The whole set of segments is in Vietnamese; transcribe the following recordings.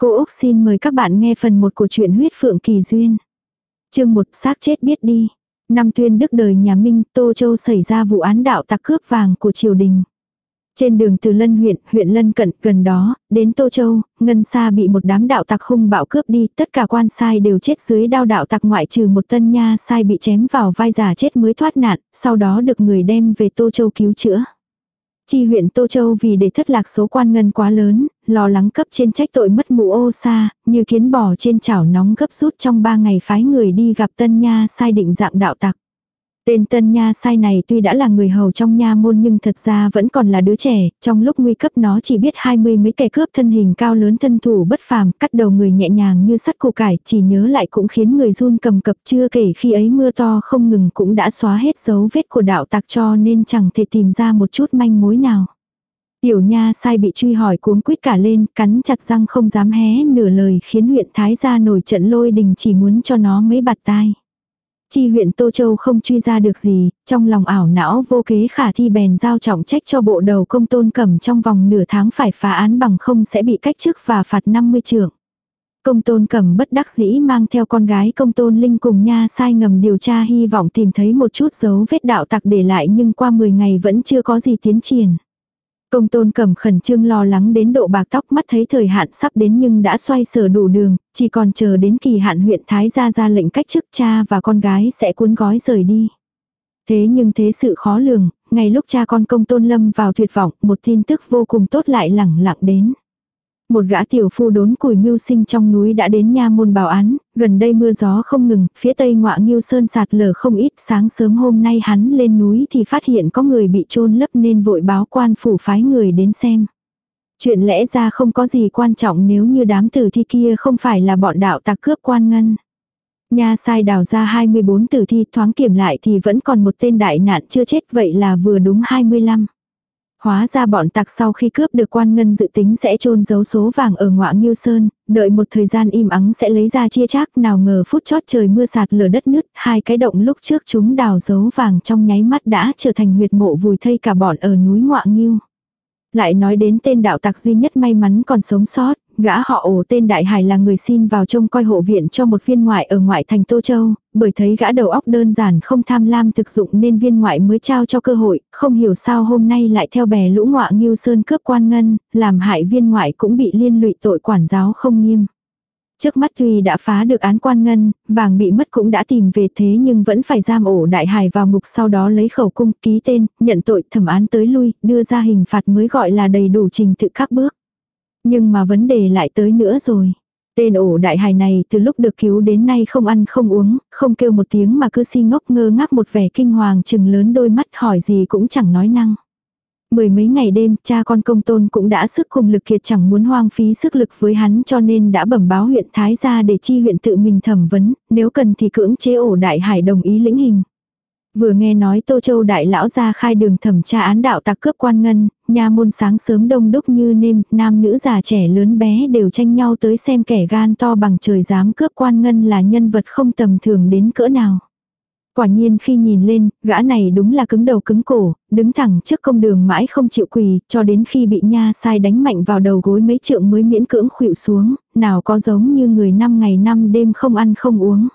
Cô Úc xin mời các bạn nghe phần 1 của truyện huyết phượng kỳ duyên. chương 1 xác chết biết đi. Năm tuyên đức đời nhà Minh, Tô Châu xảy ra vụ án đạo tặc cướp vàng của triều đình. Trên đường từ Lân huyện, huyện Lân cận gần đó, đến Tô Châu, Ngân Sa bị một đám đạo tặc hung bạo cướp đi, tất cả quan sai đều chết dưới đao đạo tặc ngoại trừ một tân nha sai bị chém vào vai giả chết mới thoát nạn, sau đó được người đem về Tô Châu cứu chữa. Chi huyện Tô Châu vì để thất lạc số quan ngân quá lớn, lo lắng cấp trên trách tội mất mũ ô xa, như kiến bò trên chảo nóng gấp rút trong ba ngày phái người đi gặp tân nha sai định dạng đạo tặc. Tên tân nha sai này tuy đã là người hầu trong nha môn nhưng thật ra vẫn còn là đứa trẻ, trong lúc nguy cấp nó chỉ biết hai mươi mấy kẻ cướp thân hình cao lớn thân thủ bất phàm, cắt đầu người nhẹ nhàng như sắt củ cải, chỉ nhớ lại cũng khiến người run cầm cập chưa kể khi ấy mưa to không ngừng cũng đã xóa hết dấu vết của đạo tặc cho nên chẳng thể tìm ra một chút manh mối nào. Tiểu nha sai bị truy hỏi cuốn quýt cả lên, cắn chặt răng không dám hé nửa lời khiến huyện Thái gia nổi trận lôi đình chỉ muốn cho nó mấy bạt tai. Chi huyện Tô Châu không truy ra được gì, trong lòng ảo não vô kế khả thi bèn giao trọng trách cho bộ đầu công tôn cẩm trong vòng nửa tháng phải phá án bằng không sẽ bị cách chức và phạt 50 trưởng. Công tôn cẩm bất đắc dĩ mang theo con gái công tôn linh cùng nha sai ngầm điều tra hy vọng tìm thấy một chút dấu vết đạo tặc để lại nhưng qua 10 ngày vẫn chưa có gì tiến triển. Công tôn cầm khẩn trương lo lắng đến độ bạc tóc mắt thấy thời hạn sắp đến nhưng đã xoay sở đủ đường, chỉ còn chờ đến kỳ hạn huyện Thái gia ra lệnh cách chức cha và con gái sẽ cuốn gói rời đi. Thế nhưng thế sự khó lường, ngay lúc cha con công tôn lâm vào tuyệt vọng, một tin tức vô cùng tốt lại lẳng lặng đến. Một gã tiểu phu đốn củi mưu sinh trong núi đã đến nha môn bảo án, gần đây mưa gió không ngừng, phía tây ngọa nghiêu sơn sạt lở không ít, sáng sớm hôm nay hắn lên núi thì phát hiện có người bị chôn lấp nên vội báo quan phủ phái người đến xem. Chuyện lẽ ra không có gì quan trọng nếu như đám tử thi kia không phải là bọn đạo tặc cướp quan ngân. Nha sai đào ra 24 tử thi thoáng kiểm lại thì vẫn còn một tên đại nạn chưa chết vậy là vừa đúng 25. Hóa ra bọn tặc sau khi cướp được quan ngân dự tính sẽ chôn giấu số vàng ở ngọa Nghiêu Sơn, đợi một thời gian im ắng sẽ lấy ra chia chác nào ngờ phút chót trời mưa sạt lở đất nứt, hai cái động lúc trước chúng đào giấu vàng trong nháy mắt đã trở thành huyệt mộ vùi thây cả bọn ở núi ngọa Nghiêu. Lại nói đến tên đạo tặc duy nhất may mắn còn sống sót, Gã họ ổ tên Đại Hải là người xin vào trông coi hộ viện cho một viên ngoại ở ngoại thành Tô Châu, bởi thấy gã đầu óc đơn giản không tham lam thực dụng nên viên ngoại mới trao cho cơ hội, không hiểu sao hôm nay lại theo bè lũ ngọa Nghiêu Sơn cướp quan ngân, làm hại viên ngoại cũng bị liên lụy tội quản giáo không nghiêm. Trước mắt tuy đã phá được án quan ngân, vàng bị mất cũng đã tìm về thế nhưng vẫn phải giam ổ đại hải vào ngục sau đó lấy khẩu cung ký tên, nhận tội thẩm án tới lui, đưa ra hình phạt mới gọi là đầy đủ trình tự các bước. Nhưng mà vấn đề lại tới nữa rồi. Tên ổ đại hài này từ lúc được cứu đến nay không ăn không uống, không kêu một tiếng mà cứ si ngốc ngơ ngác một vẻ kinh hoàng chừng lớn đôi mắt hỏi gì cũng chẳng nói năng. Mười mấy ngày đêm, cha con công tôn cũng đã sức cùng lực kiệt chẳng muốn hoang phí sức lực với hắn cho nên đã bẩm báo huyện Thái gia để chi huyện tự mình thẩm vấn, nếu cần thì cưỡng chế ổ đại hải đồng ý lĩnh hình. Vừa nghe nói Tô Châu đại lão ra khai đường thẩm tra án đạo tặc cướp quan ngân, nha môn sáng sớm đông đúc như nêm, nam nữ già trẻ lớn bé đều tranh nhau tới xem kẻ gan to bằng trời dám cướp quan ngân là nhân vật không tầm thường đến cỡ nào. Quả nhiên khi nhìn lên, gã này đúng là cứng đầu cứng cổ, đứng thẳng trước công đường mãi không chịu quỳ, cho đến khi bị nha sai đánh mạnh vào đầu gối mấy trượng mới miễn cưỡng khuỵu xuống, nào có giống như người năm ngày năm đêm không ăn không uống.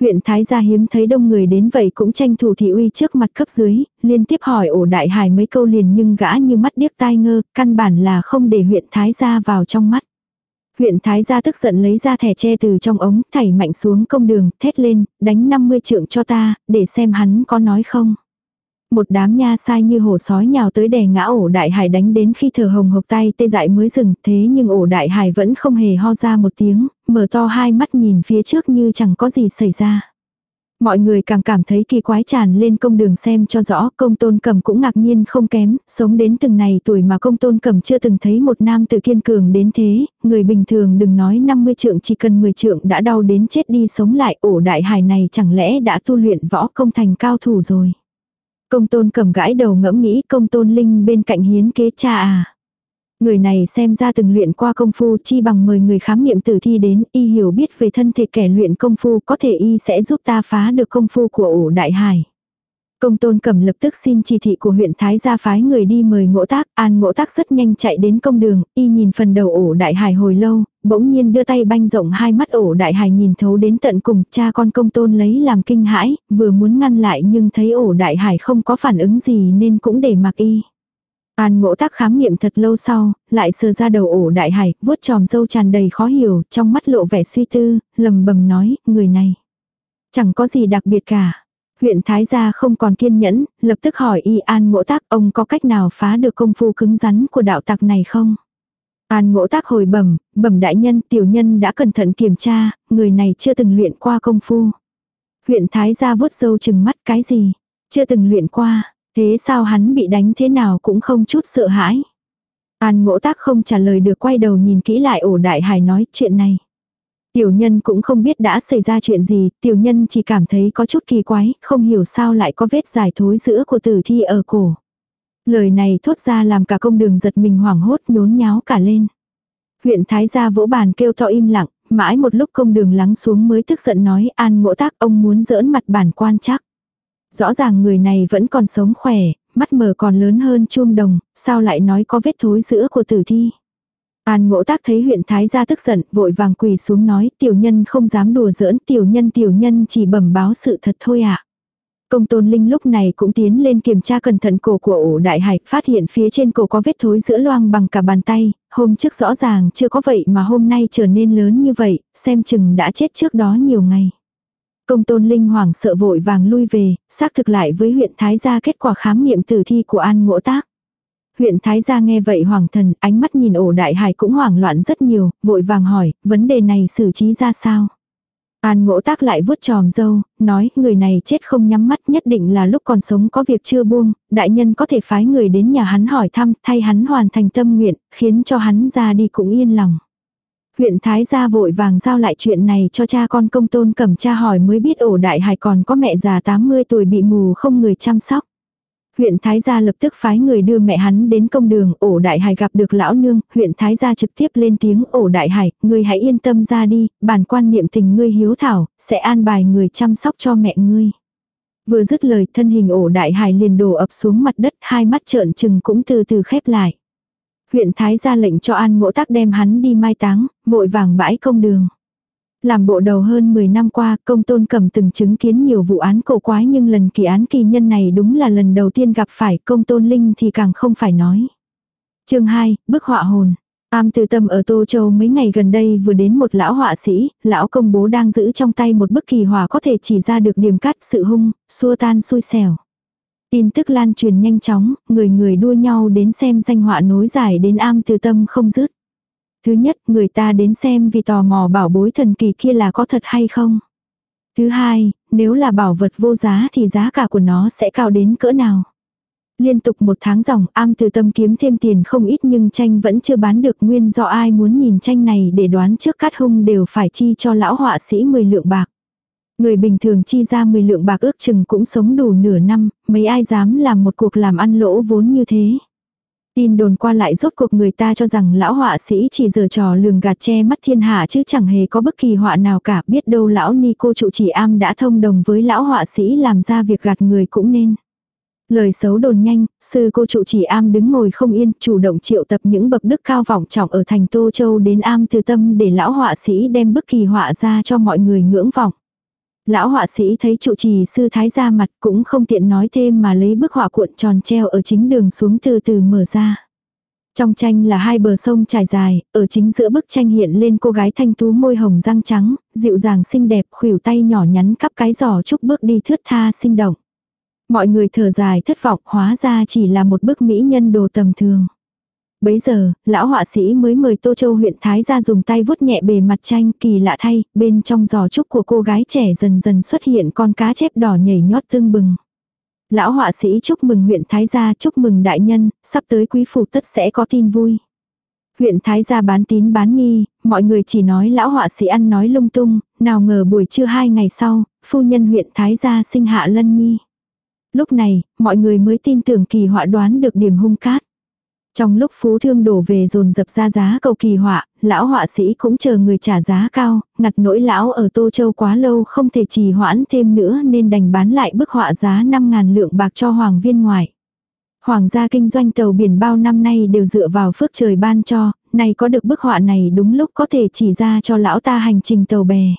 Huyện Thái gia hiếm thấy đông người đến vậy cũng tranh thủ thị uy trước mặt cấp dưới, liên tiếp hỏi ổ đại hải mấy câu liền nhưng gã như mắt điếc tai ngơ, căn bản là không để huyện Thái gia vào trong mắt. Huyện Thái gia tức giận lấy ra thẻ tre từ trong ống, thảy mạnh xuống công đường, thét lên, đánh 50 trượng cho ta, để xem hắn có nói không một đám nha sai như hổ sói nhào tới đè ngã ổ đại hải đánh đến khi thở hồng hộc tay tê dại mới dừng, thế nhưng ổ đại hải vẫn không hề ho ra một tiếng, mở to hai mắt nhìn phía trước như chẳng có gì xảy ra. Mọi người càng cảm thấy kỳ quái tràn lên công đường xem cho rõ, công tôn cầm cũng ngạc nhiên không kém, sống đến từng này tuổi mà công tôn cầm chưa từng thấy một nam tử kiên cường đến thế, người bình thường đừng nói 50 trượng chỉ cần 10 trượng đã đau đến chết đi sống lại, ổ đại hải này chẳng lẽ đã tu luyện võ công thành cao thủ rồi. Công tôn cầm gãi đầu ngẫm nghĩ, công tôn linh bên cạnh hiến kế cha à. Người này xem ra từng luyện qua công phu, chi bằng mời người khám nghiệm tử thi đến, y hiểu biết về thân thể kẻ luyện công phu, có thể y sẽ giúp ta phá được công phu của ổ đại hải. Công tôn cầm lập tức xin chỉ thị của huyện Thái gia phái người đi mời ngỗ tác, an ngỗ tác rất nhanh chạy đến công đường, y nhìn phần đầu ổ đại hải hồi lâu, bỗng nhiên đưa tay banh rộng hai mắt ổ đại hải nhìn thấu đến tận cùng, cha con công tôn lấy làm kinh hãi, vừa muốn ngăn lại nhưng thấy ổ đại hải không có phản ứng gì nên cũng để mặc y. An ngỗ tác khám nghiệm thật lâu sau, lại sờ ra đầu ổ đại hải, vuốt tròm dâu tràn đầy khó hiểu, trong mắt lộ vẻ suy tư, lầm bầm nói, người này. Chẳng có gì đặc biệt cả. Huyện Thái Gia không còn kiên nhẫn, lập tức hỏi y an ngỗ tác ông có cách nào phá được công phu cứng rắn của đạo tặc này không? An ngỗ tác hồi bẩm, bẩm đại nhân tiểu nhân đã cẩn thận kiểm tra, người này chưa từng luyện qua công phu. Huyện Thái Gia vuốt râu chừng mắt cái gì? Chưa từng luyện qua, thế sao hắn bị đánh thế nào cũng không chút sợ hãi. An ngỗ tác không trả lời được quay đầu nhìn kỹ lại ổ đại hải nói chuyện này. Tiểu nhân cũng không biết đã xảy ra chuyện gì, tiểu nhân chỉ cảm thấy có chút kỳ quái, không hiểu sao lại có vết dài thối giữa của tử thi ở cổ. Lời này thốt ra làm cả công đường giật mình hoảng hốt nhốn nháo cả lên. Huyện Thái gia vỗ bàn kêu to im lặng, mãi một lúc công đường lắng xuống mới tức giận nói an ngộ tác ông muốn giỡn mặt bản quan chắc. Rõ ràng người này vẫn còn sống khỏe, mắt mở còn lớn hơn chuông đồng, sao lại nói có vết thối giữa của tử thi. An ngộ tác thấy huyện Thái gia tức giận, vội vàng quỳ xuống nói tiểu nhân không dám đùa giỡn, tiểu nhân tiểu nhân chỉ bẩm báo sự thật thôi ạ. À. Công tôn linh lúc này cũng tiến lên kiểm tra cẩn thận cổ của ổ đại hải, phát hiện phía trên cổ có vết thối giữa loang bằng cả bàn tay, hôm trước rõ ràng chưa có vậy mà hôm nay trở nên lớn như vậy, xem chừng đã chết trước đó nhiều ngày. Công tôn linh hoảng sợ vội vàng lui về, xác thực lại với huyện Thái gia kết quả khám nghiệm tử thi của An Ngỗ Tác. Huyện Thái gia nghe vậy hoàng thần, ánh mắt nhìn ổ đại hải cũng hoảng loạn rất nhiều, vội vàng hỏi, vấn đề này xử trí ra sao? An ngỗ tác lại vuốt tròm dâu, nói người này chết không nhắm mắt nhất định là lúc còn sống có việc chưa buông, đại nhân có thể phái người đến nhà hắn hỏi thăm thay hắn hoàn thành tâm nguyện, khiến cho hắn ra đi cũng yên lòng. Huyện Thái gia vội vàng giao lại chuyện này cho cha con công tôn cẩm cha hỏi mới biết ổ đại hải còn có mẹ già 80 tuổi bị mù không người chăm sóc. Huyện Thái gia lập tức phái người đưa mẹ hắn đến công đường, ổ đại hải gặp được lão nương, huyện Thái gia trực tiếp lên tiếng ổ đại hải, ngươi hãy yên tâm ra đi, bản quan niệm tình ngươi hiếu thảo, sẽ an bài người chăm sóc cho mẹ ngươi. Vừa dứt lời thân hình ổ đại hải liền đổ ập xuống mặt đất, hai mắt trợn trừng cũng từ từ khép lại. Huyện Thái gia lệnh cho an ngỗ tác đem hắn đi mai táng, vội vàng bãi công đường. Làm bộ đầu hơn 10 năm qua, công tôn cầm từng chứng kiến nhiều vụ án cổ quái nhưng lần kỳ án kỳ nhân này đúng là lần đầu tiên gặp phải công tôn linh thì càng không phải nói. chương 2, bức họa hồn. Am Tư tâm ở Tô Châu mấy ngày gần đây vừa đến một lão họa sĩ, lão công bố đang giữ trong tay một bức kỳ họa có thể chỉ ra được điểm cắt sự hung, xua tan xui xẻo. Tin tức lan truyền nhanh chóng, người người đua nhau đến xem danh họa nối dài đến am Tư tâm không dứt. Thứ nhất, người ta đến xem vì tò mò bảo bối thần kỳ kia là có thật hay không. Thứ hai, nếu là bảo vật vô giá thì giá cả của nó sẽ cao đến cỡ nào. Liên tục một tháng dòng am từ tâm kiếm thêm tiền không ít nhưng tranh vẫn chưa bán được nguyên do ai muốn nhìn tranh này để đoán trước cát hung đều phải chi cho lão họa sĩ 10 lượng bạc. Người bình thường chi ra 10 lượng bạc ước chừng cũng sống đủ nửa năm, mấy ai dám làm một cuộc làm ăn lỗ vốn như thế. Tin đồn qua lại rốt cuộc người ta cho rằng lão họa sĩ chỉ giờ trò lường gạt che mắt thiên hạ chứ chẳng hề có bất kỳ họa nào cả biết đâu lão ni cô trụ chỉ am đã thông đồng với lão họa sĩ làm ra việc gạt người cũng nên. Lời xấu đồn nhanh, sư cô trụ chỉ am đứng ngồi không yên, chủ động triệu tập những bậc đức cao vọng trọng ở thành Tô Châu đến am từ tâm để lão họa sĩ đem bức kỳ họa ra cho mọi người ngưỡng vọng. Lão họa sĩ thấy trụ trì sư thái ra mặt cũng không tiện nói thêm mà lấy bức họa cuộn tròn treo ở chính đường xuống từ từ mở ra. Trong tranh là hai bờ sông trải dài, ở chính giữa bức tranh hiện lên cô gái thanh tú môi hồng răng trắng, dịu dàng xinh đẹp khuỷu tay nhỏ nhắn cắp cái giỏ chúc bước đi thướt tha sinh động. Mọi người thở dài thất vọng hóa ra chỉ là một bức mỹ nhân đồ tầm thường. Bấy giờ, lão họa sĩ mới mời Tô Châu huyện Thái ra dùng tay vuốt nhẹ bề mặt tranh kỳ lạ thay, bên trong giò trúc của cô gái trẻ dần dần xuất hiện con cá chép đỏ nhảy nhót tương bừng. Lão họa sĩ chúc mừng huyện Thái gia chúc mừng đại nhân, sắp tới quý phủ tất sẽ có tin vui. Huyện Thái gia bán tín bán nghi, mọi người chỉ nói lão họa sĩ ăn nói lung tung, nào ngờ buổi trưa hai ngày sau, phu nhân huyện Thái gia sinh hạ lân nhi. Lúc này, mọi người mới tin tưởng kỳ họa đoán được điểm hung cát. Trong lúc phú thương đổ về dồn dập ra giá cầu kỳ họa, lão họa sĩ cũng chờ người trả giá cao, ngặt nỗi lão ở Tô Châu quá lâu không thể trì hoãn thêm nữa nên đành bán lại bức họa giá 5.000 lượng bạc cho hoàng viên ngoại. Hoàng gia kinh doanh tàu biển bao năm nay đều dựa vào phước trời ban cho, nay có được bức họa này đúng lúc có thể chỉ ra cho lão ta hành trình tàu bè.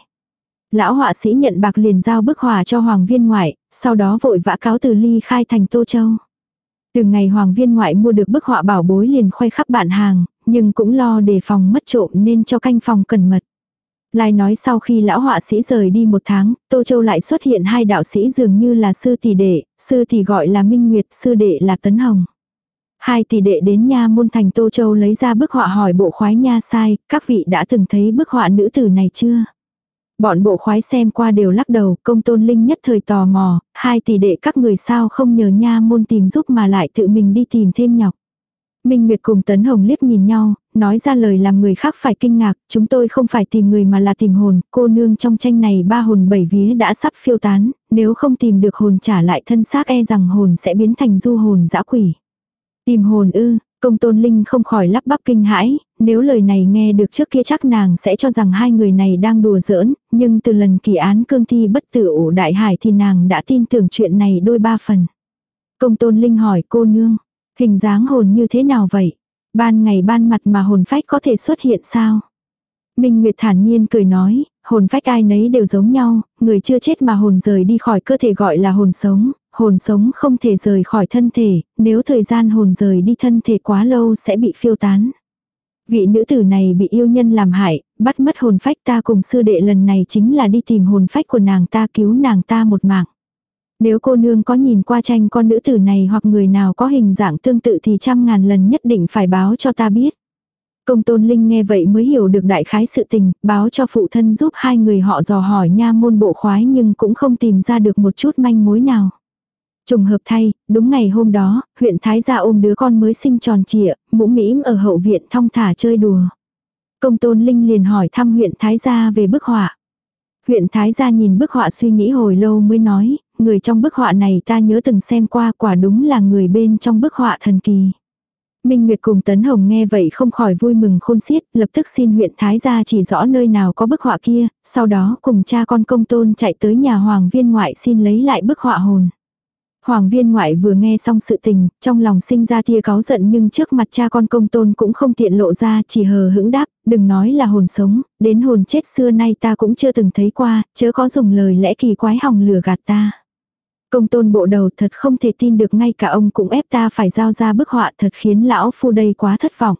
Lão họa sĩ nhận bạc liền giao bức họa cho hoàng viên ngoại, sau đó vội vã cáo từ ly khai thành Tô Châu. Từ ngày hoàng viên ngoại mua được bức họa bảo bối liền khoe khắp bạn hàng, nhưng cũng lo đề phòng mất trộm nên cho canh phòng cẩn mật. Lai nói sau khi lão họa sĩ rời đi một tháng, Tô Châu lại xuất hiện hai đạo sĩ dường như là sư tỷ đệ, sư tỷ gọi là Minh Nguyệt, sư đệ là Tấn Hồng. Hai tỷ đệ đến nha môn thành Tô Châu lấy ra bức họa hỏi bộ khoái nha sai, các vị đã từng thấy bức họa nữ tử này chưa? Bọn bộ khoái xem qua đều lắc đầu, công tôn linh nhất thời tò mò, hai tỷ đệ các người sao không nhờ nha môn tìm giúp mà lại tự mình đi tìm thêm nhọc. Minh Nguyệt cùng Tấn Hồng liếc nhìn nhau, nói ra lời làm người khác phải kinh ngạc, chúng tôi không phải tìm người mà là tìm hồn, cô nương trong tranh này ba hồn bảy vía đã sắp phiêu tán, nếu không tìm được hồn trả lại thân xác e rằng hồn sẽ biến thành du hồn dã quỷ. Tìm hồn ư, công tôn linh không khỏi lắp bắp kinh hãi, nếu lời này nghe được trước kia chắc nàng sẽ cho rằng hai người này đang đùa giỡn, nhưng từ lần kỳ án cương thi bất tử ổ đại hải thì nàng đã tin tưởng chuyện này đôi ba phần. Công tôn linh hỏi cô nương, hình dáng hồn như thế nào vậy? Ban ngày ban mặt mà hồn phách có thể xuất hiện sao? Minh Nguyệt thản nhiên cười nói, hồn phách ai nấy đều giống nhau, người chưa chết mà hồn rời đi khỏi cơ thể gọi là hồn sống, hồn sống không thể rời khỏi thân thể, nếu thời gian hồn rời đi thân thể quá lâu sẽ bị phiêu tán. Vị nữ tử này bị yêu nhân làm hại, bắt mất hồn phách ta cùng sư đệ lần này chính là đi tìm hồn phách của nàng ta cứu nàng ta một mạng. Nếu cô nương có nhìn qua tranh con nữ tử này hoặc người nào có hình dạng tương tự thì trăm ngàn lần nhất định phải báo cho ta biết. Công tôn linh nghe vậy mới hiểu được đại khái sự tình, báo cho phụ thân giúp hai người họ dò hỏi nha môn bộ khoái nhưng cũng không tìm ra được một chút manh mối nào. Trùng hợp thay, đúng ngày hôm đó, huyện Thái gia ôm đứa con mới sinh tròn trịa, mũ mĩm ở hậu viện thong thả chơi đùa. Công tôn linh liền hỏi thăm huyện Thái gia về bức họa. Huyện Thái gia nhìn bức họa suy nghĩ hồi lâu mới nói, người trong bức họa này ta nhớ từng xem qua quả đúng là người bên trong bức họa thần kỳ. Minh Nguyệt cùng Tấn Hồng nghe vậy không khỏi vui mừng khôn xiết, lập tức xin huyện Thái gia chỉ rõ nơi nào có bức họa kia, sau đó cùng cha con công tôn chạy tới nhà hoàng viên ngoại xin lấy lại bức họa hồn. Hoàng viên ngoại vừa nghe xong sự tình, trong lòng sinh ra tia cáu giận nhưng trước mặt cha con công tôn cũng không tiện lộ ra, chỉ hờ hững đáp, đừng nói là hồn sống, đến hồn chết xưa nay ta cũng chưa từng thấy qua, chớ có dùng lời lẽ kỳ quái hòng lừa gạt ta. Công tôn bộ đầu thật không thể tin được ngay cả ông cũng ép ta phải giao ra bức họa thật khiến lão phu đây quá thất vọng.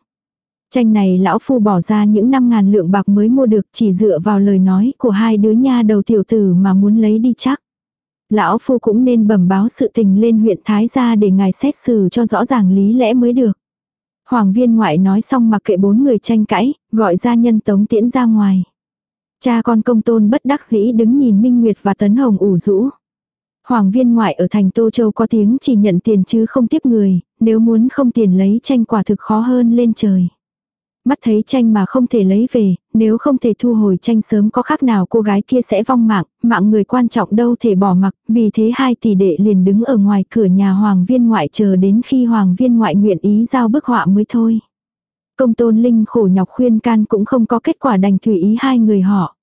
Tranh này lão phu bỏ ra những năm ngàn lượng bạc mới mua được chỉ dựa vào lời nói của hai đứa nha đầu tiểu tử mà muốn lấy đi chắc lão phu cũng nên bẩm báo sự tình lên huyện Thái gia để ngài xét xử cho rõ ràng lý lẽ mới được. Hoàng viên ngoại nói xong mặc kệ bốn người tranh cãi, gọi ra nhân tống tiễn ra ngoài. Cha con công tôn bất đắc dĩ đứng nhìn Minh Nguyệt và Tấn Hồng ủ rũ. Hoàng viên ngoại ở thành Tô Châu có tiếng chỉ nhận tiền chứ không tiếp người, nếu muốn không tiền lấy tranh quả thực khó hơn lên trời. Mắt thấy tranh mà không thể lấy về, nếu không thể thu hồi tranh sớm có khác nào cô gái kia sẽ vong mạng, mạng người quan trọng đâu thể bỏ mặc, vì thế hai tỷ đệ liền đứng ở ngoài cửa nhà hoàng viên ngoại chờ đến khi hoàng viên ngoại nguyện ý giao bức họa mới thôi. Công tôn linh khổ nhọc khuyên can cũng không có kết quả đành tùy ý hai người họ.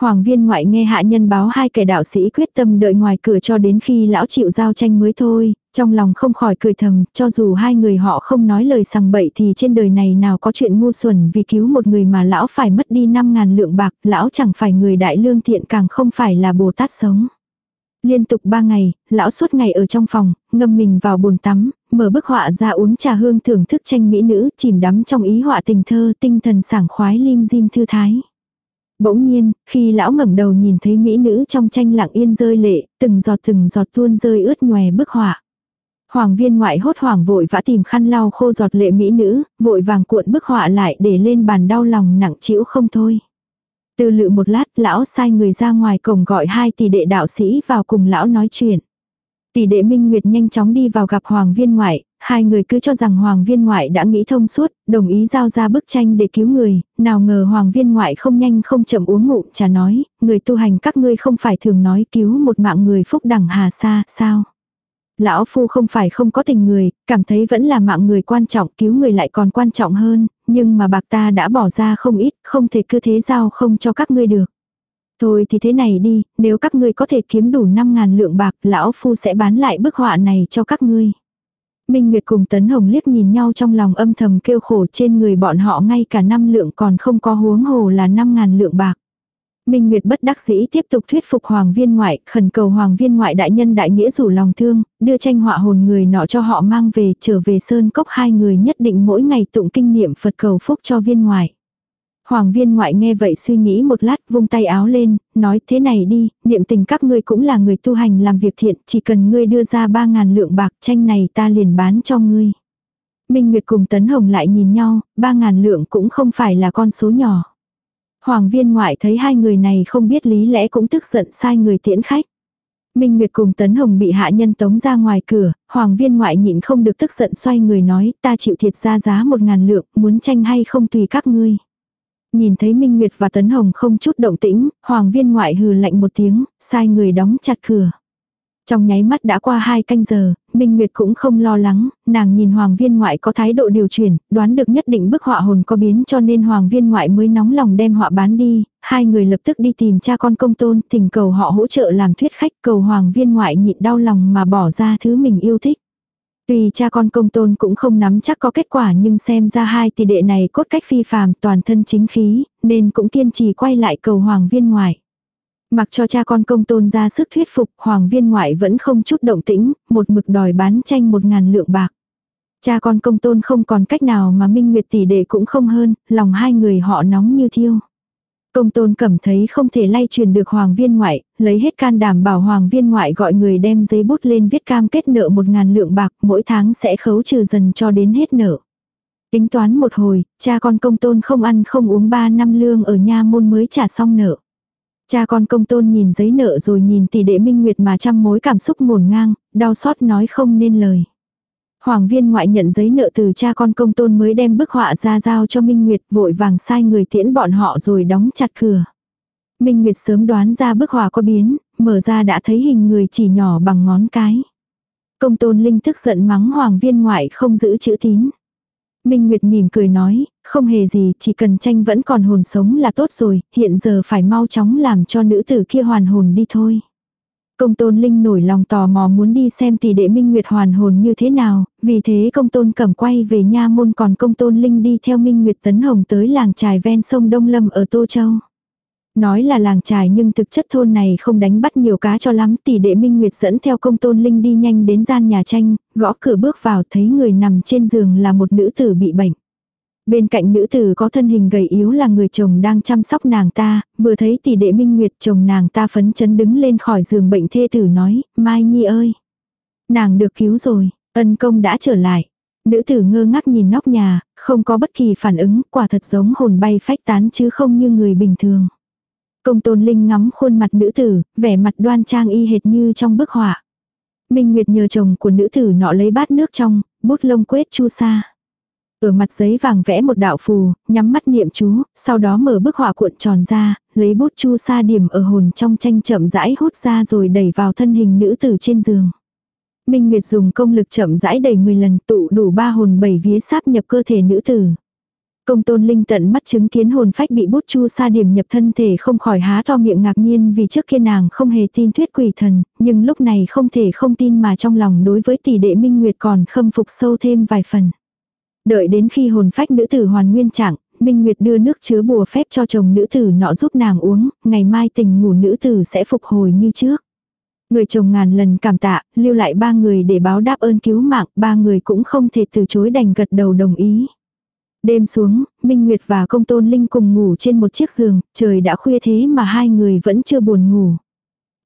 Hoàng viên ngoại nghe hạ nhân báo hai kẻ đạo sĩ quyết tâm đợi ngoài cửa cho đến khi lão chịu giao tranh mới thôi, trong lòng không khỏi cười thầm, cho dù hai người họ không nói lời sằng bậy thì trên đời này nào có chuyện ngu xuẩn vì cứu một người mà lão phải mất đi 5 ngàn lượng bạc, lão chẳng phải người đại lương thiện càng không phải là Bồ Tát sống. Liên tục ba ngày, lão suốt ngày ở trong phòng, ngâm mình vào bồn tắm, mở bức họa ra uống trà hương thưởng thức tranh mỹ nữ, chìm đắm trong ý họa tình thơ, tinh thần sảng khoái lim dim thư thái. Bỗng nhiên, khi lão ngẩng đầu nhìn thấy mỹ nữ trong tranh lặng yên rơi lệ, từng giọt từng giọt tuôn rơi ướt nhòe bức họa. Hoàng viên ngoại hốt hoảng vội vã tìm khăn lau khô giọt lệ mỹ nữ, vội vàng cuộn bức họa lại để lên bàn đau lòng nặng chịu không thôi. Từ lự một lát, lão sai người ra ngoài cổng gọi hai tỷ đệ đạo sĩ vào cùng lão nói chuyện. Tỷ đệ Minh Nguyệt nhanh chóng đi vào gặp Hoàng viên ngoại, hai người cứ cho rằng Hoàng viên ngoại đã nghĩ thông suốt, đồng ý giao ra bức tranh để cứu người, nào ngờ Hoàng viên ngoại không nhanh không chậm uống ngụm trà nói, người tu hành các ngươi không phải thường nói cứu một mạng người phúc đẳng hà xa, sao? Lão phu không phải không có tình người, cảm thấy vẫn là mạng người quan trọng, cứu người lại còn quan trọng hơn, nhưng mà bạc ta đã bỏ ra không ít, không thể cứ thế giao không cho các ngươi được. Thôi thì thế này đi, nếu các ngươi có thể kiếm đủ 5.000 lượng bạc, lão phu sẽ bán lại bức họa này cho các ngươi. Minh Nguyệt cùng Tấn Hồng liếc nhìn nhau trong lòng âm thầm kêu khổ trên người bọn họ ngay cả năm lượng còn không có huống hồ là 5.000 lượng bạc. Minh Nguyệt bất đắc dĩ tiếp tục thuyết phục Hoàng viên ngoại, khẩn cầu Hoàng viên ngoại đại nhân đại nghĩa rủ lòng thương, đưa tranh họa hồn người nọ cho họ mang về, trở về sơn cốc hai người nhất định mỗi ngày tụng kinh niệm Phật cầu phúc cho viên ngoại. Hoàng viên ngoại nghe vậy suy nghĩ một lát vung tay áo lên, nói thế này đi, niệm tình các ngươi cũng là người tu hành làm việc thiện, chỉ cần ngươi đưa ra ba ngàn lượng bạc tranh này ta liền bán cho ngươi. Minh Nguyệt cùng Tấn Hồng lại nhìn nhau, ba ngàn lượng cũng không phải là con số nhỏ. Hoàng viên ngoại thấy hai người này không biết lý lẽ cũng tức giận sai người tiễn khách. Minh Nguyệt cùng Tấn Hồng bị hạ nhân tống ra ngoài cửa, Hoàng viên ngoại nhịn không được tức giận xoay người nói ta chịu thiệt ra giá một ngàn lượng, muốn tranh hay không tùy các ngươi. Nhìn thấy Minh Nguyệt và Tấn Hồng không chút động tĩnh, Hoàng viên ngoại hừ lạnh một tiếng, sai người đóng chặt cửa. Trong nháy mắt đã qua hai canh giờ, Minh Nguyệt cũng không lo lắng, nàng nhìn Hoàng viên ngoại có thái độ điều chuyển, đoán được nhất định bức họa hồn có biến cho nên Hoàng viên ngoại mới nóng lòng đem họa bán đi, hai người lập tức đi tìm cha con công tôn, tình cầu họ hỗ trợ làm thuyết khách cầu Hoàng viên ngoại nhịn đau lòng mà bỏ ra thứ mình yêu thích. Tuy cha con công tôn cũng không nắm chắc có kết quả nhưng xem ra hai tỷ đệ này cốt cách phi phàm toàn thân chính khí, nên cũng kiên trì quay lại cầu hoàng viên ngoại. Mặc cho cha con công tôn ra sức thuyết phục, hoàng viên ngoại vẫn không chút động tĩnh, một mực đòi bán tranh một ngàn lượng bạc. Cha con công tôn không còn cách nào mà Minh Nguyệt tỷ đệ cũng không hơn, lòng hai người họ nóng như thiêu. Công tôn cẩm thấy không thể lay truyền được hoàng viên ngoại, lấy hết can đảm bảo hoàng viên ngoại gọi người đem giấy bút lên viết cam kết nợ một ngàn lượng bạc, mỗi tháng sẽ khấu trừ dần cho đến hết nợ. Tính toán một hồi, cha con công tôn không ăn không uống ba năm lương ở nha môn mới trả xong nợ. Cha con công tôn nhìn giấy nợ rồi nhìn tỷ đệ minh nguyệt mà trăm mối cảm xúc ngổn ngang, đau xót nói không nên lời. Hoàng viên ngoại nhận giấy nợ từ cha con công tôn mới đem bức họa ra giao cho Minh Nguyệt vội vàng sai người tiễn bọn họ rồi đóng chặt cửa. Minh Nguyệt sớm đoán ra bức họa có biến, mở ra đã thấy hình người chỉ nhỏ bằng ngón cái. Công tôn linh tức giận mắng hoàng viên ngoại không giữ chữ tín. Minh Nguyệt mỉm cười nói, không hề gì, chỉ cần tranh vẫn còn hồn sống là tốt rồi, hiện giờ phải mau chóng làm cho nữ tử kia hoàn hồn đi thôi. Công tôn linh nổi lòng tò mò muốn đi xem tỷ đệ minh nguyệt hoàn hồn như thế nào, vì thế công tôn cẩm quay về nha môn còn công tôn linh đi theo minh nguyệt tấn hồng tới làng trài ven sông Đông Lâm ở Tô Châu. Nói là làng trài nhưng thực chất thôn này không đánh bắt nhiều cá cho lắm tỷ đệ minh nguyệt dẫn theo công tôn linh đi nhanh đến gian nhà tranh, gõ cửa bước vào thấy người nằm trên giường là một nữ tử bị bệnh. Bên cạnh nữ tử có thân hình gầy yếu là người chồng đang chăm sóc nàng ta, vừa thấy tỷ đệ minh nguyệt chồng nàng ta phấn chấn đứng lên khỏi giường bệnh thê tử nói, Mai Nhi ơi. Nàng được cứu rồi, ân công đã trở lại. Nữ tử ngơ ngác nhìn nóc nhà, không có bất kỳ phản ứng, quả thật giống hồn bay phách tán chứ không như người bình thường. Công tôn linh ngắm khuôn mặt nữ tử, vẻ mặt đoan trang y hệt như trong bức họa. Minh Nguyệt nhờ chồng của nữ tử nọ lấy bát nước trong, bút lông quét chu sa. Ở mặt giấy vàng vẽ một đạo phù, nhắm mắt niệm chú, sau đó mở bức họa cuộn tròn ra, lấy bút chu sa điểm ở hồn trong tranh chậm rãi hút ra rồi đẩy vào thân hình nữ tử trên giường. Minh Nguyệt dùng công lực chậm rãi đẩy 10 lần tụ đủ ba hồn bảy vía sáp nhập cơ thể nữ tử. Công tôn linh tận mắt chứng kiến hồn phách bị bút chu sa điểm nhập thân thể không khỏi há to miệng ngạc nhiên vì trước kia nàng không hề tin thuyết quỷ thần, nhưng lúc này không thể không tin mà trong lòng đối với tỷ đệ minh nguyệt còn khâm phục sâu thêm vài phần. Đợi đến khi hồn phách nữ tử hoàn nguyên trạng, Minh Nguyệt đưa nước chứa bùa phép cho chồng nữ tử nọ giúp nàng uống, ngày mai tình ngủ nữ tử sẽ phục hồi như trước. Người chồng ngàn lần cảm tạ, lưu lại ba người để báo đáp ơn cứu mạng, ba người cũng không thể từ chối đành gật đầu đồng ý. Đêm xuống, Minh Nguyệt và công tôn Linh cùng ngủ trên một chiếc giường, trời đã khuya thế mà hai người vẫn chưa buồn ngủ.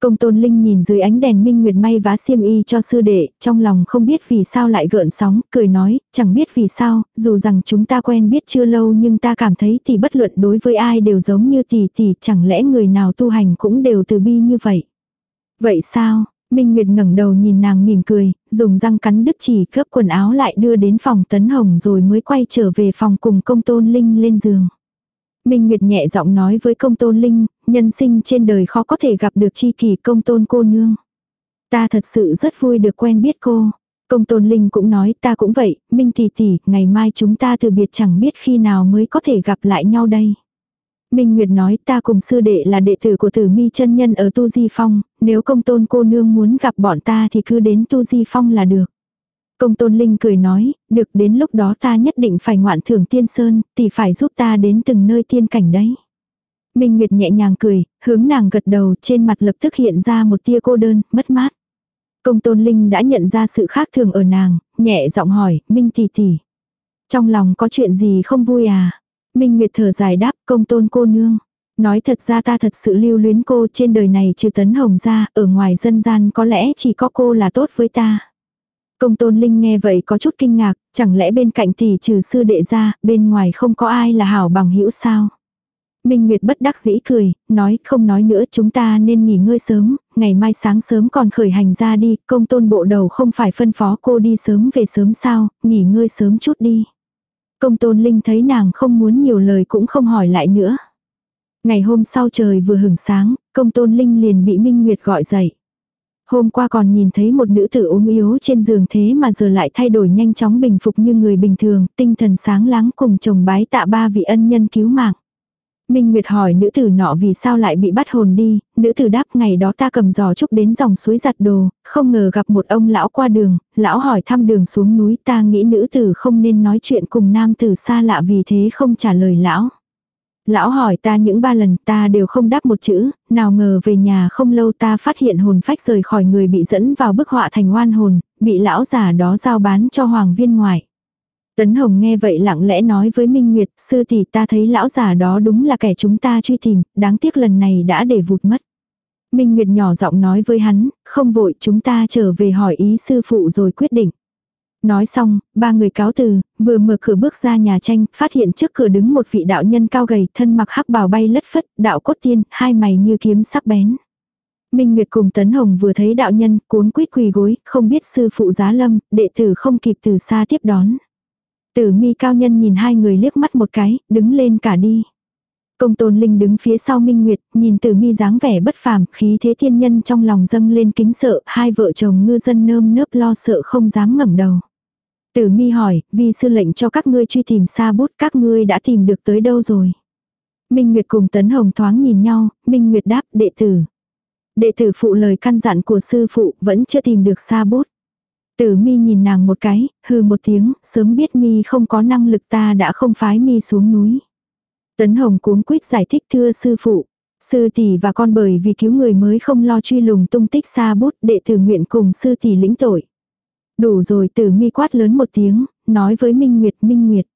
Công tôn linh nhìn dưới ánh đèn minh nguyệt may vá xiêm y cho sư đệ, trong lòng không biết vì sao lại gợn sóng, cười nói, chẳng biết vì sao, dù rằng chúng ta quen biết chưa lâu nhưng ta cảm thấy thì bất luận đối với ai đều giống như tỷ tỷ, chẳng lẽ người nào tu hành cũng đều từ bi như vậy. Vậy sao, Minh Nguyệt ngẩng đầu nhìn nàng mỉm cười, dùng răng cắn đứt chỉ cướp quần áo lại đưa đến phòng tấn hồng rồi mới quay trở về phòng cùng công tôn linh lên giường. Minh Nguyệt nhẹ giọng nói với công tôn linh, nhân sinh trên đời khó có thể gặp được chi kỷ công tôn cô nương. Ta thật sự rất vui được quen biết cô. Công tôn linh cũng nói ta cũng vậy, Minh tỷ tỷ, ngày mai chúng ta từ biệt chẳng biết khi nào mới có thể gặp lại nhau đây. Minh Nguyệt nói ta cùng sư đệ là đệ tử của tử mi chân nhân ở Tu Di Phong, nếu công tôn cô nương muốn gặp bọn ta thì cứ đến Tu Di Phong là được. Công tôn linh cười nói, được đến lúc đó ta nhất định phải ngoạn thưởng tiên sơn, thì phải giúp ta đến từng nơi tiên cảnh đấy. Minh Nguyệt nhẹ nhàng cười, hướng nàng gật đầu trên mặt lập tức hiện ra một tia cô đơn, mất mát. Công tôn linh đã nhận ra sự khác thường ở nàng, nhẹ giọng hỏi, Minh tỷ tỷ. Trong lòng có chuyện gì không vui à? Minh Nguyệt thở dài đáp công tôn cô nương. Nói thật ra ta thật sự lưu luyến cô trên đời này trừ tấn hồng ra, ở ngoài dân gian có lẽ chỉ có cô là tốt với ta. Công tôn linh nghe vậy có chút kinh ngạc, chẳng lẽ bên cạnh tỷ trừ sư đệ ra, bên ngoài không có ai là hảo bằng hữu sao? Minh Nguyệt bất đắc dĩ cười, nói không nói nữa chúng ta nên nghỉ ngơi sớm, ngày mai sáng sớm còn khởi hành ra đi, công tôn bộ đầu không phải phân phó cô đi sớm về sớm sao, nghỉ ngơi sớm chút đi. Công tôn linh thấy nàng không muốn nhiều lời cũng không hỏi lại nữa. Ngày hôm sau trời vừa hửng sáng, công tôn linh liền bị Minh Nguyệt gọi dậy. Hôm qua còn nhìn thấy một nữ tử ốm yếu trên giường thế mà giờ lại thay đổi nhanh chóng bình phục như người bình thường, tinh thần sáng láng cùng chồng bái tạ ba vị ân nhân cứu mạng. Minh Nguyệt hỏi nữ tử nọ vì sao lại bị bắt hồn đi, nữ tử đáp ngày đó ta cầm giò trúc đến dòng suối giặt đồ, không ngờ gặp một ông lão qua đường, lão hỏi thăm đường xuống núi ta nghĩ nữ tử không nên nói chuyện cùng nam tử xa lạ vì thế không trả lời lão. Lão hỏi ta những ba lần ta đều không đáp một chữ, nào ngờ về nhà không lâu ta phát hiện hồn phách rời khỏi người bị dẫn vào bức họa thành oan hồn, bị lão già đó giao bán cho hoàng viên ngoại. Tấn Hồng nghe vậy lặng lẽ nói với Minh Nguyệt, sư tỷ ta thấy lão già đó đúng là kẻ chúng ta truy tìm, đáng tiếc lần này đã để vụt mất. Minh Nguyệt nhỏ giọng nói với hắn, không vội chúng ta trở về hỏi ý sư phụ rồi quyết định. Nói xong, ba người cáo từ, vừa mở cửa bước ra nhà tranh, phát hiện trước cửa đứng một vị đạo nhân cao gầy, thân mặc hắc bào bay lất phất, đạo cốt tiên, hai mày như kiếm sắc bén. Minh Nguyệt cùng Tấn Hồng vừa thấy đạo nhân, cuốn quýt quỳ gối, không biết sư phụ giá lâm, đệ tử không kịp từ xa tiếp đón. Tử mi cao nhân nhìn hai người liếc mắt một cái, đứng lên cả đi. Công tôn linh đứng phía sau Minh Nguyệt, nhìn tử mi dáng vẻ bất phàm, khí thế thiên nhân trong lòng dâng lên kính sợ, hai vợ chồng ngư dân nơm nớp lo sợ không dám ngẩng đầu. Tử mi hỏi, vì sư lệnh cho các ngươi truy tìm xa bút các ngươi đã tìm được tới đâu rồi. Minh Nguyệt cùng Tấn Hồng thoáng nhìn nhau, Minh Nguyệt đáp đệ tử. Đệ tử phụ lời căn dặn của sư phụ vẫn chưa tìm được xa bút. Tử mi nhìn nàng một cái, hư một tiếng, sớm biết mi không có năng lực ta đã không phái mi xuống núi. Tấn Hồng cuống quýt giải thích thưa sư phụ. Sư tỷ và con bởi vì cứu người mới không lo truy lùng tung tích xa bút đệ tử nguyện cùng sư tỷ lĩnh tội. Đủ rồi tử mi quát lớn một tiếng, nói với Minh Nguyệt Minh Nguyệt.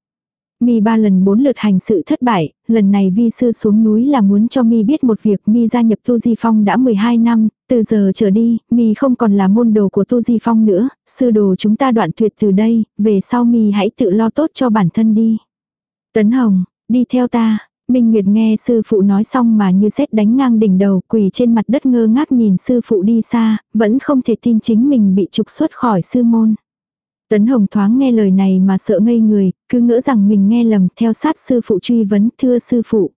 Mi ba lần bốn lượt hành sự thất bại, lần này vi sư xuống núi là muốn cho Mi biết một việc Mi gia nhập Tu Di Phong đã 12 năm, từ giờ trở đi, Mi không còn là môn đồ của Tu Di Phong nữa, sư đồ chúng ta đoạn tuyệt từ đây, về sau Mi hãy tự lo tốt cho bản thân đi. Tấn Hồng, đi theo ta, Minh Nguyệt nghe sư phụ nói xong mà như xét đánh ngang đỉnh đầu quỳ trên mặt đất ngơ ngác nhìn sư phụ đi xa, vẫn không thể tin chính mình bị trục xuất khỏi sư môn. Tấn Hồng thoáng nghe lời này mà sợ ngây người, cứ ngỡ rằng mình nghe lầm theo sát sư phụ truy vấn thưa sư phụ.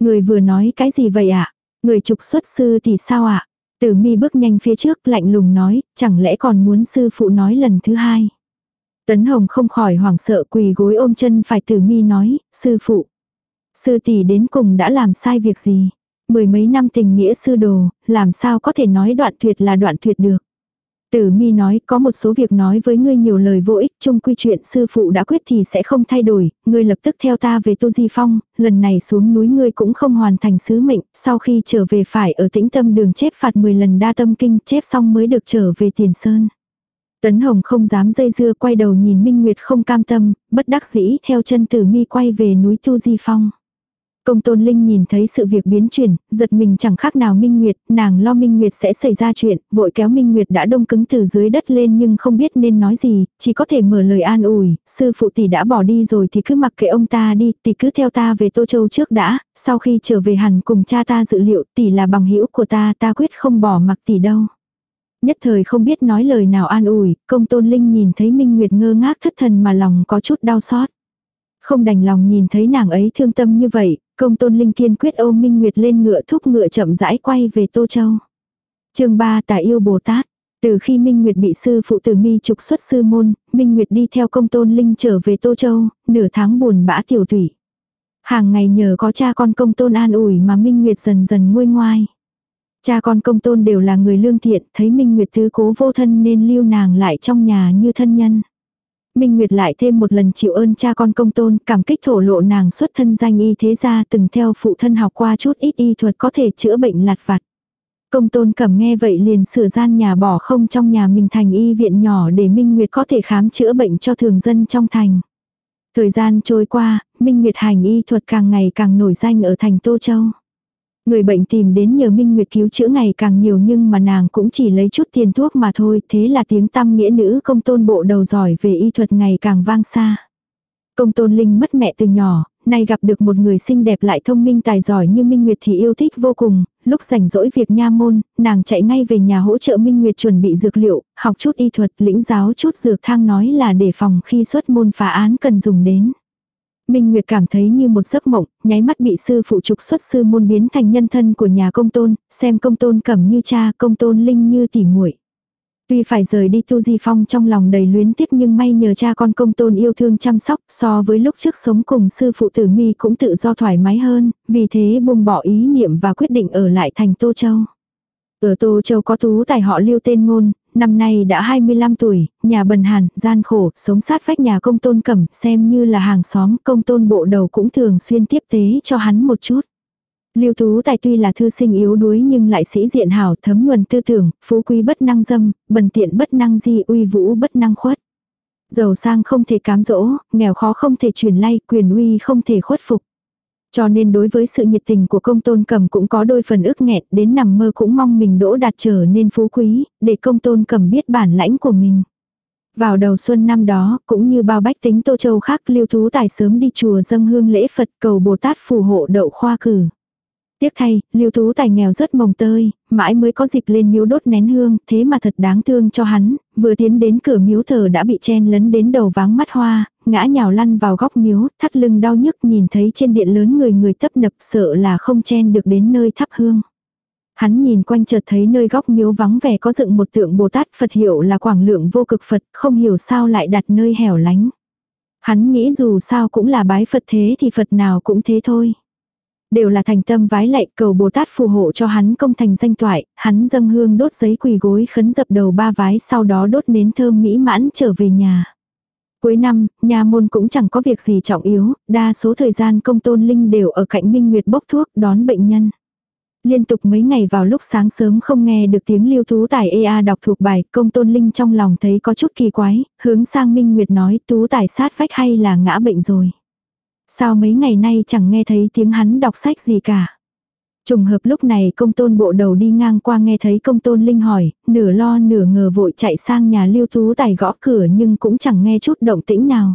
Người vừa nói cái gì vậy ạ? À? Người trục xuất sư thì sao ạ? À? Tử mi bước nhanh phía trước lạnh lùng nói, chẳng lẽ còn muốn sư phụ nói lần thứ hai. Tấn Hồng không khỏi hoảng sợ quỳ gối ôm chân phải tử mi nói, sư phụ. Sư tỷ đến cùng đã làm sai việc gì? Mười mấy năm tình nghĩa sư đồ, làm sao có thể nói đoạn tuyệt là đoạn tuyệt được? Tử mi nói có một số việc nói với ngươi nhiều lời vô ích chung quy chuyện sư phụ đã quyết thì sẽ không thay đổi, ngươi lập tức theo ta về Tô Di Phong, lần này xuống núi ngươi cũng không hoàn thành sứ mệnh, sau khi trở về phải ở tĩnh tâm đường chép phạt 10 lần đa tâm kinh chép xong mới được trở về tiền sơn. Tấn Hồng không dám dây dưa quay đầu nhìn Minh Nguyệt không cam tâm, bất đắc dĩ theo chân tử mi quay về núi Tu Di Phong. Công tôn linh nhìn thấy sự việc biến chuyển, giật mình chẳng khác nào Minh Nguyệt, nàng lo Minh Nguyệt sẽ xảy ra chuyện, vội kéo Minh Nguyệt đã đông cứng từ dưới đất lên nhưng không biết nên nói gì, chỉ có thể mở lời an ủi, sư phụ tỷ đã bỏ đi rồi thì cứ mặc kệ ông ta đi, tỷ cứ theo ta về Tô Châu trước đã, sau khi trở về hẳn cùng cha ta dự liệu tỷ là bằng hữu của ta ta quyết không bỏ mặc tỷ đâu. Nhất thời không biết nói lời nào an ủi, công tôn linh nhìn thấy Minh Nguyệt ngơ ngác thất thần mà lòng có chút đau xót. Không đành lòng nhìn thấy nàng ấy thương tâm như vậy, công tôn linh kiên quyết ôm Minh Nguyệt lên ngựa thúc ngựa chậm rãi quay về Tô Châu. chương 3 Tà yêu Bồ Tát. Từ khi Minh Nguyệt bị sư phụ tử mi trục xuất sư môn, Minh Nguyệt đi theo công tôn linh trở về Tô Châu, nửa tháng buồn bã tiểu thủy. Hàng ngày nhờ có cha con công tôn an ủi mà Minh Nguyệt dần dần nguôi ngoai. Cha con công tôn đều là người lương thiện, thấy Minh Nguyệt tứ cố vô thân nên lưu nàng lại trong nhà như thân nhân. Minh Nguyệt lại thêm một lần chịu ơn cha con công tôn, cảm kích thổ lộ nàng xuất thân danh y thế gia từng theo phụ thân học qua chút ít y thuật có thể chữa bệnh lặt vặt. Công tôn cầm nghe vậy liền sửa gian nhà bỏ không trong nhà mình thành y viện nhỏ để Minh Nguyệt có thể khám chữa bệnh cho thường dân trong thành. Thời gian trôi qua, Minh Nguyệt hành y thuật càng ngày càng nổi danh ở thành Tô Châu. Người bệnh tìm đến nhờ Minh Nguyệt cứu chữa ngày càng nhiều nhưng mà nàng cũng chỉ lấy chút tiền thuốc mà thôi, thế là tiếng tăm nghĩa nữ công tôn bộ đầu giỏi về y thuật ngày càng vang xa. Công tôn linh mất mẹ từ nhỏ, nay gặp được một người xinh đẹp lại thông minh tài giỏi như Minh Nguyệt thì yêu thích vô cùng, lúc rảnh rỗi việc nha môn, nàng chạy ngay về nhà hỗ trợ Minh Nguyệt chuẩn bị dược liệu, học chút y thuật, lĩnh giáo chút dược thang nói là để phòng khi xuất môn phá án cần dùng đến. Minh Nguyệt cảm thấy như một giấc mộng, nháy mắt bị sư phụ trục xuất sư môn biến thành nhân thân của nhà công tôn, xem công tôn cẩm như cha, công tôn linh như tỉ muội. Tuy phải rời đi Tu Di Phong trong lòng đầy luyến tiếc nhưng may nhờ cha con công tôn yêu thương chăm sóc so với lúc trước sống cùng sư phụ tử mi cũng tự do thoải mái hơn, vì thế buông bỏ ý niệm và quyết định ở lại thành Tô Châu. Ở Tô Châu có tú tài họ lưu tên ngôn, năm nay đã 25 tuổi, nhà bần hàn, gian khổ, sống sát vách nhà công tôn cẩm, xem như là hàng xóm, công tôn bộ đầu cũng thường xuyên tiếp tế cho hắn một chút. Lưu Tú Tài tuy là thư sinh yếu đuối nhưng lại sĩ diện hảo thấm nhuần tư tưởng, phú quý bất năng dâm, bần tiện bất năng di uy vũ bất năng khuất. Giàu sang không thể cám dỗ, nghèo khó không thể truyền lay, quyền uy không thể khuất phục. Cho nên đối với sự nhiệt tình của công tôn cầm cũng có đôi phần ức nghẹn, đến nằm mơ cũng mong mình đỗ đạt trở nên phú quý, để công tôn cầm biết bản lãnh của mình. Vào đầu xuân năm đó, cũng như bao bách tính Tô Châu khác lưu thú tài sớm đi chùa dâng hương lễ Phật cầu Bồ Tát phù hộ đậu khoa cử. Tiếc thay, lưu tú tài nghèo rất mồng tơi, mãi mới có dịp lên miếu đốt nén hương, thế mà thật đáng thương cho hắn, vừa tiến đến cửa miếu thờ đã bị chen lấn đến đầu váng mắt hoa, ngã nhào lăn vào góc miếu, thắt lưng đau nhức nhìn thấy trên điện lớn người người tấp nập sợ là không chen được đến nơi thắp hương. Hắn nhìn quanh chợt thấy nơi góc miếu vắng vẻ có dựng một tượng Bồ Tát Phật hiệu là quảng lượng vô cực Phật, không hiểu sao lại đặt nơi hẻo lánh. Hắn nghĩ dù sao cũng là bái Phật thế thì Phật nào cũng thế thôi. Đều là thành tâm vái lạy cầu Bồ Tát phù hộ cho hắn công thành danh toại, hắn dâng hương đốt giấy quỳ gối khấn dập đầu ba vái sau đó đốt nến thơm mỹ mãn trở về nhà. Cuối năm, nhà môn cũng chẳng có việc gì trọng yếu, đa số thời gian công tôn linh đều ở cạnh Minh Nguyệt bốc thuốc đón bệnh nhân. Liên tục mấy ngày vào lúc sáng sớm không nghe được tiếng lưu tú tài EA đọc thuộc bài, công tôn linh trong lòng thấy có chút kỳ quái, hướng sang Minh Nguyệt nói tú tài sát vách hay là ngã bệnh rồi. Sao mấy ngày nay chẳng nghe thấy tiếng hắn đọc sách gì cả. Trùng hợp lúc này công tôn bộ đầu đi ngang qua nghe thấy công tôn linh hỏi, nửa lo nửa ngờ vội chạy sang nhà lưu tú tài gõ cửa nhưng cũng chẳng nghe chút động tĩnh nào.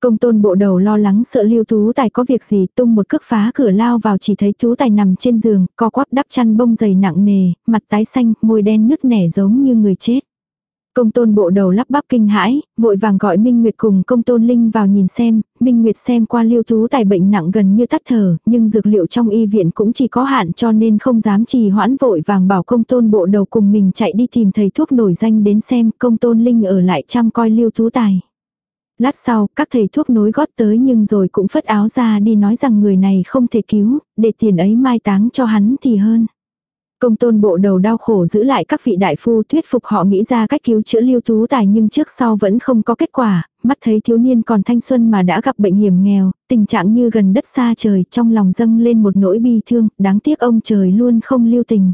Công tôn bộ đầu lo lắng sợ lưu tú tài có việc gì tung một cước phá cửa lao vào chỉ thấy tú tài nằm trên giường, co quắp đắp chăn bông dày nặng nề, mặt tái xanh, môi đen nứt nẻ giống như người chết. Công tôn bộ đầu lắp bắp kinh hãi, vội vàng gọi Minh Nguyệt cùng công tôn Linh vào nhìn xem, Minh Nguyệt xem qua lưu tú tài bệnh nặng gần như tắt thở, nhưng dược liệu trong y viện cũng chỉ có hạn cho nên không dám trì hoãn vội vàng bảo công tôn bộ đầu cùng mình chạy đi tìm thầy thuốc nổi danh đến xem công tôn Linh ở lại chăm coi lưu tú tài. Lát sau, các thầy thuốc nối gót tới nhưng rồi cũng phất áo ra đi nói rằng người này không thể cứu, để tiền ấy mai táng cho hắn thì hơn. Công tôn bộ đầu đau khổ giữ lại các vị đại phu thuyết phục họ nghĩ ra cách cứu chữa lưu tú tài nhưng trước sau vẫn không có kết quả, mắt thấy thiếu niên còn thanh xuân mà đã gặp bệnh hiểm nghèo, tình trạng như gần đất xa trời trong lòng dâng lên một nỗi bi thương, đáng tiếc ông trời luôn không lưu tình.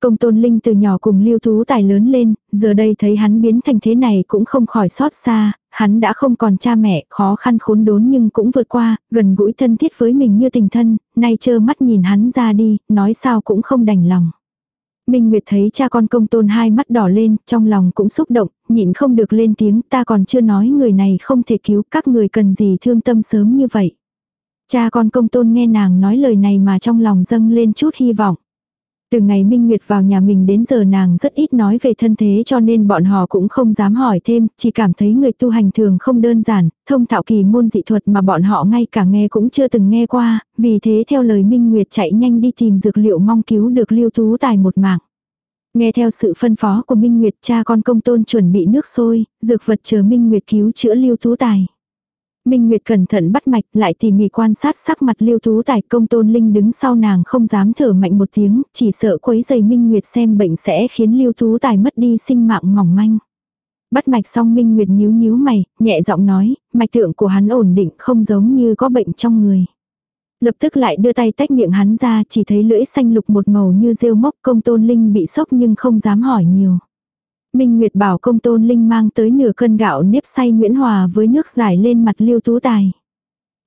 Công tôn linh từ nhỏ cùng lưu tú tài lớn lên, giờ đây thấy hắn biến thành thế này cũng không khỏi xót xa, hắn đã không còn cha mẹ, khó khăn khốn đốn nhưng cũng vượt qua, gần gũi thân thiết với mình như tình thân, nay trơ mắt nhìn hắn ra đi, nói sao cũng không đành lòng. Minh Nguyệt thấy cha con công tôn hai mắt đỏ lên, trong lòng cũng xúc động, nhịn không được lên tiếng, ta còn chưa nói người này không thể cứu, các người cần gì thương tâm sớm như vậy. Cha con công tôn nghe nàng nói lời này mà trong lòng dâng lên chút hy vọng. Từ ngày Minh Nguyệt vào nhà mình đến giờ nàng rất ít nói về thân thế cho nên bọn họ cũng không dám hỏi thêm, chỉ cảm thấy người tu hành thường không đơn giản, thông thạo kỳ môn dị thuật mà bọn họ ngay cả nghe cũng chưa từng nghe qua, vì thế theo lời Minh Nguyệt chạy nhanh đi tìm dược liệu mong cứu được lưu tú tài một mạng. Nghe theo sự phân phó của Minh Nguyệt cha con công tôn chuẩn bị nước sôi, dược vật chờ Minh Nguyệt cứu chữa lưu tú tài. Minh Nguyệt cẩn thận bắt mạch lại tỉ mỉ quan sát sắc mặt lưu tú tài công tôn linh đứng sau nàng không dám thở mạnh một tiếng, chỉ sợ quấy giày Minh Nguyệt xem bệnh sẽ khiến lưu tú tài mất đi sinh mạng mỏng manh. Bắt mạch xong Minh Nguyệt nhíu nhíu mày, nhẹ giọng nói, mạch tượng của hắn ổn định không giống như có bệnh trong người. Lập tức lại đưa tay tách miệng hắn ra chỉ thấy lưỡi xanh lục một màu như rêu mốc công tôn linh bị sốc nhưng không dám hỏi nhiều. Minh Nguyệt bảo công tôn linh mang tới nửa cân gạo nếp xay Nguyễn Hòa với nước giải lên mặt Lưu Tú Tài.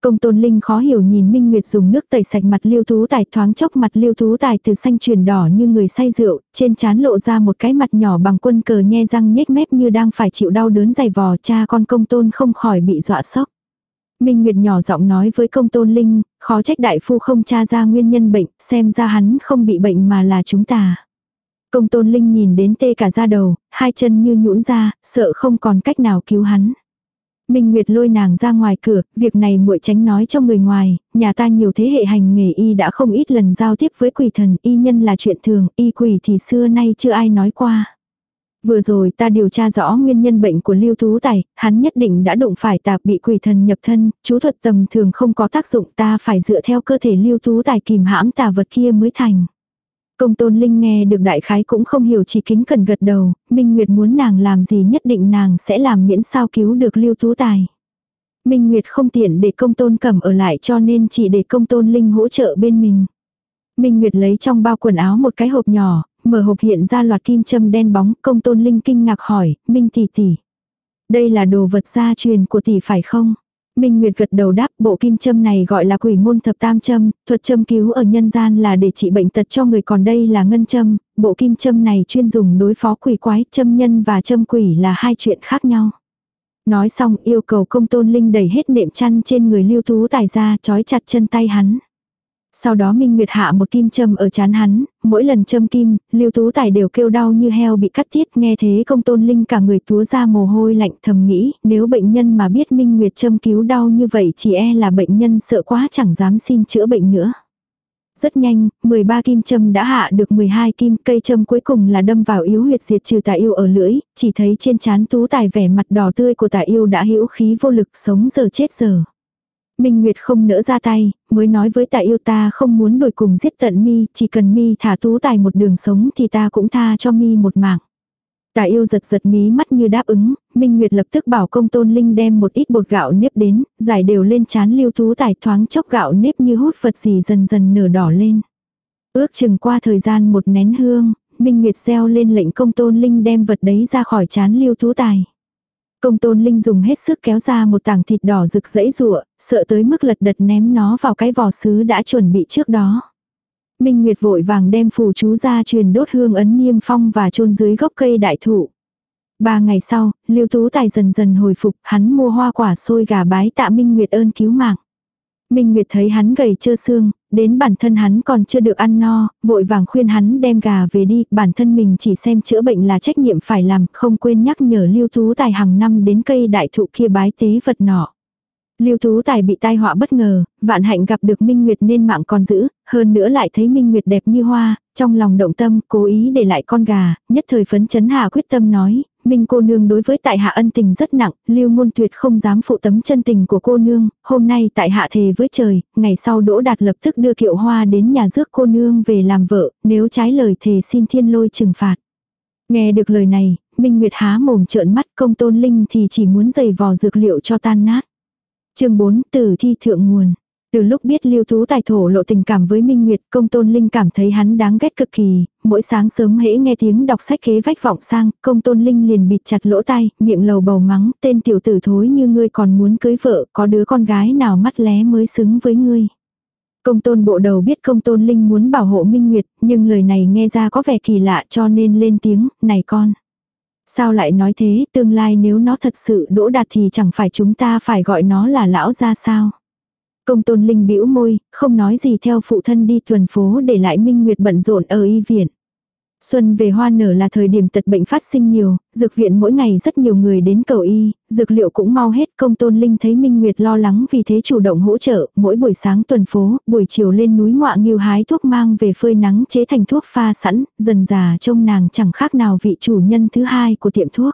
Công tôn linh khó hiểu nhìn Minh Nguyệt dùng nước tẩy sạch mặt Lưu Tú Tài thoáng chốc mặt Lưu Tú Tài từ xanh chuyển đỏ như người say rượu, trên trán lộ ra một cái mặt nhỏ bằng quân cờ nhe răng nhếch mép như đang phải chịu đau đớn dày vò cha con công tôn không khỏi bị dọa sốc. Minh Nguyệt nhỏ giọng nói với công tôn linh, khó trách đại phu không tra ra nguyên nhân bệnh, xem ra hắn không bị bệnh mà là chúng ta. Công tôn linh nhìn đến tê cả da đầu, hai chân như nhũn ra, sợ không còn cách nào cứu hắn. Minh Nguyệt lôi nàng ra ngoài cửa, việc này muội tránh nói cho người ngoài, nhà ta nhiều thế hệ hành nghề y đã không ít lần giao tiếp với quỷ thần, y nhân là chuyện thường, y quỷ thì xưa nay chưa ai nói qua. Vừa rồi ta điều tra rõ nguyên nhân bệnh của Lưu Tú Tài, hắn nhất định đã đụng phải tạp bị quỷ thần nhập thân, chú thuật tầm thường không có tác dụng ta phải dựa theo cơ thể Lưu Tú Tài kìm hãm tà vật kia mới thành. Công tôn linh nghe được đại khái cũng không hiểu chỉ kính cần gật đầu, Minh Nguyệt muốn nàng làm gì nhất định nàng sẽ làm miễn sao cứu được lưu tú tài. Minh Nguyệt không tiện để công tôn cầm ở lại cho nên chỉ để công tôn linh hỗ trợ bên mình. Minh Nguyệt lấy trong bao quần áo một cái hộp nhỏ, mở hộp hiện ra loạt kim châm đen bóng, công tôn linh kinh ngạc hỏi, Minh tỷ tỷ. Đây là đồ vật gia truyền của tỷ phải không? Minh Nguyệt gật đầu đáp bộ kim châm này gọi là quỷ môn thập tam châm, thuật châm cứu ở nhân gian là để trị bệnh tật cho người còn đây là ngân châm, bộ kim châm này chuyên dùng đối phó quỷ quái, châm nhân và châm quỷ là hai chuyện khác nhau. Nói xong yêu cầu công tôn linh đẩy hết nệm chăn trên người lưu tú tài ra trói chặt chân tay hắn. Sau đó Minh Nguyệt hạ một kim châm ở chán hắn, mỗi lần châm kim, Lưu Tú Tài đều kêu đau như heo bị cắt tiết, nghe thế công tôn linh cả người túa ra mồ hôi lạnh thầm nghĩ, nếu bệnh nhân mà biết Minh Nguyệt châm cứu đau như vậy chỉ e là bệnh nhân sợ quá chẳng dám xin chữa bệnh nữa. Rất nhanh, 13 kim châm đã hạ được 12 kim, cây châm cuối cùng là đâm vào yếu huyệt diệt trừ tà yêu ở lưỡi, chỉ thấy trên chán tú tài vẻ mặt đỏ tươi của tà yêu đã hữu khí vô lực sống giờ chết giờ. Minh Nguyệt không nỡ ra tay, mới nói với tạ yêu ta không muốn đổi cùng giết tận mi, chỉ cần mi thả tú tài một đường sống thì ta cũng tha cho mi một mạng. Tạ yêu giật giật mí mắt như đáp ứng, Minh Nguyệt lập tức bảo công tôn linh đem một ít bột gạo nếp đến, giải đều lên chán lưu tú tài thoáng chốc gạo nếp như hút vật gì dần dần nở đỏ lên. Ước chừng qua thời gian một nén hương, Minh Nguyệt gieo lên lệnh công tôn linh đem vật đấy ra khỏi chán lưu tú tài. Công tôn linh dùng hết sức kéo ra một tảng thịt đỏ rực rẫy rụa, sợ tới mức lật đật ném nó vào cái vỏ sứ đã chuẩn bị trước đó. Minh Nguyệt vội vàng đem phù chú ra truyền đốt hương ấn niêm phong và chôn dưới gốc cây đại thụ. Ba ngày sau, Lưu Tú Tài dần dần hồi phục, hắn mua hoa quả xôi gà bái tạ Minh Nguyệt ơn cứu mạng. Minh Nguyệt thấy hắn gầy trơ xương, đến bản thân hắn còn chưa được ăn no, vội vàng khuyên hắn đem gà về đi, bản thân mình chỉ xem chữa bệnh là trách nhiệm phải làm, không quên nhắc nhở Lưu Tú Tài hàng năm đến cây đại thụ kia bái tế vật nọ. Lưu Tú Tài bị tai họa bất ngờ, vạn hạnh gặp được Minh Nguyệt nên mạng còn giữ, hơn nữa lại thấy Minh Nguyệt đẹp như hoa, trong lòng động tâm, cố ý để lại con gà, nhất thời phấn chấn hà quyết tâm nói, Minh cô nương đối với tại hạ ân tình rất nặng, lưu môn tuyệt không dám phụ tấm chân tình của cô nương, hôm nay tại hạ thề với trời, ngày sau đỗ đạt lập tức đưa kiệu hoa đến nhà rước cô nương về làm vợ, nếu trái lời thề xin thiên lôi trừng phạt. Nghe được lời này, Minh Nguyệt há mồm trợn mắt công tôn linh thì chỉ muốn giày vò dược liệu cho tan nát. chương 4 Tử thi thượng nguồn từ lúc biết Lưu Tú Tài thổ lộ tình cảm với Minh Nguyệt, công tôn linh cảm thấy hắn đáng ghét cực kỳ, mỗi sáng sớm hễ nghe tiếng đọc sách kế vách vọng sang, công tôn linh liền bịt chặt lỗ tai, miệng lầu bầu mắng, tên tiểu tử thối như ngươi còn muốn cưới vợ, có đứa con gái nào mắt lé mới xứng với ngươi. Công tôn bộ đầu biết công tôn linh muốn bảo hộ Minh Nguyệt, nhưng lời này nghe ra có vẻ kỳ lạ cho nên lên tiếng, này con. Sao lại nói thế, tương lai nếu nó thật sự đỗ đạt thì chẳng phải chúng ta phải gọi nó là lão ra sao. Công tôn linh bĩu môi, không nói gì theo phụ thân đi tuần phố để lại Minh Nguyệt bận rộn ở y viện. Xuân về hoa nở là thời điểm tật bệnh phát sinh nhiều, dược viện mỗi ngày rất nhiều người đến cầu y, dược liệu cũng mau hết. Công tôn linh thấy Minh Nguyệt lo lắng vì thế chủ động hỗ trợ, mỗi buổi sáng tuần phố, buổi chiều lên núi ngọa nghiêu hái thuốc mang về phơi nắng chế thành thuốc pha sẵn, dần già trông nàng chẳng khác nào vị chủ nhân thứ hai của tiệm thuốc.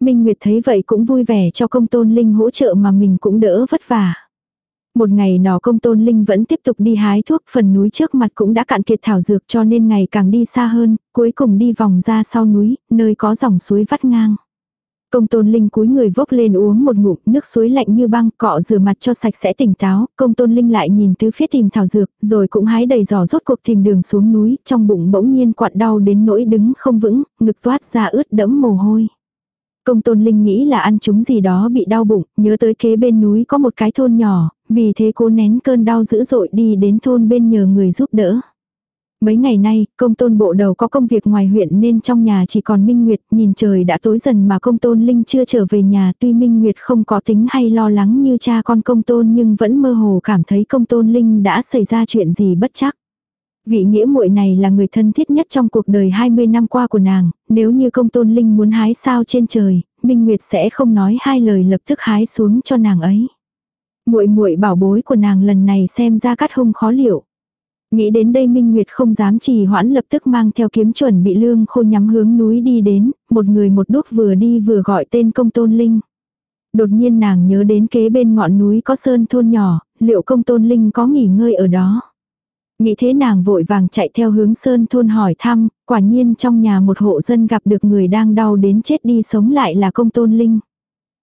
Minh Nguyệt thấy vậy cũng vui vẻ cho công tôn linh hỗ trợ mà mình cũng đỡ vất vả. Một ngày nọ công tôn linh vẫn tiếp tục đi hái thuốc phần núi trước mặt cũng đã cạn kiệt thảo dược cho nên ngày càng đi xa hơn, cuối cùng đi vòng ra sau núi, nơi có dòng suối vắt ngang. Công tôn linh cúi người vốc lên uống một ngụm nước suối lạnh như băng cọ rửa mặt cho sạch sẽ tỉnh táo, công tôn linh lại nhìn tứ phía tìm thảo dược, rồi cũng hái đầy giỏ rốt cuộc tìm đường xuống núi, trong bụng bỗng nhiên quặn đau đến nỗi đứng không vững, ngực toát ra ướt đẫm mồ hôi. Công tôn linh nghĩ là ăn chúng gì đó bị đau bụng, nhớ tới kế bên núi có một cái thôn nhỏ, vì thế cô nén cơn đau dữ dội đi đến thôn bên nhờ người giúp đỡ. Mấy ngày nay, công tôn bộ đầu có công việc ngoài huyện nên trong nhà chỉ còn Minh Nguyệt, nhìn trời đã tối dần mà công tôn Linh chưa trở về nhà tuy Minh Nguyệt không có tính hay lo lắng như cha con công tôn nhưng vẫn mơ hồ cảm thấy công tôn Linh đã xảy ra chuyện gì bất chắc. Vị nghĩa muội này là người thân thiết nhất trong cuộc đời 20 năm qua của nàng, nếu như công tôn Linh muốn hái sao trên trời, Minh Nguyệt sẽ không nói hai lời lập tức hái xuống cho nàng ấy. Muội muội bảo bối của nàng lần này xem ra cắt hung khó liệu. Nghĩ đến đây Minh Nguyệt không dám trì hoãn lập tức mang theo kiếm chuẩn bị lương khô nhắm hướng núi đi đến, một người một đúc vừa đi vừa gọi tên công tôn linh. Đột nhiên nàng nhớ đến kế bên ngọn núi có sơn thôn nhỏ, liệu công tôn linh có nghỉ ngơi ở đó. Nghĩ thế nàng vội vàng chạy theo hướng sơn thôn hỏi thăm, quả nhiên trong nhà một hộ dân gặp được người đang đau đến chết đi sống lại là công tôn linh.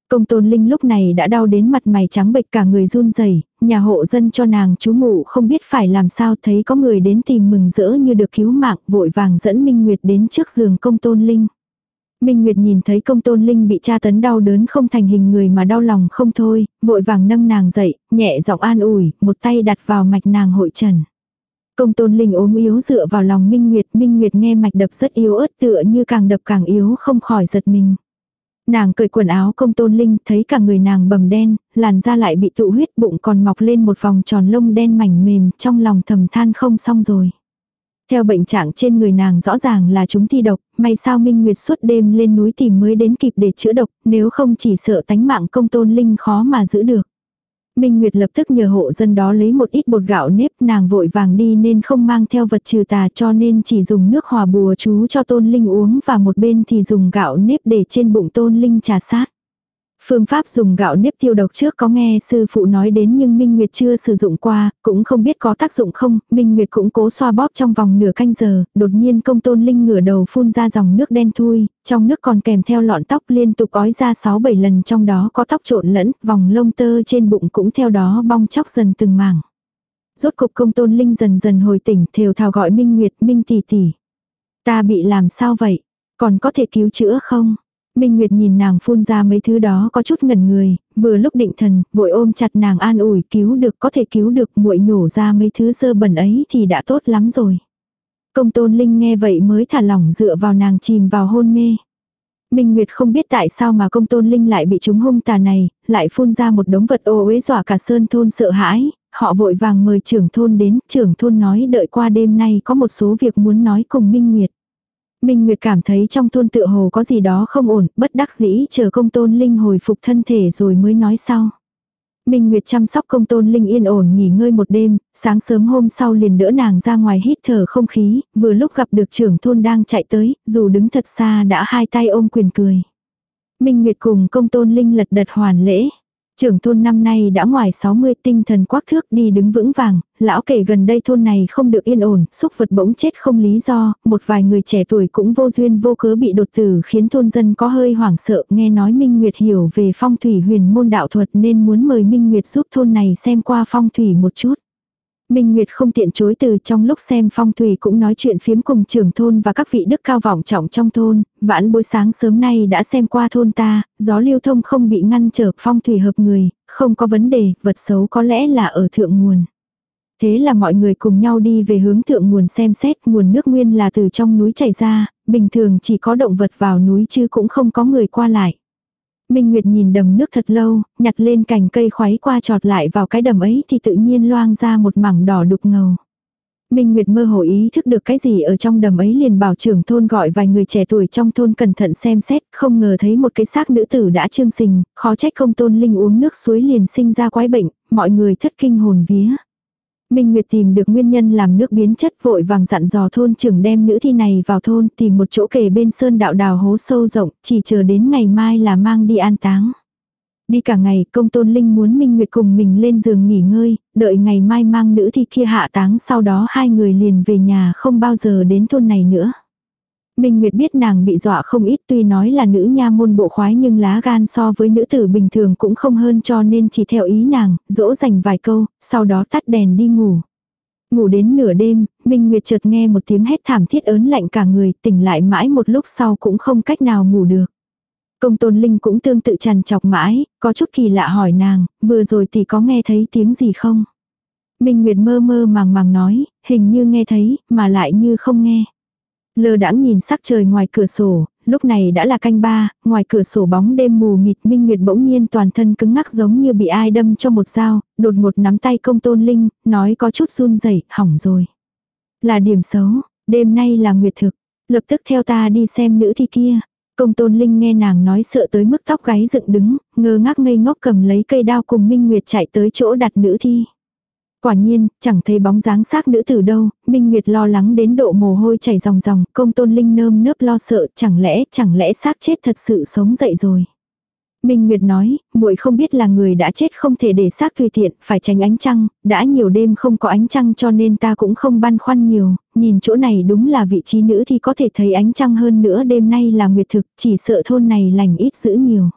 Công tôn linh lúc này đã đau đến mặt mày trắng bệch cả người run rẩy nhà hộ dân cho nàng chú ngủ không biết phải làm sao thấy có người đến tìm mừng rỡ như được cứu mạng vội vàng dẫn Minh Nguyệt đến trước giường công tôn linh. Minh Nguyệt nhìn thấy công tôn linh bị tra tấn đau đớn không thành hình người mà đau lòng không thôi, vội vàng nâng nàng dậy, nhẹ giọng an ủi, một tay đặt vào mạch nàng hội trần. Công tôn linh ốm yếu dựa vào lòng Minh Nguyệt, Minh Nguyệt nghe mạch đập rất yếu ớt tựa như càng đập càng yếu không khỏi giật mình. Nàng cởi quần áo công tôn linh, thấy cả người nàng bầm đen, làn da lại bị tụ huyết bụng còn mọc lên một vòng tròn lông đen mảnh mềm, trong lòng thầm than không xong rồi. Theo bệnh trạng trên người nàng rõ ràng là chúng thi độc, may sao Minh Nguyệt suốt đêm lên núi tìm mới đến kịp để chữa độc, nếu không chỉ sợ tánh mạng công tôn linh khó mà giữ được. Minh Nguyệt lập tức nhờ hộ dân đó lấy một ít bột gạo nếp, nàng vội vàng đi nên không mang theo vật trừ tà cho nên chỉ dùng nước hòa bùa chú cho tôn linh uống và một bên thì dùng gạo nếp để trên bụng tôn linh trà sát. Phương pháp dùng gạo nếp tiêu độc trước có nghe sư phụ nói đến nhưng Minh Nguyệt chưa sử dụng qua, cũng không biết có tác dụng không, Minh Nguyệt cũng cố xoa bóp trong vòng nửa canh giờ, đột nhiên công tôn linh ngửa đầu phun ra dòng nước đen thui, trong nước còn kèm theo lọn tóc liên tục ói ra 6-7 lần trong đó có tóc trộn lẫn, vòng lông tơ trên bụng cũng theo đó bong chóc dần từng mảng. Rốt cục công tôn linh dần dần hồi tỉnh, thều thào gọi Minh Nguyệt, Minh tỷ tỷ. Ta bị làm sao vậy? Còn có thể cứu chữa không? Minh Nguyệt nhìn nàng phun ra mấy thứ đó có chút ngẩn người, vừa lúc định thần, vội ôm chặt nàng an ủi cứu được có thể cứu được muội nhổ ra mấy thứ sơ bẩn ấy thì đã tốt lắm rồi. Công tôn linh nghe vậy mới thả lỏng dựa vào nàng chìm vào hôn mê. Minh Nguyệt không biết tại sao mà công tôn linh lại bị chúng hung tà này, lại phun ra một đống vật ô uế dọa cả sơn thôn sợ hãi, họ vội vàng mời trưởng thôn đến, trưởng thôn nói đợi qua đêm nay có một số việc muốn nói cùng Minh Nguyệt. Minh Nguyệt cảm thấy trong thôn Tự hồ có gì đó không ổn, bất đắc dĩ chờ công tôn linh hồi phục thân thể rồi mới nói sau. Minh Nguyệt chăm sóc công tôn linh yên ổn nghỉ ngơi một đêm, sáng sớm hôm sau liền đỡ nàng ra ngoài hít thở không khí, vừa lúc gặp được trưởng thôn đang chạy tới, dù đứng thật xa đã hai tay ôm quyền cười. Minh Nguyệt cùng công tôn linh lật đật hoàn lễ. Trưởng thôn năm nay đã ngoài 60 tinh thần quắc thước đi đứng vững vàng, lão kể gần đây thôn này không được yên ổn, xúc vật bỗng chết không lý do, một vài người trẻ tuổi cũng vô duyên vô cớ bị đột tử khiến thôn dân có hơi hoảng sợ, nghe nói Minh Nguyệt hiểu về phong thủy huyền môn đạo thuật nên muốn mời Minh Nguyệt giúp thôn này xem qua phong thủy một chút. Minh Nguyệt không tiện chối từ trong lúc xem phong thủy cũng nói chuyện phiếm cùng trưởng thôn và các vị đức cao vọng trọng trong thôn, vãn buổi sáng sớm nay đã xem qua thôn ta, gió lưu thông không bị ngăn trở phong thủy hợp người, không có vấn đề, vật xấu có lẽ là ở thượng nguồn. Thế là mọi người cùng nhau đi về hướng thượng nguồn xem xét nguồn nước nguyên là từ trong núi chảy ra, bình thường chỉ có động vật vào núi chứ cũng không có người qua lại. Minh Nguyệt nhìn đầm nước thật lâu, nhặt lên cành cây khoái qua trọt lại vào cái đầm ấy thì tự nhiên loang ra một mảng đỏ đục ngầu. Minh Nguyệt mơ hồ ý thức được cái gì ở trong đầm ấy liền bảo trưởng thôn gọi vài người trẻ tuổi trong thôn cẩn thận xem xét, không ngờ thấy một cái xác nữ tử đã trương sình, khó trách không tôn linh uống nước suối liền sinh ra quái bệnh, mọi người thất kinh hồn vía. Minh Nguyệt tìm được nguyên nhân làm nước biến chất vội vàng dặn dò thôn trưởng đem nữ thi này vào thôn tìm một chỗ kề bên sơn đạo đào hố sâu rộng, chỉ chờ đến ngày mai là mang đi an táng. Đi cả ngày, công tôn linh muốn Minh Nguyệt cùng mình lên giường nghỉ ngơi, đợi ngày mai mang nữ thi kia hạ táng sau đó hai người liền về nhà không bao giờ đến thôn này nữa. Minh Nguyệt biết nàng bị dọa không ít tuy nói là nữ nha môn bộ khoái nhưng lá gan so với nữ tử bình thường cũng không hơn cho nên chỉ theo ý nàng, dỗ dành vài câu, sau đó tắt đèn đi ngủ. Ngủ đến nửa đêm, Minh Nguyệt chợt nghe một tiếng hét thảm thiết ớn lạnh cả người, tỉnh lại mãi một lúc sau cũng không cách nào ngủ được. Công tôn linh cũng tương tự trằn chọc mãi, có chút kỳ lạ hỏi nàng, vừa rồi thì có nghe thấy tiếng gì không? Minh Nguyệt mơ mơ màng màng nói, hình như nghe thấy, mà lại như không nghe. Lơ đãng nhìn sắc trời ngoài cửa sổ, lúc này đã là canh ba, ngoài cửa sổ bóng đêm mù mịt Minh Nguyệt bỗng nhiên toàn thân cứng ngắc giống như bị ai đâm cho một dao, đột một nắm tay công tôn linh, nói có chút run rẩy hỏng rồi. Là điểm xấu, đêm nay là nguyệt thực, lập tức theo ta đi xem nữ thi kia. Công tôn linh nghe nàng nói sợ tới mức tóc gáy dựng đứng, ngơ ngác ngây ngốc cầm lấy cây đao cùng Minh Nguyệt chạy tới chỗ đặt nữ thi. Quả nhiên, chẳng thấy bóng dáng xác nữ tử đâu, Minh Nguyệt lo lắng đến độ mồ hôi chảy ròng ròng, công tôn linh nơm nớp lo sợ, chẳng lẽ, chẳng lẽ xác chết thật sự sống dậy rồi. Minh Nguyệt nói, muội không biết là người đã chết không thể để xác tùy tiện, phải tránh ánh trăng, đã nhiều đêm không có ánh trăng cho nên ta cũng không băn khoăn nhiều, nhìn chỗ này đúng là vị trí nữ thì có thể thấy ánh trăng hơn nữa đêm nay là nguyệt thực, chỉ sợ thôn này lành ít giữ nhiều.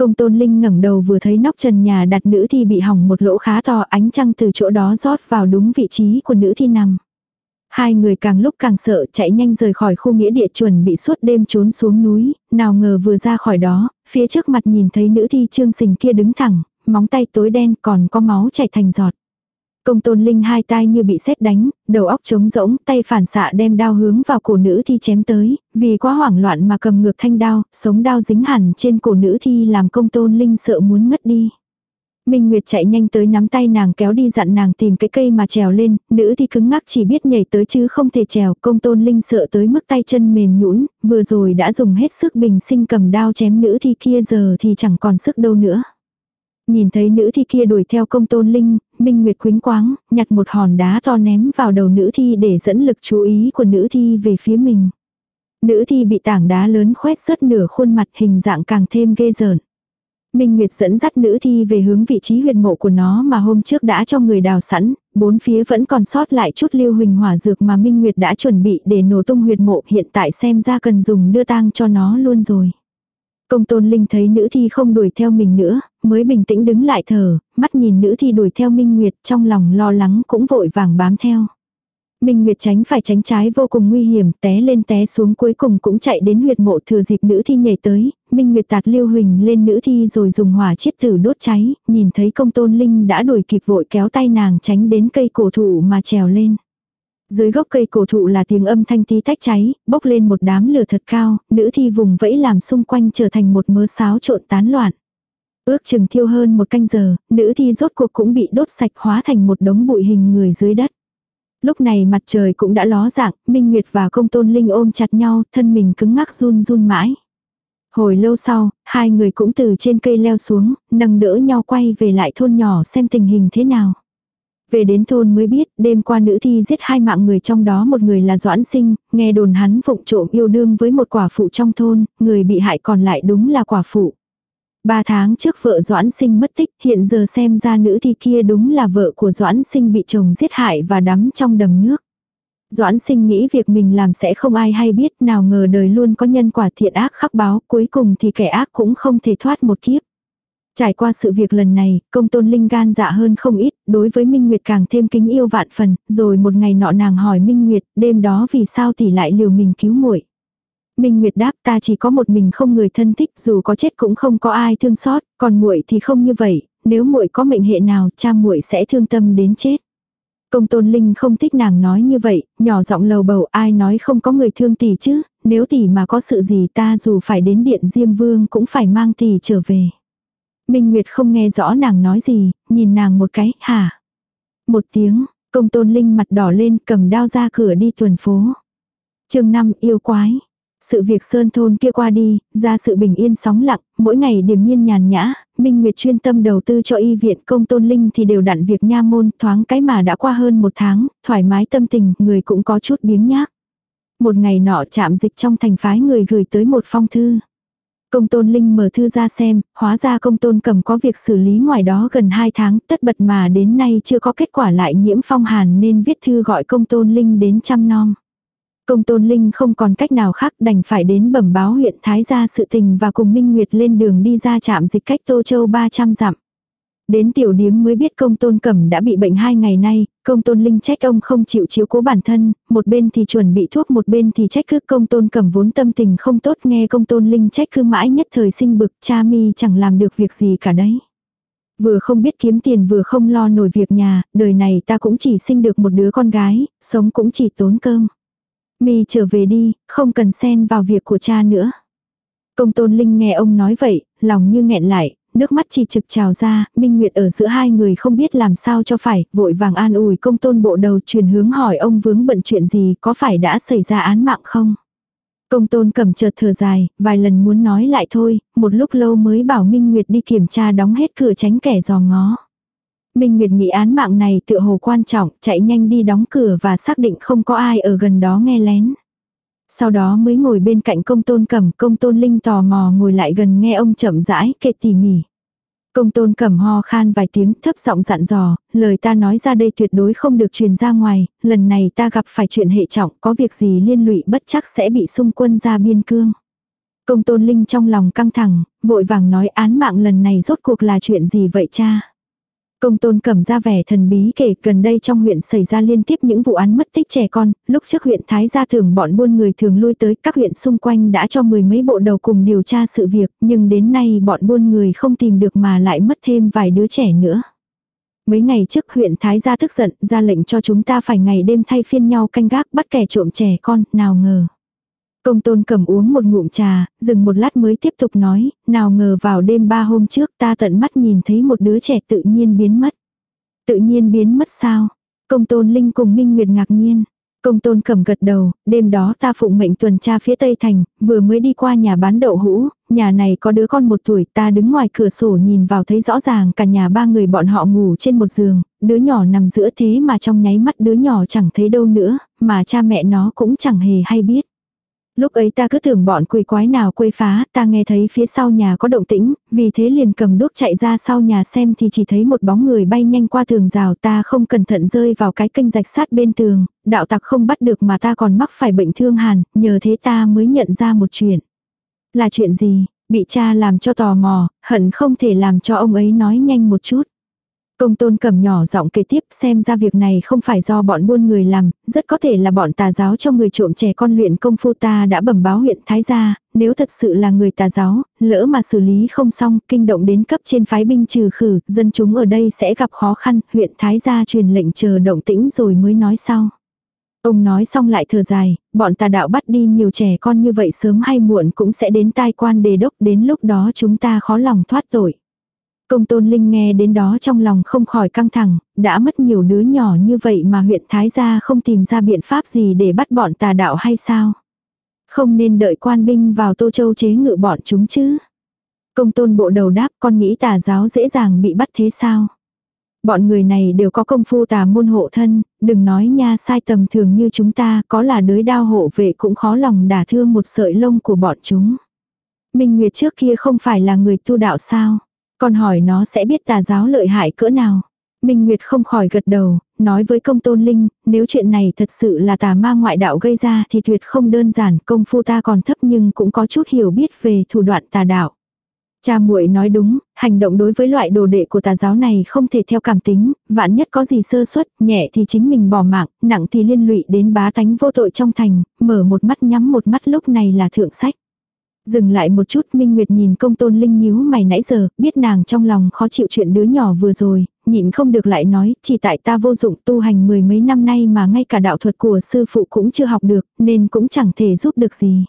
Công tôn linh ngẩng đầu vừa thấy nóc trần nhà đặt nữ thi bị hỏng một lỗ khá to ánh trăng từ chỗ đó rót vào đúng vị trí của nữ thi nằm. Hai người càng lúc càng sợ chạy nhanh rời khỏi khu nghĩa địa chuẩn bị suốt đêm trốn xuống núi, nào ngờ vừa ra khỏi đó, phía trước mặt nhìn thấy nữ thi trương sình kia đứng thẳng, móng tay tối đen còn có máu chảy thành giọt. Công tôn linh hai tay như bị sét đánh, đầu óc trống rỗng, tay phản xạ đem đao hướng vào cổ nữ thi chém tới, vì quá hoảng loạn mà cầm ngược thanh đao, sống đao dính hẳn trên cổ nữ thi làm công tôn linh sợ muốn ngất đi. Minh Nguyệt chạy nhanh tới nắm tay nàng kéo đi dặn nàng tìm cái cây mà trèo lên, nữ thì cứng ngắc chỉ biết nhảy tới chứ không thể trèo, công tôn linh sợ tới mức tay chân mềm nhũn, vừa rồi đã dùng hết sức bình sinh cầm đao chém nữ thì kia giờ thì chẳng còn sức đâu nữa. Nhìn thấy nữ thi kia đuổi theo công tôn linh, Minh Nguyệt quính quáng, nhặt một hòn đá to ném vào đầu nữ thi để dẫn lực chú ý của nữ thi về phía mình. Nữ thi bị tảng đá lớn khoét rớt nửa khuôn mặt hình dạng càng thêm ghê rợn. Minh Nguyệt dẫn dắt nữ thi về hướng vị trí huyệt mộ của nó mà hôm trước đã cho người đào sẵn, bốn phía vẫn còn sót lại chút lưu huỳnh hỏa dược mà Minh Nguyệt đã chuẩn bị để nổ tung huyệt mộ hiện tại xem ra cần dùng đưa tang cho nó luôn rồi. Công tôn linh thấy nữ thi không đuổi theo mình nữa, mới bình tĩnh đứng lại thở, mắt nhìn nữ thi đuổi theo Minh Nguyệt trong lòng lo lắng cũng vội vàng bám theo. Minh Nguyệt tránh phải tránh trái vô cùng nguy hiểm, té lên té xuống cuối cùng cũng chạy đến huyệt mộ thừa dịp nữ thi nhảy tới, Minh Nguyệt tạt lưu huỳnh lên nữ thi rồi dùng hỏa chiết tử đốt cháy, nhìn thấy công tôn linh đã đuổi kịp vội kéo tay nàng tránh đến cây cổ thụ mà trèo lên. Dưới gốc cây cổ thụ là tiếng âm thanh tí tách cháy, bốc lên một đám lửa thật cao, nữ thi vùng vẫy làm xung quanh trở thành một mớ sáo trộn tán loạn. Ước chừng thiêu hơn một canh giờ, nữ thi rốt cuộc cũng bị đốt sạch hóa thành một đống bụi hình người dưới đất. Lúc này mặt trời cũng đã ló dạng, Minh Nguyệt và công tôn linh ôm chặt nhau, thân mình cứng ngắc run run mãi. Hồi lâu sau, hai người cũng từ trên cây leo xuống, nâng đỡ nhau quay về lại thôn nhỏ xem tình hình thế nào. Về đến thôn mới biết, đêm qua nữ thi giết hai mạng người trong đó một người là Doãn Sinh, nghe đồn hắn phụng trộm yêu đương với một quả phụ trong thôn, người bị hại còn lại đúng là quả phụ. Ba tháng trước vợ Doãn Sinh mất tích, hiện giờ xem ra nữ thi kia đúng là vợ của Doãn Sinh bị chồng giết hại và đắm trong đầm nước. Doãn Sinh nghĩ việc mình làm sẽ không ai hay biết, nào ngờ đời luôn có nhân quả thiện ác khắc báo, cuối cùng thì kẻ ác cũng không thể thoát một kiếp. Trải qua sự việc lần này, công tôn linh gan dạ hơn không ít, đối với Minh Nguyệt càng thêm kính yêu vạn phần, rồi một ngày nọ nàng hỏi Minh Nguyệt, đêm đó vì sao tỷ lại liều mình cứu muội. Minh Nguyệt đáp ta chỉ có một mình không người thân thích, dù có chết cũng không có ai thương xót, còn muội thì không như vậy, nếu muội có mệnh hệ nào, cha muội sẽ thương tâm đến chết. Công tôn linh không thích nàng nói như vậy, nhỏ giọng lầu bầu ai nói không có người thương tỷ chứ, nếu tỷ mà có sự gì ta dù phải đến điện Diêm Vương cũng phải mang tỷ trở về. Minh Nguyệt không nghe rõ nàng nói gì, nhìn nàng một cái, hả? Một tiếng, Công tôn linh mặt đỏ lên cầm đao ra cửa đi tuần phố. chương 5 yêu quái. Sự việc sơn thôn kia qua đi, ra sự bình yên sóng lặng, mỗi ngày điềm nhiên nhàn nhã, Minh Nguyệt chuyên tâm đầu tư cho y viện công tôn linh thì đều đặn việc nha môn thoáng cái mà đã qua hơn một tháng, thoải mái tâm tình, người cũng có chút biếng nhác. Một ngày nọ chạm dịch trong thành phái người gửi tới một phong thư. Công tôn linh mở thư ra xem, hóa ra công tôn cầm có việc xử lý ngoài đó gần 2 tháng, tất bật mà đến nay chưa có kết quả lại nhiễm phong hàn nên viết thư gọi công tôn linh đến chăm nom. Công tôn linh không còn cách nào khác đành phải đến bẩm báo huyện Thái gia sự tình và cùng Minh Nguyệt lên đường đi ra trạm dịch cách Tô Châu 300 dặm. Đến tiểu điếm mới biết công tôn cẩm đã bị bệnh hai ngày nay, công tôn linh trách ông không chịu chiếu cố bản thân, một bên thì chuẩn bị thuốc một bên thì trách cứ công tôn cẩm vốn tâm tình không tốt nghe công tôn linh trách cứ mãi nhất thời sinh bực cha mi chẳng làm được việc gì cả đấy. Vừa không biết kiếm tiền vừa không lo nổi việc nhà, đời này ta cũng chỉ sinh được một đứa con gái, sống cũng chỉ tốn cơm. Mi trở về đi, không cần xen vào việc của cha nữa. Công tôn linh nghe ông nói vậy, lòng như nghẹn lại, nước mắt chỉ trực trào ra, Minh Nguyệt ở giữa hai người không biết làm sao cho phải, vội vàng an ủi công tôn bộ đầu truyền hướng hỏi ông vướng bận chuyện gì, có phải đã xảy ra án mạng không? Công tôn cầm chợt thở dài, vài lần muốn nói lại thôi, một lúc lâu mới bảo Minh Nguyệt đi kiểm tra đóng hết cửa tránh kẻ dò ngó. Minh Nguyệt nghĩ án mạng này tựa hồ quan trọng, chạy nhanh đi đóng cửa và xác định không có ai ở gần đó nghe lén. Sau đó mới ngồi bên cạnh công tôn cẩm, công tôn linh tò mò ngồi lại gần nghe ông chậm rãi kể tỉ mỉ. Công tôn cẩm ho khan vài tiếng thấp giọng dặn dò, lời ta nói ra đây tuyệt đối không được truyền ra ngoài, lần này ta gặp phải chuyện hệ trọng, có việc gì liên lụy bất chắc sẽ bị xung quân ra biên cương. Công tôn linh trong lòng căng thẳng, vội vàng nói án mạng lần này rốt cuộc là chuyện gì vậy cha. Công tôn cầm ra vẻ thần bí kể gần đây trong huyện xảy ra liên tiếp những vụ án mất tích trẻ con, lúc trước huyện Thái gia thường bọn buôn người thường lui tới các huyện xung quanh đã cho mười mấy bộ đầu cùng điều tra sự việc, nhưng đến nay bọn buôn người không tìm được mà lại mất thêm vài đứa trẻ nữa. Mấy ngày trước huyện Thái gia tức giận ra lệnh cho chúng ta phải ngày đêm thay phiên nhau canh gác bắt kẻ trộm trẻ con, nào ngờ. Công tôn cầm uống một ngụm trà, dừng một lát mới tiếp tục nói, nào ngờ vào đêm ba hôm trước ta tận mắt nhìn thấy một đứa trẻ tự nhiên biến mất. Tự nhiên biến mất sao? Công tôn linh cùng Minh Nguyệt ngạc nhiên. Công tôn cầm gật đầu, đêm đó ta phụng mệnh tuần tra phía tây thành, vừa mới đi qua nhà bán đậu hũ, nhà này có đứa con một tuổi ta đứng ngoài cửa sổ nhìn vào thấy rõ ràng cả nhà ba người bọn họ ngủ trên một giường, đứa nhỏ nằm giữa thế mà trong nháy mắt đứa nhỏ chẳng thấy đâu nữa, mà cha mẹ nó cũng chẳng hề hay biết. Lúc ấy ta cứ tưởng bọn quỷ quái nào quấy phá, ta nghe thấy phía sau nhà có động tĩnh, vì thế liền cầm đuốc chạy ra sau nhà xem thì chỉ thấy một bóng người bay nhanh qua tường rào ta không cẩn thận rơi vào cái kênh rạch sát bên tường, đạo tặc không bắt được mà ta còn mắc phải bệnh thương hàn, nhờ thế ta mới nhận ra một chuyện. Là chuyện gì? Bị cha làm cho tò mò, hận không thể làm cho ông ấy nói nhanh một chút. Công tôn cầm nhỏ giọng kể tiếp xem ra việc này không phải do bọn buôn người làm, rất có thể là bọn tà giáo cho người trộm trẻ con luyện công phu ta đã bẩm báo huyện Thái gia, nếu thật sự là người tà giáo, lỡ mà xử lý không xong, kinh động đến cấp trên phái binh trừ khử, dân chúng ở đây sẽ gặp khó khăn, huyện Thái gia truyền lệnh chờ động tĩnh rồi mới nói sau. Ông nói xong lại thở dài, bọn tà đạo bắt đi nhiều trẻ con như vậy sớm hay muộn cũng sẽ đến tai quan đề đốc đến lúc đó chúng ta khó lòng thoát tội. Công tôn linh nghe đến đó trong lòng không khỏi căng thẳng, đã mất nhiều đứa nhỏ như vậy mà huyện Thái gia không tìm ra biện pháp gì để bắt bọn tà đạo hay sao? Không nên đợi quan binh vào Tô Châu chế ngự bọn chúng chứ? Công tôn bộ đầu đáp con nghĩ tà giáo dễ dàng bị bắt thế sao? Bọn người này đều có công phu tà môn hộ thân, đừng nói nha sai tầm thường như chúng ta có là đới đao hộ vệ cũng khó lòng đả thương một sợi lông của bọn chúng. Minh Nguyệt trước kia không phải là người tu đạo sao? Còn hỏi nó sẽ biết tà giáo lợi hại cỡ nào. Minh Nguyệt không khỏi gật đầu, nói với công tôn linh, nếu chuyện này thật sự là tà ma ngoại đạo gây ra thì tuyệt không đơn giản, công phu ta còn thấp nhưng cũng có chút hiểu biết về thủ đoạn tà đạo. Cha muội nói đúng, hành động đối với loại đồ đệ của tà giáo này không thể theo cảm tính, vạn nhất có gì sơ suất, nhẹ thì chính mình bỏ mạng, nặng thì liên lụy đến bá tánh vô tội trong thành, mở một mắt nhắm một mắt lúc này là thượng sách. Dừng lại một chút Minh Nguyệt nhìn công tôn linh nhíu mày nãy giờ, biết nàng trong lòng khó chịu chuyện đứa nhỏ vừa rồi, nhịn không được lại nói, chỉ tại ta vô dụng tu hành mười mấy năm nay mà ngay cả đạo thuật của sư phụ cũng chưa học được, nên cũng chẳng thể giúp được gì.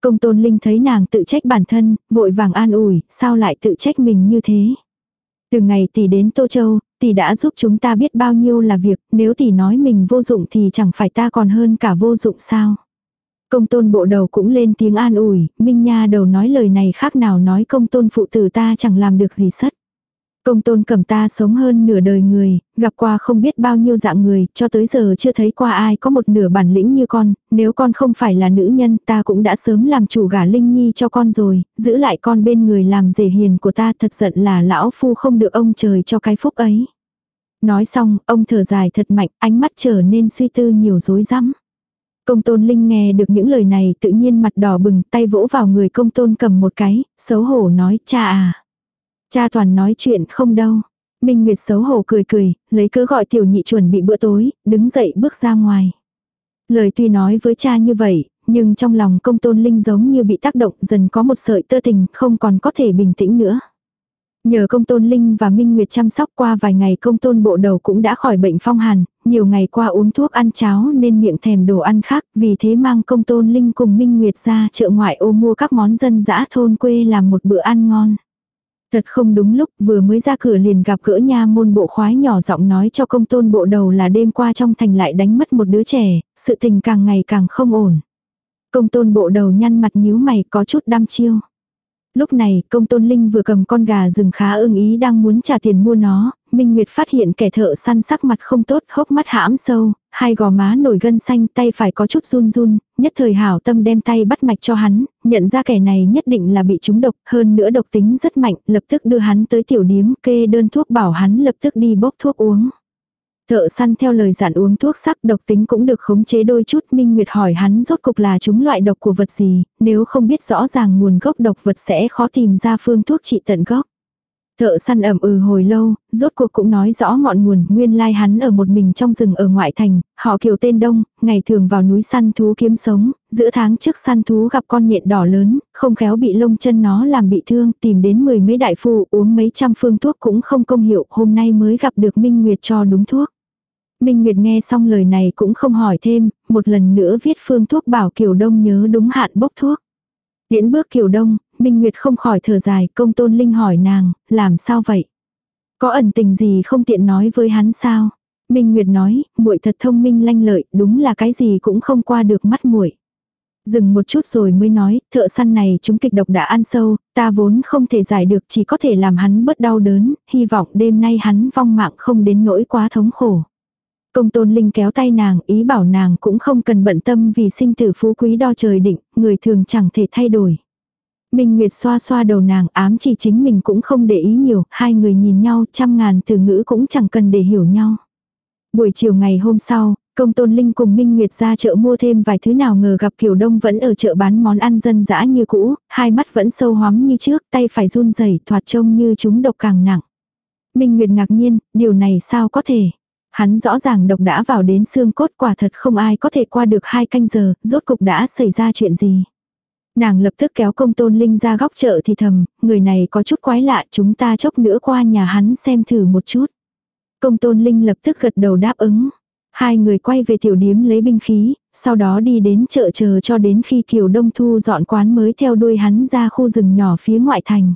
Công tôn linh thấy nàng tự trách bản thân, vội vàng an ủi, sao lại tự trách mình như thế. Từ ngày tỷ đến Tô Châu, tỷ đã giúp chúng ta biết bao nhiêu là việc, nếu tỷ nói mình vô dụng thì chẳng phải ta còn hơn cả vô dụng sao. Công tôn bộ đầu cũng lên tiếng an ủi, Minh Nha đầu nói lời này khác nào nói công tôn phụ tử ta chẳng làm được gì sất. Công tôn cầm ta sống hơn nửa đời người, gặp qua không biết bao nhiêu dạng người, cho tới giờ chưa thấy qua ai có một nửa bản lĩnh như con, nếu con không phải là nữ nhân ta cũng đã sớm làm chủ gả Linh Nhi cho con rồi, giữ lại con bên người làm rể hiền của ta thật giận là lão phu không được ông trời cho cái phúc ấy. Nói xong, ông thở dài thật mạnh, ánh mắt trở nên suy tư nhiều rối rắm. Công tôn linh nghe được những lời này tự nhiên mặt đỏ bừng tay vỗ vào người công tôn cầm một cái, xấu hổ nói cha à. Cha toàn nói chuyện không đâu. Minh Nguyệt xấu hổ cười cười, lấy cớ gọi tiểu nhị chuẩn bị bữa tối, đứng dậy bước ra ngoài. Lời tuy nói với cha như vậy, nhưng trong lòng công tôn linh giống như bị tác động dần có một sợi tơ tình không còn có thể bình tĩnh nữa. Nhờ công tôn Linh và Minh Nguyệt chăm sóc qua vài ngày công tôn bộ đầu cũng đã khỏi bệnh phong hàn, nhiều ngày qua uống thuốc ăn cháo nên miệng thèm đồ ăn khác, vì thế mang công tôn Linh cùng Minh Nguyệt ra chợ ngoại ô mua các món dân dã thôn quê làm một bữa ăn ngon. Thật không đúng lúc vừa mới ra cửa liền gặp gỡ nha môn bộ khoái nhỏ giọng nói cho công tôn bộ đầu là đêm qua trong thành lại đánh mất một đứa trẻ, sự tình càng ngày càng không ổn. Công tôn bộ đầu nhăn mặt nhíu mày có chút đăm chiêu. Lúc này, công tôn linh vừa cầm con gà rừng khá ưng ý đang muốn trả tiền mua nó, Minh Nguyệt phát hiện kẻ thợ săn sắc mặt không tốt, hốc mắt hãm sâu, hai gò má nổi gân xanh, tay phải có chút run run, nhất thời hảo tâm đem tay bắt mạch cho hắn, nhận ra kẻ này nhất định là bị trúng độc, hơn nữa độc tính rất mạnh, lập tức đưa hắn tới tiểu điếm, kê đơn thuốc bảo hắn lập tức đi bốc thuốc uống. Thợ săn theo lời giản uống thuốc sắc độc tính cũng được khống chế đôi chút. Minh Nguyệt hỏi hắn rốt cục là chúng loại độc của vật gì, nếu không biết rõ ràng nguồn gốc độc vật sẽ khó tìm ra phương thuốc trị tận gốc. Thợ săn ẩm ừ hồi lâu, rốt cuộc cũng nói rõ ngọn nguồn, nguyên lai hắn ở một mình trong rừng ở ngoại thành, họ kiều tên Đông, ngày thường vào núi săn thú kiếm sống, giữa tháng trước săn thú gặp con nhện đỏ lớn, không khéo bị lông chân nó làm bị thương, tìm đến mười mấy đại phu, uống mấy trăm phương thuốc cũng không công hiệu, hôm nay mới gặp được Minh Nguyệt cho đúng thuốc. Minh Nguyệt nghe xong lời này cũng không hỏi thêm, một lần nữa viết phương thuốc bảo Kiều Đông nhớ đúng hạn bốc thuốc. Điễn bước Kiều Đông, Minh Nguyệt không khỏi thở dài, công tôn linh hỏi nàng, làm sao vậy? Có ẩn tình gì không tiện nói với hắn sao? Minh Nguyệt nói, muội thật thông minh lanh lợi, đúng là cái gì cũng không qua được mắt muội. Dừng một chút rồi mới nói, thợ săn này chúng kịch độc đã ăn sâu, ta vốn không thể giải được chỉ có thể làm hắn bớt đau đớn, hy vọng đêm nay hắn vong mạng không đến nỗi quá thống khổ. Công tôn linh kéo tay nàng, ý bảo nàng cũng không cần bận tâm vì sinh tử phú quý đo trời định, người thường chẳng thể thay đổi. Minh Nguyệt xoa xoa đầu nàng ám chỉ chính mình cũng không để ý nhiều, hai người nhìn nhau trăm ngàn từ ngữ cũng chẳng cần để hiểu nhau. Buổi chiều ngày hôm sau, công tôn linh cùng Minh Nguyệt ra chợ mua thêm vài thứ nào ngờ gặp Kiều Đông vẫn ở chợ bán món ăn dân dã như cũ, hai mắt vẫn sâu hoắm như trước, tay phải run rẩy thoạt trông như chúng độc càng nặng. Minh Nguyệt ngạc nhiên, điều này sao có thể? Hắn rõ ràng độc đã vào đến xương cốt quả thật không ai có thể qua được hai canh giờ, rốt cục đã xảy ra chuyện gì. Nàng lập tức kéo công tôn linh ra góc chợ thì thầm, người này có chút quái lạ chúng ta chốc nữa qua nhà hắn xem thử một chút. Công tôn linh lập tức gật đầu đáp ứng. Hai người quay về tiểu điếm lấy binh khí, sau đó đi đến chợ chờ cho đến khi Kiều Đông Thu dọn quán mới theo đuôi hắn ra khu rừng nhỏ phía ngoại thành.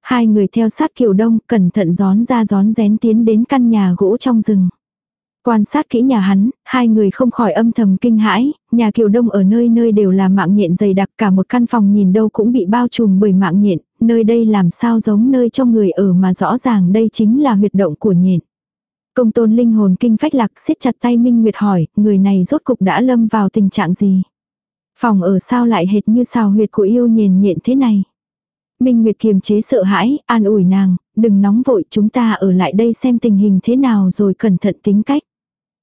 Hai người theo sát Kiều Đông cẩn thận gión ra gión rén tiến đến căn nhà gỗ trong rừng. Quan sát kỹ nhà hắn, hai người không khỏi âm thầm kinh hãi, nhà kiều đông ở nơi nơi đều là mạng nhện dày đặc cả một căn phòng nhìn đâu cũng bị bao trùm bởi mạng nhện, nơi đây làm sao giống nơi cho người ở mà rõ ràng đây chính là huyệt động của nhện. Công tôn linh hồn kinh phách lạc siết chặt tay Minh Nguyệt hỏi, người này rốt cục đã lâm vào tình trạng gì? Phòng ở sao lại hệt như sao huyệt của yêu nhện nhện thế này? Minh Nguyệt kiềm chế sợ hãi, an ủi nàng, đừng nóng vội chúng ta ở lại đây xem tình hình thế nào rồi cẩn thận tính cách.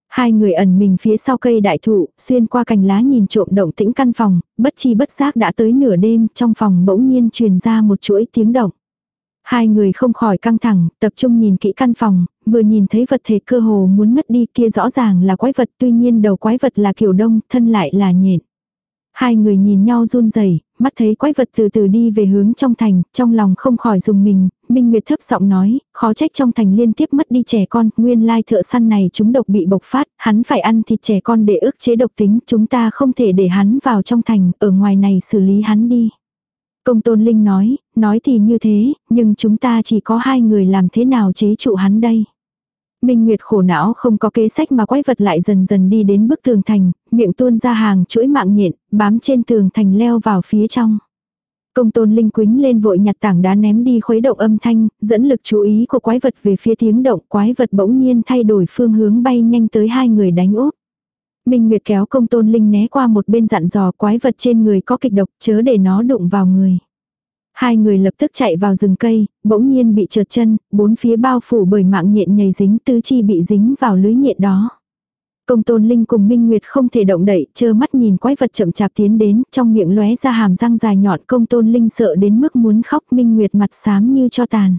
Hai người ẩn mình phía sau cây đại thụ, xuyên qua cành lá nhìn trộm động tĩnh căn phòng, bất chi bất giác đã tới nửa đêm, trong phòng bỗng nhiên truyền ra một chuỗi tiếng động. Hai người không khỏi căng thẳng, tập trung nhìn kỹ căn phòng, vừa nhìn thấy vật thể cơ hồ muốn ngất đi kia rõ ràng là quái vật tuy nhiên đầu quái vật là kiểu đông, thân lại là nhện. Hai người nhìn nhau run rẩy mắt thấy quái vật từ từ đi về hướng trong thành, trong lòng không khỏi dùng mình, Minh Nguyệt thấp giọng nói, khó trách trong thành liên tiếp mất đi trẻ con, nguyên lai thợ săn này chúng độc bị bộc phát, hắn phải ăn thịt trẻ con để ức chế độc tính, chúng ta không thể để hắn vào trong thành, ở ngoài này xử lý hắn đi. Công tôn linh nói, nói thì như thế, nhưng chúng ta chỉ có hai người làm thế nào chế trụ hắn đây. Minh Nguyệt khổ não không có kế sách mà quái vật lại dần dần đi đến bức tường thành, miệng tuôn ra hàng chuỗi mạng nhện, bám trên tường thành leo vào phía trong. Công tôn linh quính lên vội nhặt tảng đá ném đi khuấy động âm thanh, dẫn lực chú ý của quái vật về phía tiếng động, quái vật bỗng nhiên thay đổi phương hướng bay nhanh tới hai người đánh úp. Minh Nguyệt kéo công tôn linh né qua một bên dặn dò quái vật trên người có kịch độc chớ để nó đụng vào người. Hai người lập tức chạy vào rừng cây, bỗng nhiên bị trượt chân, bốn phía bao phủ bởi mạng nhện nhầy dính tứ chi bị dính vào lưới nhện đó. Công tôn linh cùng Minh Nguyệt không thể động đậy, chơ mắt nhìn quái vật chậm chạp tiến đến, trong miệng lóe ra hàm răng dài nhọn công tôn linh sợ đến mức muốn khóc Minh Nguyệt mặt xám như cho tàn.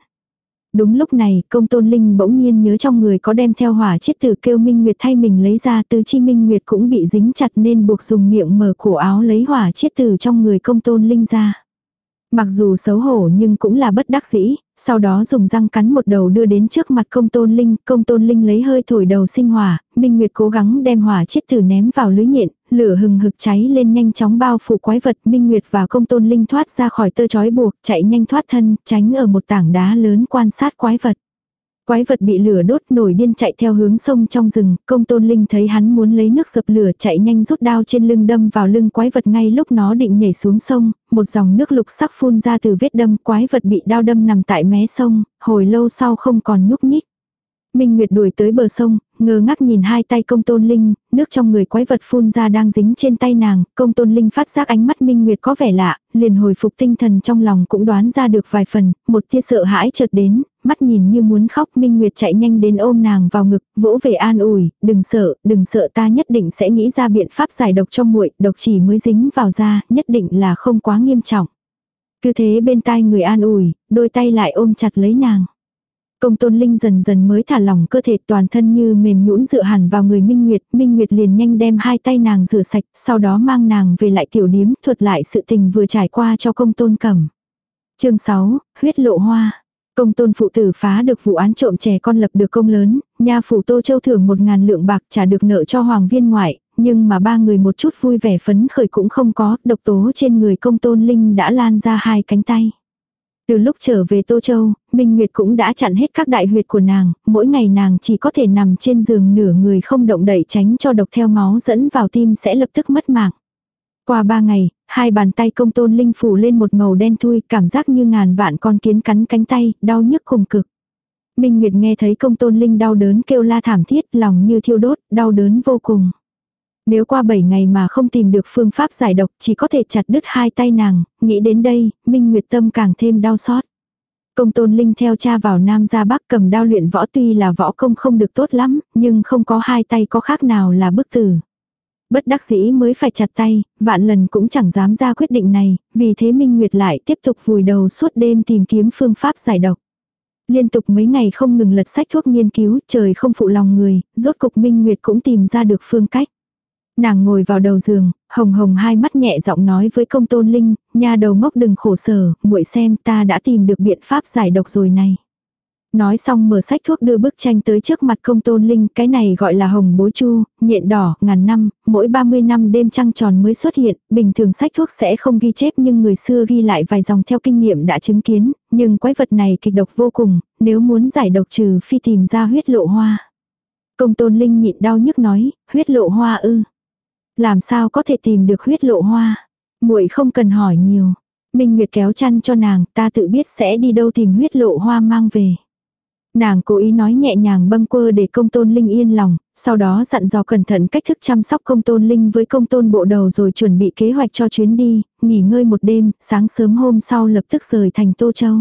Đúng lúc này, công tôn linh bỗng nhiên nhớ trong người có đem theo hỏa chiết tử kêu Minh Nguyệt thay mình lấy ra tứ chi Minh Nguyệt cũng bị dính chặt nên buộc dùng miệng mở cổ áo lấy hỏa chiết tử trong người công tôn linh ra. Mặc dù xấu hổ nhưng cũng là bất đắc dĩ, sau đó dùng răng cắn một đầu đưa đến trước mặt công tôn linh, công tôn linh lấy hơi thổi đầu sinh hỏa, Minh Nguyệt cố gắng đem hỏa chiết tử ném vào lưới nhện, lửa hừng hực cháy lên nhanh chóng bao phủ quái vật, Minh Nguyệt và công tôn linh thoát ra khỏi tơ chói buộc, chạy nhanh thoát thân, tránh ở một tảng đá lớn quan sát quái vật. Quái vật bị lửa đốt nổi điên chạy theo hướng sông trong rừng, công tôn linh thấy hắn muốn lấy nước dập lửa chạy nhanh rút đao trên lưng đâm vào lưng quái vật ngay lúc nó định nhảy xuống sông, một dòng nước lục sắc phun ra từ vết đâm quái vật bị đao đâm nằm tại mé sông, hồi lâu sau không còn nhúc nhích. Minh Nguyệt đuổi tới bờ sông, ngơ ngác nhìn hai tay công tôn linh, nước trong người quái vật phun ra đang dính trên tay nàng, công tôn linh phát giác ánh mắt Minh Nguyệt có vẻ lạ, liền hồi phục tinh thần trong lòng cũng đoán ra được vài phần, một tia sợ hãi chợt đến, mắt nhìn như muốn khóc Minh Nguyệt chạy nhanh đến ôm nàng vào ngực, vỗ về an ủi, đừng sợ, đừng sợ ta nhất định sẽ nghĩ ra biện pháp giải độc cho muội, độc chỉ mới dính vào da, nhất định là không quá nghiêm trọng. Cứ thế bên tai người an ủi, đôi tay lại ôm chặt lấy nàng. Công tôn linh dần dần mới thả lỏng cơ thể toàn thân như mềm nhũn dựa hẳn vào người Minh Nguyệt. Minh Nguyệt liền nhanh đem hai tay nàng rửa sạch, sau đó mang nàng về lại tiểu điếm thuật lại sự tình vừa trải qua cho công tôn cẩm. chương 6, huyết lộ hoa. Công tôn phụ tử phá được vụ án trộm trẻ con lập được công lớn, nhà phủ Tô Châu thưởng một ngàn lượng bạc trả được nợ cho hoàng viên ngoại, nhưng mà ba người một chút vui vẻ phấn khởi cũng không có, độc tố trên người công tôn linh đã lan ra hai cánh tay. Từ lúc trở về Tô Châu, Minh Nguyệt cũng đã chặn hết các đại huyệt của nàng, mỗi ngày nàng chỉ có thể nằm trên giường nửa người không động đậy tránh cho độc theo máu dẫn vào tim sẽ lập tức mất mạng. Qua ba ngày, hai bàn tay công tôn linh phủ lên một màu đen thui, cảm giác như ngàn vạn con kiến cắn cánh tay, đau nhức cùng cực. Minh Nguyệt nghe thấy công tôn linh đau đớn kêu la thảm thiết, lòng như thiêu đốt, đau đớn vô cùng. Nếu qua 7 ngày mà không tìm được phương pháp giải độc chỉ có thể chặt đứt hai tay nàng, nghĩ đến đây, Minh Nguyệt Tâm càng thêm đau xót. Công tôn linh theo cha vào Nam ra Bắc cầm đao luyện võ tuy là võ công không được tốt lắm, nhưng không có hai tay có khác nào là bức tử. Bất đắc dĩ mới phải chặt tay, vạn lần cũng chẳng dám ra quyết định này, vì thế Minh Nguyệt lại tiếp tục vùi đầu suốt đêm tìm kiếm phương pháp giải độc. Liên tục mấy ngày không ngừng lật sách thuốc nghiên cứu, trời không phụ lòng người, rốt cục Minh Nguyệt cũng tìm ra được phương cách. Nàng ngồi vào đầu giường, hồng hồng hai mắt nhẹ giọng nói với công tôn linh, nha đầu ngốc đừng khổ sở, muội xem ta đã tìm được biện pháp giải độc rồi này. Nói xong mở sách thuốc đưa bức tranh tới trước mặt công tôn linh, cái này gọi là hồng bối chu, nhện đỏ, ngàn năm, mỗi 30 năm đêm trăng tròn mới xuất hiện, bình thường sách thuốc sẽ không ghi chép nhưng người xưa ghi lại vài dòng theo kinh nghiệm đã chứng kiến, nhưng quái vật này kịch độc vô cùng, nếu muốn giải độc trừ phi tìm ra huyết lộ hoa. Công tôn linh nhịn đau nhức nói, huyết lộ hoa ư. Làm sao có thể tìm được huyết lộ hoa? Muội không cần hỏi nhiều. Minh Nguyệt kéo chăn cho nàng, ta tự biết sẽ đi đâu tìm huyết lộ hoa mang về. Nàng cố ý nói nhẹ nhàng bâng quơ để công tôn linh yên lòng, sau đó dặn dò cẩn thận cách thức chăm sóc công tôn linh với công tôn bộ đầu rồi chuẩn bị kế hoạch cho chuyến đi, nghỉ ngơi một đêm, sáng sớm hôm sau lập tức rời thành Tô Châu.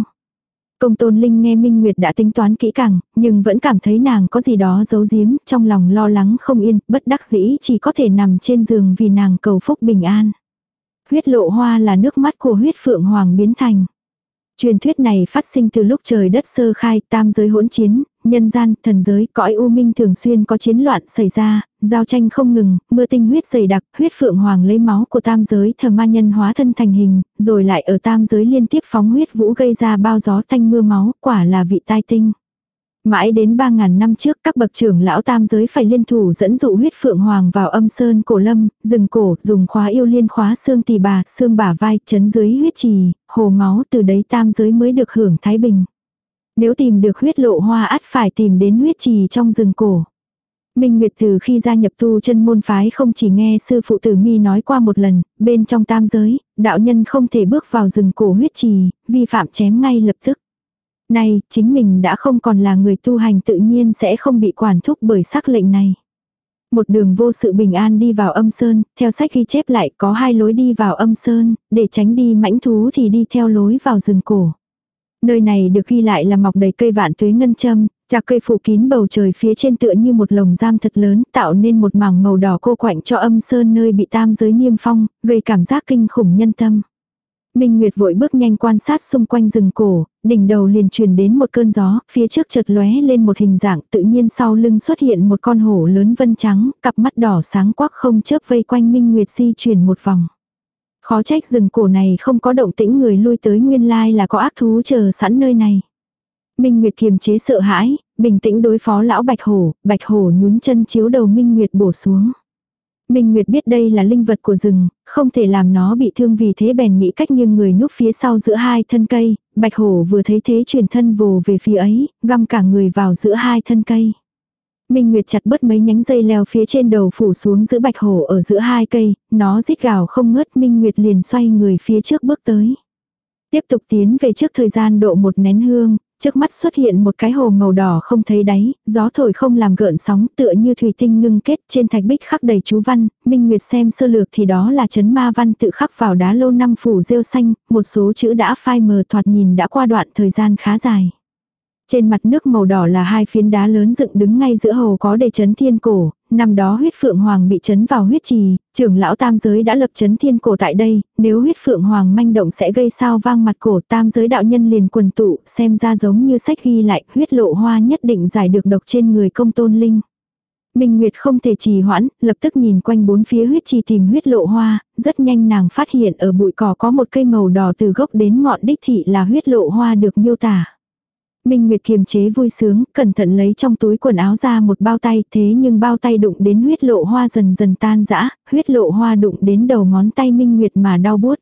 Công tôn linh nghe Minh Nguyệt đã tính toán kỹ càng, nhưng vẫn cảm thấy nàng có gì đó giấu giếm, trong lòng lo lắng không yên, bất đắc dĩ chỉ có thể nằm trên giường vì nàng cầu phúc bình an. Huyết lộ hoa là nước mắt của huyết phượng hoàng biến thành. Truyền thuyết này phát sinh từ lúc trời đất sơ khai, tam giới hỗn chiến, nhân gian, thần giới, cõi u minh thường xuyên có chiến loạn xảy ra, giao tranh không ngừng, mưa tinh huyết dày đặc, huyết phượng hoàng lấy máu của tam giới thờ ma nhân hóa thân thành hình, rồi lại ở tam giới liên tiếp phóng huyết vũ gây ra bao gió thanh mưa máu, quả là vị tai tinh. Mãi đến 3.000 năm trước các bậc trưởng lão tam giới phải liên thủ dẫn dụ huyết phượng hoàng vào âm sơn cổ lâm, rừng cổ, dùng khóa yêu liên khóa xương tỳ bà, xương bả vai, chấn dưới huyết trì, hồ máu từ đấy tam giới mới được hưởng thái bình. Nếu tìm được huyết lộ hoa ắt phải tìm đến huyết trì trong rừng cổ. Minh Nguyệt từ khi gia nhập tu chân môn phái không chỉ nghe sư phụ tử mi nói qua một lần, bên trong tam giới, đạo nhân không thể bước vào rừng cổ huyết trì, vi phạm chém ngay lập tức. Nay, chính mình đã không còn là người tu hành tự nhiên sẽ không bị quản thúc bởi sắc lệnh này. Một đường vô sự bình an đi vào âm sơn, theo sách ghi chép lại có hai lối đi vào âm sơn, để tránh đi mãnh thú thì đi theo lối vào rừng cổ. Nơi này được ghi lại là mọc đầy cây vạn tuế ngân châm, chạc cây phủ kín bầu trời phía trên tựa như một lồng giam thật lớn tạo nên một mảng màu đỏ cô quạnh cho âm sơn nơi bị tam giới niêm phong, gây cảm giác kinh khủng nhân tâm. Minh Nguyệt vội bước nhanh quan sát xung quanh rừng cổ, đỉnh đầu liền truyền đến một cơn gió, phía trước chợt lóe lên một hình dạng tự nhiên sau lưng xuất hiện một con hổ lớn vân trắng, cặp mắt đỏ sáng quắc không chớp vây quanh Minh Nguyệt di chuyển một vòng. Khó trách rừng cổ này không có động tĩnh người lui tới nguyên lai là có ác thú chờ sẵn nơi này. Minh Nguyệt kiềm chế sợ hãi, bình tĩnh đối phó lão bạch hổ, bạch hổ nhún chân chiếu đầu Minh Nguyệt bổ xuống. Minh Nguyệt biết đây là linh vật của rừng, không thể làm nó bị thương vì thế bèn nghĩ cách nghiêng người núp phía sau giữa hai thân cây, bạch hổ vừa thấy thế chuyển thân vồ về phía ấy, găm cả người vào giữa hai thân cây. Minh Nguyệt chặt bớt mấy nhánh dây leo phía trên đầu phủ xuống giữa bạch hổ ở giữa hai cây, nó rít gào không ngớt Minh Nguyệt liền xoay người phía trước bước tới. Tiếp tục tiến về trước thời gian độ một nén hương, Trước mắt xuất hiện một cái hồ màu đỏ không thấy đáy, gió thổi không làm gợn sóng tựa như thủy tinh ngưng kết trên thạch bích khắc đầy chú văn, Minh Nguyệt xem sơ lược thì đó là chấn ma văn tự khắc vào đá lâu năm phủ rêu xanh, một số chữ đã phai mờ thoạt nhìn đã qua đoạn thời gian khá dài. Trên mặt nước màu đỏ là hai phiến đá lớn dựng đứng ngay giữa hồ có để chấn thiên cổ, năm đó huyết phượng hoàng bị chấn vào huyết trì, trưởng lão tam giới đã lập chấn thiên cổ tại đây, nếu huyết phượng hoàng manh động sẽ gây sao vang mặt cổ tam giới đạo nhân liền quần tụ, xem ra giống như sách ghi lại, huyết lộ hoa nhất định giải được độc trên người công tôn linh. Minh Nguyệt không thể trì hoãn, lập tức nhìn quanh bốn phía huyết trì tìm huyết lộ hoa, rất nhanh nàng phát hiện ở bụi cỏ có một cây màu đỏ từ gốc đến ngọn đích thị là huyết lộ hoa được miêu tả. Minh Nguyệt kiềm chế vui sướng, cẩn thận lấy trong túi quần áo ra một bao tay, thế nhưng bao tay đụng đến huyết lộ hoa dần dần tan rã, huyết lộ hoa đụng đến đầu ngón tay Minh Nguyệt mà đau buốt.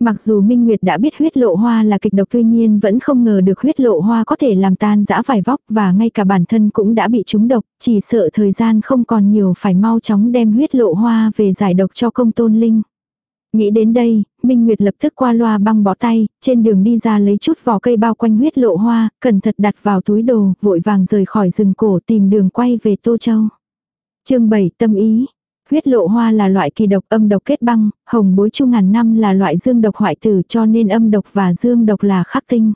Mặc dù Minh Nguyệt đã biết huyết lộ hoa là kịch độc tuy nhiên vẫn không ngờ được huyết lộ hoa có thể làm tan rã vải vóc và ngay cả bản thân cũng đã bị trúng độc, chỉ sợ thời gian không còn nhiều phải mau chóng đem huyết lộ hoa về giải độc cho công tôn linh. Nghĩ đến đây, Minh Nguyệt lập tức qua loa băng bỏ tay, trên đường đi ra lấy chút vỏ cây bao quanh huyết lộ hoa, cẩn thận đặt vào túi đồ, vội vàng rời khỏi rừng cổ tìm đường quay về Tô Châu. chương 7 tâm ý. Huyết lộ hoa là loại kỳ độc âm độc kết băng, hồng bối chu ngàn năm là loại dương độc hoại tử cho nên âm độc và dương độc là khắc tinh.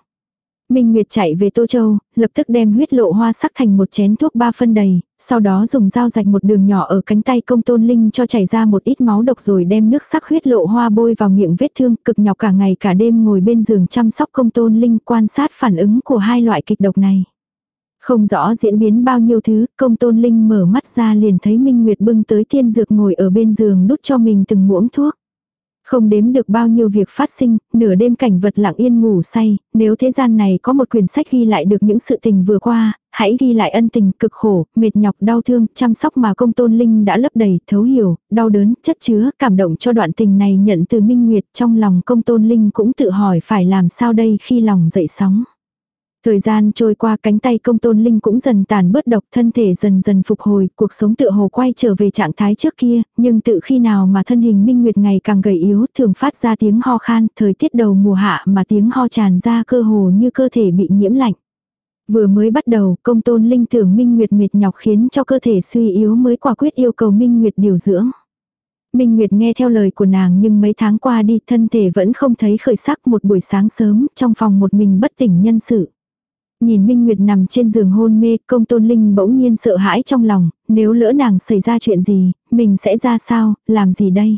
Minh Nguyệt chạy về Tô Châu, lập tức đem huyết lộ hoa sắc thành một chén thuốc ba phân đầy, sau đó dùng dao rạch một đường nhỏ ở cánh tay công tôn linh cho chảy ra một ít máu độc rồi đem nước sắc huyết lộ hoa bôi vào miệng vết thương, cực nhọc cả ngày cả đêm ngồi bên giường chăm sóc công tôn linh quan sát phản ứng của hai loại kịch độc này. Không rõ diễn biến bao nhiêu thứ, công tôn linh mở mắt ra liền thấy Minh Nguyệt bưng tới thiên dược ngồi ở bên giường đút cho mình từng muỗng thuốc. Không đếm được bao nhiêu việc phát sinh, nửa đêm cảnh vật lặng yên ngủ say, nếu thế gian này có một quyển sách ghi lại được những sự tình vừa qua, hãy ghi lại ân tình cực khổ, mệt nhọc, đau thương, chăm sóc mà công tôn linh đã lấp đầy, thấu hiểu, đau đớn, chất chứa, cảm động cho đoạn tình này nhận từ minh nguyệt trong lòng công tôn linh cũng tự hỏi phải làm sao đây khi lòng dậy sóng. Thời gian trôi qua cánh tay công tôn linh cũng dần tàn bớt độc thân thể dần dần phục hồi, cuộc sống tựa hồ quay trở về trạng thái trước kia, nhưng tự khi nào mà thân hình minh nguyệt ngày càng gầy yếu thường phát ra tiếng ho khan, thời tiết đầu mùa hạ mà tiếng ho tràn ra cơ hồ như cơ thể bị nhiễm lạnh. Vừa mới bắt đầu, công tôn linh tưởng minh nguyệt mệt nhọc khiến cho cơ thể suy yếu mới quả quyết yêu cầu minh nguyệt điều dưỡng. Minh Nguyệt nghe theo lời của nàng nhưng mấy tháng qua đi thân thể vẫn không thấy khởi sắc một buổi sáng sớm trong phòng một mình bất tỉnh nhân sự. Nhìn Minh Nguyệt nằm trên giường hôn mê, công tôn linh bỗng nhiên sợ hãi trong lòng, nếu lỡ nàng xảy ra chuyện gì, mình sẽ ra sao, làm gì đây?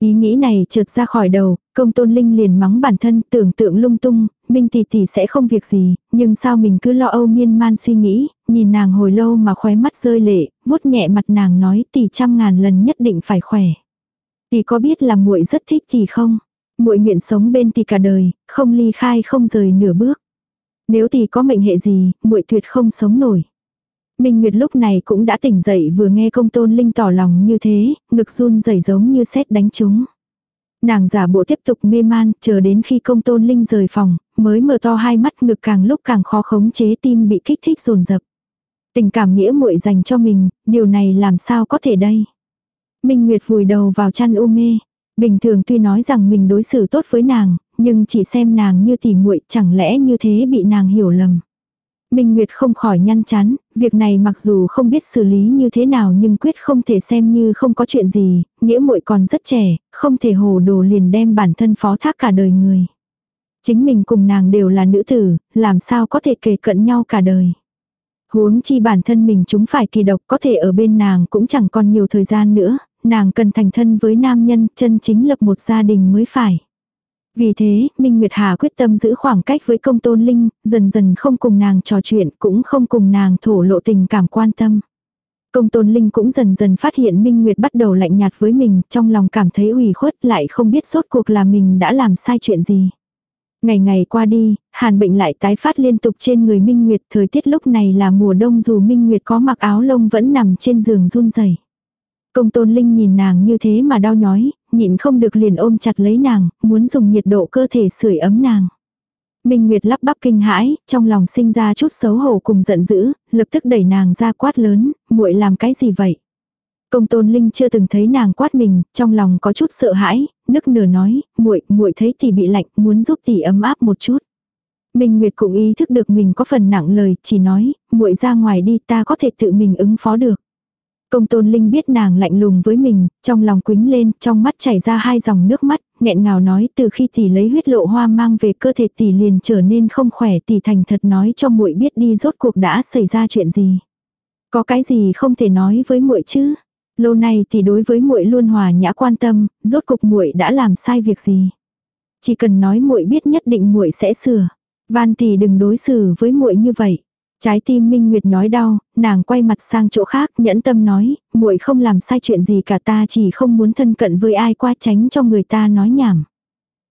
Ý nghĩ này trượt ra khỏi đầu, công tôn linh liền mắng bản thân tưởng tượng lung tung, Minh tỷ tỷ sẽ không việc gì, nhưng sao mình cứ lo âu miên man suy nghĩ, nhìn nàng hồi lâu mà khóe mắt rơi lệ, vuốt nhẹ mặt nàng nói tỷ trăm ngàn lần nhất định phải khỏe. Tỷ có biết là muội rất thích tỷ không? Muội nguyện sống bên tỷ cả đời, không ly khai không rời nửa bước. Nếu thì có mệnh hệ gì, muội tuyệt không sống nổi. Minh Nguyệt lúc này cũng đã tỉnh dậy vừa nghe công tôn linh tỏ lòng như thế, ngực run rẩy giống như sét đánh chúng. Nàng giả bộ tiếp tục mê man, chờ đến khi công tôn linh rời phòng, mới mở to hai mắt ngực càng lúc càng khó khống chế tim bị kích thích dồn dập. Tình cảm nghĩa muội dành cho mình, điều này làm sao có thể đây? Minh Nguyệt vùi đầu vào chăn u mê. Bình thường tuy nói rằng mình đối xử tốt với nàng, nhưng chỉ xem nàng như tỉ muội chẳng lẽ như thế bị nàng hiểu lầm. Minh Nguyệt không khỏi nhăn chán, việc này mặc dù không biết xử lý như thế nào nhưng quyết không thể xem như không có chuyện gì, nghĩa muội còn rất trẻ, không thể hồ đồ liền đem bản thân phó thác cả đời người. Chính mình cùng nàng đều là nữ tử, làm sao có thể kề cận nhau cả đời. Huống chi bản thân mình chúng phải kỳ độc có thể ở bên nàng cũng chẳng còn nhiều thời gian nữa, nàng cần thành thân với nam nhân chân chính lập một gia đình mới phải. Vì thế, Minh Nguyệt Hà quyết tâm giữ khoảng cách với công tôn linh, dần dần không cùng nàng trò chuyện, cũng không cùng nàng thổ lộ tình cảm quan tâm. Công tôn linh cũng dần dần phát hiện Minh Nguyệt bắt đầu lạnh nhạt với mình, trong lòng cảm thấy ủy khuất lại không biết sốt cuộc là mình đã làm sai chuyện gì. Ngày ngày qua đi, hàn bệnh lại tái phát liên tục trên người Minh Nguyệt, thời tiết lúc này là mùa đông dù Minh Nguyệt có mặc áo lông vẫn nằm trên giường run rẩy. Công tôn linh nhìn nàng như thế mà đau nhói, nhịn không được liền ôm chặt lấy nàng, muốn dùng nhiệt độ cơ thể sưởi ấm nàng. Minh Nguyệt lắp bắp kinh hãi, trong lòng sinh ra chút xấu hổ cùng giận dữ, lập tức đẩy nàng ra quát lớn, muội làm cái gì vậy? Công Tôn Linh chưa từng thấy nàng quát mình, trong lòng có chút sợ hãi, nức nở nói, muội, muội thấy tỷ bị lạnh, muốn giúp tỷ ấm áp một chút. Minh Nguyệt cũng ý thức được mình có phần nặng lời, chỉ nói, muội ra ngoài đi, ta có thể tự mình ứng phó được. Công tôn linh biết nàng lạnh lùng với mình, trong lòng quính lên, trong mắt chảy ra hai dòng nước mắt, nghẹn ngào nói từ khi tỷ lấy huyết lộ hoa mang về cơ thể tỷ liền trở nên không khỏe tỷ thành thật nói cho muội biết đi rốt cuộc đã xảy ra chuyện gì. Có cái gì không thể nói với muội chứ? Lâu nay tỷ đối với muội luôn hòa nhã quan tâm, rốt cuộc muội đã làm sai việc gì? Chỉ cần nói muội biết nhất định muội sẽ sửa. Van tỷ đừng đối xử với muội như vậy. Trái tim Minh Nguyệt nhói đau, nàng quay mặt sang chỗ khác, nhẫn tâm nói, muội không làm sai chuyện gì cả ta chỉ không muốn thân cận với ai qua tránh cho người ta nói nhảm.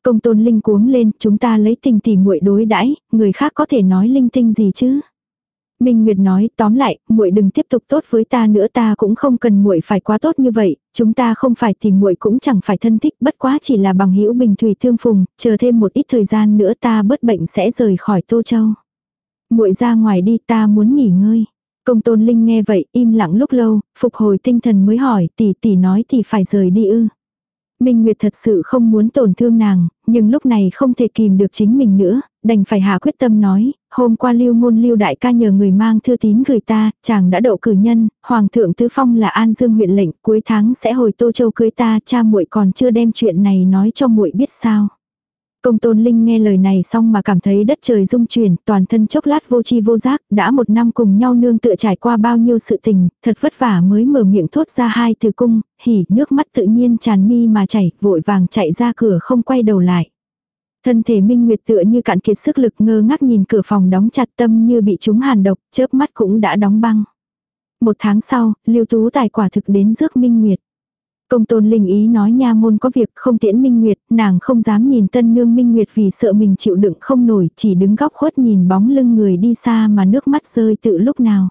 Công tôn linh cuống lên, chúng ta lấy tình tỉ muội đối đãi, người khác có thể nói linh tinh gì chứ? Minh Nguyệt nói, tóm lại, muội đừng tiếp tục tốt với ta nữa, ta cũng không cần muội phải quá tốt như vậy, chúng ta không phải tìm muội cũng chẳng phải thân thích, bất quá chỉ là bằng hữu bình thủy thương phùng, chờ thêm một ít thời gian nữa ta bớt bệnh sẽ rời khỏi Tô Châu muội ra ngoài đi ta muốn nghỉ ngơi. Công tôn linh nghe vậy im lặng lúc lâu, phục hồi tinh thần mới hỏi tỷ tỷ nói thì phải rời đi ư. Minh Nguyệt thật sự không muốn tổn thương nàng, nhưng lúc này không thể kìm được chính mình nữa, đành phải hạ quyết tâm nói, hôm qua lưu ngôn lưu đại ca nhờ người mang thư tín gửi ta, chàng đã đậu cử nhân, hoàng thượng tứ phong là an dương huyện lệnh, cuối tháng sẽ hồi tô châu cưới ta, cha muội còn chưa đem chuyện này nói cho muội biết sao. Công tôn linh nghe lời này xong mà cảm thấy đất trời rung chuyển, toàn thân chốc lát vô chi vô giác, đã một năm cùng nhau nương tựa trải qua bao nhiêu sự tình, thật vất vả mới mở miệng thốt ra hai từ cung, hỉ nước mắt tự nhiên tràn mi mà chảy, vội vàng chạy ra cửa không quay đầu lại. Thân thể minh nguyệt tựa như cạn kiệt sức lực ngơ ngác nhìn cửa phòng đóng chặt tâm như bị trúng hàn độc, chớp mắt cũng đã đóng băng. Một tháng sau, lưu tú tài quả thực đến rước minh nguyệt. Công tôn linh ý nói nha môn có việc không tiễn Minh Nguyệt, nàng không dám nhìn tân nương Minh Nguyệt vì sợ mình chịu đựng không nổi, chỉ đứng góc khuất nhìn bóng lưng người đi xa mà nước mắt rơi tự lúc nào.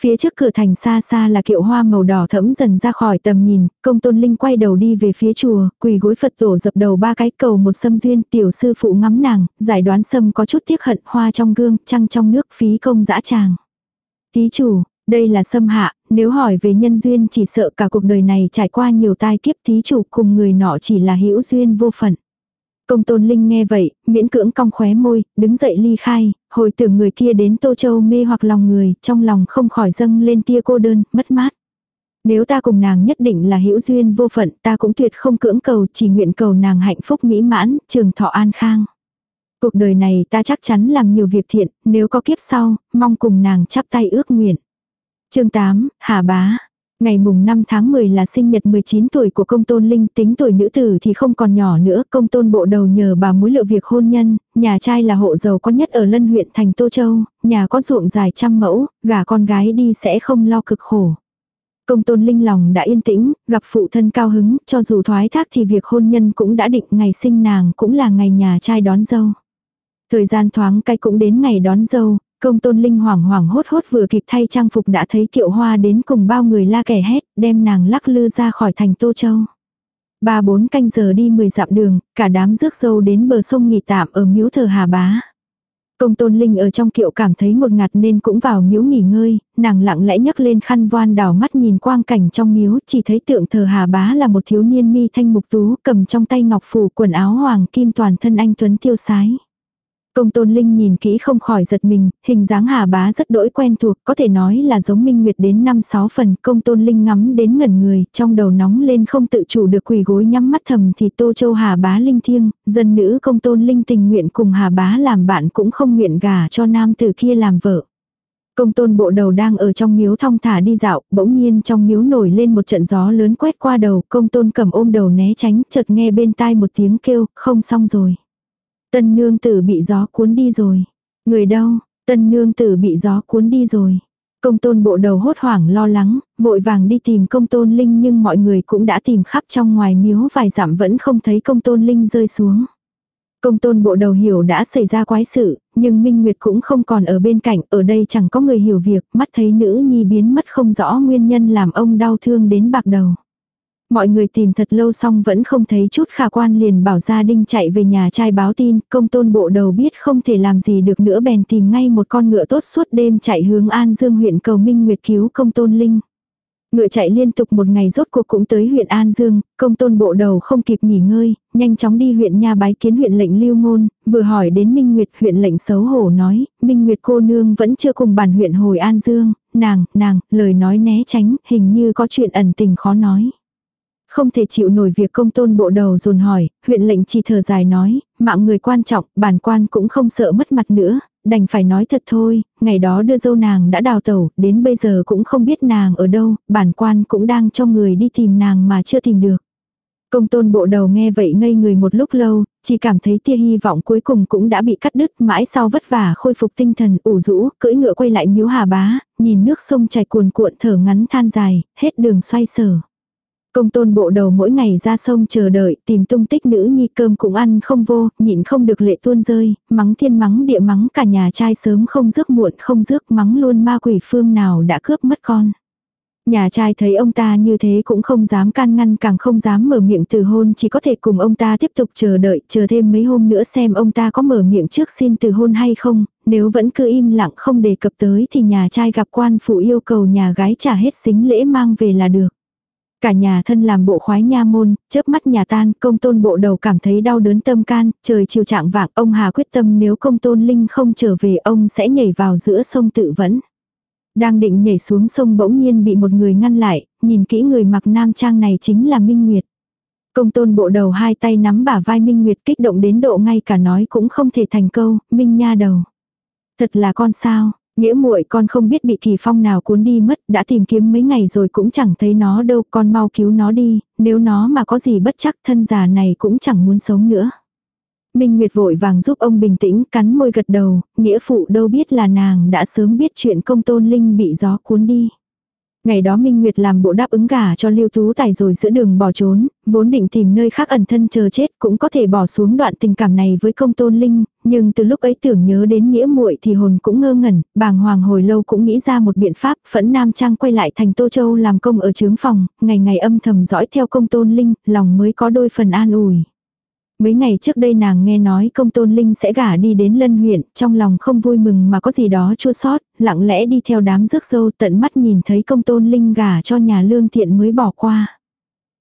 Phía trước cửa thành xa xa là kiệu hoa màu đỏ thẫm dần ra khỏi tầm nhìn, công tôn linh quay đầu đi về phía chùa, quỳ gối Phật tổ dập đầu ba cái cầu một sâm duyên, tiểu sư phụ ngắm nàng, giải đoán sâm có chút tiếc hận, hoa trong gương, trăng trong nước phí công dã tràng. Tí chủ, đây là xâm hạ, nếu hỏi về nhân duyên chỉ sợ cả cuộc đời này trải qua nhiều tai kiếp thí chủ cùng người nọ chỉ là hữu duyên vô phận. Công tôn linh nghe vậy, miễn cưỡng cong khóe môi, đứng dậy ly khai, hồi tưởng người kia đến Tô Châu mê hoặc lòng người, trong lòng không khỏi dâng lên tia cô đơn, mất mát. Nếu ta cùng nàng nhất định là hữu duyên vô phận, ta cũng tuyệt không cưỡng cầu, chỉ nguyện cầu nàng hạnh phúc mỹ mãn, trường thọ an khang. Cuộc đời này ta chắc chắn làm nhiều việc thiện, nếu có kiếp sau, mong cùng nàng chắp tay ước nguyện chương 8, Hà Bá. Ngày mùng 5 tháng 10 là sinh nhật 19 tuổi của công tôn linh tính tuổi nữ tử thì không còn nhỏ nữa. Công tôn bộ đầu nhờ bà mối lựa việc hôn nhân, nhà trai là hộ giàu có nhất ở lân huyện thành Tô Châu, nhà có ruộng dài trăm mẫu, gả con gái đi sẽ không lo cực khổ. Công tôn linh lòng đã yên tĩnh, gặp phụ thân cao hứng, cho dù thoái thác thì việc hôn nhân cũng đã định ngày sinh nàng cũng là ngày nhà trai đón dâu. Thời gian thoáng cay cũng đến ngày đón dâu, Công tôn linh hoảng hoảng hốt hốt vừa kịp thay trang phục đã thấy kiệu hoa đến cùng bao người la kẻ hét, đem nàng lắc lư ra khỏi thành Tô Châu. Ba bốn canh giờ đi 10 dặm đường, cả đám rước dâu đến bờ sông nghỉ tạm ở miếu thờ Hà Bá. Công tôn linh ở trong kiệu cảm thấy một ngạt nên cũng vào miếu nghỉ ngơi, nàng lặng lẽ nhấc lên khăn voan đảo mắt nhìn quang cảnh trong miếu, chỉ thấy tượng thờ Hà Bá là một thiếu niên mi thanh mục tú, cầm trong tay ngọc phủ quần áo hoàng kim toàn thân anh tuấn tiêu sái. Công tôn linh nhìn kỹ không khỏi giật mình, hình dáng hà bá rất đỗi quen thuộc, có thể nói là giống minh nguyệt đến 5-6 phần. Công tôn linh ngắm đến ngẩn người, trong đầu nóng lên không tự chủ được quỳ gối nhắm mắt thầm thì tô châu hà bá linh thiêng, dân nữ công tôn linh tình nguyện cùng hà bá làm bạn cũng không nguyện gả cho nam tử kia làm vợ. Công tôn bộ đầu đang ở trong miếu thong thả đi dạo, bỗng nhiên trong miếu nổi lên một trận gió lớn quét qua đầu, công tôn cầm ôm đầu né tránh, chợt nghe bên tai một tiếng kêu, không xong rồi. Tân nương tử bị gió cuốn đi rồi. Người đâu, tân nương tử bị gió cuốn đi rồi. Công tôn bộ đầu hốt hoảng lo lắng, vội vàng đi tìm công tôn linh nhưng mọi người cũng đã tìm khắp trong ngoài miếu vài dặm vẫn không thấy công tôn linh rơi xuống. Công tôn bộ đầu hiểu đã xảy ra quái sự, nhưng Minh Nguyệt cũng không còn ở bên cạnh, ở đây chẳng có người hiểu việc, mắt thấy nữ nhi biến mất không rõ nguyên nhân làm ông đau thương đến bạc đầu. Mọi người tìm thật lâu xong vẫn không thấy chút khả quan liền bảo gia đinh chạy về nhà trai báo tin, công tôn bộ đầu biết không thể làm gì được nữa bèn tìm ngay một con ngựa tốt suốt đêm chạy hướng An Dương huyện cầu Minh Nguyệt cứu công tôn linh. Ngựa chạy liên tục một ngày rốt cuộc cũng tới huyện An Dương, công tôn bộ đầu không kịp nghỉ ngơi, nhanh chóng đi huyện nha bái kiến huyện lệnh lưu ngôn, vừa hỏi đến Minh Nguyệt huyện lệnh xấu hổ nói, Minh Nguyệt cô nương vẫn chưa cùng bản huyện hồi An Dương, nàng, nàng, lời nói né tránh, hình như có chuyện ẩn tình khó nói. Không thể chịu nổi việc công tôn bộ đầu dồn hỏi, huyện lệnh chỉ thở dài nói, mạng người quan trọng, bản quan cũng không sợ mất mặt nữa, đành phải nói thật thôi, ngày đó đưa dâu nàng đã đào tẩu, đến bây giờ cũng không biết nàng ở đâu, bản quan cũng đang cho người đi tìm nàng mà chưa tìm được. Công tôn bộ đầu nghe vậy ngây người một lúc lâu, chỉ cảm thấy tia hy vọng cuối cùng cũng đã bị cắt đứt mãi sau vất vả khôi phục tinh thần ủ rũ, cưỡi ngựa quay lại miếu hà bá, nhìn nước sông chảy cuồn cuộn thở ngắn than dài, hết đường xoay sở. Công tôn bộ đầu mỗi ngày ra sông chờ đợi, tìm tung tích nữ nhi cơm cũng ăn không vô, nhịn không được lệ tuôn rơi, mắng thiên mắng địa mắng cả nhà trai sớm không rước muộn không rước mắng luôn ma quỷ phương nào đã cướp mất con. Nhà trai thấy ông ta như thế cũng không dám can ngăn càng không dám mở miệng từ hôn chỉ có thể cùng ông ta tiếp tục chờ đợi chờ thêm mấy hôm nữa xem ông ta có mở miệng trước xin từ hôn hay không, nếu vẫn cứ im lặng không đề cập tới thì nhà trai gặp quan phụ yêu cầu nhà gái trả hết xính lễ mang về là được. Cả nhà thân làm bộ khoái nha môn, chớp mắt nhà tan, công tôn bộ đầu cảm thấy đau đớn tâm can, trời chiều trạng vạng, ông Hà quyết tâm nếu công tôn linh không trở về ông sẽ nhảy vào giữa sông tự vẫn. Đang định nhảy xuống sông bỗng nhiên bị một người ngăn lại, nhìn kỹ người mặc nam trang này chính là Minh Nguyệt. Công tôn bộ đầu hai tay nắm bả vai Minh Nguyệt kích động đến độ ngay cả nói cũng không thể thành câu, Minh nha đầu. Thật là con sao, Nghĩa muội con không biết bị kỳ phong nào cuốn đi mất, đã tìm kiếm mấy ngày rồi cũng chẳng thấy nó đâu, con mau cứu nó đi, nếu nó mà có gì bất chắc thân già này cũng chẳng muốn sống nữa. Minh Nguyệt vội vàng giúp ông bình tĩnh, cắn môi gật đầu, nghĩa phụ đâu biết là nàng đã sớm biết chuyện công tôn linh bị gió cuốn đi. Ngày đó Minh Nguyệt làm bộ đáp ứng gả cho Lưu Tú Tài rồi giữa đường bỏ trốn, vốn định tìm nơi khác ẩn thân chờ chết cũng có thể bỏ xuống đoạn tình cảm này với công tôn linh, nhưng từ lúc ấy tưởng nhớ đến nghĩa muội thì hồn cũng ngơ ngẩn, bàng hoàng hồi lâu cũng nghĩ ra một biện pháp, phẫn nam trang quay lại thành Tô Châu làm công ở trướng phòng, ngày ngày âm thầm dõi theo công tôn linh, lòng mới có đôi phần an ủi. Mấy ngày trước đây nàng nghe nói công tôn linh sẽ gả đi đến lân huyện, trong lòng không vui mừng mà có gì đó chua sót, lặng lẽ đi theo đám rước dâu tận mắt nhìn thấy công tôn linh gả cho nhà lương thiện mới bỏ qua.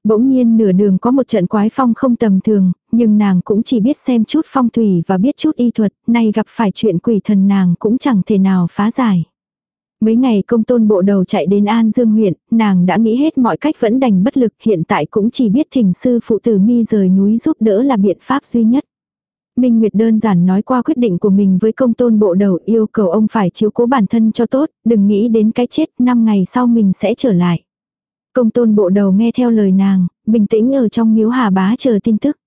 Bỗng nhiên nửa đường có một trận quái phong không tầm thường, nhưng nàng cũng chỉ biết xem chút phong thủy và biết chút y thuật, nay gặp phải chuyện quỷ thần nàng cũng chẳng thể nào phá giải. Mấy ngày công tôn bộ đầu chạy đến An Dương huyện, nàng đã nghĩ hết mọi cách vẫn đành bất lực hiện tại cũng chỉ biết thỉnh sư phụ tử mi rời núi giúp đỡ là biện pháp duy nhất. Minh Nguyệt đơn giản nói qua quyết định của mình với công tôn bộ đầu yêu cầu ông phải chiếu cố bản thân cho tốt, đừng nghĩ đến cái chết, 5 ngày sau mình sẽ trở lại. Công tôn bộ đầu nghe theo lời nàng, bình tĩnh ở trong miếu hà bá chờ tin tức.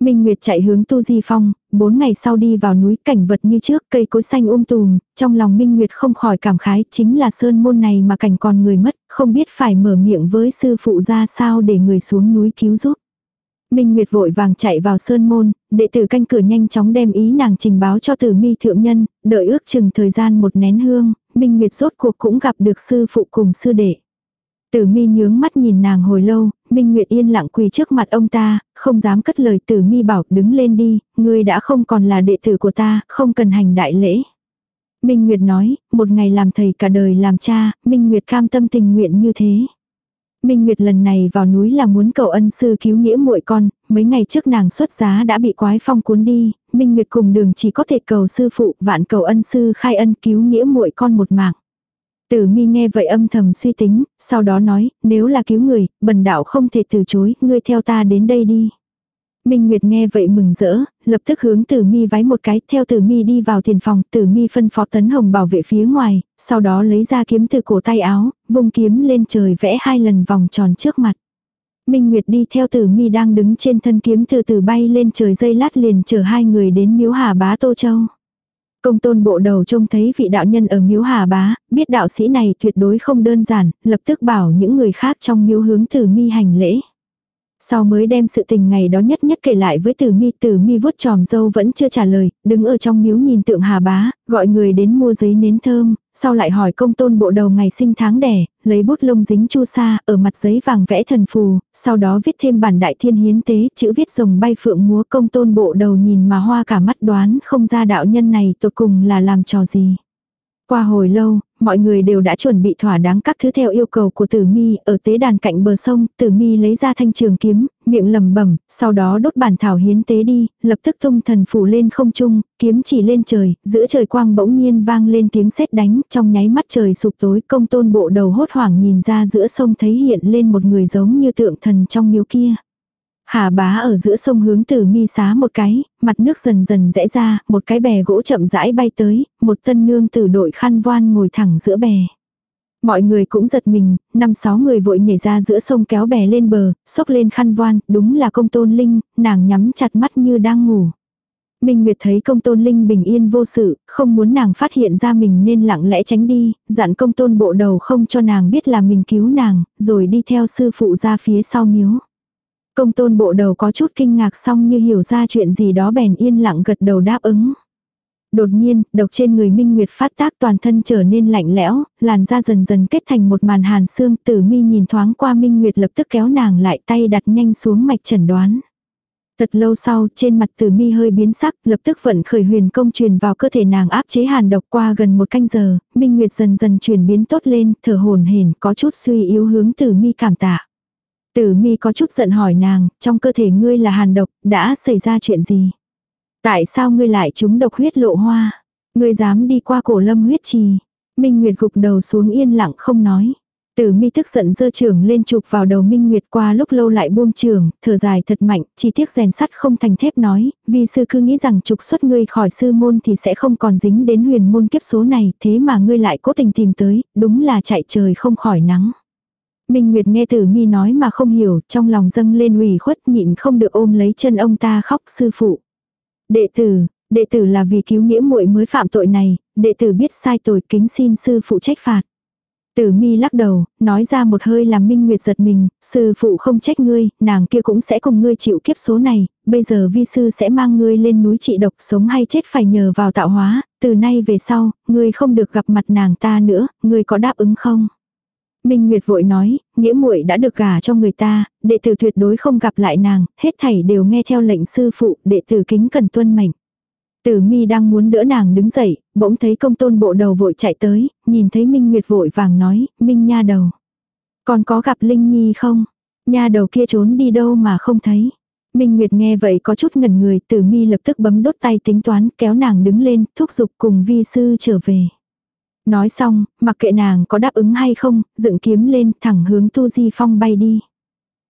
Minh Nguyệt chạy hướng Tu Di Phong, bốn ngày sau đi vào núi cảnh vật như trước, cây cối xanh um tùm, trong lòng Minh Nguyệt không khỏi cảm khái, chính là sơn môn này mà cảnh còn người mất, không biết phải mở miệng với sư phụ ra sao để người xuống núi cứu giúp. Minh Nguyệt vội vàng chạy vào sơn môn, đệ tử canh cửa nhanh chóng đem ý nàng trình báo cho tử mi thượng nhân, đợi ước chừng thời gian một nén hương, Minh Nguyệt rốt cuộc cũng gặp được sư phụ cùng sư đệ. Tử mi nhướng mắt nhìn nàng hồi lâu, Minh Nguyệt yên lặng quỳ trước mặt ông ta, không dám cất lời tử mi bảo đứng lên đi, ngươi đã không còn là đệ tử của ta, không cần hành đại lễ. Minh Nguyệt nói, một ngày làm thầy cả đời làm cha, Minh Nguyệt cam tâm tình nguyện như thế. Minh Nguyệt lần này vào núi là muốn cầu ân sư cứu nghĩa muội con, mấy ngày trước nàng xuất giá đã bị quái phong cuốn đi, Minh Nguyệt cùng đường chỉ có thể cầu sư phụ, vạn cầu ân sư khai ân cứu nghĩa muội con một mạng. Tử mi nghe vậy âm thầm suy tính, sau đó nói, nếu là cứu người, bần đạo không thể từ chối, ngươi theo ta đến đây đi. Minh Nguyệt nghe vậy mừng rỡ, lập tức hướng Tử Mi vái một cái, theo Tử Mi đi vào tiền phòng, Tử Mi phân phó Tấn Hồng bảo vệ phía ngoài, sau đó lấy ra kiếm từ cổ tay áo, vung kiếm lên trời vẽ hai lần vòng tròn trước mặt. Minh Nguyệt đi theo Tử Mi đang đứng trên thân kiếm từ từ bay lên trời dây lát liền chở hai người đến miếu Hà Bá Tô Châu. Công tôn bộ đầu trông thấy vị đạo nhân ở miếu Hà Bá, biết đạo sĩ này tuyệt đối không đơn giản, lập tức bảo những người khác trong miếu hướng Tử Mi hành lễ. Sau mới đem sự tình ngày đó nhất nhất kể lại với tử mi, tử mi vuốt tròm dâu vẫn chưa trả lời, đứng ở trong miếu nhìn tượng hà bá, gọi người đến mua giấy nến thơm, sau lại hỏi công tôn bộ đầu ngày sinh tháng đẻ, lấy bút lông dính chu sa, ở mặt giấy vàng vẽ thần phù, sau đó viết thêm bản đại thiên hiến tế, chữ viết rồng bay phượng múa công tôn bộ đầu nhìn mà hoa cả mắt đoán không ra đạo nhân này tột cùng là làm trò gì. Qua hồi lâu, mọi người đều đã chuẩn bị thỏa đáng các thứ theo yêu cầu của Tử Mi, ở tế đàn cạnh bờ sông, Tử Mi lấy ra thanh trường kiếm, miệng lẩm bẩm, sau đó đốt bản thảo hiến tế đi, lập tức tung thần phủ lên không trung, kiếm chỉ lên trời, giữa trời quang bỗng nhiên vang lên tiếng sét đánh, trong nháy mắt trời sụp tối, công tôn bộ đầu hốt hoảng nhìn ra giữa sông thấy hiện lên một người giống như tượng thần trong miếu kia. Hà bá ở giữa sông hướng từ mi xá một cái, mặt nước dần dần rẽ ra, một cái bè gỗ chậm rãi bay tới, một tân nương tử đội khăn voan ngồi thẳng giữa bè. Mọi người cũng giật mình, năm sáu người vội nhảy ra giữa sông kéo bè lên bờ, xốc lên khăn voan, đúng là công tôn linh, nàng nhắm chặt mắt như đang ngủ. Minh Nguyệt thấy công tôn linh bình yên vô sự, không muốn nàng phát hiện ra mình nên lặng lẽ tránh đi, dặn công tôn bộ đầu không cho nàng biết là mình cứu nàng, rồi đi theo sư phụ ra phía sau miếu. Công tôn bộ đầu có chút kinh ngạc xong như hiểu ra chuyện gì đó bèn yên lặng gật đầu đáp ứng. Đột nhiên, độc trên người Minh Nguyệt phát tác toàn thân trở nên lạnh lẽo, làn da dần dần kết thành một màn hàn xương tử mi nhìn thoáng qua Minh Nguyệt lập tức kéo nàng lại tay đặt nhanh xuống mạch chẩn đoán. Thật lâu sau, trên mặt tử mi hơi biến sắc, lập tức vận khởi huyền công truyền vào cơ thể nàng áp chế hàn độc qua gần một canh giờ, Minh Nguyệt dần dần chuyển biến tốt lên, thở hồn hển có chút suy yếu hướng tử mi cảm tạ. Tử mi có chút giận hỏi nàng, trong cơ thể ngươi là hàn độc, đã xảy ra chuyện gì? Tại sao ngươi lại trúng độc huyết lộ hoa? Ngươi dám đi qua cổ lâm huyết trì? Minh Nguyệt gục đầu xuống yên lặng không nói. Tử mi tức giận dơ trường lên chụp vào đầu Minh Nguyệt qua lúc lâu lại buông trường, thở dài thật mạnh, chỉ tiếc rèn sắt không thành thép nói, vì sư cứ nghĩ rằng trục xuất ngươi khỏi sư môn thì sẽ không còn dính đến huyền môn kiếp số này, thế mà ngươi lại cố tình tìm tới, đúng là chạy trời không khỏi nắng. Minh Nguyệt nghe tử mi nói mà không hiểu, trong lòng dâng lên ủy khuất nhịn không được ôm lấy chân ông ta khóc sư phụ. Đệ tử, đệ tử là vì cứu nghĩa muội mới phạm tội này, đệ tử biết sai tội kính xin sư phụ trách phạt. Tử mi lắc đầu, nói ra một hơi làm Minh Nguyệt giật mình, sư phụ không trách ngươi, nàng kia cũng sẽ cùng ngươi chịu kiếp số này, bây giờ vi sư sẽ mang ngươi lên núi trị độc sống hay chết phải nhờ vào tạo hóa, từ nay về sau, ngươi không được gặp mặt nàng ta nữa, ngươi có đáp ứng không? Minh Nguyệt vội nói, nghĩa muội đã được gả cho người ta, đệ tử tuyệt đối không gặp lại nàng, hết thảy đều nghe theo lệnh sư phụ, đệ tử kính cần tuân mệnh. Tử mi đang muốn đỡ nàng đứng dậy, bỗng thấy công tôn bộ đầu vội chạy tới, nhìn thấy Minh Nguyệt vội vàng nói, Minh nha đầu. Còn có gặp Linh Nhi không? Nha đầu kia trốn đi đâu mà không thấy. Minh Nguyệt nghe vậy có chút ngẩn người, tử mi lập tức bấm đốt tay tính toán, kéo nàng đứng lên, thúc giục cùng vi sư trở về. Nói xong, mặc kệ nàng có đáp ứng hay không, dựng kiếm lên thẳng hướng Tu Di Phong bay đi.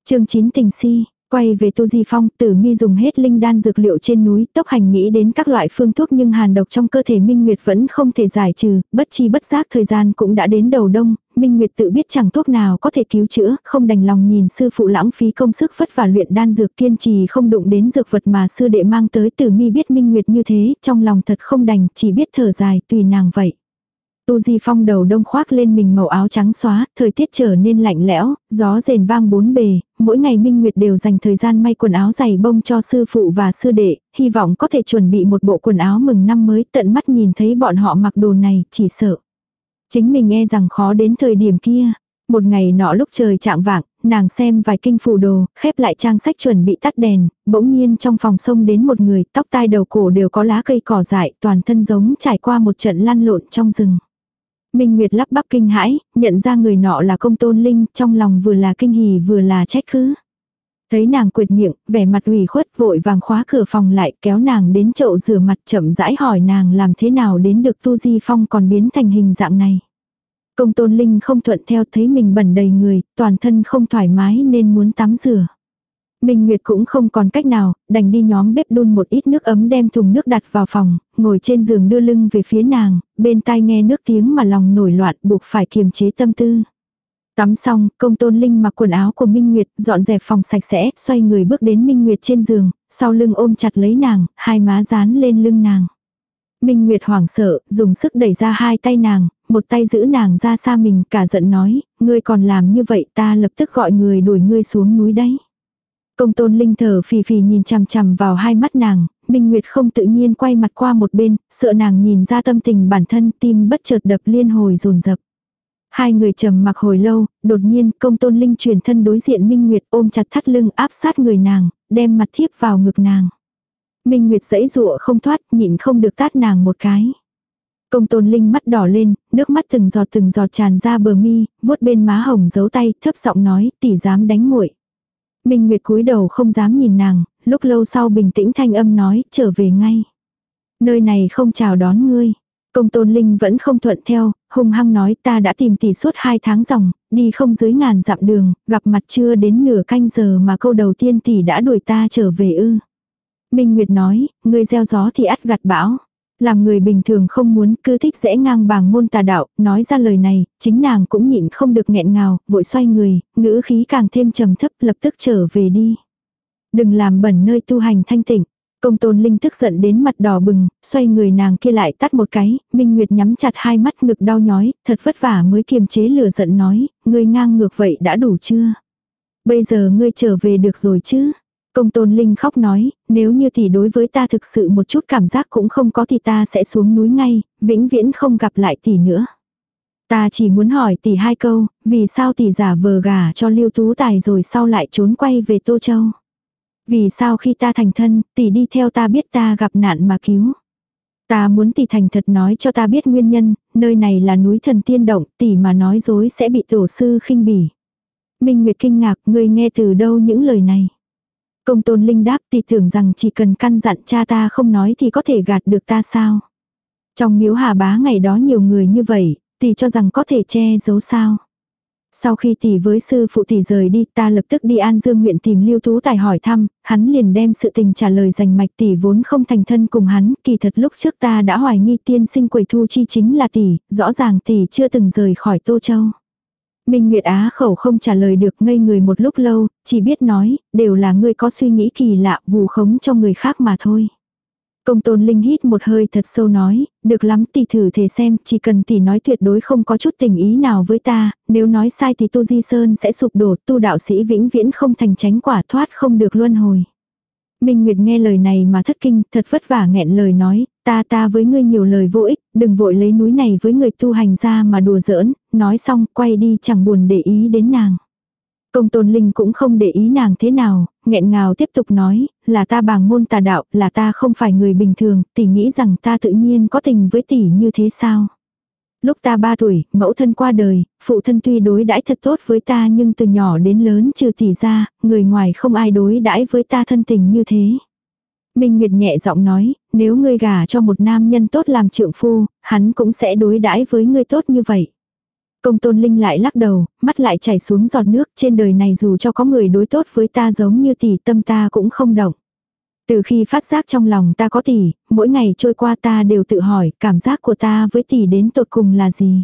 chương 9 tình si, quay về Tu Di Phong, tử mi dùng hết linh đan dược liệu trên núi, tốc hành nghĩ đến các loại phương thuốc nhưng hàn độc trong cơ thể Minh Nguyệt vẫn không thể giải trừ, bất chi bất giác thời gian cũng đã đến đầu đông, Minh Nguyệt tự biết chẳng thuốc nào có thể cứu chữa, không đành lòng nhìn sư phụ lãng phí công sức vất vả luyện đan dược kiên trì không đụng đến dược vật mà sư đệ mang tới tử mi biết Minh Nguyệt như thế, trong lòng thật không đành, chỉ biết thở dài tùy nàng vậy. Tu Di Phong đầu đông khoác lên mình màu áo trắng xóa, thời tiết trở nên lạnh lẽo, gió rền vang bốn bề, mỗi ngày Minh Nguyệt đều dành thời gian may quần áo dày bông cho sư phụ và sư đệ, hy vọng có thể chuẩn bị một bộ quần áo mừng năm mới tận mắt nhìn thấy bọn họ mặc đồ này, chỉ sợ. Chính mình nghe rằng khó đến thời điểm kia. Một ngày nọ lúc trời chạng vạng, nàng xem vài kinh phù đồ, khép lại trang sách chuẩn bị tắt đèn, bỗng nhiên trong phòng sông đến một người, tóc tai đầu cổ đều có lá cây cỏ dại, toàn thân giống trải qua một trận lăn lộn trong rừng. Minh Nguyệt lắp bắp kinh hãi, nhận ra người nọ là công tôn linh, trong lòng vừa là kinh hỉ vừa là trách cứ. Thấy nàng quyệt miệng, vẻ mặt ủy khuất vội vàng khóa cửa phòng lại kéo nàng đến chậu rửa mặt chậm rãi hỏi nàng làm thế nào đến được tu di phong còn biến thành hình dạng này. Công tôn linh không thuận theo thấy mình bẩn đầy người, toàn thân không thoải mái nên muốn tắm rửa. Minh Nguyệt cũng không còn cách nào, đành đi nhóm bếp đun một ít nước ấm đem thùng nước đặt vào phòng, ngồi trên giường đưa lưng về phía nàng, bên tai nghe nước tiếng mà lòng nổi loạn buộc phải kiềm chế tâm tư. Tắm xong, công tôn linh mặc quần áo của Minh Nguyệt, dọn dẹp phòng sạch sẽ, xoay người bước đến Minh Nguyệt trên giường, sau lưng ôm chặt lấy nàng, hai má dán lên lưng nàng. Minh Nguyệt hoảng sợ, dùng sức đẩy ra hai tay nàng, một tay giữ nàng ra xa mình, cả giận nói, ngươi còn làm như vậy ta lập tức gọi người đuổi ngươi xuống núi đấy. Công tôn linh thở phì phì nhìn chằm chằm vào hai mắt nàng, Minh Nguyệt không tự nhiên quay mặt qua một bên, sợ nàng nhìn ra tâm tình bản thân tim bất chợt đập liên hồi rồn rập. Hai người trầm mặc hồi lâu, đột nhiên công tôn linh truyền thân đối diện Minh Nguyệt ôm chặt thắt lưng áp sát người nàng, đem mặt thiếp vào ngực nàng. Minh Nguyệt dãy dụa không thoát, nhịn không được tát nàng một cái. Công tôn linh mắt đỏ lên, nước mắt từng giọt từng giọt tràn ra bờ mi, vuốt bên má hồng giấu tay, thấp giọng nói, tỷ dám đánh muội. Minh Nguyệt cúi đầu không dám nhìn nàng, lúc lâu sau bình tĩnh thanh âm nói, trở về ngay. Nơi này không chào đón ngươi. Công tôn linh vẫn không thuận theo, hung hăng nói ta đã tìm tỷ suốt hai tháng dòng, đi không dưới ngàn dặm đường, gặp mặt chưa đến nửa canh giờ mà câu đầu tiên tỷ đã đuổi ta trở về ư. Minh Nguyệt nói, ngươi gieo gió thì ắt gặt bão. Làm người bình thường không muốn cứ thích dễ ngang bàng môn tà đạo, nói ra lời này, chính nàng cũng nhịn không được nghẹn ngào, vội xoay người, ngữ khí càng thêm trầm thấp lập tức trở về đi. Đừng làm bẩn nơi tu hành thanh tịnh. Công tôn linh tức giận đến mặt đỏ bừng, xoay người nàng kia lại tắt một cái, Minh Nguyệt nhắm chặt hai mắt ngực đau nhói, thật vất vả mới kiềm chế lửa giận nói, ngươi ngang ngược vậy đã đủ chưa? Bây giờ ngươi trở về được rồi chứ? Công tôn linh khóc nói, nếu như tỷ đối với ta thực sự một chút cảm giác cũng không có thì ta sẽ xuống núi ngay, vĩnh viễn không gặp lại tỷ nữa. Ta chỉ muốn hỏi tỷ hai câu, vì sao tỷ giả vờ gà cho lưu tú tài rồi sau lại trốn quay về Tô Châu. Vì sao khi ta thành thân, tỷ đi theo ta biết ta gặp nạn mà cứu. Ta muốn tỷ thành thật nói cho ta biết nguyên nhân, nơi này là núi thần tiên động, tỷ mà nói dối sẽ bị tổ sư khinh bỉ. Minh Nguyệt kinh ngạc, ngươi nghe từ đâu những lời này. Công tôn linh đáp tỷ tưởng rằng chỉ cần căn dặn cha ta không nói thì có thể gạt được ta sao. Trong miếu hà bá ngày đó nhiều người như vậy, tỷ cho rằng có thể che giấu sao. Sau khi tỷ với sư phụ tỷ rời đi ta lập tức đi An Dương huyện tìm Lưu Tú Tài hỏi thăm, hắn liền đem sự tình trả lời dành mạch tỷ vốn không thành thân cùng hắn, kỳ thật lúc trước ta đã hoài nghi tiên sinh quầy thu chi chính là tỷ, rõ ràng tỷ chưa từng rời khỏi Tô Châu. Minh Nguyệt Á khẩu không trả lời được ngây người một lúc lâu, chỉ biết nói, đều là ngươi có suy nghĩ kỳ lạ vù khống cho người khác mà thôi. Công tôn linh hít một hơi thật sâu nói, được lắm tỷ thử thể xem, chỉ cần tỷ nói tuyệt đối không có chút tình ý nào với ta, nếu nói sai thì tu di sơn sẽ sụp đổ, tu đạo sĩ vĩnh viễn không thành tránh quả thoát không được luân hồi. Minh Nguyệt nghe lời này mà thất kinh, thật vất vả nghẹn lời nói, ta ta với ngươi nhiều lời vô ích, đừng vội lấy núi này với người tu hành ra mà đùa giỡn, nói xong quay đi chẳng buồn để ý đến nàng. Công tôn linh cũng không để ý nàng thế nào, nghẹn ngào tiếp tục nói, là ta bàng môn tà đạo, là ta không phải người bình thường, tỷ nghĩ rằng ta tự nhiên có tình với tỷ như thế sao. Lúc ta ba tuổi, mẫu thân qua đời, phụ thân tuy đối đãi thật tốt với ta nhưng từ nhỏ đến lớn trừ tỷ ra, người ngoài không ai đối đãi với ta thân tình như thế. Minh Nguyệt nhẹ giọng nói, nếu ngươi gả cho một nam nhân tốt làm trượng phu, hắn cũng sẽ đối đãi với ngươi tốt như vậy. Công tôn linh lại lắc đầu, mắt lại chảy xuống giọt nước trên đời này dù cho có người đối tốt với ta giống như tỷ tâm ta cũng không động. Từ khi phát giác trong lòng ta có tỷ, mỗi ngày trôi qua ta đều tự hỏi cảm giác của ta với tỷ đến tột cùng là gì.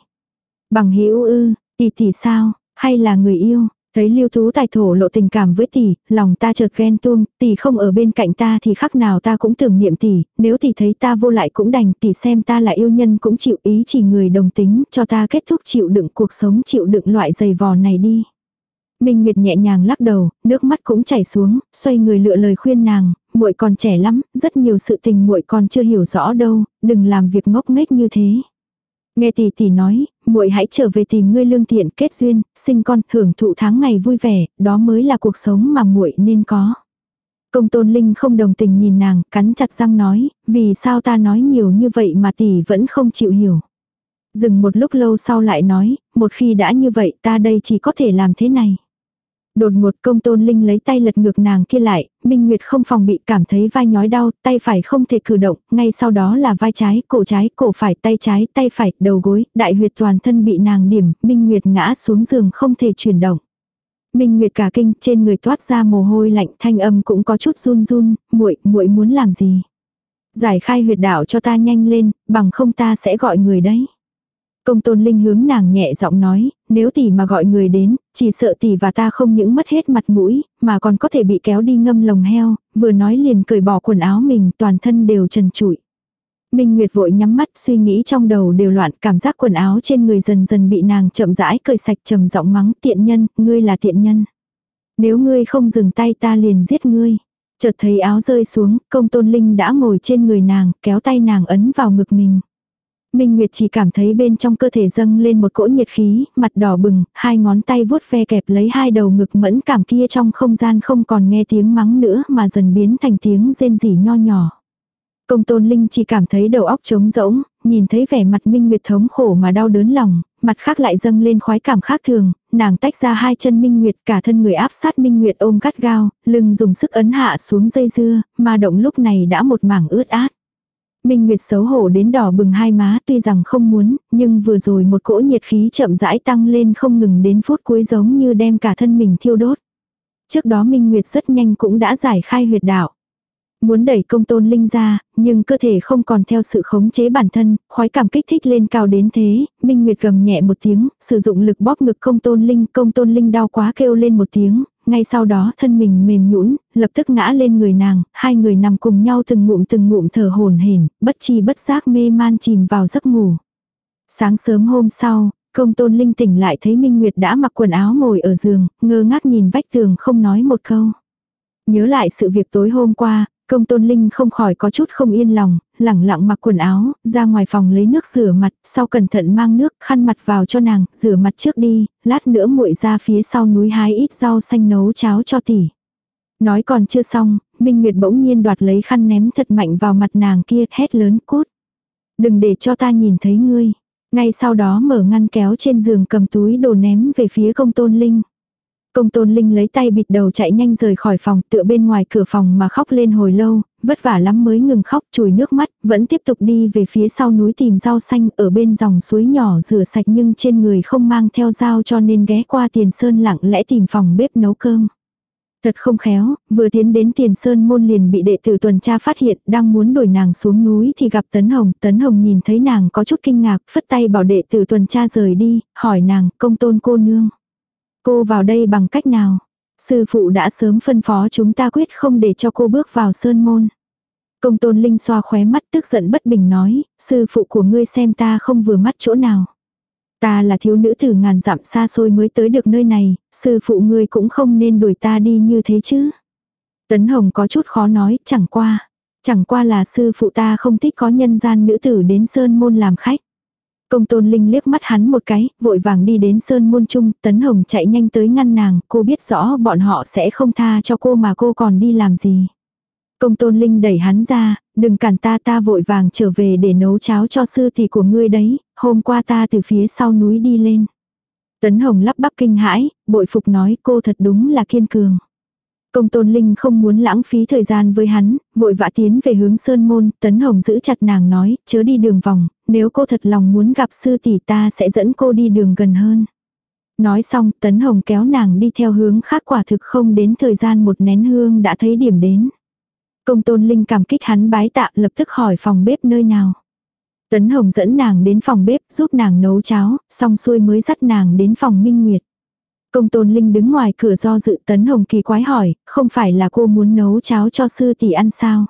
Bằng hữu ư, tỷ tỷ sao, hay là người yêu, Thấy Lưu Tú Tài thổ lộ tình cảm với tỷ, lòng ta chợt ghen tuông, tỷ không ở bên cạnh ta thì khắc nào ta cũng tưởng niệm tỷ, nếu tỷ thấy ta vô lại cũng đành, tỷ xem ta là yêu nhân cũng chịu ý chỉ người đồng tính, cho ta kết thúc chịu đựng cuộc sống chịu đựng loại dày vò này đi. Minh Nguyệt nhẹ nhàng lắc đầu, nước mắt cũng chảy xuống, xoay người lựa lời khuyên nàng, muội còn trẻ lắm, rất nhiều sự tình muội còn chưa hiểu rõ đâu, đừng làm việc ngốc nghếch như thế. Nghe tỷ tỷ nói, muội hãy trở về tìm ngươi lương thiện kết duyên, sinh con, hưởng thụ tháng ngày vui vẻ, đó mới là cuộc sống mà muội nên có. Công tôn linh không đồng tình nhìn nàng, cắn chặt răng nói, vì sao ta nói nhiều như vậy mà tỷ vẫn không chịu hiểu. Dừng một lúc lâu sau lại nói, một khi đã như vậy ta đây chỉ có thể làm thế này. Đột ngột công tôn linh lấy tay lật ngược nàng kia lại, Minh Nguyệt không phòng bị cảm thấy vai nhói đau, tay phải không thể cử động, ngay sau đó là vai trái, cổ trái, cổ phải, tay trái, tay phải, đầu gối, đại huyệt toàn thân bị nàng điểm, Minh Nguyệt ngã xuống giường không thể chuyển động. Minh Nguyệt cả kinh, trên người toát ra mồ hôi lạnh, thanh âm cũng có chút run run, muội, muội muốn làm gì? Giải khai huyệt đạo cho ta nhanh lên, bằng không ta sẽ gọi người đấy. Công tôn linh hướng nàng nhẹ giọng nói, nếu tỷ mà gọi người đến, chỉ sợ tỷ và ta không những mất hết mặt mũi, mà còn có thể bị kéo đi ngâm lồng heo, vừa nói liền cởi bỏ quần áo mình toàn thân đều trần trụi. Minh Nguyệt vội nhắm mắt suy nghĩ trong đầu đều loạn cảm giác quần áo trên người dần dần bị nàng chậm rãi cởi sạch trầm giọng mắng tiện nhân, ngươi là tiện nhân. Nếu ngươi không dừng tay ta liền giết ngươi. Chợt thấy áo rơi xuống, công tôn linh đã ngồi trên người nàng, kéo tay nàng ấn vào ngực mình. Minh Nguyệt chỉ cảm thấy bên trong cơ thể dâng lên một cỗ nhiệt khí, mặt đỏ bừng, hai ngón tay vuốt ve kẹp lấy hai đầu ngực mẫn cảm kia trong không gian không còn nghe tiếng mắng nữa mà dần biến thành tiếng rên rỉ nho nhỏ. Công tôn linh chỉ cảm thấy đầu óc trống rỗng, nhìn thấy vẻ mặt Minh Nguyệt thống khổ mà đau đớn lòng, mặt khác lại dâng lên khoái cảm khác thường, nàng tách ra hai chân Minh Nguyệt cả thân người áp sát Minh Nguyệt ôm gắt gao, lưng dùng sức ấn hạ xuống dây dưa, mà động lúc này đã một mảng ướt át. Minh Nguyệt xấu hổ đến đỏ bừng hai má tuy rằng không muốn, nhưng vừa rồi một cỗ nhiệt khí chậm rãi tăng lên không ngừng đến phút cuối giống như đem cả thân mình thiêu đốt. Trước đó Minh Nguyệt rất nhanh cũng đã giải khai huyệt đạo. Muốn đẩy công tôn linh ra, nhưng cơ thể không còn theo sự khống chế bản thân, khói cảm kích thích lên cao đến thế, Minh Nguyệt gầm nhẹ một tiếng, sử dụng lực bóp ngực công tôn linh, công tôn linh đau quá kêu lên một tiếng, ngay sau đó thân mình mềm nhũn, lập tức ngã lên người nàng, hai người nằm cùng nhau từng ngụm từng ngụm thở hổn hển, bất chi bất giác mê man chìm vào giấc ngủ. Sáng sớm hôm sau, công tôn linh tỉnh lại thấy Minh Nguyệt đã mặc quần áo ngồi ở giường, ngơ ngác nhìn vách tường không nói một câu. Nhớ lại sự việc tối hôm qua, Công tôn linh không khỏi có chút không yên lòng, lẳng lặng mặc quần áo, ra ngoài phòng lấy nước rửa mặt, sau cẩn thận mang nước khăn mặt vào cho nàng, rửa mặt trước đi, lát nữa muội ra phía sau núi hái ít rau xanh nấu cháo cho tỷ. Nói còn chưa xong, Minh Nguyệt bỗng nhiên đoạt lấy khăn ném thật mạnh vào mặt nàng kia, hét lớn cút. Đừng để cho ta nhìn thấy ngươi. Ngay sau đó mở ngăn kéo trên giường cầm túi đồ ném về phía công tôn linh. Công tôn linh lấy tay bịt đầu chạy nhanh rời khỏi phòng tựa bên ngoài cửa phòng mà khóc lên hồi lâu, vất vả lắm mới ngừng khóc chùi nước mắt, vẫn tiếp tục đi về phía sau núi tìm rau xanh ở bên dòng suối nhỏ rửa sạch nhưng trên người không mang theo dao cho nên ghé qua tiền sơn lặng lẽ tìm phòng bếp nấu cơm. Thật không khéo, vừa tiến đến tiền sơn môn liền bị đệ tử tuần tra phát hiện đang muốn đuổi nàng xuống núi thì gặp Tấn Hồng. Tấn Hồng nhìn thấy nàng có chút kinh ngạc, phất tay bảo đệ tử tuần tra rời đi, hỏi nàng, công tôn cô nương. Cô vào đây bằng cách nào? Sư phụ đã sớm phân phó chúng ta quyết không để cho cô bước vào sơn môn. Công tôn linh xoa khóe mắt tức giận bất bình nói, sư phụ của ngươi xem ta không vừa mắt chỗ nào. Ta là thiếu nữ từ ngàn dặm xa xôi mới tới được nơi này, sư phụ ngươi cũng không nên đuổi ta đi như thế chứ. Tấn Hồng có chút khó nói, chẳng qua. Chẳng qua là sư phụ ta không thích có nhân gian nữ tử đến sơn môn làm khách. Công tôn linh liếc mắt hắn một cái, vội vàng đi đến sơn môn trung, tấn hồng chạy nhanh tới ngăn nàng, cô biết rõ bọn họ sẽ không tha cho cô mà cô còn đi làm gì. Công tôn linh đẩy hắn ra, đừng cản ta ta vội vàng trở về để nấu cháo cho sư tỷ của ngươi đấy, hôm qua ta từ phía sau núi đi lên. Tấn hồng lắp bắp kinh hãi, bội phục nói cô thật đúng là kiên cường. Công tôn linh không muốn lãng phí thời gian với hắn, vội vã tiến về hướng sơn môn, tấn hồng giữ chặt nàng nói, chớ đi đường vòng, nếu cô thật lòng muốn gặp sư tỷ ta sẽ dẫn cô đi đường gần hơn. Nói xong, tấn hồng kéo nàng đi theo hướng khác quả thực không đến thời gian một nén hương đã thấy điểm đến. Công tôn linh cảm kích hắn bái tạ lập tức hỏi phòng bếp nơi nào. Tấn hồng dẫn nàng đến phòng bếp giúp nàng nấu cháo, xong xuôi mới dắt nàng đến phòng minh nguyệt. Công tôn linh đứng ngoài cửa do dự tấn hồng kỳ quái hỏi, không phải là cô muốn nấu cháo cho sư tỷ ăn sao?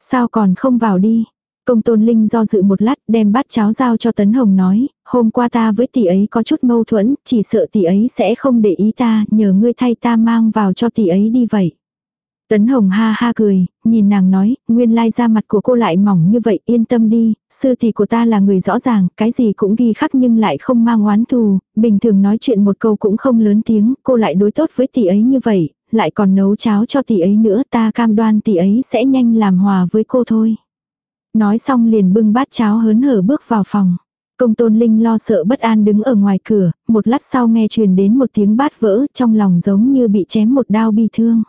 Sao còn không vào đi? Công tôn linh do dự một lát đem bát cháo giao cho tấn hồng nói, hôm qua ta với tỷ ấy có chút mâu thuẫn, chỉ sợ tỷ ấy sẽ không để ý ta, nhờ ngươi thay ta mang vào cho tỷ ấy đi vậy. Tấn Hồng ha ha cười, nhìn nàng nói, nguyên lai da mặt của cô lại mỏng như vậy, yên tâm đi, sư thì của ta là người rõ ràng, cái gì cũng ghi khắc nhưng lại không mang oán thù, bình thường nói chuyện một câu cũng không lớn tiếng, cô lại đối tốt với tỷ ấy như vậy, lại còn nấu cháo cho tỷ ấy nữa, ta cam đoan tỷ ấy sẽ nhanh làm hòa với cô thôi. Nói xong liền bưng bát cháo hớn hở bước vào phòng. Công tôn linh lo sợ bất an đứng ở ngoài cửa, một lát sau nghe truyền đến một tiếng bát vỡ, trong lòng giống như bị chém một đao bi thương.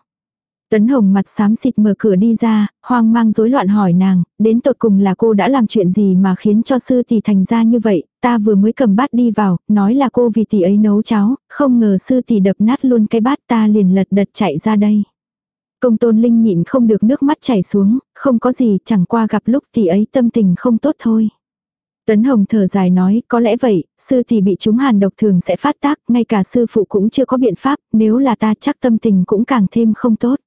Tấn Hồng mặt xám xịt mở cửa đi ra, hoang mang rối loạn hỏi nàng, đến tột cùng là cô đã làm chuyện gì mà khiến cho sư tỷ thành ra như vậy, ta vừa mới cầm bát đi vào, nói là cô vì tỷ ấy nấu cháo, không ngờ sư tỷ đập nát luôn cái bát ta liền lật đật chạy ra đây. Công tôn linh nhịn không được nước mắt chảy xuống, không có gì chẳng qua gặp lúc tỷ ấy tâm tình không tốt thôi. Tấn Hồng thở dài nói, có lẽ vậy, sư tỷ bị chúng hàn độc thường sẽ phát tác, ngay cả sư phụ cũng chưa có biện pháp, nếu là ta chắc tâm tình cũng càng thêm không tốt.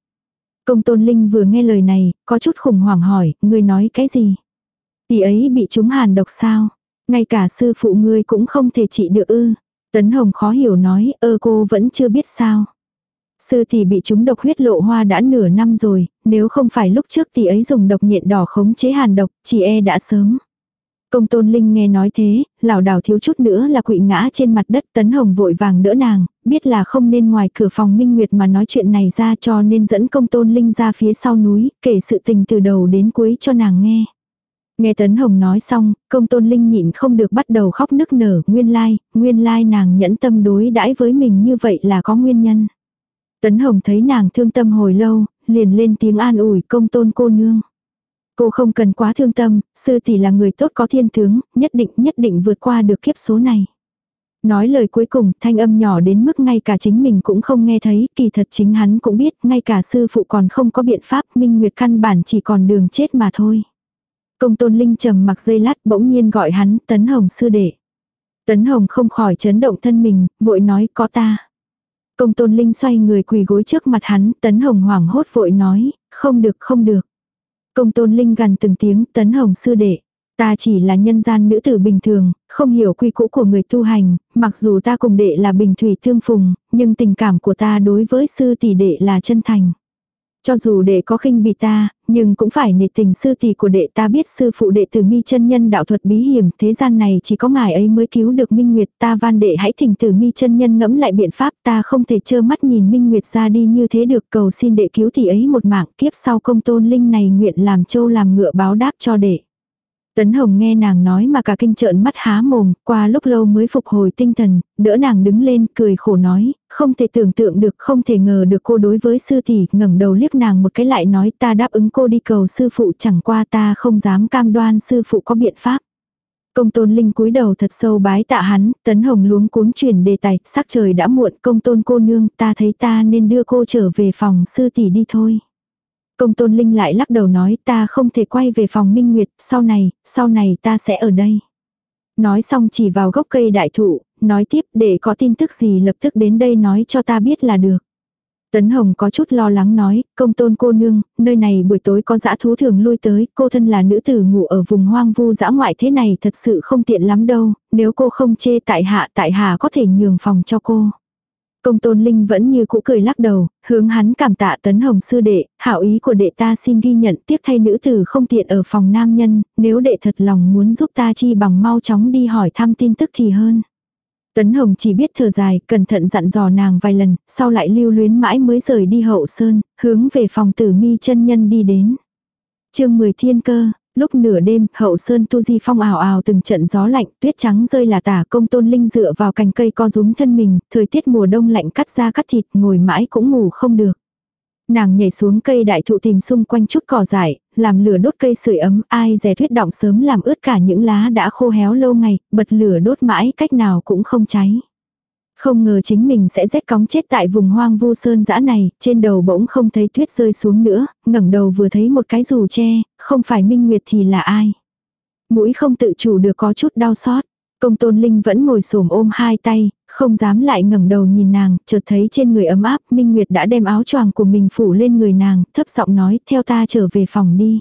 Công tôn linh vừa nghe lời này, có chút khủng hoảng hỏi, ngươi nói cái gì? Tỷ ấy bị chúng hàn độc sao? Ngay cả sư phụ ngươi cũng không thể trị được ư. Tấn Hồng khó hiểu nói, ơ cô vẫn chưa biết sao. Sư tỷ bị chúng độc huyết lộ hoa đã nửa năm rồi, nếu không phải lúc trước tỷ ấy dùng độc nhện đỏ khống chế hàn độc, chị e đã sớm. Công tôn linh nghe nói thế, lảo đảo thiếu chút nữa là quỵ ngã trên mặt đất tấn hồng vội vàng đỡ nàng, biết là không nên ngoài cửa phòng minh nguyệt mà nói chuyện này ra cho nên dẫn công tôn linh ra phía sau núi, kể sự tình từ đầu đến cuối cho nàng nghe. Nghe Tấn Hồng nói xong, công tôn linh nhịn không được bắt đầu khóc nức nở, nguyên lai, nguyên lai nàng nhẫn tâm đối đãi với mình như vậy là có nguyên nhân. Tấn Hồng thấy nàng thương tâm hồi lâu, liền lên tiếng an ủi công tôn cô nương. Cô không cần quá thương tâm, sư tỷ là người tốt có thiên tướng, nhất định nhất định vượt qua được kiếp số này. Nói lời cuối cùng, thanh âm nhỏ đến mức ngay cả chính mình cũng không nghe thấy, kỳ thật chính hắn cũng biết, ngay cả sư phụ còn không có biện pháp, minh nguyệt căn bản chỉ còn đường chết mà thôi. Công tôn linh trầm mặc dây lát bỗng nhiên gọi hắn, tấn hồng sư đệ. Tấn hồng không khỏi chấn động thân mình, vội nói có ta. Công tôn linh xoay người quỳ gối trước mặt hắn, tấn hồng hoảng hốt vội nói, không được không được. Công tôn linh gần từng tiếng tấn hồng sư đệ. Ta chỉ là nhân gian nữ tử bình thường, không hiểu quy cũ của người tu hành, mặc dù ta cùng đệ là bình thủy thương phùng, nhưng tình cảm của ta đối với sư tỷ đệ là chân thành. Cho dù đệ có khinh bị ta, nhưng cũng phải nể tình sư tỷ của đệ. Ta biết sư phụ đệ tử mi chân nhân đạo thuật bí hiểm, thế gian này chỉ có ngài ấy mới cứu được Minh Nguyệt, ta van đệ hãy thỉnh tử mi chân nhân ngẫm lại biện pháp, ta không thể trơ mắt nhìn Minh Nguyệt ra đi như thế được, cầu xin đệ cứu tỷ ấy một mạng, kiếp sau công tôn linh này nguyện làm châu làm ngựa báo đáp cho đệ. Tấn Hồng nghe nàng nói mà cả kinh trợn mắt há mồm, qua lúc lâu mới phục hồi tinh thần, đỡ nàng đứng lên, cười khổ nói, không thể tưởng tượng được, không thể ngờ được cô đối với sư tỷ, ngẩng đầu liếc nàng một cái lại nói ta đáp ứng cô đi cầu sư phụ chẳng qua ta không dám cam đoan sư phụ có biện pháp. Công tôn linh cúi đầu thật sâu bái tạ hắn, tấn hồng luống cuống chuyển đề tài, sắc trời đã muộn, công tôn cô nương, ta thấy ta nên đưa cô trở về phòng sư tỷ đi thôi. Công tôn linh lại lắc đầu nói ta không thể quay về phòng minh nguyệt, sau này, sau này ta sẽ ở đây. Nói xong chỉ vào gốc cây đại thụ, nói tiếp để có tin tức gì lập tức đến đây nói cho ta biết là được. Tấn Hồng có chút lo lắng nói, công tôn cô nương, nơi này buổi tối có dã thú thường lui tới, cô thân là nữ tử ngủ ở vùng hoang vu dã ngoại thế này thật sự không tiện lắm đâu, nếu cô không chê tại hạ tại hạ có thể nhường phòng cho cô. Công tôn linh vẫn như cũ cười lắc đầu, hướng hắn cảm tạ tấn hồng sư đệ, hảo ý của đệ ta xin ghi nhận tiếc thay nữ tử không tiện ở phòng nam nhân, nếu đệ thật lòng muốn giúp ta chi bằng mau chóng đi hỏi thăm tin tức thì hơn. Tấn Hồng chỉ biết thở dài, cẩn thận dặn dò nàng vài lần, sau lại lưu luyến mãi mới rời đi hậu sơn, hướng về phòng tử mi chân nhân đi đến. chương 10 thiên cơ, Lúc nửa đêm, hậu sơn tu di phong ảo ảo từng trận gió lạnh, tuyết trắng rơi là tả công tôn linh dựa vào cành cây co rúm thân mình, thời tiết mùa đông lạnh cắt da cắt thịt, ngồi mãi cũng ngủ không được. Nàng nhảy xuống cây đại thụ tìm xung quanh chút cỏ dại, làm lửa đốt cây sưởi ấm, ai dè tuyết động sớm làm ướt cả những lá đã khô héo lâu ngày, bật lửa đốt mãi cách nào cũng không cháy. Không ngờ chính mình sẽ rét cóng chết tại vùng hoang vu sơn dã này, trên đầu bỗng không thấy tuyết rơi xuống nữa, ngẩng đầu vừa thấy một cái dù che, không phải Minh Nguyệt thì là ai. Mũi không tự chủ được có chút đau xót. Công tôn linh vẫn ngồi xổm ôm hai tay, không dám lại ngẩng đầu nhìn nàng, chợt thấy trên người ấm áp, Minh Nguyệt đã đem áo choàng của mình phủ lên người nàng, thấp giọng nói, theo ta trở về phòng đi.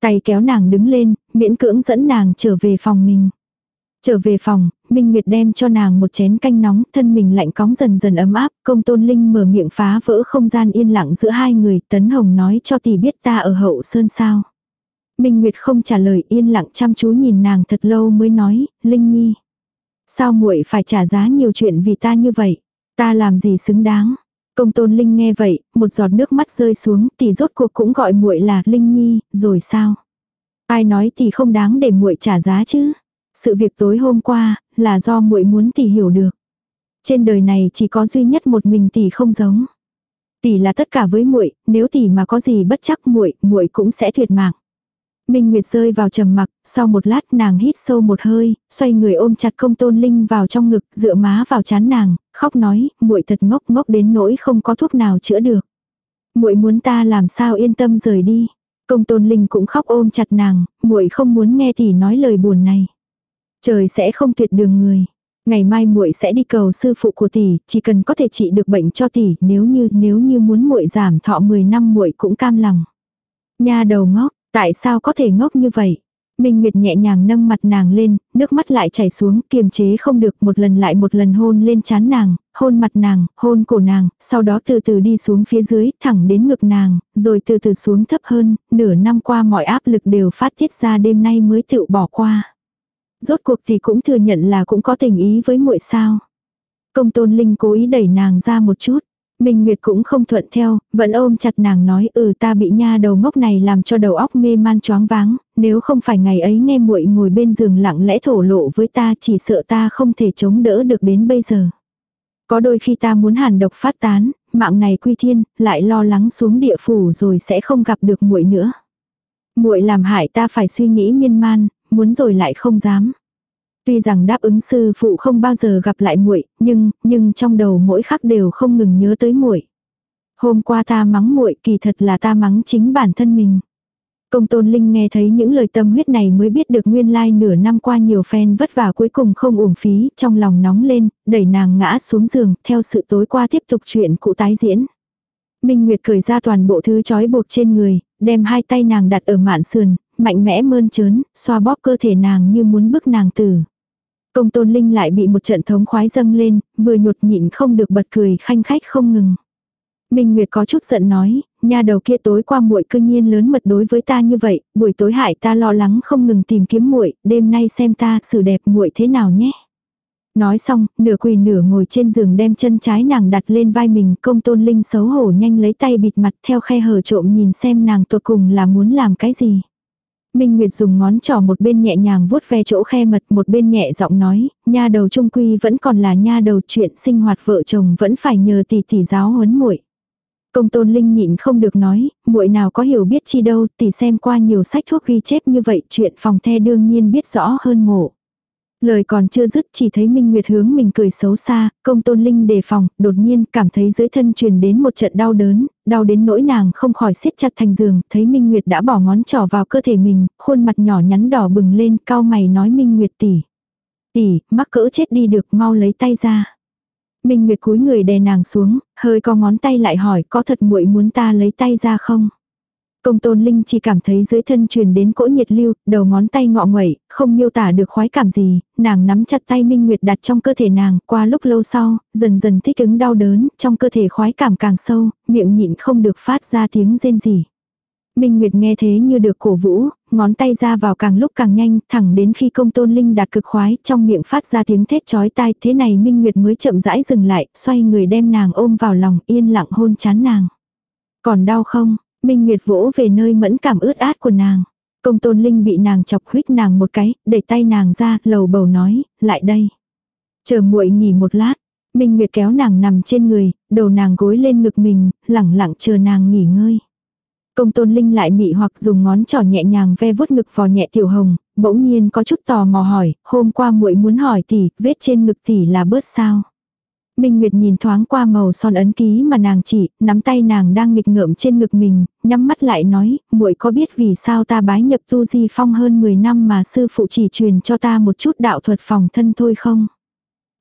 Tay kéo nàng đứng lên, miễn cưỡng dẫn nàng trở về phòng mình. Trở về phòng, Minh Nguyệt đem cho nàng một chén canh nóng, thân mình lạnh cóng dần dần ấm áp, công tôn linh mở miệng phá vỡ không gian yên lặng giữa hai người, Tấn Hồng nói cho tỷ biết ta ở hậu sơn sao. Minh Nguyệt không trả lời yên lặng chăm chú nhìn nàng thật lâu mới nói, Linh Nhi. Sao muội phải trả giá nhiều chuyện vì ta như vậy? Ta làm gì xứng đáng? Công tôn Linh nghe vậy, một giọt nước mắt rơi xuống, tỷ rốt cuộc cũng gọi muội là Linh Nhi, rồi sao? Ai nói tỷ không đáng để muội trả giá chứ? Sự việc tối hôm qua, là do muội muốn tỷ hiểu được. Trên đời này chỉ có duy nhất một mình tỷ không giống. Tỷ là tất cả với muội, nếu tỷ mà có gì bất chắc muội, muội cũng sẽ tuyệt mạng. Minh Nguyệt rơi vào trầm mặc, sau một lát nàng hít sâu một hơi, xoay người ôm chặt công tôn linh vào trong ngực, dựa má vào chán nàng, khóc nói, muội thật ngốc ngốc đến nỗi không có thuốc nào chữa được. Muội muốn ta làm sao yên tâm rời đi. Công tôn linh cũng khóc ôm chặt nàng, muội không muốn nghe tỷ nói lời buồn này. Trời sẽ không tuyệt đường người. Ngày mai muội sẽ đi cầu sư phụ của tỷ, chỉ cần có thể trị được bệnh cho tỷ, nếu như nếu như muốn muội giảm thọ 10 năm muội cũng cam lòng. Nha đầu ngốc, Tại sao có thể ngốc như vậy? Minh Nguyệt nhẹ nhàng nâng mặt nàng lên, nước mắt lại chảy xuống, kiềm chế không được một lần lại một lần hôn lên chán nàng, hôn mặt nàng, hôn cổ nàng, sau đó từ từ đi xuống phía dưới, thẳng đến ngực nàng, rồi từ từ xuống thấp hơn, nửa năm qua mọi áp lực đều phát tiết ra đêm nay mới tự bỏ qua. Rốt cuộc thì cũng thừa nhận là cũng có tình ý với muội sao. Công tôn linh cố ý đẩy nàng ra một chút. Minh Nguyệt cũng không thuận theo, vẫn ôm chặt nàng nói ừ ta bị nha đầu ngốc này làm cho đầu óc mê man choáng váng, nếu không phải ngày ấy nghe muội ngồi bên giường lặng lẽ thổ lộ với ta chỉ sợ ta không thể chống đỡ được đến bây giờ. Có đôi khi ta muốn hàn độc phát tán, mạng này quy thiên, lại lo lắng xuống địa phủ rồi sẽ không gặp được muội nữa. Muội làm hại ta phải suy nghĩ miên man, muốn rồi lại không dám. Tuy rằng đáp ứng sư phụ không bao giờ gặp lại muội, nhưng nhưng trong đầu mỗi khắc đều không ngừng nhớ tới muội. Hôm qua ta mắng muội, kỳ thật là ta mắng chính bản thân mình. Công tôn linh nghe thấy những lời tâm huyết này mới biết được nguyên lai like nửa năm qua nhiều phen vất vả cuối cùng không uổng phí, trong lòng nóng lên, đẩy nàng ngã xuống giường, theo sự tối qua tiếp tục chuyện cũ tái diễn. Minh Nguyệt cởi ra toàn bộ thứ trói buộc trên người, đem hai tay nàng đặt ở mạn sườn, mạnh mẽ mơn trớn, xoa bóp cơ thể nàng như muốn bức nàng tử. Công tôn linh lại bị một trận thống khoái dâng lên, vừa nhột nhịn không được bật cười khanh khách không ngừng. Minh Nguyệt có chút giận nói, nhà đầu kia tối qua muội cư nhiên lớn mật đối với ta như vậy, buổi tối hại ta lo lắng không ngừng tìm kiếm muội, đêm nay xem ta xử đẹp muội thế nào nhé. Nói xong, nửa quỳ nửa ngồi trên giường đem chân trái nàng đặt lên vai mình, công tôn linh xấu hổ nhanh lấy tay bịt mặt theo khe hở trộm nhìn xem nàng tột cùng là muốn làm cái gì. Minh Nguyệt dùng ngón trỏ một bên nhẹ nhàng vuốt ve chỗ khe mật một bên nhẹ giọng nói, nha đầu trung quy vẫn còn là nha đầu chuyện sinh hoạt vợ chồng vẫn phải nhờ tỷ tỷ giáo huấn muội. Công tôn linh nhịn không được nói, muội nào có hiểu biết chi đâu, tỷ xem qua nhiều sách thuốc ghi chép như vậy, chuyện phòng the đương nhiên biết rõ hơn muội. Lời còn chưa dứt chỉ thấy Minh Nguyệt hướng mình cười xấu xa, công tôn linh đề phòng, đột nhiên cảm thấy dưới thân truyền đến một trận đau đớn, đau đến nỗi nàng không khỏi siết chặt thành giường, thấy Minh Nguyệt đã bỏ ngón trỏ vào cơ thể mình, khuôn mặt nhỏ nhắn đỏ bừng lên, cao mày nói Minh Nguyệt tỷ. Tỷ, mắc cỡ chết đi được, mau lấy tay ra. Minh Nguyệt cúi người đè nàng xuống, hơi co ngón tay lại hỏi có thật muội muốn ta lấy tay ra không? Công tôn linh chỉ cảm thấy dưới thân truyền đến cỗ nhiệt lưu, đầu ngón tay ngọ nguậy, không miêu tả được khoái cảm gì, nàng nắm chặt tay Minh Nguyệt đặt trong cơ thể nàng, qua lúc lâu sau, dần dần thích ứng đau đớn, trong cơ thể khoái cảm càng sâu, miệng nhịn không được phát ra tiếng rên rỉ. Minh Nguyệt nghe thế như được cổ vũ, ngón tay ra vào càng lúc càng nhanh, thẳng đến khi công tôn linh đạt cực khoái, trong miệng phát ra tiếng thét chói tai, thế này Minh Nguyệt mới chậm rãi dừng lại, xoay người đem nàng ôm vào lòng, yên lặng hôn chán nàng. Còn đau không? Minh Nguyệt vỗ về nơi mẫn cảm ướt át của nàng. Công tôn linh bị nàng chọc huyết nàng một cái, đẩy tay nàng ra, lầu bầu nói, lại đây. Chờ muội nghỉ một lát. Minh Nguyệt kéo nàng nằm trên người, đầu nàng gối lên ngực mình, lẳng lặng chờ nàng nghỉ ngơi. Công tôn linh lại mị hoặc dùng ngón trỏ nhẹ nhàng ve vuốt ngực vò nhẹ tiểu hồng, bỗng nhiên có chút tò mò hỏi, hôm qua muội muốn hỏi tỷ, vết trên ngực tỷ là bớt sao? Minh Nguyệt nhìn thoáng qua màu son ấn ký mà nàng chỉ, nắm tay nàng đang nghịch ngợm trên ngực mình, nhắm mắt lại nói, muội có biết vì sao ta bái nhập tu di phong hơn 10 năm mà sư phụ chỉ truyền cho ta một chút đạo thuật phòng thân thôi không?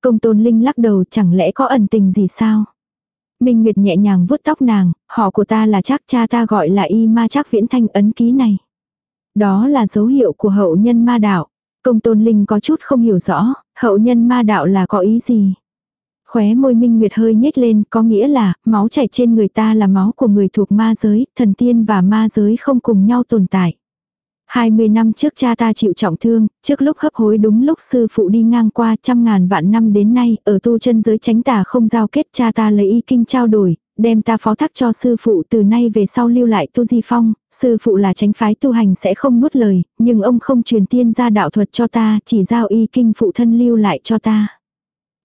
Công tôn linh lắc đầu chẳng lẽ có ẩn tình gì sao? Minh Nguyệt nhẹ nhàng vuốt tóc nàng, họ của ta là chắc cha ta gọi là y ma chắc viễn thanh ấn ký này. Đó là dấu hiệu của hậu nhân ma đạo. Công tôn linh có chút không hiểu rõ, hậu nhân ma đạo là có ý gì. Khóe môi minh nguyệt hơi nhếch lên có nghĩa là máu chảy trên người ta là máu của người thuộc ma giới, thần tiên và ma giới không cùng nhau tồn tại. 20 năm trước cha ta chịu trọng thương, trước lúc hấp hối đúng lúc sư phụ đi ngang qua trăm ngàn vạn năm đến nay, ở tu chân giới tránh tà không giao kết cha ta lấy y kinh trao đổi, đem ta phó thác cho sư phụ từ nay về sau lưu lại tu di phong, sư phụ là tránh phái tu hành sẽ không nuốt lời, nhưng ông không truyền tiên ra đạo thuật cho ta, chỉ giao y kinh phụ thân lưu lại cho ta.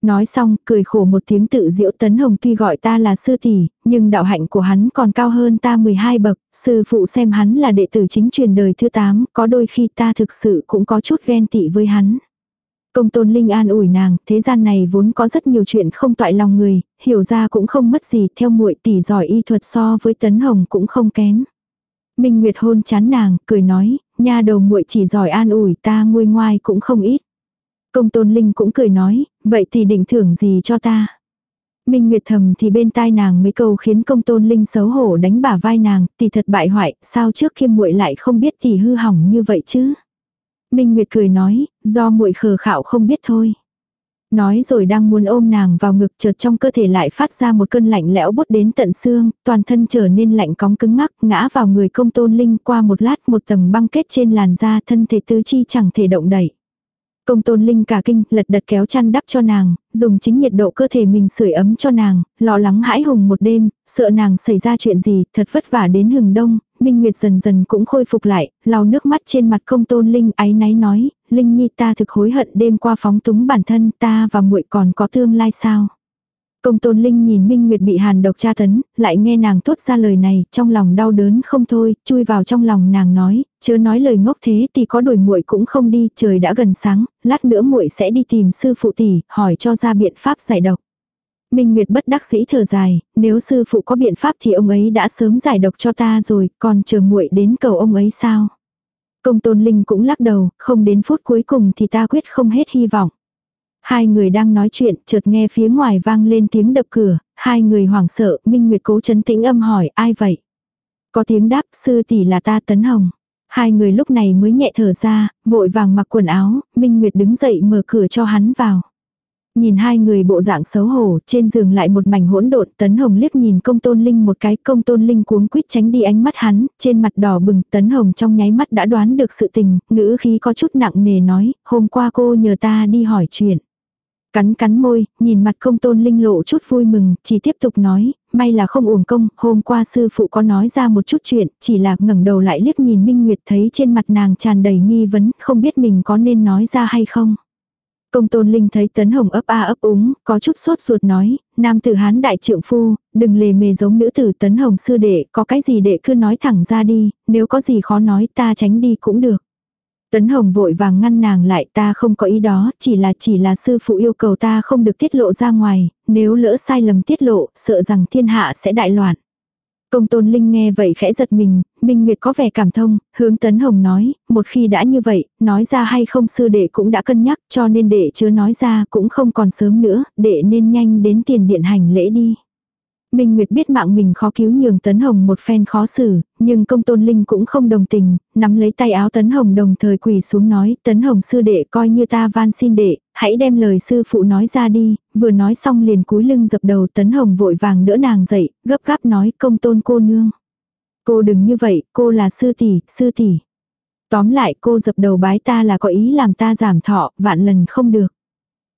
Nói xong, cười khổ một tiếng tự diễu Tấn Hồng tuy gọi ta là sư tỷ, nhưng đạo hạnh của hắn còn cao hơn ta 12 bậc, sư phụ xem hắn là đệ tử chính truyền đời thứ 8, có đôi khi ta thực sự cũng có chút ghen tị với hắn. Công tôn linh an ủi nàng, thế gian này vốn có rất nhiều chuyện không toại lòng người, hiểu ra cũng không mất gì, theo muội tỷ giỏi y thuật so với Tấn Hồng cũng không kém. Minh Nguyệt hôn chán nàng, cười nói, nha đầu muội chỉ giỏi an ủi ta nguôi ngoai cũng không ít. Công tôn linh cũng cười nói, vậy thì định thưởng gì cho ta? Minh Nguyệt thầm thì bên tai nàng mấy câu khiến công tôn linh xấu hổ đánh bả vai nàng, thì thật bại hoại, sao trước kia muội lại không biết thì hư hỏng như vậy chứ? Minh Nguyệt cười nói, do muội khờ khạo không biết thôi. Nói rồi đang muốn ôm nàng vào ngực chợt trong cơ thể lại phát ra một cơn lạnh lẽo bút đến tận xương, toàn thân trở nên lạnh cóng cứng ngắc, ngã vào người công tôn linh qua một lát một tầng băng kết trên làn da thân thể tứ chi chẳng thể động đậy. Công tôn linh cả kinh, lật đật kéo chăn đắp cho nàng, dùng chính nhiệt độ cơ thể mình sưởi ấm cho nàng, lo lắng hãi hùng một đêm, sợ nàng xảy ra chuyện gì, thật vất vả đến hừng đông, Minh Nguyệt dần dần cũng khôi phục lại, lau nước mắt trên mặt công tôn linh áy náy nói, Linh Nhi ta thực hối hận đêm qua phóng túng bản thân ta và muội còn có tương lai sao. Công tôn linh nhìn Minh Nguyệt bị hàn độc tra tấn, lại nghe nàng thốt ra lời này, trong lòng đau đớn không thôi, chui vào trong lòng nàng nói, chưa nói lời ngốc thế thì có đổi muội cũng không đi, trời đã gần sáng, lát nữa muội sẽ đi tìm sư phụ tỷ, hỏi cho ra biện pháp giải độc. Minh Nguyệt bất đắc dĩ thở dài, nếu sư phụ có biện pháp thì ông ấy đã sớm giải độc cho ta rồi, còn chờ muội đến cầu ông ấy sao? Công tôn linh cũng lắc đầu, không đến phút cuối cùng thì ta quyết không hết hy vọng. Hai người đang nói chuyện, chợt nghe phía ngoài vang lên tiếng đập cửa, hai người hoảng sợ, Minh Nguyệt cố chấn tĩnh âm hỏi, ai vậy? Có tiếng đáp, sư tỷ là ta Tấn Hồng. Hai người lúc này mới nhẹ thở ra, vội vàng mặc quần áo, Minh Nguyệt đứng dậy mở cửa cho hắn vào. Nhìn hai người bộ dạng xấu hổ, trên giường lại một mảnh hỗn độn, Tấn Hồng liếc nhìn công tôn linh một cái, công tôn linh cuống quýt tránh đi ánh mắt hắn, trên mặt đỏ bừng, Tấn Hồng trong nháy mắt đã đoán được sự tình, ngữ khí có chút nặng nề nói, hôm qua cô nhờ ta đi hỏi chuyện. Cắn cắn môi, nhìn mặt công tôn linh lộ chút vui mừng, chỉ tiếp tục nói, may là không uổng công, hôm qua sư phụ có nói ra một chút chuyện, chỉ là ngẩng đầu lại liếc nhìn Minh Nguyệt thấy trên mặt nàng tràn đầy nghi vấn, không biết mình có nên nói ra hay không. Công tôn linh thấy tấn hồng ấp a ấp úng, có chút sốt ruột nói, nam tử hán đại trượng phu, đừng lề mề giống nữ tử tấn hồng sư đệ, có cái gì đệ cứ nói thẳng ra đi, nếu có gì khó nói ta tránh đi cũng được. Tấn Hồng vội vàng ngăn nàng lại ta không có ý đó, chỉ là chỉ là sư phụ yêu cầu ta không được tiết lộ ra ngoài, nếu lỡ sai lầm tiết lộ, sợ rằng thiên hạ sẽ đại loạn. Công tôn linh nghe vậy khẽ giật mình, Minh Nguyệt có vẻ cảm thông, hướng Tấn Hồng nói, một khi đã như vậy, nói ra hay không sư đệ cũng đã cân nhắc cho nên đệ chưa nói ra cũng không còn sớm nữa, đệ nên nhanh đến tiền điện hành lễ đi. Minh Nguyệt biết mạng mình khó cứu nhường Tấn Hồng một phen khó xử, nhưng công tôn linh cũng không đồng tình, nắm lấy tay áo Tấn Hồng đồng thời quỳ xuống nói, Tấn Hồng sư đệ coi như ta van xin đệ, hãy đem lời sư phụ nói ra đi, vừa nói xong liền cúi lưng dập đầu Tấn Hồng vội vàng đỡ nàng dậy, gấp gáp nói công tôn cô nương. Cô đừng như vậy, cô là sư tỷ, sư tỷ. Tóm lại cô dập đầu bái ta là có ý làm ta giảm thọ, vạn lần không được.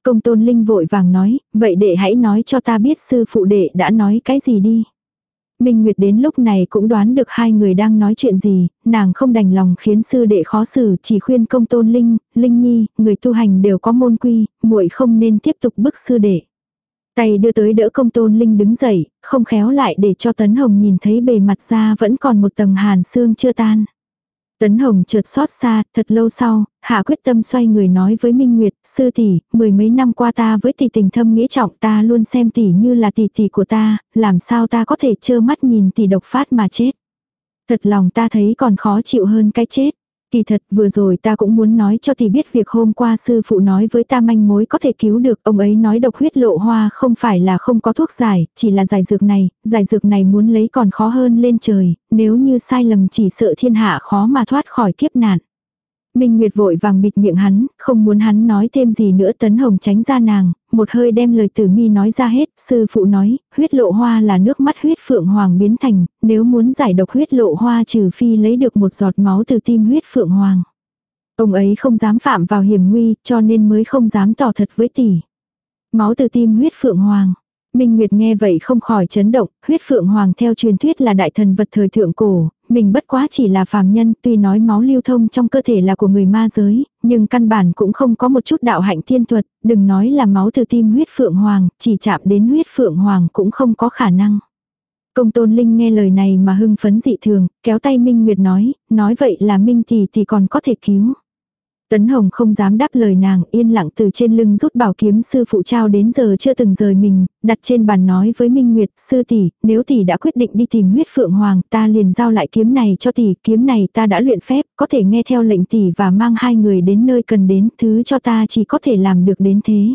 Công tôn linh vội vàng nói, vậy đệ hãy nói cho ta biết sư phụ đệ đã nói cái gì đi. Minh Nguyệt đến lúc này cũng đoán được hai người đang nói chuyện gì, nàng không đành lòng khiến sư đệ khó xử, chỉ khuyên công tôn linh, linh nhi, người tu hành đều có môn quy, muội không nên tiếp tục bức sư đệ. Tay đưa tới đỡ công tôn linh đứng dậy, không khéo lại để cho tấn hồng nhìn thấy bề mặt ra vẫn còn một tầng hàn xương chưa tan. Tấn Hồng chợt xót xa, thật lâu sau, hạ quyết tâm xoay người nói với Minh Nguyệt, sư tỷ, mười mấy năm qua ta với tỷ tình thâm nghĩa trọng ta luôn xem tỷ như là tỷ tỷ của ta, làm sao ta có thể trơ mắt nhìn tỷ độc phát mà chết. Thật lòng ta thấy còn khó chịu hơn cái chết. Kỳ thật vừa rồi ta cũng muốn nói cho tỷ biết việc hôm qua sư phụ nói với ta manh mối có thể cứu được. Ông ấy nói độc huyết lộ hoa không phải là không có thuốc giải, chỉ là giải dược này, giải dược này muốn lấy còn khó hơn lên trời, nếu như sai lầm chỉ sợ thiên hạ khó mà thoát khỏi kiếp nạn. Minh Nguyệt vội vàng bịt miệng hắn, không muốn hắn nói thêm gì nữa tấn hồng tránh ra nàng, một hơi đem lời tử mi nói ra hết, sư phụ nói, huyết lộ hoa là nước mắt huyết phượng hoàng biến thành, nếu muốn giải độc huyết lộ hoa trừ phi lấy được một giọt máu từ tim huyết phượng hoàng. Ông ấy không dám phạm vào hiểm nguy, cho nên mới không dám tỏ thật với tỷ. Máu từ tim huyết phượng hoàng. Minh Nguyệt nghe vậy không khỏi chấn động, huyết phượng hoàng theo truyền thuyết là đại thần vật thời thượng cổ, mình bất quá chỉ là phàm nhân, tuy nói máu lưu thông trong cơ thể là của người ma giới, nhưng căn bản cũng không có một chút đạo hạnh thiên thuật, đừng nói là máu từ tim huyết phượng hoàng, chỉ chạm đến huyết phượng hoàng cũng không có khả năng. Công tôn linh nghe lời này mà hưng phấn dị thường, kéo tay Minh Nguyệt nói, nói vậy là Minh thì thì còn có thể cứu. Tấn Hồng không dám đáp lời nàng, yên lặng từ trên lưng rút bảo kiếm sư phụ trao đến giờ chưa từng rời mình, đặt trên bàn nói với Minh Nguyệt, sư tỷ, nếu tỷ đã quyết định đi tìm huyết phượng hoàng, ta liền giao lại kiếm này cho tỷ, kiếm này ta đã luyện phép, có thể nghe theo lệnh tỷ và mang hai người đến nơi cần đến, thứ cho ta chỉ có thể làm được đến thế.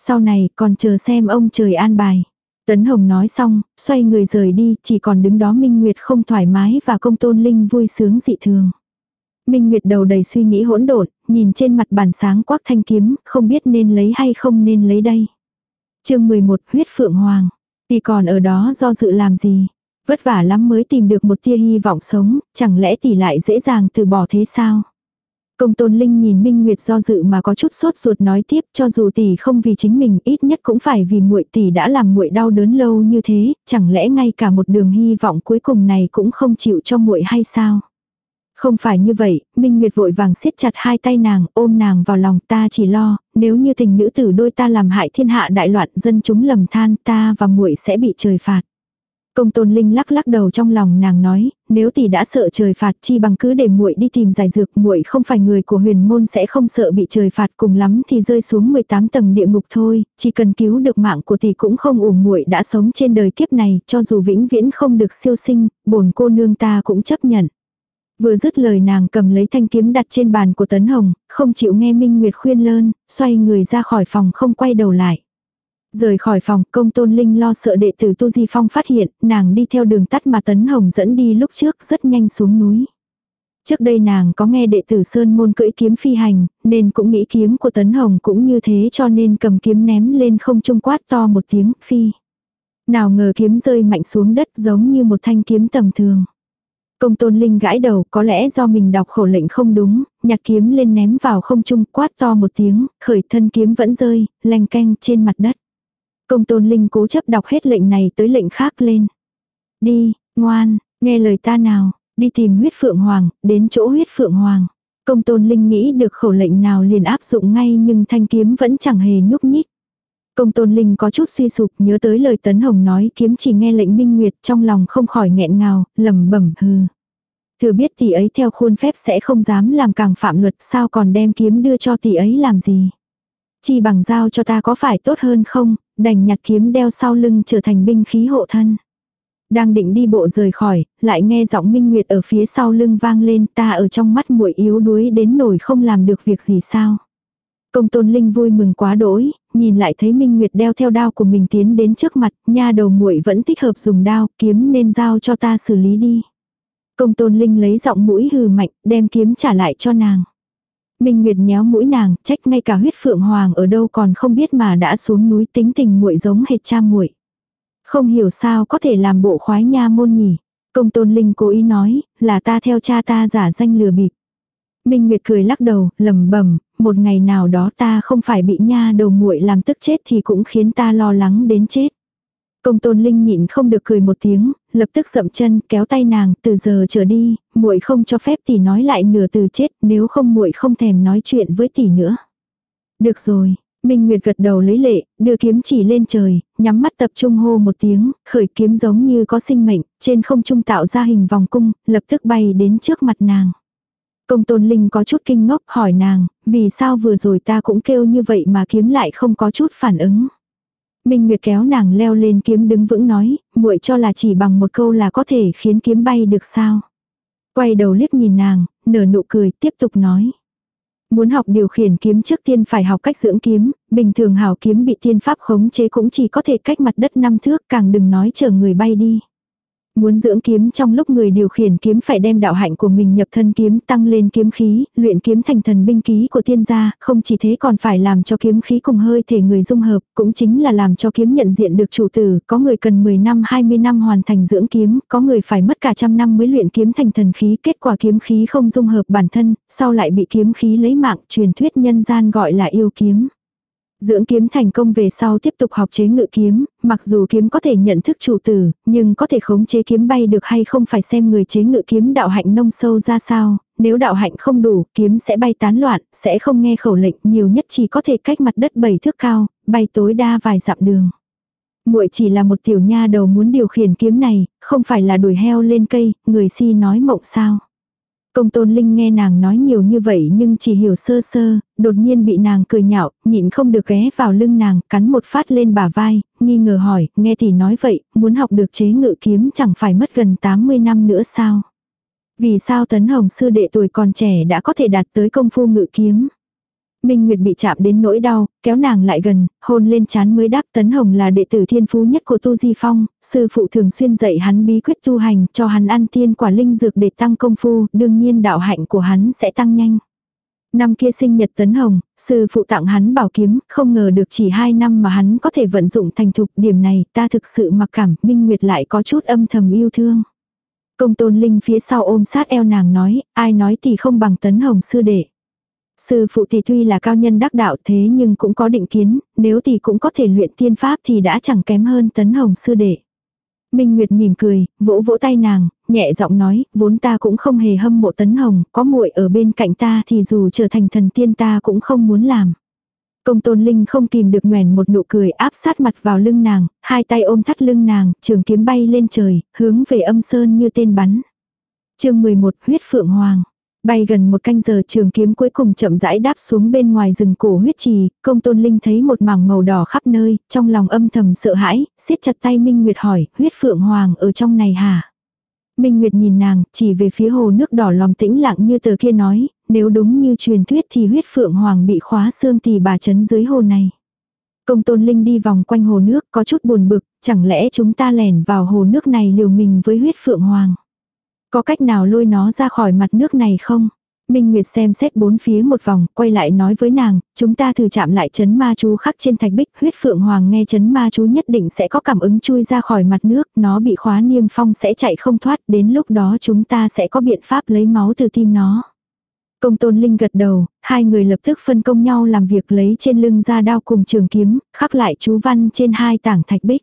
Sau này còn chờ xem ông trời an bài. Tấn Hồng nói xong, xoay người rời đi, chỉ còn đứng đó Minh Nguyệt không thoải mái và công tôn linh vui sướng dị thường. Minh Nguyệt đầu đầy suy nghĩ hỗn độn, nhìn trên mặt bàn sáng quắc thanh kiếm, không biết nên lấy hay không nên lấy đây. chương 11 huyết phượng hoàng. Tỷ còn ở đó do dự làm gì? Vất vả lắm mới tìm được một tia hy vọng sống, chẳng lẽ tỷ lại dễ dàng từ bỏ thế sao? Công tôn linh nhìn Minh Nguyệt do dự mà có chút sốt ruột nói tiếp cho dù tỷ không vì chính mình ít nhất cũng phải vì muội tỷ đã làm muội đau đớn lâu như thế, chẳng lẽ ngay cả một đường hy vọng cuối cùng này cũng không chịu cho muội hay sao? Không phải như vậy, Minh Nguyệt vội vàng siết chặt hai tay nàng, ôm nàng vào lòng ta chỉ lo, nếu như tình nữ tử đôi ta làm hại thiên hạ đại loạn dân chúng lầm than ta và muội sẽ bị trời phạt. Công tôn linh lắc lắc đầu trong lòng nàng nói, nếu tỷ đã sợ trời phạt chi bằng cứ để muội đi tìm giải dược muội không phải người của huyền môn sẽ không sợ bị trời phạt cùng lắm thì rơi xuống 18 tầng địa ngục thôi, chỉ cần cứu được mạng của tỷ cũng không uổng muội đã sống trên đời kiếp này, cho dù vĩnh viễn không được siêu sinh, bổn cô nương ta cũng chấp nhận. Vừa dứt lời nàng cầm lấy thanh kiếm đặt trên bàn của Tấn Hồng, không chịu nghe Minh Nguyệt khuyên lơn, xoay người ra khỏi phòng không quay đầu lại. Rời khỏi phòng, công tôn linh lo sợ đệ tử Tu Di Phong phát hiện, nàng đi theo đường tắt mà Tấn Hồng dẫn đi lúc trước rất nhanh xuống núi. Trước đây nàng có nghe đệ tử Sơn Môn cưỡi kiếm phi hành, nên cũng nghĩ kiếm của Tấn Hồng cũng như thế cho nên cầm kiếm ném lên không trung quát to một tiếng, phi. Nào ngờ kiếm rơi mạnh xuống đất giống như một thanh kiếm tầm thường. Công tôn linh gãi đầu có lẽ do mình đọc khẩu lệnh không đúng, nhặt kiếm lên ném vào không trung quát to một tiếng, khởi thân kiếm vẫn rơi, lanh canh trên mặt đất. Công tôn linh cố chấp đọc hết lệnh này tới lệnh khác lên. Đi, ngoan, nghe lời ta nào, đi tìm huyết phượng hoàng, đến chỗ huyết phượng hoàng. Công tôn linh nghĩ được khẩu lệnh nào liền áp dụng ngay nhưng thanh kiếm vẫn chẳng hề nhúc nhích. Công tôn linh có chút suy sụp nhớ tới lời Tấn Hồng nói kiếm chỉ nghe lệnh minh nguyệt trong lòng không khỏi nghẹn ngào, lầm bẩm hừ. Thừa biết tỷ ấy theo khuôn phép sẽ không dám làm càng phạm luật sao còn đem kiếm đưa cho tỷ ấy làm gì. Chỉ bằng dao cho ta có phải tốt hơn không, đành nhặt kiếm đeo sau lưng trở thành binh khí hộ thân. Đang định đi bộ rời khỏi, lại nghe giọng Minh Nguyệt ở phía sau lưng vang lên ta ở trong mắt muội yếu đuối đến nổi không làm được việc gì sao. Công tôn linh vui mừng quá đỗi, nhìn lại thấy Minh Nguyệt đeo theo đao của mình tiến đến trước mặt, nha đầu muội vẫn thích hợp dùng đao, kiếm nên giao cho ta xử lý đi. Công tôn linh lấy giọng mũi hừ mạnh, đem kiếm trả lại cho nàng. Minh Nguyệt nhéo mũi nàng, trách ngay cả huyết phượng hoàng ở đâu còn không biết mà đã xuống núi tính tình muội giống hệt cha muội. Không hiểu sao có thể làm bộ khoái nha môn nhỉ. Công tôn linh cố ý nói, là ta theo cha ta giả danh lừa bịp. Minh Nguyệt cười lắc đầu, lầm bẩm một ngày nào đó ta không phải bị nha đầu muội làm tức chết thì cũng khiến ta lo lắng đến chết. Công tôn linh nhịn không được cười một tiếng, lập tức dậm chân kéo tay nàng từ giờ trở đi, muội không cho phép tỷ nói lại nửa từ chết nếu không muội không thèm nói chuyện với tỷ nữa. Được rồi, Minh Nguyệt gật đầu lấy lệ, đưa kiếm chỉ lên trời, nhắm mắt tập trung hô một tiếng, khởi kiếm giống như có sinh mệnh, trên không trung tạo ra hình vòng cung, lập tức bay đến trước mặt nàng. Công tôn linh có chút kinh ngốc hỏi nàng, vì sao vừa rồi ta cũng kêu như vậy mà kiếm lại không có chút phản ứng. Minh Nguyệt kéo nàng leo lên kiếm đứng vững nói, muội cho là chỉ bằng một câu là có thể khiến kiếm bay được sao. Quay đầu liếc nhìn nàng, nở nụ cười, tiếp tục nói. Muốn học điều khiển kiếm trước tiên phải học cách dưỡng kiếm, bình thường hảo kiếm bị tiên pháp khống chế cũng chỉ có thể cách mặt đất năm thước càng đừng nói chờ người bay đi. Muốn dưỡng kiếm trong lúc người điều khiển kiếm phải đem đạo hạnh của mình nhập thân kiếm tăng lên kiếm khí, luyện kiếm thành thần binh khí của thiên gia, không chỉ thế còn phải làm cho kiếm khí cùng hơi thể người dung hợp, cũng chính là làm cho kiếm nhận diện được chủ tử, có người cần 10 năm 20 năm hoàn thành dưỡng kiếm, có người phải mất cả trăm năm mới luyện kiếm thành thần khí, kết quả kiếm khí không dung hợp bản thân, sau lại bị kiếm khí lấy mạng, truyền thuyết nhân gian gọi là yêu kiếm. Dưỡng kiếm thành công về sau tiếp tục học chế ngự kiếm, mặc dù kiếm có thể nhận thức chủ tử, nhưng có thể khống chế kiếm bay được hay không phải xem người chế ngự kiếm đạo hạnh nông sâu ra sao, nếu đạo hạnh không đủ, kiếm sẽ bay tán loạn, sẽ không nghe khẩu lệnh, nhiều nhất chỉ có thể cách mặt đất bảy thước cao, bay tối đa vài dặm đường. Muội chỉ là một tiểu nha đầu muốn điều khiển kiếm này, không phải là đuổi heo lên cây, người si nói mộng sao. Công tôn linh nghe nàng nói nhiều như vậy nhưng chỉ hiểu sơ sơ, đột nhiên bị nàng cười nhạo, nhịn không được ghé vào lưng nàng, cắn một phát lên bả vai, nghi ngờ hỏi, nghe thì nói vậy, muốn học được chế ngự kiếm chẳng phải mất gần 80 năm nữa sao? Vì sao tấn hồng sư đệ tuổi còn trẻ đã có thể đạt tới công phu ngự kiếm? Minh Nguyệt bị chạm đến nỗi đau, kéo nàng lại gần, hôn lên chán mới đáp Tấn Hồng là đệ tử thiên phú nhất của Tu Di Phong, sư phụ thường xuyên dạy hắn bí quyết tu hành, cho hắn ăn tiên quả linh dược để tăng công phu, đương nhiên đạo hạnh của hắn sẽ tăng nhanh. Năm kia sinh nhật Tấn Hồng, sư phụ tặng hắn bảo kiếm, không ngờ được chỉ hai năm mà hắn có thể vận dụng thành thục điểm này, ta thực sự mặc cảm, Minh Nguyệt lại có chút âm thầm yêu thương. Công tôn linh phía sau ôm sát eo nàng nói, ai nói thì không bằng Tấn Hồng sư đệ. Sư phụ tỷ tuy là cao nhân đắc đạo thế nhưng cũng có định kiến, nếu tỷ cũng có thể luyện tiên pháp thì đã chẳng kém hơn tấn hồng sư đệ. Minh Nguyệt mỉm cười, vỗ vỗ tay nàng, nhẹ giọng nói, vốn ta cũng không hề hâm mộ tấn hồng, có muội ở bên cạnh ta thì dù trở thành thần tiên ta cũng không muốn làm. Công tôn linh không kìm được nhoèn một nụ cười áp sát mặt vào lưng nàng, hai tay ôm thắt lưng nàng, trường kiếm bay lên trời, hướng về âm sơn như tên bắn. chương 11 huyết phượng hoàng. Bay gần một canh giờ trường kiếm cuối cùng chậm rãi đáp xuống bên ngoài rừng cổ huyết trì, công tôn linh thấy một mảng màu đỏ khắp nơi, trong lòng âm thầm sợ hãi, siết chặt tay Minh Nguyệt hỏi, huyết phượng hoàng ở trong này hả? Minh Nguyệt nhìn nàng, chỉ về phía hồ nước đỏ lòng tĩnh lặng như tờ kia nói, nếu đúng như truyền thuyết thì huyết phượng hoàng bị khóa xương thì bà chấn dưới hồ này. Công tôn linh đi vòng quanh hồ nước có chút buồn bực, chẳng lẽ chúng ta lẻn vào hồ nước này liều mình với huyết phượng hoàng. Có cách nào lôi nó ra khỏi mặt nước này không? Minh Nguyệt xem xét bốn phía một vòng, quay lại nói với nàng, chúng ta thử chạm lại chấn ma chú khắc trên thạch bích, huyết phượng hoàng nghe chấn ma chú nhất định sẽ có cảm ứng chui ra khỏi mặt nước, nó bị khóa niêm phong sẽ chạy không thoát, đến lúc đó chúng ta sẽ có biện pháp lấy máu từ tim nó. Công tôn linh gật đầu, hai người lập tức phân công nhau làm việc lấy trên lưng ra đao cùng trường kiếm, khắc lại chú văn trên hai tảng thạch bích.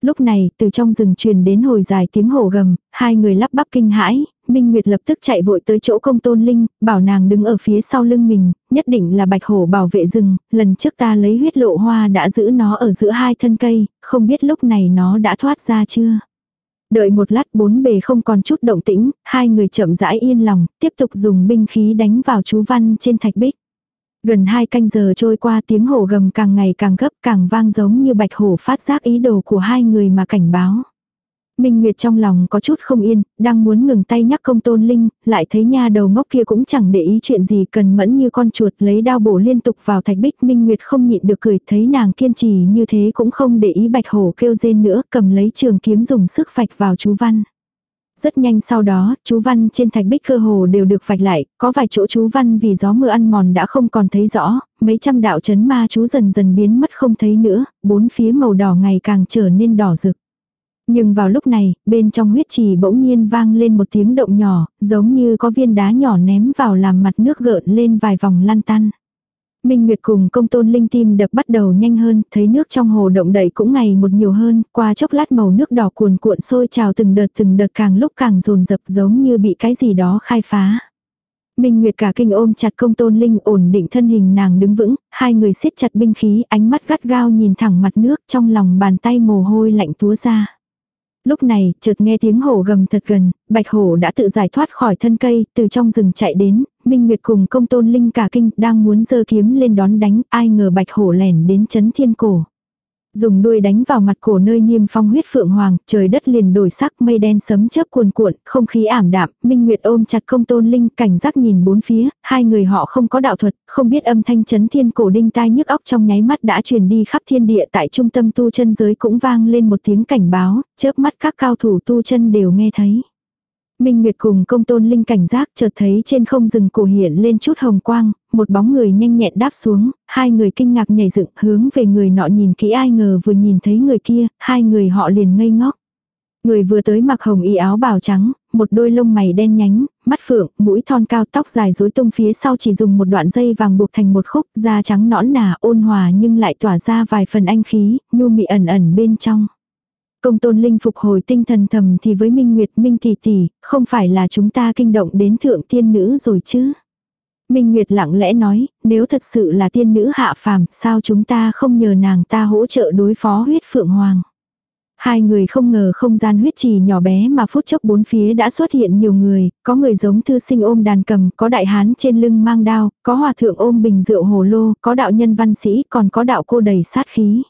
Lúc này, từ trong rừng truyền đến hồi dài tiếng hổ gầm, hai người lắp bắp kinh hãi, Minh Nguyệt lập tức chạy vội tới chỗ công tôn linh, bảo nàng đứng ở phía sau lưng mình, nhất định là bạch hổ bảo vệ rừng, lần trước ta lấy huyết lộ hoa đã giữ nó ở giữa hai thân cây, không biết lúc này nó đã thoát ra chưa. Đợi một lát bốn bề không còn chút động tĩnh, hai người chậm rãi yên lòng, tiếp tục dùng binh khí đánh vào chú văn trên thạch bích. Gần hai canh giờ trôi qua tiếng hổ gầm càng ngày càng gấp càng vang giống như bạch hổ phát giác ý đồ của hai người mà cảnh báo. Minh Nguyệt trong lòng có chút không yên, đang muốn ngừng tay nhắc công tôn linh, lại thấy nha đầu ngốc kia cũng chẳng để ý chuyện gì cần mẫn như con chuột lấy đao bổ liên tục vào thạch bích. Minh Nguyệt không nhịn được cười, thấy nàng kiên trì như thế cũng không để ý bạch hổ kêu rên nữa, cầm lấy trường kiếm dùng sức vạch vào chú văn. Rất nhanh sau đó, chú văn trên thạch bích cơ hồ đều được vạch lại, có vài chỗ chú văn vì gió mưa ăn mòn đã không còn thấy rõ, mấy trăm đạo chấn ma chú dần dần biến mất không thấy nữa, bốn phía màu đỏ ngày càng trở nên đỏ rực. Nhưng vào lúc này, bên trong huyết trì bỗng nhiên vang lên một tiếng động nhỏ, giống như có viên đá nhỏ ném vào làm mặt nước gợn lên vài vòng lăn tăn. Minh Nguyệt cùng công tôn linh tim đập bắt đầu nhanh hơn, thấy nước trong hồ động đậy cũng ngày một nhiều hơn, qua chốc lát màu nước đỏ cuồn cuộn sôi trào từng đợt từng đợt càng lúc càng rồn rập giống như bị cái gì đó khai phá. Minh Nguyệt cả kinh ôm chặt công tôn linh ổn định thân hình nàng đứng vững, hai người siết chặt binh khí ánh mắt gắt gao nhìn thẳng mặt nước trong lòng bàn tay mồ hôi lạnh túa ra. Lúc này, chợt nghe tiếng hổ gầm thật gần, bạch hổ đã tự giải thoát khỏi thân cây, từ trong rừng chạy đến, Minh Nguyệt cùng công tôn linh cả kinh, đang muốn giơ kiếm lên đón đánh, ai ngờ bạch hổ lẻn đến chấn thiên cổ. Dùng đuôi đánh vào mặt cổ nơi niêm phong huyết phượng hoàng, trời đất liền đổi sắc mây đen sấm chớp cuồn cuộn, không khí ảm đạm, Minh Nguyệt ôm chặt công tôn linh cảnh giác nhìn bốn phía, hai người họ không có đạo thuật, không biết âm thanh chấn thiên cổ đinh tai nhức óc trong nháy mắt đã truyền đi khắp thiên địa tại trung tâm tu chân giới cũng vang lên một tiếng cảnh báo, chớp mắt các cao thủ tu chân đều nghe thấy. Minh Nguyệt cùng công tôn linh cảnh giác chợt thấy trên không rừng cổ hiện lên chút hồng quang, một bóng người nhanh nhẹn đáp xuống, hai người kinh ngạc nhảy dựng hướng về người nọ nhìn kỹ ai ngờ vừa nhìn thấy người kia, hai người họ liền ngây ngốc. Người vừa tới mặc hồng y áo bào trắng, một đôi lông mày đen nhánh, mắt phượng, mũi thon cao tóc dài rối tung phía sau chỉ dùng một đoạn dây vàng buộc thành một khúc, da trắng nõn nà ôn hòa nhưng lại tỏa ra vài phần anh khí, nhu mị ẩn ẩn bên trong. Công tôn linh phục hồi tinh thần thầm thì với Minh Nguyệt Minh tỷ tỷ, không phải là chúng ta kinh động đến thượng tiên nữ rồi chứ. Minh Nguyệt lặng lẽ nói, nếu thật sự là tiên nữ hạ phàm, sao chúng ta không nhờ nàng ta hỗ trợ đối phó huyết phượng hoàng. Hai người không ngờ không gian huyết trì nhỏ bé mà phút chốc bốn phía đã xuất hiện nhiều người, có người giống thư sinh ôm đàn cầm, có đại hán trên lưng mang đao, có hòa thượng ôm bình rượu hồ lô, có đạo nhân văn sĩ, còn có đạo cô đầy sát khí.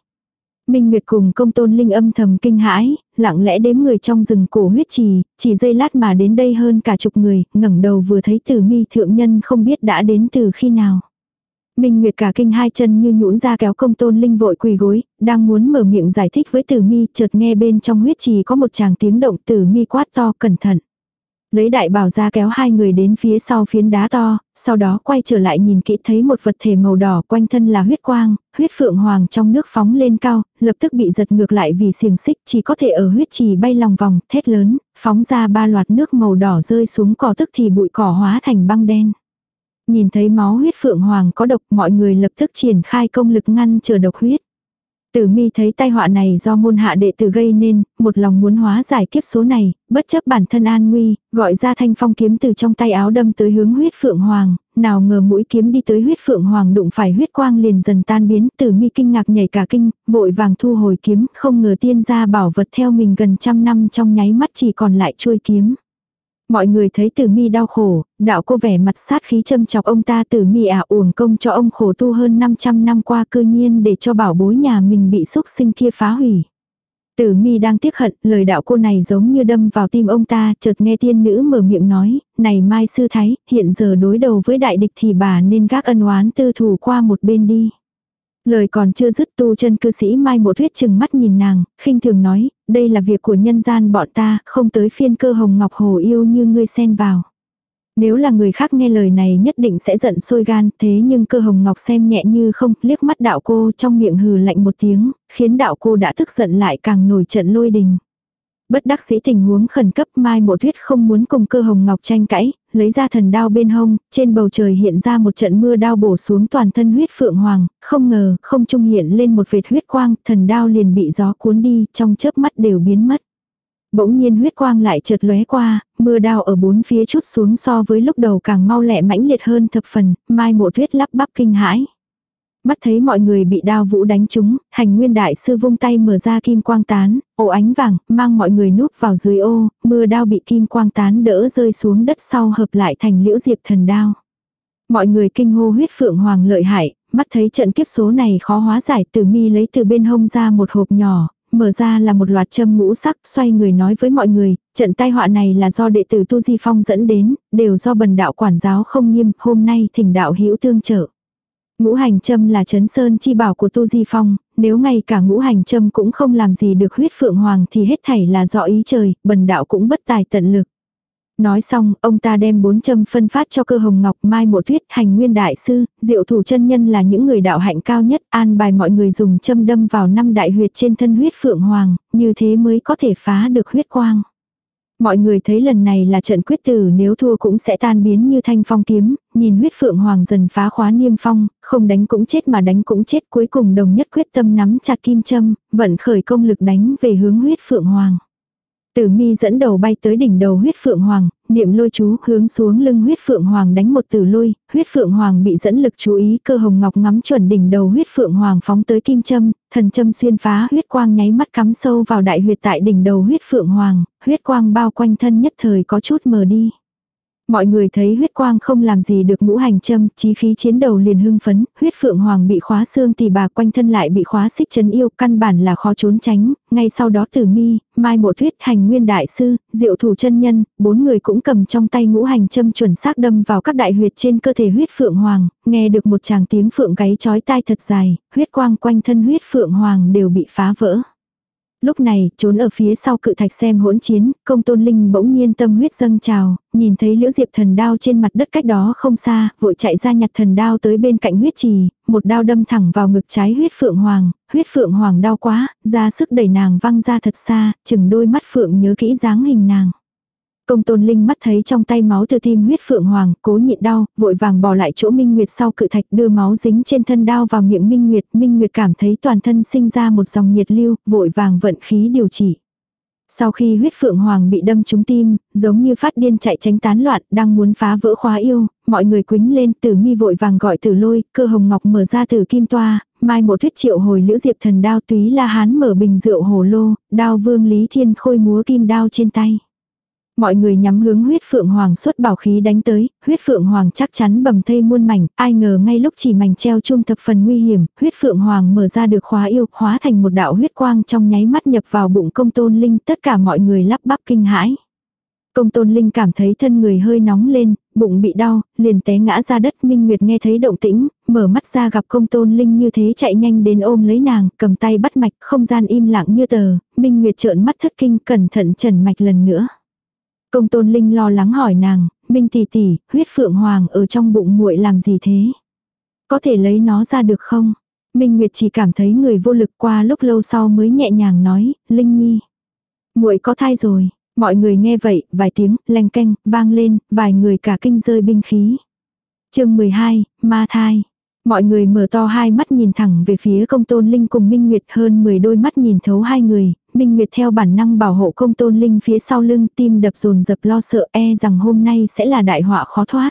Minh Nguyệt cùng công tôn linh âm thầm kinh hãi, lặng lẽ đếm người trong rừng cổ huyết trì, chỉ giây lát mà đến đây hơn cả chục người, ngẩng đầu vừa thấy tử mi thượng nhân không biết đã đến từ khi nào. Minh Nguyệt cả kinh hai chân như nhũn ra kéo công tôn linh vội quỳ gối, đang muốn mở miệng giải thích với tử mi, chợt nghe bên trong huyết trì có một chàng tiếng động tử mi quát to cẩn thận. Lấy đại bảo ra kéo hai người đến phía sau phiến đá to, sau đó quay trở lại nhìn kỹ thấy một vật thể màu đỏ quanh thân là huyết quang, huyết phượng hoàng trong nước phóng lên cao, lập tức bị giật ngược lại vì xiềng xích chỉ có thể ở huyết trì bay lòng vòng, thét lớn, phóng ra ba loạt nước màu đỏ rơi xuống cỏ tức thì bụi cỏ hóa thành băng đen. Nhìn thấy máu huyết phượng hoàng có độc mọi người lập tức triển khai công lực ngăn chờ độc huyết. Tử mi thấy tai họa này do môn hạ đệ tử gây nên, một lòng muốn hóa giải kiếp số này, bất chấp bản thân an nguy, gọi ra thanh phong kiếm từ trong tay áo đâm tới hướng huyết phượng hoàng, nào ngờ mũi kiếm đi tới huyết phượng hoàng đụng phải huyết quang liền dần tan biến, tử mi kinh ngạc nhảy cả kinh, vội vàng thu hồi kiếm, không ngờ tiên gia bảo vật theo mình gần trăm năm trong nháy mắt chỉ còn lại chuôi kiếm. Mọi người thấy tử mi đau khổ, đạo cô vẻ mặt sát khí châm chọc ông ta tử mi à uổng công cho ông khổ tu hơn 500 năm qua cư nhiên để cho bảo bối nhà mình bị xúc sinh kia phá hủy. Tử mi đang tiếc hận, lời đạo cô này giống như đâm vào tim ông ta, chợt nghe tiên nữ mở miệng nói, này mai sư thái, hiện giờ đối đầu với đại địch thì bà nên gác ân oán tư thủ qua một bên đi. Lời còn chưa dứt tu chân cư sĩ Mai một huyết chừng mắt nhìn nàng, khinh thường nói, đây là việc của nhân gian bọn ta, không tới phiên cơ hồng ngọc hồ yêu như ngươi xen vào. Nếu là người khác nghe lời này nhất định sẽ giận sôi gan, thế nhưng cơ hồng ngọc xem nhẹ như không, liếc mắt đạo cô trong miệng hừ lạnh một tiếng, khiến đạo cô đã tức giận lại càng nổi trận lôi đình. Bất đắc dĩ tình huống khẩn cấp Mai Mộ Tuyết không muốn cùng cơ hồng ngọc tranh cãi, lấy ra thần đao bên hông, trên bầu trời hiện ra một trận mưa đao bổ xuống toàn thân huyết phượng hoàng, không ngờ, không trung hiện lên một vệt huyết quang, thần đao liền bị gió cuốn đi, trong chớp mắt đều biến mất. Bỗng nhiên huyết quang lại chợt lóe qua, mưa đao ở bốn phía chút xuống so với lúc đầu càng mau lẹ mãnh liệt hơn thập phần, mai mộ tuyết lắp bắp kinh hãi. Mắt thấy mọi người bị đao vũ đánh trúng, hành nguyên đại sư vung tay mở ra kim quang tán, ổ ánh vàng, mang mọi người núp vào dưới ô, mưa đao bị kim quang tán đỡ rơi xuống đất sau hợp lại thành liễu diệp thần đao. Mọi người kinh hô huyết phượng hoàng lợi hại, mắt thấy trận kiếp số này khó hóa giải từ mi lấy từ bên hông ra một hộp nhỏ, mở ra là một loạt châm ngũ sắc, xoay người nói với mọi người, trận tai họa này là do đệ tử Tu Di Phong dẫn đến, đều do bần đạo quản giáo không nghiêm, hôm nay thỉnh đạo hữu tương trợ. Ngũ hành châm là chấn sơn chi bảo của Tu Di Phong, nếu ngay cả ngũ hành châm cũng không làm gì được huyết phượng hoàng thì hết thảy là do ý trời, bần đạo cũng bất tài tận lực. Nói xong, ông ta đem bốn châm phân phát cho cơ hồng ngọc mai Mộ Tuyết, hành nguyên đại sư, diệu thủ chân nhân là những người đạo hạnh cao nhất, an bài mọi người dùng châm đâm vào năm đại huyệt trên thân huyết phượng hoàng, như thế mới có thể phá được huyết quang. Mọi người thấy lần này là trận quyết tử nếu thua cũng sẽ tan biến như thanh phong kiếm, nhìn huyết phượng hoàng dần phá khóa niêm phong, không đánh cũng chết mà đánh cũng chết cuối cùng đồng nhất quyết tâm nắm chặt kim châm, vận khởi công lực đánh về hướng huyết phượng hoàng. Tử mi dẫn đầu bay tới đỉnh đầu huyết phượng hoàng, niệm lôi chú hướng xuống lưng huyết phượng hoàng đánh một tử lôi, huyết phượng hoàng bị dẫn lực chú ý cơ hồng ngọc ngắm chuẩn đỉnh đầu huyết phượng hoàng phóng tới kim châm, thần châm xuyên phá huyết quang nháy mắt cắm sâu vào đại huyệt tại đỉnh đầu huyết phượng hoàng, huyết quang bao quanh thân nhất thời có chút mờ đi. Mọi người thấy huyết quang không làm gì được ngũ hành châm, chí khí chiến đầu liền hưng phấn, huyết phượng hoàng bị khóa xương thì bà quanh thân lại bị khóa xích chấn yêu, căn bản là khó trốn tránh, ngay sau đó tử mi, mai mộ thuyết hành nguyên đại sư, diệu thủ chân nhân, bốn người cũng cầm trong tay ngũ hành châm chuẩn xác đâm vào các đại huyệt trên cơ thể huyết phượng hoàng, nghe được một chàng tiếng phượng gáy chói tai thật dài, huyết quang quanh thân huyết phượng hoàng đều bị phá vỡ. Lúc này, trốn ở phía sau cự thạch xem hỗn chiến, công tôn linh bỗng nhiên tâm huyết dâng trào, nhìn thấy liễu diệp thần đao trên mặt đất cách đó không xa, vội chạy ra nhặt thần đao tới bên cạnh huyết trì, một đao đâm thẳng vào ngực trái huyết phượng hoàng, huyết phượng hoàng đau quá, ra sức đẩy nàng văng ra thật xa, chừng đôi mắt phượng nhớ kỹ dáng hình nàng. Công tôn linh mắt thấy trong tay máu từ tim huyết phượng hoàng, cố nhịn đau, vội vàng bỏ lại chỗ Minh Nguyệt sau cự thạch đưa máu dính trên thân đao vào miệng Minh Nguyệt. Minh Nguyệt cảm thấy toàn thân sinh ra một dòng nhiệt lưu, vội vàng vận khí điều trị. Sau khi huyết phượng hoàng bị đâm trúng tim, giống như phát điên chạy tránh tán loạn, đang muốn phá vỡ khóa yêu, mọi người quính lên tử mi vội vàng gọi tử lôi, cơ hồng ngọc mở ra từ kim toa, mai một thuyết triệu hồi liễu diệp thần đao túy la hán mở bình rượu hồ lô, đao vương lý thiên khôi múa kim đao trên tay. Mọi người nhắm hướng huyết phượng hoàng xuất bảo khí đánh tới, huyết phượng hoàng chắc chắn bầm thây muôn mảnh, ai ngờ ngay lúc chỉ mảnh treo chung thập phần nguy hiểm, huyết phượng hoàng mở ra được khóa yêu, hóa thành một đạo huyết quang trong nháy mắt nhập vào bụng công tôn linh, tất cả mọi người lắp bắp kinh hãi. Công tôn linh cảm thấy thân người hơi nóng lên, bụng bị đau, liền té ngã ra đất Minh Nguyệt nghe thấy động tĩnh, mở mắt ra gặp công tôn linh như thế chạy nhanh đến ôm lấy nàng, cầm tay bắt mạch, không gian im lặng như tờ, Minh Nguyệt trợn mắt thất kinh cẩn thận trần mạch lần nữa. Công tôn linh lo lắng hỏi nàng, Minh tỷ tỷ, huyết phượng hoàng ở trong bụng muội làm gì thế? Có thể lấy nó ra được không? Minh Nguyệt chỉ cảm thấy người vô lực qua lúc lâu sau mới nhẹ nhàng nói, Linh Nhi. muội có thai rồi. Mọi người nghe vậy, vài tiếng, leng canh, vang lên, vài người cả kinh rơi binh khí. chương 12, ma thai. Mọi người mở to hai mắt nhìn thẳng về phía công tôn linh cùng Minh Nguyệt hơn 10 đôi mắt nhìn thấu hai người, Minh Nguyệt theo bản năng bảo hộ công tôn linh phía sau lưng tim đập dồn dập lo sợ e rằng hôm nay sẽ là đại họa khó thoát.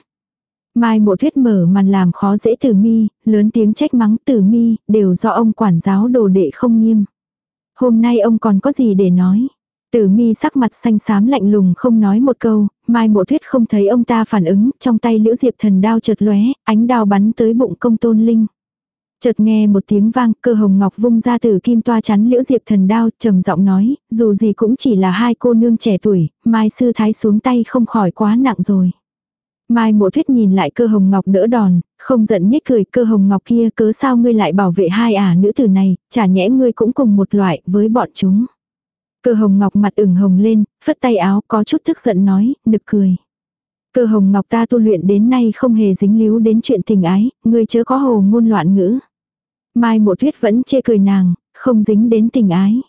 Mai mộ thuyết mở màn làm khó dễ tử mi, lớn tiếng trách mắng tử mi, đều do ông quản giáo đồ đệ không nghiêm. Hôm nay ông còn có gì để nói? Tử mi sắc mặt xanh xám lạnh lùng không nói một câu, mai mộ thuyết không thấy ông ta phản ứng, trong tay liễu diệp thần đao chợt lóe, ánh đao bắn tới bụng công tôn linh. Chợt nghe một tiếng vang, cơ hồng ngọc vung ra từ kim toa chắn liễu diệp thần đao, trầm giọng nói, dù gì cũng chỉ là hai cô nương trẻ tuổi, mai sư thái xuống tay không khỏi quá nặng rồi. Mai mộ thuyết nhìn lại cơ hồng ngọc đỡ đòn, không giận nhếch cười cơ hồng ngọc kia cớ sao ngươi lại bảo vệ hai ả nữ tử này, chả nhẽ ngươi cũng cùng một loại với bọn chúng. Cơ hồng ngọc mặt ửng hồng lên, phất tay áo có chút tức giận nói, nực cười. Cơ hồng ngọc ta tu luyện đến nay không hề dính líu đến chuyện tình ái, ngươi chớ có hồ ngôn loạn ngữ. Mai mộ tuyết vẫn chê cười nàng, không dính đến tình ái.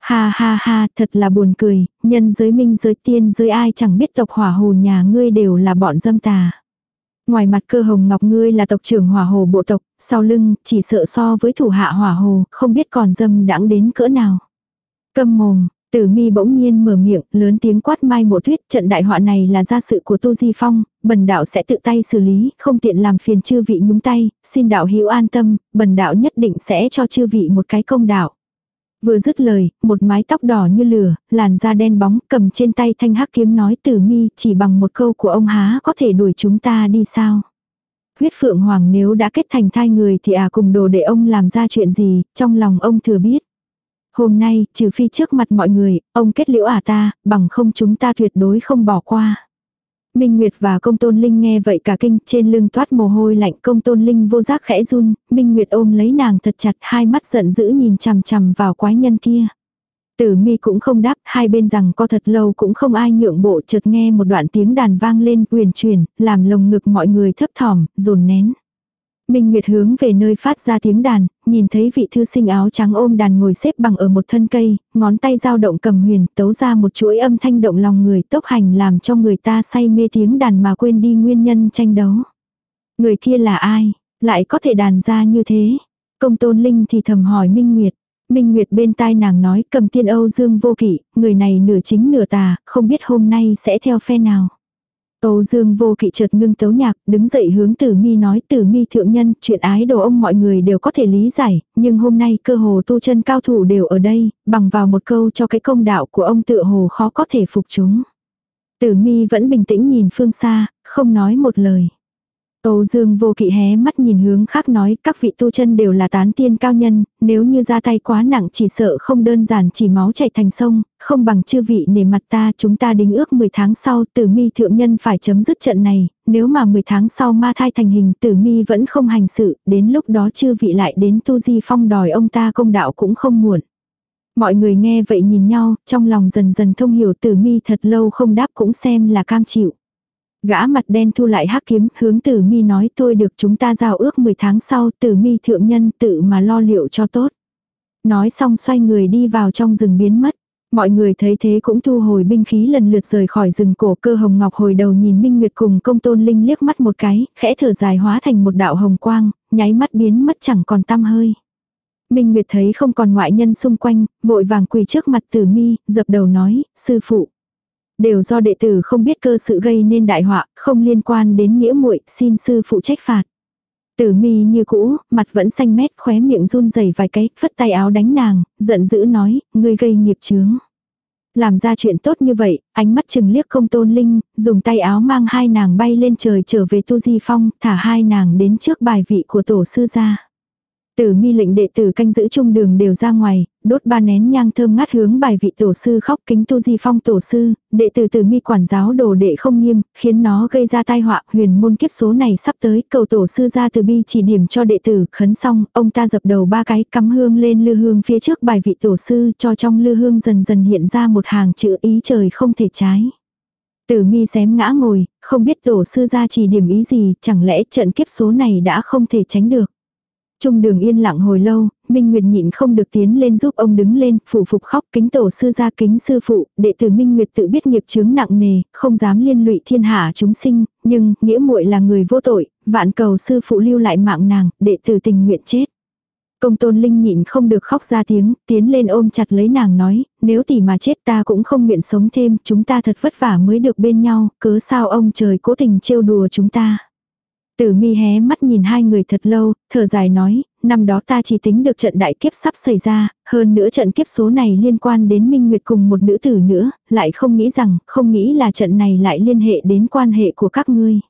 Ha ha ha, thật là buồn cười, nhân giới minh giới tiên giới ai chẳng biết tộc hỏa hồ nhà ngươi đều là bọn dâm tà. Ngoài mặt cơ hồng ngọc ngươi là tộc trưởng hỏa hồ bộ tộc, sau lưng chỉ sợ so với thủ hạ hỏa hồ, không biết còn dâm đãng đến cỡ nào. Câm mồm, Tử mi bỗng nhiên mở miệng, lớn tiếng quát mai mộ tuyết, trận đại họa này là gia sự của Tu Di Phong, bần đạo sẽ tự tay xử lý, không tiện làm phiền chư vị nhúng tay, xin đạo hữu an tâm, bần đạo nhất định sẽ cho chư vị một cái công đạo. Vừa dứt lời, một mái tóc đỏ như lửa, làn da đen bóng, cầm trên tay thanh hắc kiếm nói tử mi chỉ bằng một câu của ông há có thể đuổi chúng ta đi sao. Huyết phượng hoàng nếu đã kết thành thai người thì à cùng đồ để ông làm ra chuyện gì, trong lòng ông thừa biết. Hôm nay, trừ phi trước mặt mọi người, ông kết liễu à ta, bằng không chúng ta tuyệt đối không bỏ qua. Minh Nguyệt và công tôn Linh nghe vậy cả kinh trên lưng toát mồ hôi lạnh công tôn Linh vô giác khẽ run, Minh Nguyệt ôm lấy nàng thật chặt hai mắt giận dữ nhìn chằm chằm vào quái nhân kia. Tử mi cũng không đáp, hai bên rằng có thật lâu cũng không ai nhượng bộ chợt nghe một đoạn tiếng đàn vang lên quyền truyền, làm lồng ngực mọi người thấp thỏm, dồn nén. Minh Nguyệt hướng về nơi phát ra tiếng đàn, nhìn thấy vị thư sinh áo trắng ôm đàn ngồi xếp bằng ở một thân cây, ngón tay dao động cầm huyền, tấu ra một chuỗi âm thanh động lòng người tốc hành làm cho người ta say mê tiếng đàn mà quên đi nguyên nhân tranh đấu. Người kia là ai? Lại có thể đàn ra như thế? Công tôn linh thì thầm hỏi Minh Nguyệt. Minh Nguyệt bên tai nàng nói cầm tiên Âu Dương vô kỵ, người này nửa chính nửa tà, không biết hôm nay sẽ theo phe nào. Âu Dương vô kỵ chợt ngưng tấu nhạc, đứng dậy hướng tử mi nói tử mi thượng nhân, chuyện ái đồ ông mọi người đều có thể lý giải, nhưng hôm nay cơ hồ tu chân cao thủ đều ở đây, bằng vào một câu cho cái công đạo của ông tựa hồ khó có thể phục chúng. Tử mi vẫn bình tĩnh nhìn phương xa, không nói một lời. Âu Dương vô kỵ hé mắt nhìn hướng khác nói các vị tu chân đều là tán tiên cao nhân, nếu như ra tay quá nặng chỉ sợ không đơn giản chỉ máu chảy thành sông, không bằng chư vị nể mặt ta chúng ta đính ước 10 tháng sau tử mi thượng nhân phải chấm dứt trận này, nếu mà 10 tháng sau ma thai thành hình tử mi vẫn không hành sự, đến lúc đó chư vị lại đến tu di phong đòi ông ta công đạo cũng không muộn. Mọi người nghe vậy nhìn nhau, trong lòng dần dần thông hiểu tử mi thật lâu không đáp cũng xem là cam chịu. Gã mặt đen thu lại hắc kiếm, hướng tử mi nói tôi được chúng ta giao ước 10 tháng sau, tử mi thượng nhân tự mà lo liệu cho tốt. Nói xong xoay người đi vào trong rừng biến mất. Mọi người thấy thế cũng thu hồi binh khí lần lượt rời khỏi rừng cổ cơ hồng ngọc hồi đầu nhìn Minh Nguyệt cùng công tôn linh liếc mắt một cái, khẽ thở dài hóa thành một đạo hồng quang, nháy mắt biến mất chẳng còn tăm hơi. Minh Nguyệt thấy không còn ngoại nhân xung quanh, vội vàng quỳ trước mặt tử mi, dập đầu nói, sư phụ. Đều do đệ tử không biết cơ sự gây nên đại họa, không liên quan đến nghĩa muội xin sư phụ trách phạt. Tử mi như cũ, mặt vẫn xanh mét khóe miệng run rẩy vài cái, phất tay áo đánh nàng, giận dữ nói, ngươi gây nghiệp chướng. Làm ra chuyện tốt như vậy, ánh mắt chừng liếc không tôn linh, dùng tay áo mang hai nàng bay lên trời trở về tu di phong, thả hai nàng đến trước bài vị của tổ sư gia. Tử mi lệnh đệ tử canh giữ chung đường đều ra ngoài, đốt ba nén nhang thơm ngát hướng bài vị tổ sư khóc kính tu di phong tổ sư, đệ tử tử mi quản giáo đồ đệ không nghiêm, khiến nó gây ra tai họa huyền môn kiếp số này sắp tới, cầu tổ sư ra từ bi chỉ điểm cho đệ tử, khấn xong, ông ta dập đầu ba cái cắm hương lên lư hương phía trước bài vị tổ sư, cho trong lư hương dần dần hiện ra một hàng chữ ý trời không thể trái. Tử mi xém ngã ngồi, không biết tổ sư ra chỉ điểm ý gì, chẳng lẽ trận kiếp số này đã không thể tránh được. Trung đường yên lặng hồi lâu, Minh Nguyệt nhịn không được tiến lên giúp ông đứng lên, phủ phục khóc kính tổ sư ra kính sư phụ, đệ tử Minh Nguyệt tự biết nghiệp chướng nặng nề, không dám liên lụy thiên hạ chúng sinh, nhưng, nghĩa muội là người vô tội, vạn cầu sư phụ lưu lại mạng nàng, đệ tử tình nguyện chết. Công tôn linh nhịn không được khóc ra tiếng, tiến lên ôm chặt lấy nàng nói, nếu tỷ mà chết ta cũng không nguyện sống thêm, chúng ta thật vất vả mới được bên nhau, cớ sao ông trời cố tình trêu đùa chúng ta. Tử mi hé mắt nhìn hai người thật lâu, thở dài nói, năm đó ta chỉ tính được trận đại kiếp sắp xảy ra, hơn nữa trận kiếp số này liên quan đến Minh Nguyệt cùng một nữ tử nữa, lại không nghĩ rằng, không nghĩ là trận này lại liên hệ đến quan hệ của các ngươi.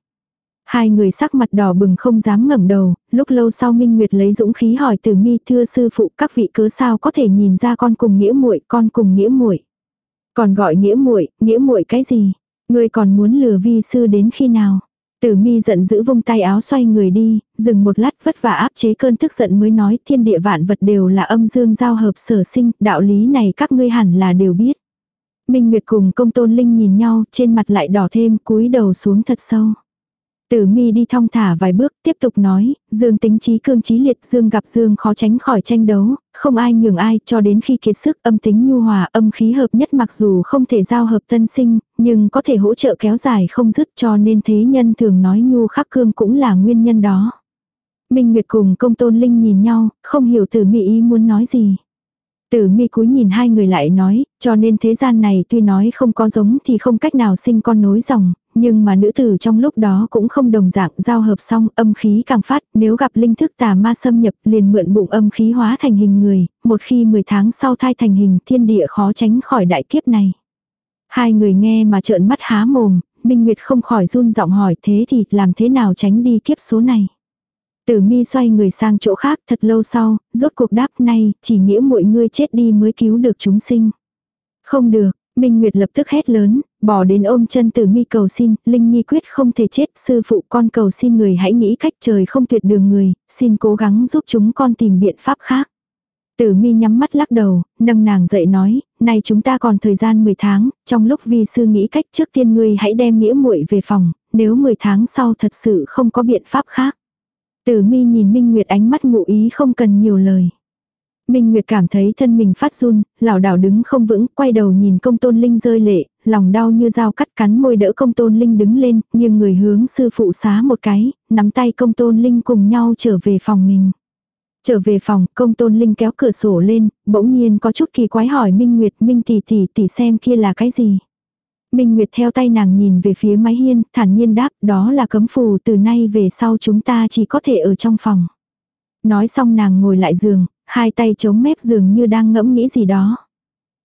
Hai người sắc mặt đỏ bừng không dám ngẩng đầu, lúc lâu sau Minh Nguyệt lấy dũng khí hỏi Tử Mi thưa sư phụ các vị cớ sao có thể nhìn ra con cùng nghĩa muội, con cùng nghĩa muội. Còn gọi nghĩa muội, nghĩa muội cái gì? Ngươi còn muốn lừa vi sư đến khi nào? Tử mi giận dữ vung tay áo xoay người đi, dừng một lát vất vả áp chế cơn tức giận mới nói thiên địa vạn vật đều là âm dương giao hợp sở sinh, đạo lý này các ngươi hẳn là đều biết. Minh Nguyệt cùng công tôn linh nhìn nhau, trên mặt lại đỏ thêm, cúi đầu xuống thật sâu. Tử mi đi thong thả vài bước, tiếp tục nói, dương tính trí cương trí liệt, dương gặp dương khó tránh khỏi tranh đấu, không ai nhường ai, cho đến khi kiệt sức âm tính nhu hòa, âm khí hợp nhất mặc dù không thể giao hợp tân sinh, nhưng có thể hỗ trợ kéo dài không dứt cho nên thế nhân thường nói nhu khắc cương cũng là nguyên nhân đó. Minh Nguyệt cùng công tôn linh nhìn nhau, không hiểu tử mi ý muốn nói gì. Tử mi cúi nhìn hai người lại nói, cho nên thế gian này tuy nói không có giống thì không cách nào sinh con nối dòng, nhưng mà nữ tử trong lúc đó cũng không đồng dạng giao hợp xong âm khí càng phát, nếu gặp linh thức tà ma xâm nhập liền mượn bụng âm khí hóa thành hình người, một khi 10 tháng sau thai thành hình thiên địa khó tránh khỏi đại kiếp này. Hai người nghe mà trợn mắt há mồm, Minh Nguyệt không khỏi run giọng hỏi thế thì làm thế nào tránh đi kiếp số này. Tử mi xoay người sang chỗ khác thật lâu sau, rốt cuộc đáp nay chỉ nghĩa mọi ngươi chết đi mới cứu được chúng sinh. Không được, Minh Nguyệt lập tức hét lớn, bỏ đến ôm chân tử mi cầu xin, Linh Nhi quyết không thể chết, sư phụ con cầu xin người hãy nghĩ cách trời không tuyệt đường người, xin cố gắng giúp chúng con tìm biện pháp khác. Tử mi nhắm mắt lắc đầu, nâng nàng dậy nói, này chúng ta còn thời gian 10 tháng, trong lúc vi sư nghĩ cách trước tiên ngươi hãy đem nghĩa muội về phòng, nếu 10 tháng sau thật sự không có biện pháp khác. Tử mi nhìn Minh Nguyệt ánh mắt ngụ ý không cần nhiều lời. Minh Nguyệt cảm thấy thân mình phát run, lảo đảo đứng không vững, quay đầu nhìn công tôn linh rơi lệ, lòng đau như dao cắt cắn môi đỡ công tôn linh đứng lên, nhưng người hướng sư phụ xá một cái, nắm tay công tôn linh cùng nhau trở về phòng mình. Trở về phòng, công tôn linh kéo cửa sổ lên, bỗng nhiên có chút kỳ quái hỏi Minh Nguyệt, Minh tỷ tỷ tỷ xem kia là cái gì. Minh Nguyệt theo tay nàng nhìn về phía mái hiên, thản nhiên đáp, đó là cấm phù từ nay về sau chúng ta chỉ có thể ở trong phòng. Nói xong nàng ngồi lại giường, hai tay chống mép giường như đang ngẫm nghĩ gì đó.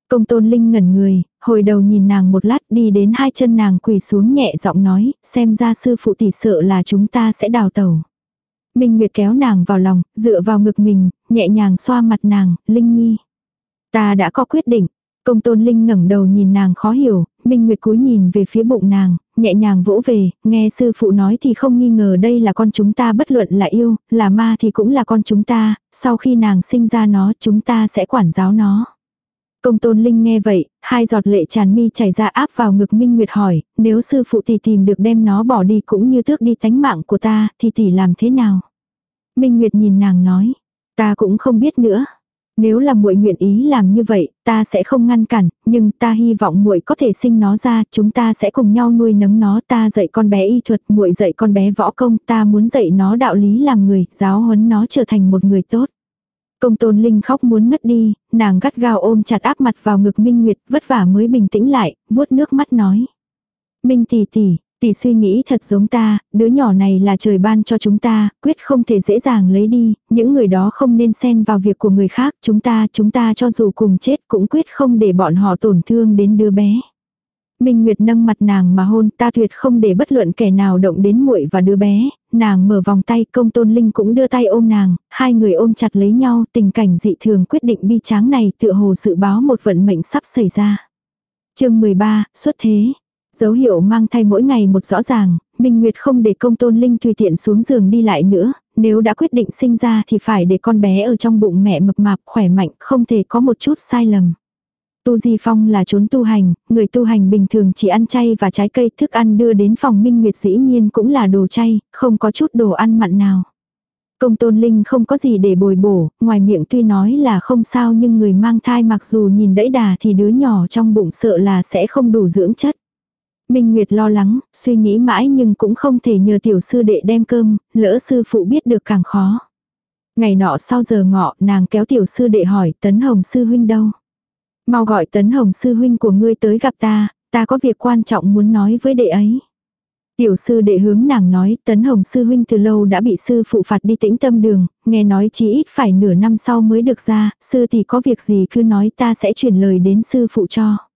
Công tôn linh ngẩn người, hồi đầu nhìn nàng một lát đi đến hai chân nàng quỳ xuống nhẹ giọng nói, xem ra sư phụ tỷ sợ là chúng ta sẽ đào tẩu. Minh Nguyệt kéo nàng vào lòng, dựa vào ngực mình, nhẹ nhàng xoa mặt nàng, Linh Nhi. Ta đã có quyết định. Công tôn Linh ngẩng đầu nhìn nàng khó hiểu, Minh Nguyệt cúi nhìn về phía bụng nàng, nhẹ nhàng vỗ về, nghe sư phụ nói thì không nghi ngờ đây là con chúng ta bất luận là yêu, là ma thì cũng là con chúng ta, sau khi nàng sinh ra nó chúng ta sẽ quản giáo nó. Công tôn linh nghe vậy, hai giọt lệ tràn mi chảy ra áp vào ngực Minh Nguyệt hỏi, nếu sư phụ tỷ tìm được đem nó bỏ đi cũng như tước đi tánh mạng của ta, thì tỷ làm thế nào? Minh Nguyệt nhìn nàng nói, ta cũng không biết nữa. Nếu là muội nguyện ý làm như vậy, ta sẽ không ngăn cản, nhưng ta hy vọng muội có thể sinh nó ra, chúng ta sẽ cùng nhau nuôi nấng nó, ta dạy con bé y thuật, muội dạy con bé võ công, ta muốn dạy nó đạo lý làm người, giáo huấn nó trở thành một người tốt. Công tôn linh khóc muốn ngất đi, nàng gắt gao ôm chặt áp mặt vào ngực Minh Nguyệt, vất vả mới bình tĩnh lại, vuốt nước mắt nói. Minh tỷ tỷ, tỷ suy nghĩ thật giống ta, đứa nhỏ này là trời ban cho chúng ta, quyết không thể dễ dàng lấy đi, những người đó không nên xen vào việc của người khác, chúng ta, chúng ta cho dù cùng chết cũng quyết không để bọn họ tổn thương đến đứa bé. Minh Nguyệt nâng mặt nàng mà hôn, ta tuyệt không để bất luận kẻ nào động đến muội và đứa bé, nàng mở vòng tay, công tôn linh cũng đưa tay ôm nàng, hai người ôm chặt lấy nhau, tình cảnh dị thường quyết định bi tráng này tựa hồ dự báo một vận mệnh sắp xảy ra. chương 13, xuất thế. Dấu hiệu mang thai mỗi ngày một rõ ràng, Minh Nguyệt không để công tôn linh tùy tiện xuống giường đi lại nữa, nếu đã quyết định sinh ra thì phải để con bé ở trong bụng mẹ mập mạp khỏe mạnh, không thể có một chút sai lầm. Tu Di Phong là chốn tu hành, người tu hành bình thường chỉ ăn chay và trái cây thức ăn đưa đến phòng Minh Nguyệt dĩ nhiên cũng là đồ chay, không có chút đồ ăn mặn nào. Công tôn linh không có gì để bồi bổ, ngoài miệng tuy nói là không sao nhưng người mang thai mặc dù nhìn đẫy đà thì đứa nhỏ trong bụng sợ là sẽ không đủ dưỡng chất. Minh Nguyệt lo lắng, suy nghĩ mãi nhưng cũng không thể nhờ tiểu sư đệ đem cơm, lỡ sư phụ biết được càng khó. Ngày nọ sau giờ ngọ nàng kéo tiểu sư đệ hỏi tấn hồng sư huynh đâu. Mau gọi tấn hồng sư huynh của ngươi tới gặp ta, ta có việc quan trọng muốn nói với đệ ấy. Tiểu sư đệ hướng nàng nói, tấn hồng sư huynh từ lâu đã bị sư phụ phạt đi tĩnh tâm đường, nghe nói chỉ ít phải nửa năm sau mới được ra, sư thì có việc gì cứ nói ta sẽ chuyển lời đến sư phụ cho.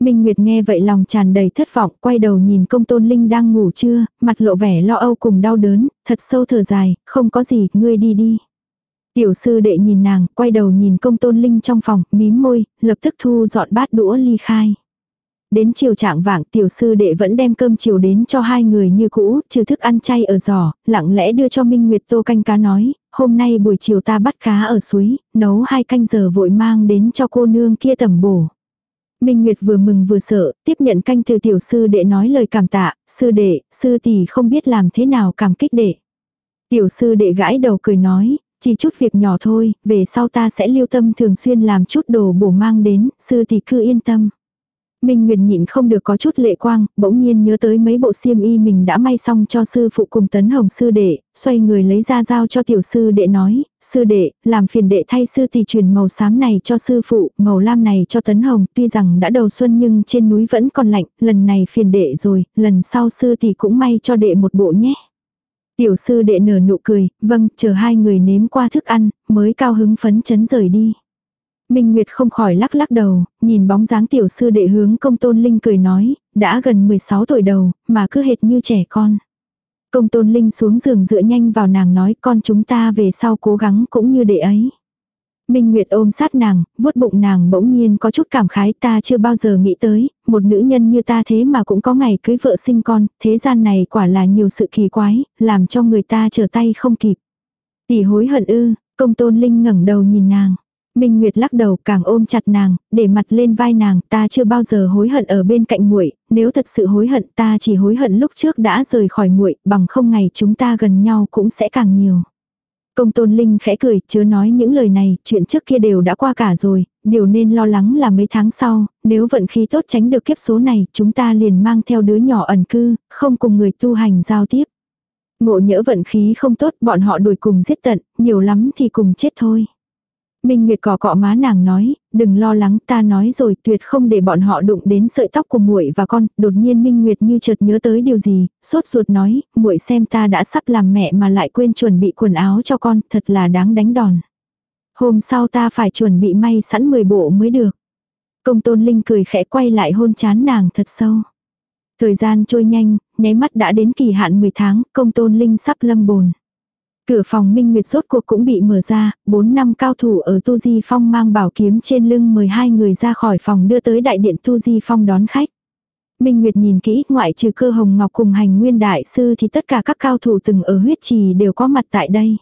Minh Nguyệt nghe vậy lòng tràn đầy thất vọng, quay đầu nhìn công tôn linh đang ngủ chưa, mặt lộ vẻ lo âu cùng đau đớn, thật sâu thở dài, không có gì, ngươi đi đi. Tiểu sư đệ nhìn nàng, quay đầu nhìn công tôn linh trong phòng, mím môi, lập tức thu dọn bát đũa ly khai. Đến chiều trạng vạng tiểu sư đệ vẫn đem cơm chiều đến cho hai người như cũ, trừ thức ăn chay ở giỏ, lặng lẽ đưa cho Minh Nguyệt tô canh cá nói, hôm nay buổi chiều ta bắt cá ở suối, nấu hai canh giờ vội mang đến cho cô nương kia tẩm bổ. Minh Nguyệt vừa mừng vừa sợ, tiếp nhận canh từ tiểu sư đệ nói lời cảm tạ, sư đệ, sư tỷ không biết làm thế nào cảm kích đệ. Tiểu sư đệ gãi đầu cười nói, chỉ chút việc nhỏ thôi, về sau ta sẽ lưu tâm thường xuyên làm chút đồ bổ mang đến, sư tỷ cứ yên tâm. Minh Nguyệt nhịn không được có chút lệ quang, bỗng nhiên nhớ tới mấy bộ xiêm y mình đã may xong cho sư phụ cùng tấn hồng sư đệ, xoay người lấy ra giao cho tiểu sư đệ nói, sư đệ, làm phiền đệ thay sư thì truyền màu xám này cho sư phụ, màu lam này cho tấn hồng, tuy rằng đã đầu xuân nhưng trên núi vẫn còn lạnh, lần này phiền đệ rồi, lần sau sư thì cũng may cho đệ một bộ nhé. Tiểu sư đệ nở nụ cười, vâng, chờ hai người nếm qua thức ăn, mới cao hứng phấn chấn rời đi. Minh Nguyệt không khỏi lắc lắc đầu, nhìn bóng dáng tiểu sư đệ hướng công tôn linh cười nói, đã gần 16 tuổi đầu, mà cứ hệt như trẻ con. Công tôn linh xuống giường dựa nhanh vào nàng nói con chúng ta về sau cố gắng cũng như đệ ấy. Minh Nguyệt ôm sát nàng, vuốt bụng nàng bỗng nhiên có chút cảm khái ta chưa bao giờ nghĩ tới, một nữ nhân như ta thế mà cũng có ngày cưới vợ sinh con, thế gian này quả là nhiều sự kỳ quái, làm cho người ta trở tay không kịp. Tỷ hối hận ư, công tôn linh ngẩng đầu nhìn nàng. Minh Nguyệt lắc đầu càng ôm chặt nàng, để mặt lên vai nàng, ta chưa bao giờ hối hận ở bên cạnh muội, nếu thật sự hối hận ta chỉ hối hận lúc trước đã rời khỏi muội, bằng không ngày chúng ta gần nhau cũng sẽ càng nhiều. Công tôn linh khẽ cười, chớ nói những lời này, chuyện trước kia đều đã qua cả rồi, điều nên lo lắng là mấy tháng sau, nếu vận khí tốt tránh được kiếp số này, chúng ta liền mang theo đứa nhỏ ẩn cư, không cùng người tu hành giao tiếp. Ngộ nhỡ vận khí không tốt, bọn họ đuổi cùng giết tận, nhiều lắm thì cùng chết thôi. Minh Nguyệt cỏ cọ má nàng nói, đừng lo lắng, ta nói rồi, tuyệt không để bọn họ đụng đến sợi tóc của muội và con. Đột nhiên Minh Nguyệt như chợt nhớ tới điều gì, sốt ruột nói, muội xem ta đã sắp làm mẹ mà lại quên chuẩn bị quần áo cho con, thật là đáng đánh đòn. Hôm sau ta phải chuẩn bị may sẵn 10 bộ mới được. Công tôn linh cười khẽ quay lại hôn chán nàng thật sâu. Thời gian trôi nhanh, nháy mắt đã đến kỳ hạn 10 tháng, công tôn linh sắp lâm bồn. Cửa phòng Minh Nguyệt rốt cuộc cũng bị mở ra, Bốn năm cao thủ ở Tu Di Phong mang bảo kiếm trên lưng mời hai người ra khỏi phòng đưa tới đại điện Tu Di Phong đón khách. Minh Nguyệt nhìn kỹ, ngoại trừ cơ hồng ngọc cùng hành nguyên đại sư thì tất cả các cao thủ từng ở huyết trì đều có mặt tại đây.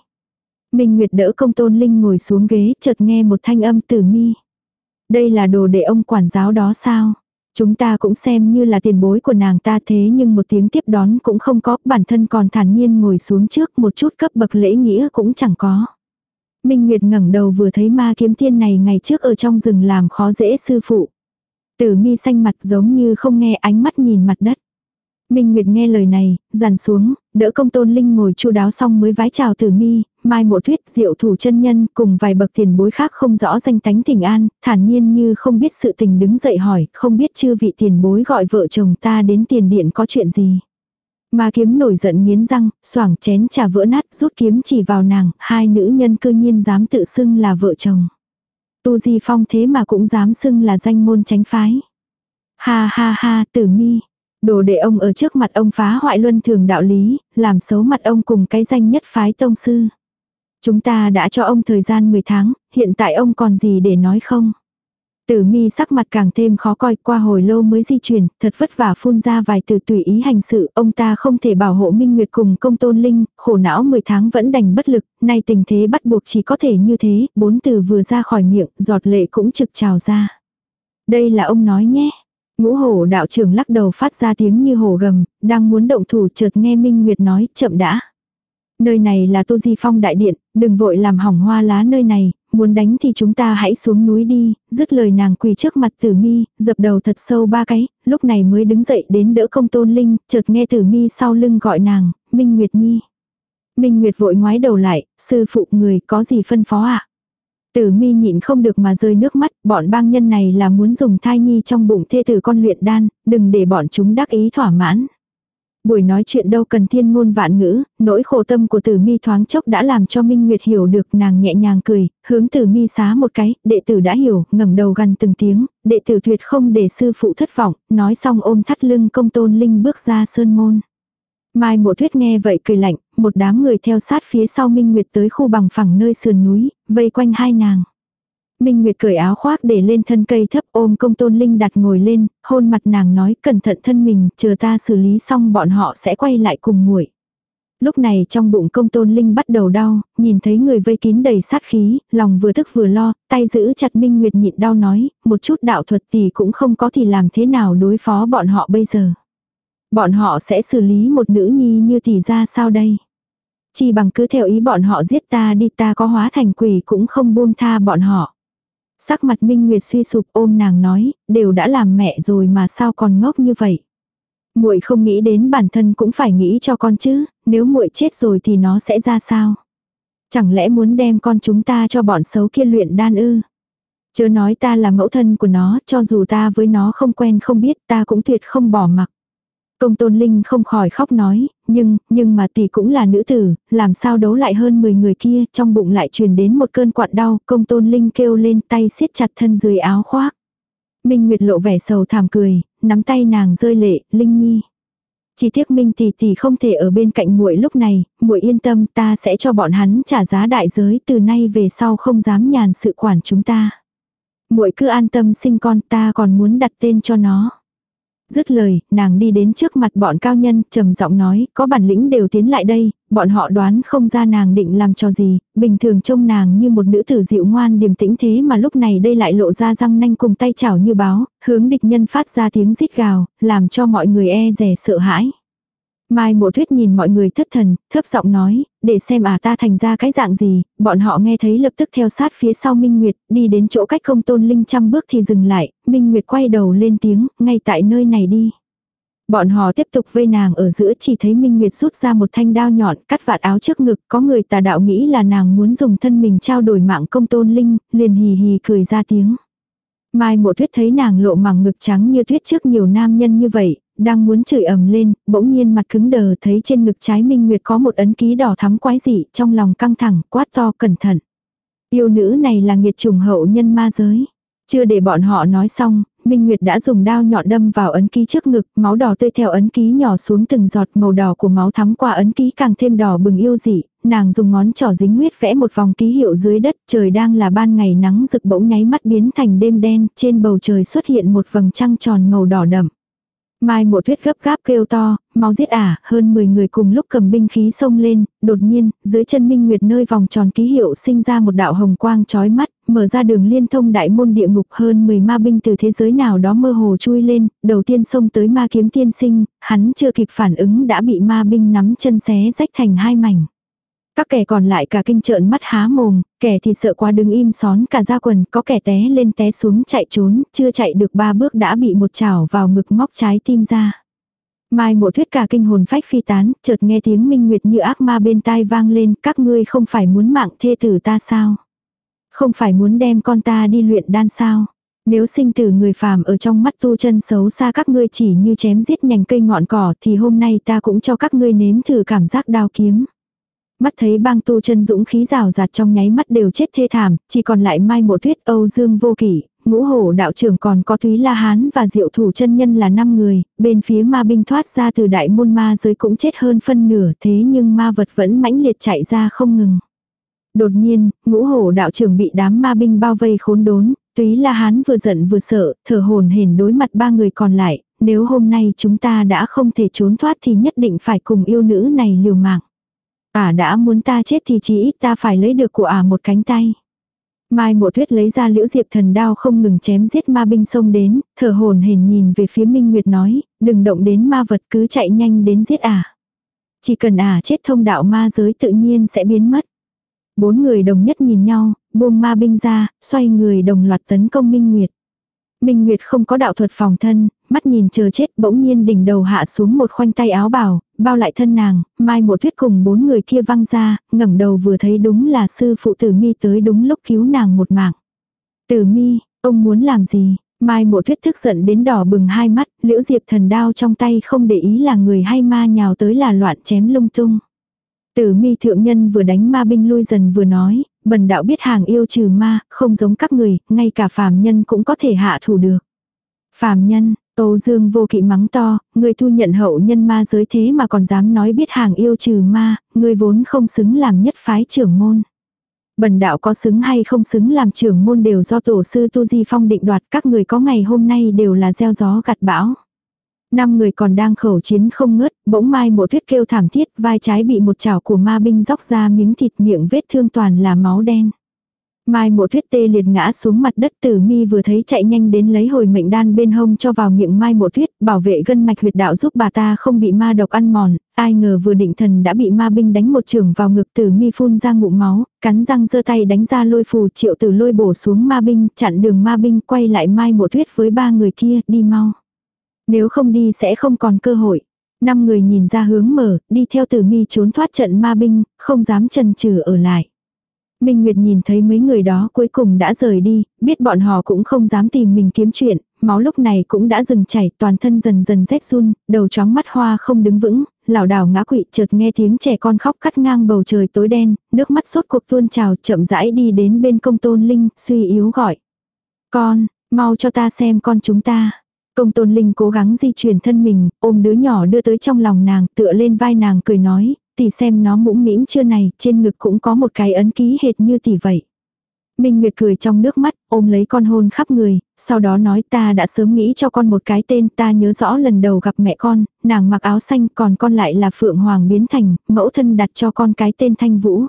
Minh Nguyệt đỡ công tôn linh ngồi xuống ghế, chợt nghe một thanh âm tử mi. Đây là đồ để ông quản giáo đó sao? Chúng ta cũng xem như là tiền bối của nàng ta thế nhưng một tiếng tiếp đón cũng không có, bản thân còn thản nhiên ngồi xuống trước một chút cấp bậc lễ nghĩa cũng chẳng có. Minh Nguyệt ngẩng đầu vừa thấy ma kiếm tiên này ngày trước ở trong rừng làm khó dễ sư phụ. Tử mi xanh mặt giống như không nghe ánh mắt nhìn mặt đất. Minh Nguyệt nghe lời này, dàn xuống, đỡ công tôn linh ngồi chu đáo xong mới vái chào tử mi, mai mộ thuyết diệu thủ chân nhân cùng vài bậc tiền bối khác không rõ danh tánh tình an, thản nhiên như không biết sự tình đứng dậy hỏi, không biết chư vị tiền bối gọi vợ chồng ta đến tiền điện có chuyện gì. Mà kiếm nổi giận nghiến răng, xoảng chén trà vỡ nát, rút kiếm chỉ vào nàng, hai nữ nhân cư nhiên dám tự xưng là vợ chồng. Tu Di Phong thế mà cũng dám xưng là danh môn tránh phái. Ha ha ha, tử mi. Đồ để ông ở trước mặt ông phá hoại luân thường đạo lý, làm xấu mặt ông cùng cái danh nhất phái tông sư. Chúng ta đã cho ông thời gian 10 tháng, hiện tại ông còn gì để nói không? Tử mi sắc mặt càng thêm khó coi qua hồi lâu mới di chuyển, thật vất vả phun ra vài từ tùy ý hành sự, ông ta không thể bảo hộ Minh Nguyệt cùng công tôn linh, khổ não 10 tháng vẫn đành bất lực, nay tình thế bắt buộc chỉ có thể như thế, bốn từ vừa ra khỏi miệng, giọt lệ cũng trực trào ra. Đây là ông nói nhé. Ngũ hổ đạo trưởng lắc đầu phát ra tiếng như hổ gầm, đang muốn động thủ chợt nghe Minh Nguyệt nói, chậm đã. Nơi này là Tô Di Phong đại điện, đừng vội làm hỏng hoa lá nơi này, muốn đánh thì chúng ta hãy xuống núi đi, dứt lời nàng quỳ trước mặt tử mi, dập đầu thật sâu ba cái, lúc này mới đứng dậy đến đỡ công tôn linh, chợt nghe tử mi sau lưng gọi nàng, Minh Nguyệt Nhi. Minh Nguyệt vội ngoái đầu lại, sư phụ người có gì phân phó ạ? À? Tử mi nhịn không được mà rơi nước mắt, bọn bang nhân này là muốn dùng thai nhi trong bụng thê tử con luyện đan, đừng để bọn chúng đắc ý thỏa mãn. Buổi nói chuyện đâu cần thiên ngôn vạn ngữ, nỗi khổ tâm của tử mi thoáng chốc đã làm cho Minh Nguyệt hiểu được nàng nhẹ nhàng cười, hướng tử mi xá một cái, đệ tử đã hiểu, ngẩng đầu gần từng tiếng, đệ tử tuyệt không để sư phụ thất vọng, nói xong ôm thắt lưng công tôn linh bước ra sơn môn. Mai mộ thuyết nghe vậy cười lạnh, một đám người theo sát phía sau Minh Nguyệt tới khu bằng phẳng nơi sườn núi, vây quanh hai nàng. Minh Nguyệt cởi áo khoác để lên thân cây thấp ôm công tôn linh đặt ngồi lên, hôn mặt nàng nói cẩn thận thân mình, chờ ta xử lý xong bọn họ sẽ quay lại cùng muội. Lúc này trong bụng công tôn linh bắt đầu đau, nhìn thấy người vây kín đầy sát khí, lòng vừa tức vừa lo, tay giữ chặt Minh Nguyệt nhịn đau nói, một chút đạo thuật thì cũng không có thì làm thế nào đối phó bọn họ bây giờ. Bọn họ sẽ xử lý một nữ nhi như tỷ ra sao đây? Chỉ bằng cứ theo ý bọn họ giết ta đi ta có hóa thành quỷ cũng không buông tha bọn họ. Sắc mặt Minh Nguyệt suy sụp ôm nàng nói, đều đã làm mẹ rồi mà sao còn ngốc như vậy. Muội không nghĩ đến bản thân cũng phải nghĩ cho con chứ, nếu muội chết rồi thì nó sẽ ra sao? Chẳng lẽ muốn đem con chúng ta cho bọn xấu kia luyện đan ư? Chớ nói ta là mẫu thân của nó, cho dù ta với nó không quen không biết ta cũng tuyệt không bỏ mặc. Công tôn linh không khỏi khóc nói, nhưng, nhưng mà tỷ cũng là nữ tử, làm sao đấu lại hơn 10 người kia, trong bụng lại truyền đến một cơn quặn đau, công tôn linh kêu lên tay siết chặt thân dưới áo khoác. Minh Nguyệt lộ vẻ sầu thảm cười, nắm tay nàng rơi lệ, Linh Nhi. Chỉ tiếc Minh tỷ tỷ không thể ở bên cạnh muội lúc này, muội yên tâm, ta sẽ cho bọn hắn trả giá đại giới, từ nay về sau không dám nhàn sự quản chúng ta. Muội cứ an tâm sinh con, ta còn muốn đặt tên cho nó. Dứt lời, nàng đi đến trước mặt bọn cao nhân, trầm giọng nói, có bản lĩnh đều tiến lại đây, bọn họ đoán không ra nàng định làm cho gì, bình thường trông nàng như một nữ tử dịu ngoan điềm tĩnh thế mà lúc này đây lại lộ ra răng nanh cùng tay chảo như báo, hướng địch nhân phát ra tiếng rít gào, làm cho mọi người e rè sợ hãi. Mai mộ thuyết nhìn mọi người thất thần, thấp giọng nói, để xem à ta thành ra cái dạng gì, bọn họ nghe thấy lập tức theo sát phía sau Minh Nguyệt, đi đến chỗ cách không tôn linh trăm bước thì dừng lại, Minh Nguyệt quay đầu lên tiếng, ngay tại nơi này đi. Bọn họ tiếp tục vây nàng ở giữa chỉ thấy Minh Nguyệt rút ra một thanh đao nhọn cắt vạt áo trước ngực, có người tà đạo nghĩ là nàng muốn dùng thân mình trao đổi mạng công tôn linh, liền hì hì cười ra tiếng. Mai mộ tuyết thấy nàng lộ màng ngực trắng như tuyết trước nhiều nam nhân như vậy, đang muốn chửi ầm lên, bỗng nhiên mặt cứng đờ thấy trên ngực trái Minh Nguyệt có một ấn ký đỏ thắm quái dị, trong lòng căng thẳng, quát to cẩn thận. Yêu nữ này là nghiệt trùng hậu nhân ma giới. Chưa để bọn họ nói xong, Minh Nguyệt đã dùng đao nhọn đâm vào ấn ký trước ngực, máu đỏ tươi theo ấn ký nhỏ xuống từng giọt màu đỏ của máu thắm qua ấn ký càng thêm đỏ bừng yêu dị, nàng dùng ngón trỏ dính huyết vẽ một vòng ký hiệu dưới đất, trời đang là ban ngày nắng rực bỗng nháy mắt biến thành đêm đen, trên bầu trời xuất hiện một vầng trăng tròn màu đỏ đậm. Mai mộ tuyết gấp gáp kêu to, mau giết ả, hơn 10 người cùng lúc cầm binh khí xông lên, đột nhiên, dưới chân Minh Nguyệt nơi vòng tròn ký hiệu sinh ra một đạo hồng quang chói mắt, mở ra đường liên thông đại môn địa ngục hơn 10 ma binh từ thế giới nào đó mơ hồ chui lên, đầu tiên xông tới ma kiếm tiên sinh, hắn chưa kịp phản ứng đã bị ma binh nắm chân xé rách thành hai mảnh. Các kẻ còn lại cả kinh trợn mắt há mồm, kẻ thì sợ quá đứng im xón cả ra quần, có kẻ té lên té xuống chạy trốn, chưa chạy được ba bước đã bị một chảo vào ngực móc trái tim ra. Mai mộ thuyết cả kinh hồn phách phi tán, chợt nghe tiếng minh nguyệt như ác ma bên tai vang lên, các ngươi không phải muốn mạng thê tử ta sao? Không phải muốn đem con ta đi luyện đan sao? Nếu sinh tử người phàm ở trong mắt tu chân xấu xa các ngươi chỉ như chém giết nhành cây ngọn cỏ thì hôm nay ta cũng cho các ngươi nếm thử cảm giác đao kiếm. Mắt thấy bang tu chân dũng khí rào rạt trong nháy mắt đều chết thê thảm, chỉ còn lại mai mộ tuyết Âu Dương vô kỷ, ngũ hổ đạo trưởng còn có Thúy La Hán và diệu thủ chân nhân là 5 người, bên phía ma binh thoát ra từ đại môn ma giới cũng chết hơn phân nửa thế nhưng ma vật vẫn mãnh liệt chạy ra không ngừng. Đột nhiên, ngũ hổ đạo trưởng bị đám ma binh bao vây khốn đốn, Túy La Hán vừa giận vừa sợ, thở hồn hển đối mặt ba người còn lại, nếu hôm nay chúng ta đã không thể trốn thoát thì nhất định phải cùng yêu nữ này liều mạng. Ả đã muốn ta chết thì chỉ ít ta phải lấy được của ả một cánh tay. Mai mộ tuyết lấy ra liễu diệp thần đao không ngừng chém giết ma binh xông đến, thở hồn hển nhìn về phía Minh Nguyệt nói, đừng động đến ma vật cứ chạy nhanh đến giết ả. Chỉ cần ả chết thông đạo ma giới tự nhiên sẽ biến mất. Bốn người đồng nhất nhìn nhau, buông ma binh ra, xoay người đồng loạt tấn công Minh Nguyệt. Minh Nguyệt không có đạo thuật phòng thân, mắt nhìn chờ chết bỗng nhiên đỉnh đầu hạ xuống một khoanh tay áo bảo bao lại thân nàng, mai một thuyết cùng bốn người kia văng ra, ngẩng đầu vừa thấy đúng là sư phụ tử mi tới đúng lúc cứu nàng một mạng. Tử mi, ông muốn làm gì? Mai một thuyết thức giận đến đỏ bừng hai mắt, liễu diệp thần đao trong tay không để ý là người hay ma nhào tới là loạn chém lung tung. Tử mi thượng nhân vừa đánh ma binh lui dần vừa nói, bần đạo biết hàng yêu trừ ma, không giống các người, ngay cả phàm nhân cũng có thể hạ thủ được. Phàm nhân, Âu Dương vô kỵ mắng to, người thu nhận hậu nhân ma giới thế mà còn dám nói biết hàng yêu trừ ma, người vốn không xứng làm nhất phái trưởng môn. Bần đạo có xứng hay không xứng làm trưởng môn đều do tổ sư Tu Di Phong định đoạt các người có ngày hôm nay đều là gieo gió gặt bão. Năm người còn đang khẩu chiến không ngớt, bỗng mai mộ tuyết kêu thảm thiết, vai trái bị một chảo của ma binh róc ra miếng thịt miệng vết thương toàn là máu đen. Mai mộ tuyết tê liệt ngã xuống mặt đất tử mi vừa thấy chạy nhanh đến lấy hồi mệnh đan bên hông cho vào miệng mai mộ tuyết, bảo vệ gân mạch huyệt đạo giúp bà ta không bị ma độc ăn mòn, ai ngờ vừa định thần đã bị ma binh đánh một trường vào ngực tử mi phun ra ngụm máu, cắn răng giơ tay đánh ra lôi phù triệu tử lôi bổ xuống ma binh, chặn đường ma binh quay lại mai mộ tuyết với ba người kia, đi mau. Nếu không đi sẽ không còn cơ hội. Năm người nhìn ra hướng mở, đi theo tử mi trốn thoát trận ma binh, không dám chần chừ ở lại. Minh Nguyệt nhìn thấy mấy người đó cuối cùng đã rời đi, biết bọn họ cũng không dám tìm mình kiếm chuyện, máu lúc này cũng đã dừng chảy, toàn thân dần dần rét run, đầu chóng mắt hoa không đứng vững, lảo đảo ngã quỵ chợt nghe tiếng trẻ con khóc cắt ngang bầu trời tối đen, nước mắt sốt cuộc tuôn trào chậm rãi đi đến bên công tôn linh, suy yếu gọi. Con, mau cho ta xem con chúng ta. Công tôn linh cố gắng di chuyển thân mình, ôm đứa nhỏ đưa tới trong lòng nàng, tựa lên vai nàng cười nói, tỷ xem nó mũm mĩm chưa này, trên ngực cũng có một cái ấn ký hệt như tỷ vậy. Minh Nguyệt cười trong nước mắt, ôm lấy con hôn khắp người, sau đó nói ta đã sớm nghĩ cho con một cái tên ta nhớ rõ lần đầu gặp mẹ con, nàng mặc áo xanh còn con lại là Phượng Hoàng biến thành, mẫu thân đặt cho con cái tên Thanh Vũ.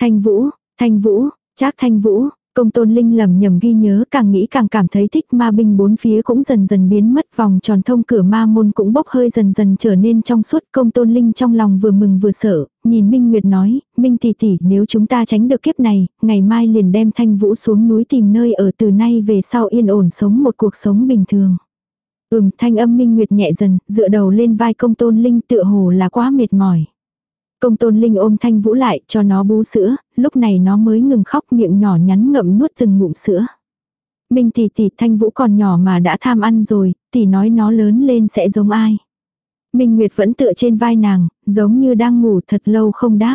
Thanh Vũ, Thanh Vũ, Trác Thanh Vũ, Công tôn linh lầm nhầm ghi nhớ càng nghĩ càng cảm thấy thích ma binh bốn phía cũng dần dần biến mất vòng tròn thông cửa ma môn cũng bốc hơi dần dần trở nên trong suốt công tôn linh trong lòng vừa mừng vừa sợ, nhìn Minh Nguyệt nói, Minh tỷ tỷ nếu chúng ta tránh được kiếp này, ngày mai liền đem thanh vũ xuống núi tìm nơi ở từ nay về sau yên ổn sống một cuộc sống bình thường. Ừm thanh âm Minh Nguyệt nhẹ dần, dựa đầu lên vai công tôn linh tựa hồ là quá mệt mỏi. Công tôn linh ôm thanh vũ lại cho nó bú sữa, lúc này nó mới ngừng khóc miệng nhỏ nhắn ngậm nuốt từng ngụm sữa. Minh tỷ tỷ thanh vũ còn nhỏ mà đã tham ăn rồi, tỷ nói nó lớn lên sẽ giống ai. Minh Nguyệt vẫn tựa trên vai nàng, giống như đang ngủ thật lâu không đáp.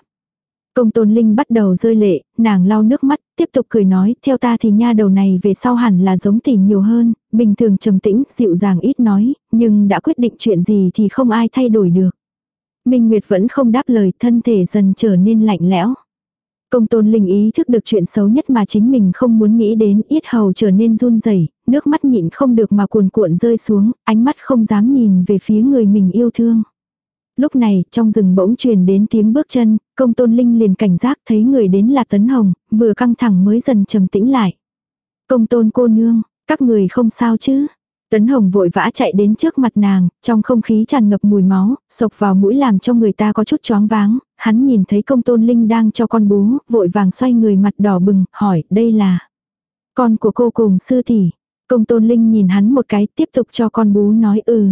Công tôn linh bắt đầu rơi lệ, nàng lau nước mắt, tiếp tục cười nói, theo ta thì nha đầu này về sau hẳn là giống tỷ nhiều hơn, bình thường trầm tĩnh, dịu dàng ít nói, nhưng đã quyết định chuyện gì thì không ai thay đổi được. Minh Nguyệt vẫn không đáp lời, thân thể dần trở nên lạnh lẽo. Công tôn linh ý thức được chuyện xấu nhất mà chính mình không muốn nghĩ đến, yết hầu trở nên run rẩy nước mắt nhịn không được mà cuồn cuộn rơi xuống, ánh mắt không dám nhìn về phía người mình yêu thương. Lúc này, trong rừng bỗng truyền đến tiếng bước chân, công tôn linh liền cảnh giác thấy người đến là Tấn Hồng, vừa căng thẳng mới dần trầm tĩnh lại. Công tôn cô nương, các người không sao chứ? Tấn Hồng vội vã chạy đến trước mặt nàng, trong không khí tràn ngập mùi máu, sộc vào mũi làm cho người ta có chút choáng váng, hắn nhìn thấy công tôn linh đang cho con bú, vội vàng xoay người mặt đỏ bừng, hỏi, đây là con của cô cùng sư tỷ. Công tôn linh nhìn hắn một cái, tiếp tục cho con bú nói ừ.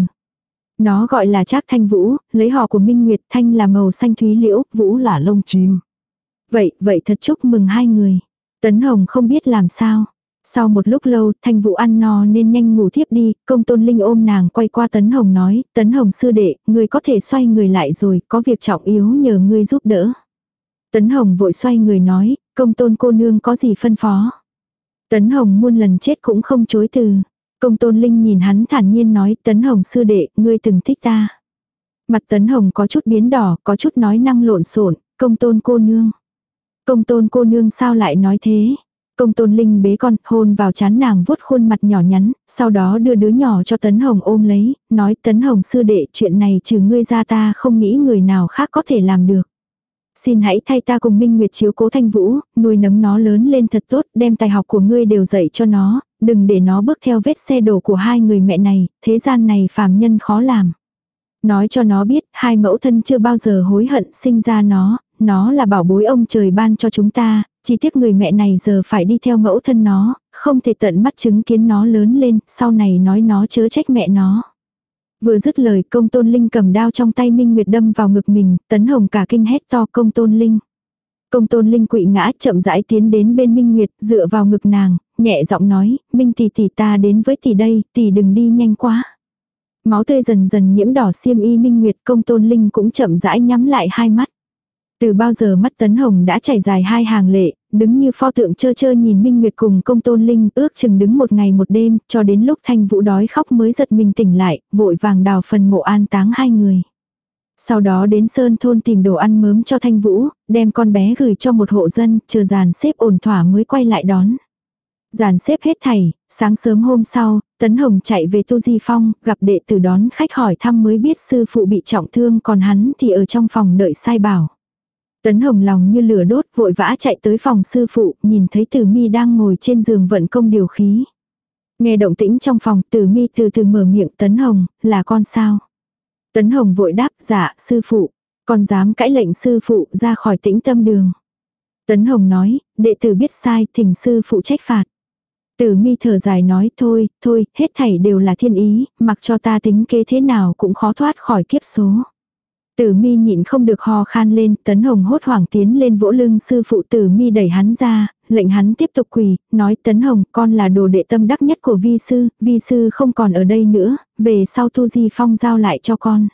Nó gọi là Trác Thanh Vũ, lấy họ của Minh Nguyệt Thanh là màu xanh thúy liễu, Vũ là lông chim. Vậy, vậy thật chúc mừng hai người. Tấn Hồng không biết làm sao. Sau một lúc lâu, Thanh Vũ ăn no nên nhanh ngủ thiếp đi, công tôn linh ôm nàng quay qua Tấn Hồng nói, Tấn Hồng sư đệ, người có thể xoay người lại rồi, có việc trọng yếu nhờ ngươi giúp đỡ. Tấn Hồng vội xoay người nói, công tôn cô nương có gì phân phó. Tấn Hồng muôn lần chết cũng không chối từ. Công tôn linh nhìn hắn thản nhiên nói tấn hồng sư đệ, ngươi từng thích ta. Mặt tấn hồng có chút biến đỏ, có chút nói năng lộn xộn công tôn cô nương. Công tôn cô nương sao lại nói thế? Công tôn linh bế con, hôn vào chán nàng vuốt khuôn mặt nhỏ nhắn, sau đó đưa đứa nhỏ cho tấn hồng ôm lấy, nói tấn hồng sư đệ chuyện này trừ ngươi ra ta không nghĩ người nào khác có thể làm được. Xin hãy thay ta cùng Minh Nguyệt chiếu cố thanh vũ, nuôi nấng nó lớn lên thật tốt, đem tài học của ngươi đều dạy cho nó, đừng để nó bước theo vết xe đổ của hai người mẹ này, thế gian này phàm nhân khó làm. Nói cho nó biết, hai mẫu thân chưa bao giờ hối hận sinh ra nó, nó là bảo bối ông trời ban cho chúng ta, chỉ tiếc người mẹ này giờ phải đi theo mẫu thân nó, không thể tận mắt chứng kiến nó lớn lên, sau này nói nó chớ trách mẹ nó. Vừa dứt lời công tôn linh cầm đao trong tay Minh Nguyệt đâm vào ngực mình, tấn hồng cả kinh hét to công tôn linh. Công tôn linh quỵ ngã chậm rãi tiến đến bên Minh Nguyệt dựa vào ngực nàng, nhẹ giọng nói, Minh tỷ tỷ ta đến với tỷ đây, tỷ đừng đi nhanh quá. Máu tươi dần dần nhiễm đỏ xiêm y Minh Nguyệt công tôn linh cũng chậm rãi nhắm lại hai mắt. Từ bao giờ mắt tấn hồng đã chảy dài hai hàng lệ, đứng như pho tượng chơ chơ nhìn Minh Nguyệt cùng công tôn linh ước chừng đứng một ngày một đêm, cho đến lúc thanh vũ đói khóc mới giật mình tỉnh lại, vội vàng đào phần mộ an táng hai người. Sau đó đến sơn thôn tìm đồ ăn mớm cho thanh vũ, đem con bé gửi cho một hộ dân, chờ dàn xếp ổn thỏa mới quay lại đón. Dàn xếp hết thảy, sáng sớm hôm sau, Tấn Hồng chạy về Tu Di Phong, gặp đệ tử đón khách hỏi thăm mới biết sư phụ bị trọng thương còn hắn thì ở trong phòng đợi sai bảo. Tấn Hồng lòng như lửa đốt vội vã chạy tới phòng sư phụ, nhìn thấy Tử Mi đang ngồi trên giường vận công điều khí. Nghe động tĩnh trong phòng, Tử Mi từ từ mở miệng Tấn Hồng, là con sao? Tấn Hồng vội đáp, dạ, sư phụ. Con dám cãi lệnh sư phụ ra khỏi tĩnh tâm đường. Tấn Hồng nói, đệ tử biết sai, thỉnh sư phụ trách phạt. Tử mi thở dài nói thôi, thôi, hết thảy đều là thiên ý, mặc cho ta tính kế thế nào cũng khó thoát khỏi kiếp số. Tử mi nhịn không được ho khan lên, tấn hồng hốt hoảng tiến lên vỗ lưng sư phụ tử mi đẩy hắn ra, lệnh hắn tiếp tục quỳ, nói tấn hồng con là đồ đệ tâm đắc nhất của vi sư, vi sư không còn ở đây nữa, về sau tu di phong giao lại cho con.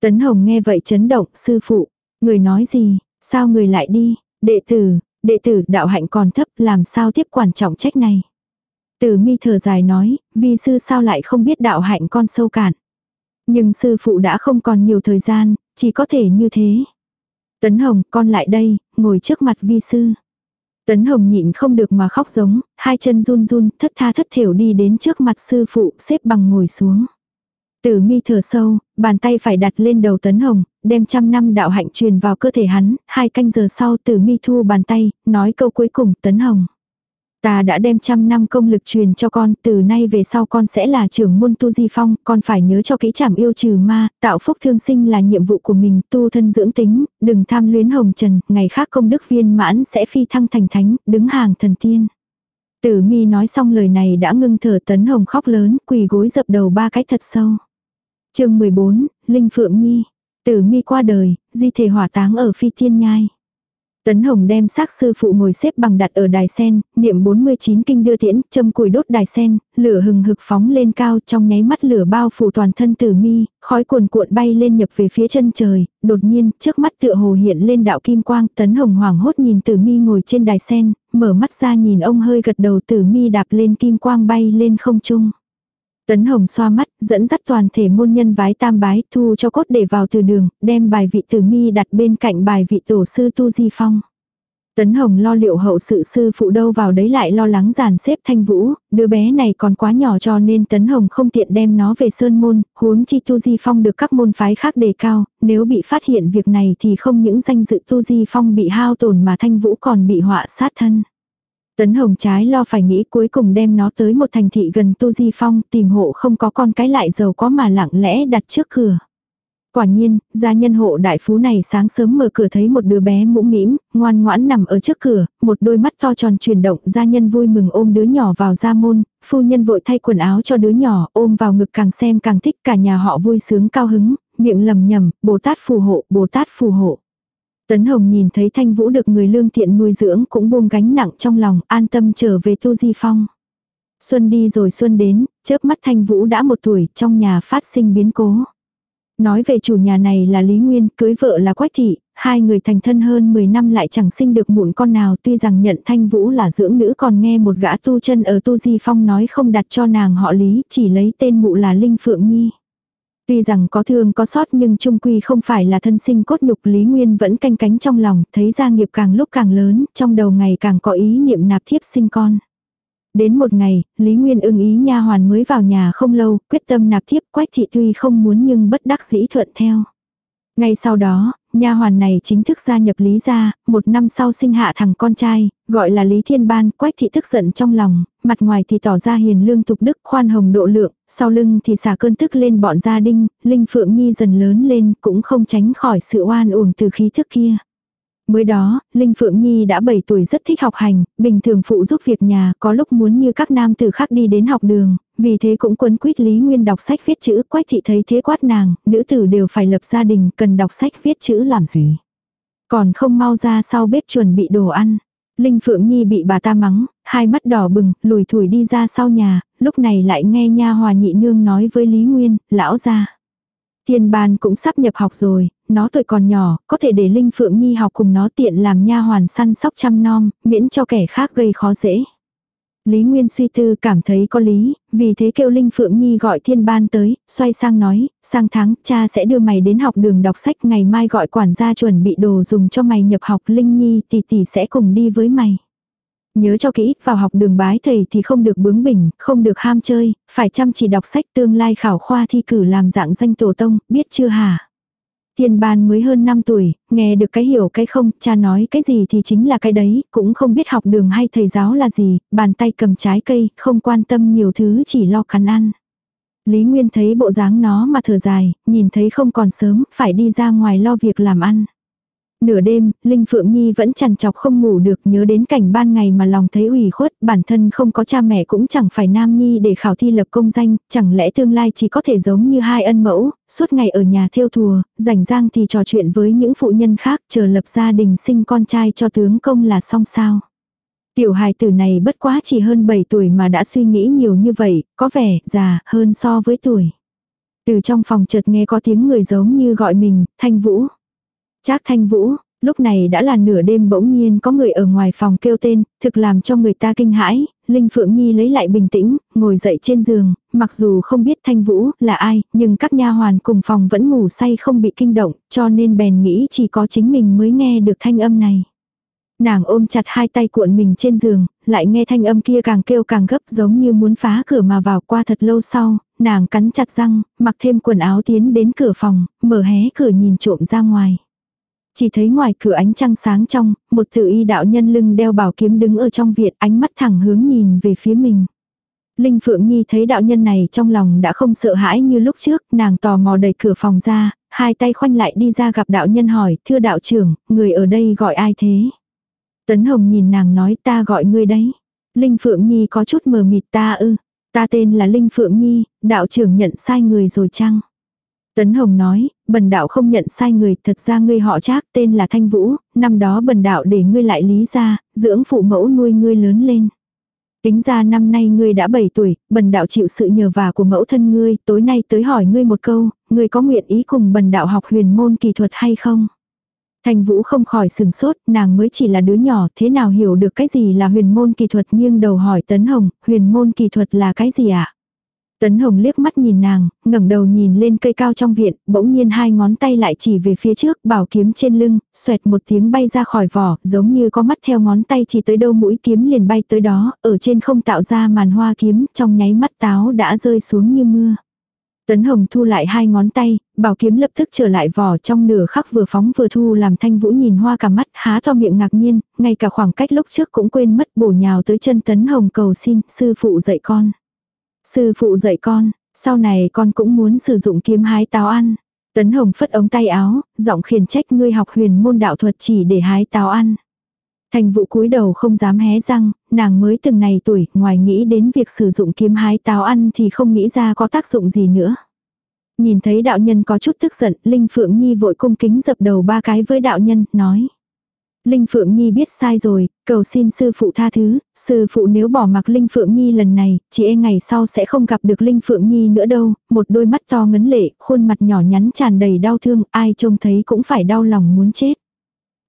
Tấn hồng nghe vậy chấn động, sư phụ, người nói gì, sao người lại đi, đệ tử, đệ tử đạo hạnh còn thấp làm sao tiếp quản trọng trách này. Tử mi thở dài nói, vi sư sao lại không biết đạo hạnh con sâu cạn. Nhưng sư phụ đã không còn nhiều thời gian, chỉ có thể như thế. Tấn Hồng, con lại đây, ngồi trước mặt vi sư. Tấn Hồng nhịn không được mà khóc giống, hai chân run run, thất tha thất thểu đi đến trước mặt sư phụ, xếp bằng ngồi xuống. Tử mi thở sâu, bàn tay phải đặt lên đầu Tấn Hồng, đem trăm năm đạo hạnh truyền vào cơ thể hắn, hai canh giờ sau tử mi thu bàn tay, nói câu cuối cùng Tấn Hồng. Ta đã đem trăm năm công lực truyền cho con, từ nay về sau con sẽ là trưởng môn tu di phong, con phải nhớ cho kỹ trảm yêu trừ ma, tạo phúc thương sinh là nhiệm vụ của mình, tu thân dưỡng tính, đừng tham luyến hồng trần, ngày khác công đức viên mãn sẽ phi thăng thành thánh, đứng hàng thần tiên. Tử mi nói xong lời này đã ngưng thở tấn hồng khóc lớn, quỳ gối dập đầu ba cái thật sâu. chương 14, Linh Phượng Nhi. Tử mi qua đời, di thể hỏa táng ở phi thiên nhai. Tấn Hồng đem xác sư phụ ngồi xếp bằng đặt ở đài sen, niệm 49 kinh đưa tiễn, châm củi đốt đài sen, lửa hừng hực phóng lên cao trong nháy mắt lửa bao phủ toàn thân tử mi, khói cuồn cuộn bay lên nhập về phía chân trời, đột nhiên, trước mắt tựa hồ hiện lên đạo kim quang, Tấn Hồng hoảng hốt nhìn tử mi ngồi trên đài sen, mở mắt ra nhìn ông hơi gật đầu tử mi đạp lên kim quang bay lên không trung. Tấn Hồng xoa mắt, dẫn dắt toàn thể môn nhân vái tam bái, thu cho cốt để vào từ đường, đem bài vị tử mi đặt bên cạnh bài vị tổ sư Tu Di Phong. Tấn Hồng lo liệu hậu sự sư phụ đâu vào đấy lại lo lắng giàn xếp thanh vũ, đứa bé này còn quá nhỏ cho nên Tấn Hồng không tiện đem nó về sơn môn, huống chi Tu Di Phong được các môn phái khác đề cao, nếu bị phát hiện việc này thì không những danh dự Tu Di Phong bị hao tổn mà thanh vũ còn bị họa sát thân. Tấn Hồng trái lo phải nghĩ cuối cùng đem nó tới một thành thị gần Tu Di Phong tìm hộ không có con cái lại giàu có mà lặng lẽ đặt trước cửa. Quả nhiên, gia nhân hộ đại phú này sáng sớm mở cửa thấy một đứa bé mũm mĩm, ngoan ngoãn nằm ở trước cửa, một đôi mắt to tròn chuyển động, gia nhân vui mừng ôm đứa nhỏ vào gia môn, phu nhân vội thay quần áo cho đứa nhỏ, ôm vào ngực càng xem càng thích, cả nhà họ vui sướng cao hứng, miệng lầm nhầm, Bồ Tát phù hộ, Bồ Tát phù hộ. Tấn Hồng nhìn thấy Thanh Vũ được người lương thiện nuôi dưỡng cũng buông gánh nặng trong lòng, an tâm trở về Tu Di Phong. Xuân đi rồi xuân đến, chớp mắt Thanh Vũ đã một tuổi, trong nhà phát sinh biến cố. Nói về chủ nhà này là Lý Nguyên, cưới vợ là Quách Thị, hai người thành thân hơn 10 năm lại chẳng sinh được mụn con nào tuy rằng nhận Thanh Vũ là dưỡng nữ còn nghe một gã tu chân ở Tu Di Phong nói không đặt cho nàng họ Lý, chỉ lấy tên mụ là Linh Phượng Nhi. Tuy rằng có thương có sót nhưng trung quy không phải là thân sinh cốt nhục Lý Nguyên vẫn canh cánh trong lòng, thấy gia nghiệp càng lúc càng lớn, trong đầu ngày càng có ý niệm nạp thiếp sinh con. Đến một ngày, Lý Nguyên ưng ý nha hoàn mới vào nhà không lâu, quyết tâm nạp thiếp quách thị tuy không muốn nhưng bất đắc dĩ thuận theo. Ngay sau đó, nha hoàn này chính thức gia nhập Lý gia, một năm sau sinh hạ thằng con trai, gọi là Lý Thiên Ban, quách thị tức giận trong lòng, mặt ngoài thì tỏ ra hiền lương tục đức khoan hồng độ lượng, sau lưng thì xả cơn tức lên bọn gia đinh, Linh Phượng Nhi dần lớn lên cũng không tránh khỏi sự oan uổng từ khí thức kia. Mới đó, Linh Phượng Nhi đã 7 tuổi rất thích học hành, bình thường phụ giúp việc nhà, có lúc muốn như các nam tử khác đi đến học đường, vì thế cũng quấn quýt Lý Nguyên đọc sách viết chữ, quách thị thấy thế quát nàng, nữ tử đều phải lập gia đình, cần đọc sách viết chữ làm gì. Còn không mau ra sau bếp chuẩn bị đồ ăn. Linh Phượng Nhi bị bà ta mắng, hai mắt đỏ bừng, lùi thủi đi ra sau nhà, lúc này lại nghe nha hòa nhị nương nói với Lý Nguyên, lão ra. Thiên ban cũng sắp nhập học rồi, nó tuổi còn nhỏ, có thể để Linh Phượng Nhi học cùng nó tiện làm nha hoàn săn sóc chăm nom, miễn cho kẻ khác gây khó dễ. Lý Nguyên suy tư cảm thấy có lý, vì thế kêu Linh Phượng Nhi gọi thiên ban tới, xoay sang nói, sang tháng cha sẽ đưa mày đến học đường đọc sách ngày mai gọi quản gia chuẩn bị đồ dùng cho mày nhập học Linh Nhi tỷ tỷ sẽ cùng đi với mày. Nhớ cho kỹ, vào học đường bái thầy thì không được bướng bỉnh, không được ham chơi, phải chăm chỉ đọc sách tương lai khảo khoa thi cử làm dạng danh tổ tông, biết chưa hả? Thiên ban mới hơn 5 tuổi, nghe được cái hiểu cái không, cha nói cái gì thì chính là cái đấy, cũng không biết học đường hay thầy giáo là gì, bàn tay cầm trái cây, không quan tâm nhiều thứ chỉ lo khăn ăn. Lý Nguyên thấy bộ dáng nó mà thở dài, nhìn thấy không còn sớm, phải đi ra ngoài lo việc làm ăn. Nửa đêm, Linh Phượng Nhi vẫn chằn chọc không ngủ được nhớ đến cảnh ban ngày mà lòng thấy ủy khuất, bản thân không có cha mẹ cũng chẳng phải nam nhi để khảo thi lập công danh, chẳng lẽ tương lai chỉ có thể giống như hai ân mẫu, suốt ngày ở nhà theo thùa, rảnh rang thì trò chuyện với những phụ nhân khác chờ lập gia đình sinh con trai cho tướng công là xong sao. Tiểu hài tử này bất quá chỉ hơn 7 tuổi mà đã suy nghĩ nhiều như vậy, có vẻ già hơn so với tuổi. Từ trong phòng chợt nghe có tiếng người giống như gọi mình, Thanh Vũ. Trác Thanh Vũ, lúc này đã là nửa đêm bỗng nhiên có người ở ngoài phòng kêu tên, thực làm cho người ta kinh hãi, Linh Phượng Nhi lấy lại bình tĩnh, ngồi dậy trên giường, mặc dù không biết Thanh Vũ là ai, nhưng các nha hoàn cùng phòng vẫn ngủ say không bị kinh động, cho nên bèn nghĩ chỉ có chính mình mới nghe được thanh âm này. Nàng ôm chặt hai tay cuộn mình trên giường, lại nghe thanh âm kia càng kêu càng gấp giống như muốn phá cửa mà vào qua thật lâu sau, nàng cắn chặt răng, mặc thêm quần áo tiến đến cửa phòng, mở hé cửa nhìn trộm ra ngoài. Chỉ thấy ngoài cửa ánh trăng sáng trong, một tự y đạo nhân lưng đeo bảo kiếm đứng ở trong viện ánh mắt thẳng hướng nhìn về phía mình. Linh Phượng Nhi thấy đạo nhân này trong lòng đã không sợ hãi như lúc trước, nàng tò mò đẩy cửa phòng ra, hai tay khoanh lại đi ra gặp đạo nhân hỏi, thưa đạo trưởng, người ở đây gọi ai thế? Tấn Hồng nhìn nàng nói ta gọi ngươi đấy. Linh Phượng Nhi có chút mờ mịt ta ư, ta tên là Linh Phượng Nhi, đạo trưởng nhận sai người rồi chăng? Tấn Hồng nói, bần đạo không nhận sai người, thật ra ngươi họ trác tên là Thanh Vũ, năm đó bần đạo để ngươi lại lý ra, dưỡng phụ mẫu nuôi ngươi lớn lên. Tính ra năm nay ngươi đã 7 tuổi, bần đạo chịu sự nhờ vả của mẫu thân ngươi, tối nay tới hỏi ngươi một câu, ngươi có nguyện ý cùng bần đạo học huyền môn kỳ thuật hay không? Thành Vũ không khỏi sừng sốt, nàng mới chỉ là đứa nhỏ, thế nào hiểu được cái gì là huyền môn kỳ thuật nghiêng đầu hỏi Tấn Hồng, huyền môn kỳ thuật là cái gì ạ? À? Tấn Hồng liếc mắt nhìn nàng, ngẩng đầu nhìn lên cây cao trong viện, bỗng nhiên hai ngón tay lại chỉ về phía trước, bảo kiếm trên lưng, xoẹt một tiếng bay ra khỏi vỏ, giống như có mắt theo ngón tay chỉ tới đâu mũi kiếm liền bay tới đó, ở trên không tạo ra màn hoa kiếm, trong nháy mắt táo đã rơi xuống như mưa. Tấn Hồng thu lại hai ngón tay, bảo kiếm lập tức trở lại vỏ trong nửa khắc vừa phóng vừa thu làm thanh vũ nhìn hoa cả mắt há to miệng ngạc nhiên, ngay cả khoảng cách lúc trước cũng quên mất bổ nhào tới chân Tấn Hồng cầu xin, sư phụ dạy con. Sư phụ dạy con, sau này con cũng muốn sử dụng kiếm hái táo ăn. Tấn Hồng phất ống tay áo, giọng khiển trách ngươi học huyền môn đạo thuật chỉ để hái táo ăn. Thành vụ cúi đầu không dám hé răng, nàng mới từng này tuổi, ngoài nghĩ đến việc sử dụng kiếm hái táo ăn thì không nghĩ ra có tác dụng gì nữa. Nhìn thấy đạo nhân có chút tức giận, Linh Phượng Nhi vội cung kính dập đầu ba cái với đạo nhân, nói. Linh Phượng Nhi biết sai rồi, cầu xin sư phụ tha thứ, sư phụ nếu bỏ mặc Linh Phượng Nhi lần này, chị e ngày sau sẽ không gặp được Linh Phượng Nhi nữa đâu, một đôi mắt to ngấn lệ, khuôn mặt nhỏ nhắn tràn đầy đau thương, ai trông thấy cũng phải đau lòng muốn chết.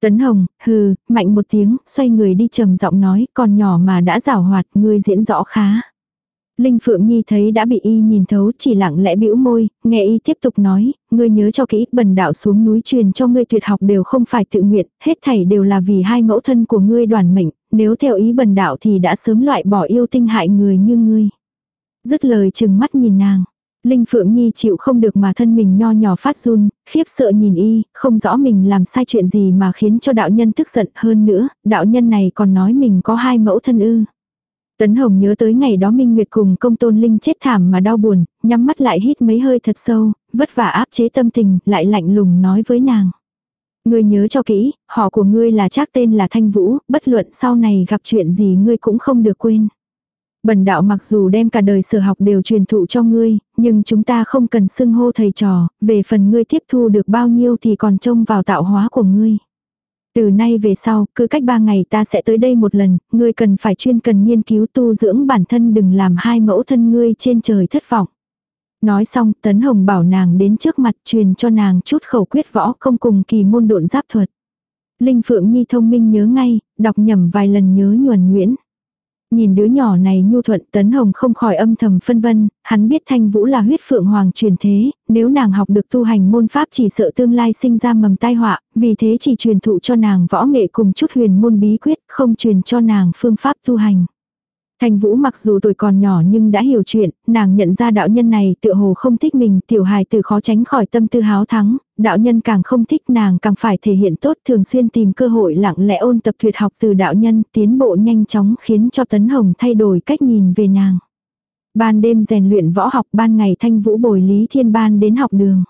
Tấn Hồng, hừ, mạnh một tiếng, xoay người đi trầm giọng nói, còn nhỏ mà đã rào hoạt, ngươi diễn rõ khá. Linh Phượng Nhi thấy đã bị y nhìn thấu chỉ lặng lẽ bĩu môi, nghe y tiếp tục nói, ngươi nhớ cho kỹ, bần đạo xuống núi truyền cho ngươi tuyệt học đều không phải tự nguyện, hết thảy đều là vì hai mẫu thân của ngươi đoàn mệnh, nếu theo ý bần đạo thì đã sớm loại bỏ yêu tinh hại người như ngươi. Dứt lời chừng mắt nhìn nàng. Linh Phượng Nhi chịu không được mà thân mình nho nhỏ phát run, khiếp sợ nhìn y, không rõ mình làm sai chuyện gì mà khiến cho đạo nhân tức giận hơn nữa, đạo nhân này còn nói mình có hai mẫu thân ư. Tấn Hồng nhớ tới ngày đó Minh Nguyệt cùng công tôn linh chết thảm mà đau buồn, nhắm mắt lại hít mấy hơi thật sâu, vất vả áp chế tâm tình, lại lạnh lùng nói với nàng. Ngươi nhớ cho kỹ, họ của ngươi là chắc tên là Thanh Vũ, bất luận sau này gặp chuyện gì ngươi cũng không được quên. Bần đạo mặc dù đem cả đời sở học đều truyền thụ cho ngươi, nhưng chúng ta không cần xưng hô thầy trò, về phần ngươi tiếp thu được bao nhiêu thì còn trông vào tạo hóa của ngươi. Từ nay về sau, cứ cách ba ngày ta sẽ tới đây một lần, ngươi cần phải chuyên cần nghiên cứu tu dưỡng bản thân đừng làm hai mẫu thân ngươi trên trời thất vọng. Nói xong, Tấn Hồng bảo nàng đến trước mặt truyền cho nàng chút khẩu quyết võ không cùng kỳ môn độn giáp thuật. Linh Phượng Nhi thông minh nhớ ngay, đọc nhầm vài lần nhớ nhuần nguyễn. Nhìn đứa nhỏ này nhu thuận Tấn Hồng không khỏi âm thầm phân vân, hắn biết Thanh Vũ là huyết phượng hoàng truyền thế, nếu nàng học được tu hành môn pháp chỉ sợ tương lai sinh ra mầm tai họa, vì thế chỉ truyền thụ cho nàng võ nghệ cùng chút huyền môn bí quyết, không truyền cho nàng phương pháp tu hành. Thành Vũ mặc dù tuổi còn nhỏ nhưng đã hiểu chuyện, nàng nhận ra đạo nhân này tựa hồ không thích mình, tiểu hài từ khó tránh khỏi tâm tư háo thắng, đạo nhân càng không thích nàng càng phải thể hiện tốt thường xuyên tìm cơ hội lặng lẽ ôn tập tuyệt học từ đạo nhân tiến bộ nhanh chóng khiến cho Tấn Hồng thay đổi cách nhìn về nàng. Ban đêm rèn luyện võ học ban ngày Thanh Vũ bồi Lý Thiên Ban đến học đường.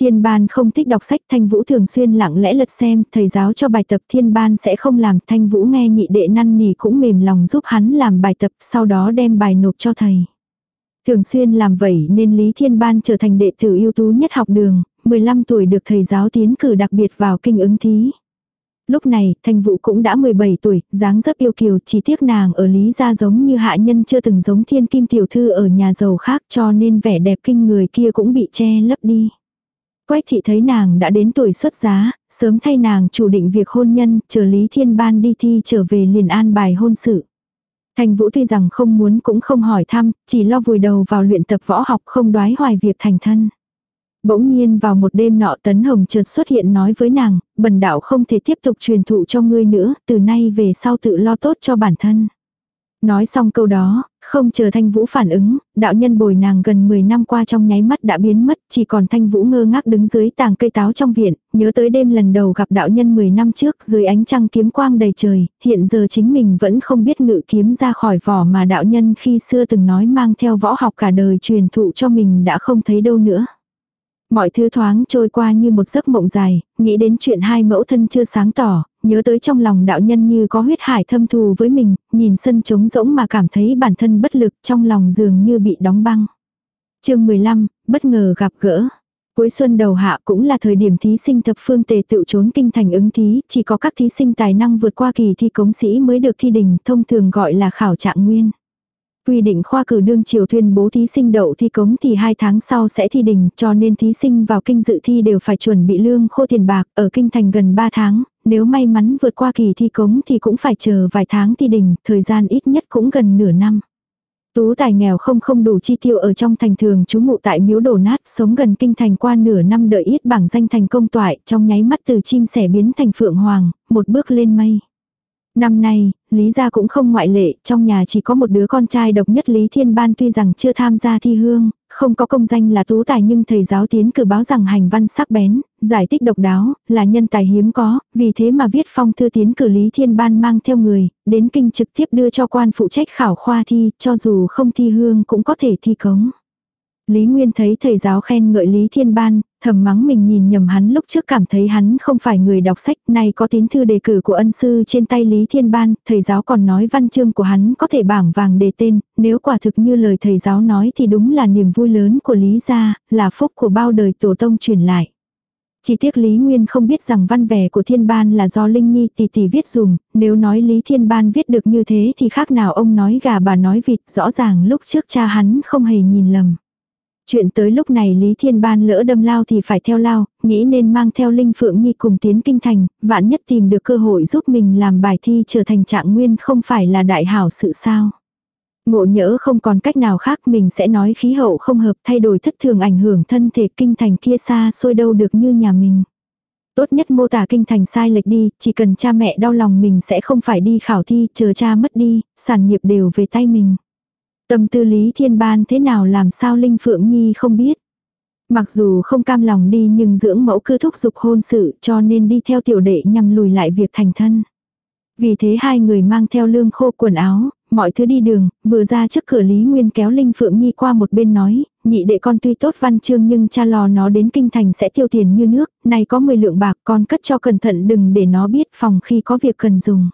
Thiên ban không thích đọc sách Thanh Vũ thường xuyên lặng lẽ lật xem, thầy giáo cho bài tập thiên ban sẽ không làm, Thanh Vũ nghe nhị đệ năn nỉ cũng mềm lòng giúp hắn làm bài tập, sau đó đem bài nộp cho thầy. Thường xuyên làm vậy nên Lý Thiên Ban trở thành đệ tử ưu tú nhất học đường, 15 tuổi được thầy giáo tiến cử đặc biệt vào kinh ứng thí. Lúc này, Thanh Vũ cũng đã 17 tuổi, dáng dấp yêu kiều, chỉ tiếc nàng ở Lý gia giống như hạ nhân chưa từng giống thiên kim tiểu thư ở nhà giàu khác cho nên vẻ đẹp kinh người kia cũng bị che lấp đi. Quách thị thấy nàng đã đến tuổi xuất giá, sớm thay nàng chủ định việc hôn nhân, chờ Lý Thiên Ban đi thi trở về liền an bài hôn sự. Thành Vũ tuy rằng không muốn cũng không hỏi thăm, chỉ lo vùi đầu vào luyện tập võ học không đoái hoài việc thành thân. Bỗng nhiên vào một đêm nọ Tấn Hồng chợt xuất hiện nói với nàng, bần đạo không thể tiếp tục truyền thụ cho ngươi nữa, từ nay về sau tự lo tốt cho bản thân. Nói xong câu đó, không chờ Thanh Vũ phản ứng, đạo nhân bồi nàng gần 10 năm qua trong nháy mắt đã biến mất, chỉ còn Thanh Vũ ngơ ngác đứng dưới tàng cây táo trong viện, nhớ tới đêm lần đầu gặp đạo nhân 10 năm trước dưới ánh trăng kiếm quang đầy trời, hiện giờ chính mình vẫn không biết ngự kiếm ra khỏi vỏ mà đạo nhân khi xưa từng nói mang theo võ học cả đời truyền thụ cho mình đã không thấy đâu nữa. Mọi thứ thoáng trôi qua như một giấc mộng dài, nghĩ đến chuyện hai mẫu thân chưa sáng tỏ, nhớ tới trong lòng đạo nhân như có huyết hải thâm thù với mình, nhìn sân trống rỗng mà cảm thấy bản thân bất lực trong lòng dường như bị đóng băng. chương 15, bất ngờ gặp gỡ. Cuối xuân đầu hạ cũng là thời điểm thí sinh thập phương tề tự trốn kinh thành ứng thí, chỉ có các thí sinh tài năng vượt qua kỳ thi cống sĩ mới được thi đình, thông thường gọi là khảo trạng nguyên. Quy định khoa cử đương triều tuyên bố thí sinh đậu thi cống thì 2 tháng sau sẽ thi đình, cho nên thí sinh vào kinh dự thi đều phải chuẩn bị lương khô tiền bạc, ở kinh thành gần 3 tháng, nếu may mắn vượt qua kỳ thi cống thì cũng phải chờ vài tháng thi đình, thời gian ít nhất cũng gần nửa năm. Tú tài nghèo không không đủ chi tiêu ở trong thành thường trú ngụ tại miếu đổ nát, sống gần kinh thành qua nửa năm đợi ít bảng danh thành công toại, trong nháy mắt từ chim sẻ biến thành phượng hoàng, một bước lên mây. Năm nay, Lý gia cũng không ngoại lệ, trong nhà chỉ có một đứa con trai độc nhất Lý Thiên Ban tuy rằng chưa tham gia thi hương, không có công danh là tú tài nhưng thầy giáo tiến cử báo rằng hành văn sắc bén, giải tích độc đáo, là nhân tài hiếm có, vì thế mà viết phong thư tiến cử Lý Thiên Ban mang theo người, đến kinh trực tiếp đưa cho quan phụ trách khảo khoa thi, cho dù không thi hương cũng có thể thi cống. Lý Nguyên thấy thầy giáo khen ngợi Lý Thiên Ban, thầm mắng mình nhìn nhầm hắn lúc trước cảm thấy hắn không phải người đọc sách, nay có tín thư đề cử của ân sư trên tay Lý Thiên Ban, thầy giáo còn nói văn chương của hắn có thể bảng vàng đề tên, nếu quả thực như lời thầy giáo nói thì đúng là niềm vui lớn của Lý gia, là phúc của bao đời tổ tông truyền lại. Chỉ tiếc Lý Nguyên không biết rằng văn vẻ của thiên ban là do Linh Nhi tỷ tỷ viết dùm, nếu nói Lý Thiên Ban viết được như thế thì khác nào ông nói gà bà nói vịt, rõ ràng lúc trước cha hắn không hề nhìn lầm. Chuyện tới lúc này Lý Thiên Ban lỡ đâm lao thì phải theo lao, nghĩ nên mang theo Linh Phượng Nhi cùng tiến kinh thành, vạn nhất tìm được cơ hội giúp mình làm bài thi trở thành trạng nguyên không phải là đại hảo sự sao. Ngộ nhỡ không còn cách nào khác mình sẽ nói khí hậu không hợp thay đổi thất thường ảnh hưởng thân thể kinh thành kia xa xôi đâu được như nhà mình. Tốt nhất mô tả kinh thành sai lệch đi, chỉ cần cha mẹ đau lòng mình sẽ không phải đi khảo thi, chờ cha mất đi, sản nghiệp đều về tay mình. Tâm tư Lý Thiên Ban thế nào làm sao Linh Phượng Nhi không biết. Mặc dù không cam lòng đi nhưng dưỡng mẫu cứ thúc giục hôn sự cho nên đi theo tiểu đệ nhằm lùi lại việc thành thân. Vì thế hai người mang theo lương khô quần áo, mọi thứ đi đường, vừa ra trước cửa Lý Nguyên kéo Linh Phượng Nhi qua một bên nói, nhị đệ con tuy tốt văn chương nhưng cha lò nó đến kinh thành sẽ tiêu tiền như nước, này có 10 lượng bạc con cất cho cẩn thận đừng để nó biết phòng khi có việc cần dùng.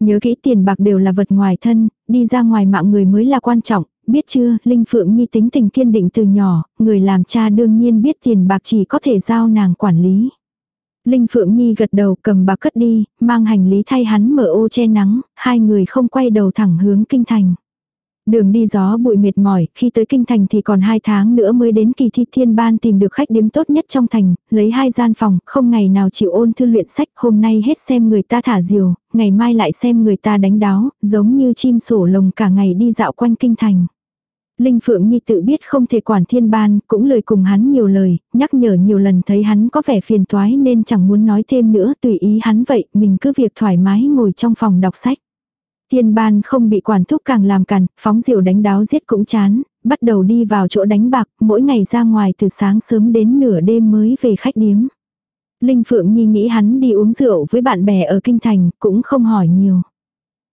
Nhớ kỹ tiền bạc đều là vật ngoài thân, đi ra ngoài mạng người mới là quan trọng, biết chưa, Linh Phượng Nhi tính tình kiên định từ nhỏ, người làm cha đương nhiên biết tiền bạc chỉ có thể giao nàng quản lý. Linh Phượng Nhi gật đầu cầm bạc cất đi, mang hành lý thay hắn mở ô che nắng, hai người không quay đầu thẳng hướng kinh thành. Đường đi gió bụi mệt mỏi, khi tới kinh thành thì còn hai tháng nữa mới đến kỳ thi thiên ban tìm được khách điếm tốt nhất trong thành, lấy hai gian phòng, không ngày nào chịu ôn thư luyện sách, hôm nay hết xem người ta thả diều, ngày mai lại xem người ta đánh đáo, giống như chim sổ lồng cả ngày đi dạo quanh kinh thành. Linh Phượng Nhi tự biết không thể quản thiên ban, cũng lời cùng hắn nhiều lời, nhắc nhở nhiều lần thấy hắn có vẻ phiền toái nên chẳng muốn nói thêm nữa, tùy ý hắn vậy, mình cứ việc thoải mái ngồi trong phòng đọc sách. Tiên ban không bị quản thúc càng làm càn, phóng diều đánh đáo giết cũng chán, bắt đầu đi vào chỗ đánh bạc, mỗi ngày ra ngoài từ sáng sớm đến nửa đêm mới về khách điếm. Linh Phượng Nhi nghĩ hắn đi uống rượu với bạn bè ở Kinh Thành, cũng không hỏi nhiều.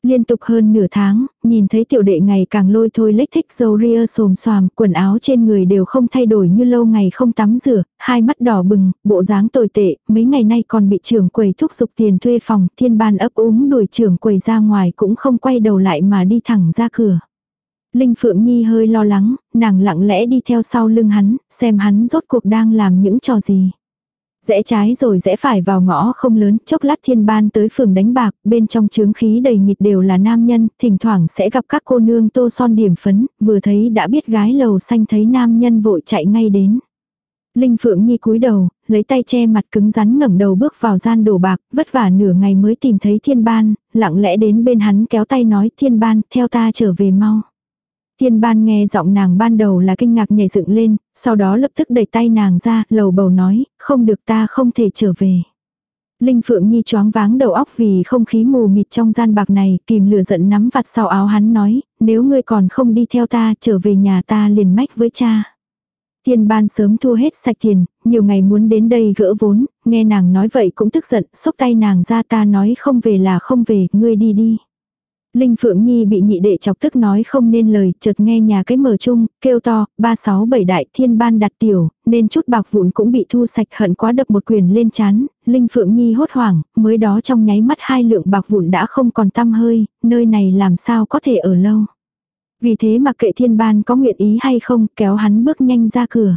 Liên tục hơn nửa tháng, nhìn thấy tiểu đệ ngày càng lôi thôi lếch thích dầu ria xồm xoàm, quần áo trên người đều không thay đổi như lâu ngày không tắm rửa, hai mắt đỏ bừng, bộ dáng tồi tệ, mấy ngày nay còn bị trưởng quầy thúc giục tiền thuê phòng, thiên ban ấp úng đuổi trưởng quầy ra ngoài cũng không quay đầu lại mà đi thẳng ra cửa. Linh Phượng Nhi hơi lo lắng, nàng lặng lẽ đi theo sau lưng hắn, xem hắn rốt cuộc đang làm những trò gì. Rẽ trái rồi rẽ phải vào ngõ không lớn, chốc lát thiên ban tới phường đánh bạc, bên trong chướng khí đầy nhịt đều là nam nhân, thỉnh thoảng sẽ gặp các cô nương tô son điểm phấn, vừa thấy đã biết gái lầu xanh thấy nam nhân vội chạy ngay đến. Linh Phượng Nhi cúi đầu, lấy tay che mặt cứng rắn ngẩng đầu bước vào gian đổ bạc, vất vả nửa ngày mới tìm thấy thiên ban, lặng lẽ đến bên hắn kéo tay nói thiên ban, theo ta trở về mau. Thiên ban nghe giọng nàng ban đầu là kinh ngạc nhảy dựng lên, sau đó lập tức đẩy tay nàng ra, lầu bầu nói, không được ta không thể trở về. Linh Phượng Nhi choáng váng đầu óc vì không khí mù mịt trong gian bạc này, kìm lửa giận nắm vặt sau áo hắn nói, nếu ngươi còn không đi theo ta, trở về nhà ta liền mách với cha. tiền ban sớm thua hết sạch tiền, nhiều ngày muốn đến đây gỡ vốn, nghe nàng nói vậy cũng tức giận, xúc tay nàng ra ta nói không về là không về, ngươi đi đi. Linh Phượng Nhi bị nhị đệ chọc tức nói không nên lời, chợt nghe nhà cái mở chung, kêu to, ba sáu bảy đại thiên ban đặt tiểu, nên chút bạc vụn cũng bị thu sạch hận quá đập một quyền lên chán, Linh Phượng Nhi hốt hoảng, mới đó trong nháy mắt hai lượng bạc vụn đã không còn tăm hơi, nơi này làm sao có thể ở lâu. Vì thế mà kệ thiên ban có nguyện ý hay không, kéo hắn bước nhanh ra cửa.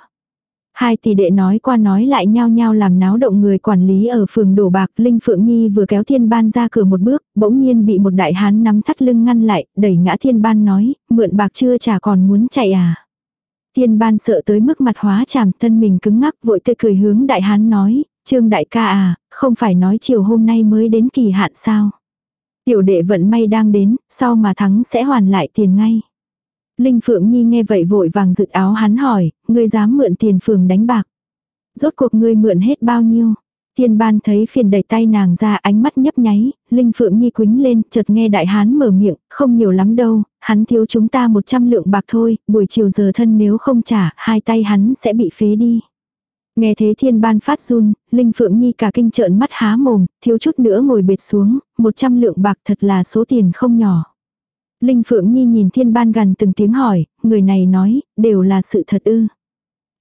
Hai tỷ đệ nói qua nói lại nhau nhau làm náo động người quản lý ở phường đổ bạc. Linh Phượng Nhi vừa kéo thiên ban ra cửa một bước, bỗng nhiên bị một đại hán nắm thắt lưng ngăn lại, đẩy ngã thiên ban nói, mượn bạc chưa trả còn muốn chạy à. Thiên ban sợ tới mức mặt hóa chàm thân mình cứng ngắc vội tươi cười hướng đại hán nói, trương đại ca à, không phải nói chiều hôm nay mới đến kỳ hạn sao. Tiểu đệ vận may đang đến, sau mà thắng sẽ hoàn lại tiền ngay. Linh Phượng Nhi nghe vậy vội vàng rực áo hắn hỏi, ngươi dám mượn tiền phường đánh bạc. Rốt cuộc ngươi mượn hết bao nhiêu? Thiên ban thấy phiền đẩy tay nàng ra ánh mắt nhấp nháy, Linh Phượng Nhi quính lên, chợt nghe đại hán mở miệng, không nhiều lắm đâu, hắn thiếu chúng ta 100 lượng bạc thôi, buổi chiều giờ thân nếu không trả, hai tay hắn sẽ bị phế đi. Nghe thế thiên ban phát run, Linh Phượng Nhi cả kinh trợn mắt há mồm, thiếu chút nữa ngồi bệt xuống, 100 lượng bạc thật là số tiền không nhỏ. Linh Phượng Nhi nhìn thiên ban gần từng tiếng hỏi, người này nói, đều là sự thật ư.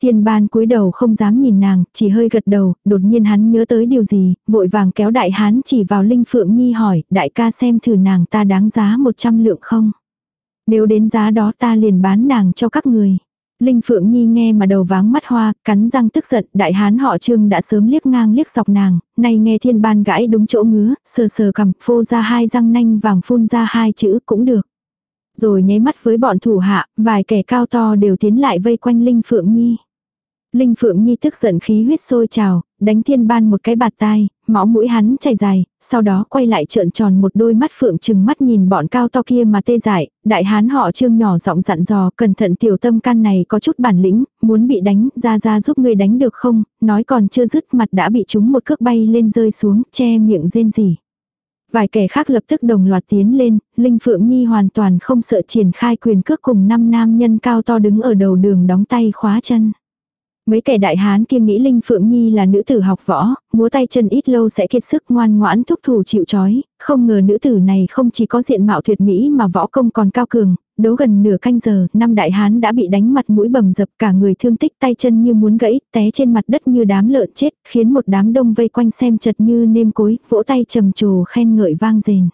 Thiên ban cúi đầu không dám nhìn nàng, chỉ hơi gật đầu, đột nhiên hắn nhớ tới điều gì, vội vàng kéo đại hán chỉ vào Linh Phượng Nhi hỏi, đại ca xem thử nàng ta đáng giá 100 lượng không. Nếu đến giá đó ta liền bán nàng cho các người. Linh Phượng Nhi nghe mà đầu váng mắt hoa, cắn răng tức giận, đại hán họ trương đã sớm liếc ngang liếc dọc nàng, nay nghe thiên ban gãi đúng chỗ ngứa, sờ sờ cầm, phô ra hai răng nanh vàng phun ra hai chữ cũng được. Rồi nháy mắt với bọn thủ hạ, vài kẻ cao to đều tiến lại vây quanh Linh Phượng Nhi. Linh Phượng Nhi tức giận khí huyết sôi trào, đánh thiên ban một cái bạt tai, máu mũi hắn chảy dài, sau đó quay lại trợn tròn một đôi mắt phượng chừng mắt nhìn bọn cao to kia mà tê dại, đại hán họ trương nhỏ giọng dặn dò, cẩn thận tiểu tâm can này có chút bản lĩnh, muốn bị đánh, ra ra giúp người đánh được không, nói còn chưa dứt mặt đã bị chúng một cước bay lên rơi xuống, che miệng rên rỉ. Vài kẻ khác lập tức đồng loạt tiến lên, Linh Phượng Nhi hoàn toàn không sợ triển khai quyền cước cùng năm nam nhân cao to đứng ở đầu đường đóng tay khóa chân. Mấy kẻ đại hán kia nghĩ Linh Phượng Nhi là nữ tử học võ, múa tay chân ít lâu sẽ kiệt sức ngoan ngoãn thúc thủ chịu chói, không ngờ nữ tử này không chỉ có diện mạo tuyệt mỹ mà võ công còn cao cường, đấu gần nửa canh giờ, năm đại hán đã bị đánh mặt mũi bầm dập cả người thương tích tay chân như muốn gãy, té trên mặt đất như đám lợn chết, khiến một đám đông vây quanh xem chật như nêm cối, vỗ tay trầm trồ khen ngợi vang dền.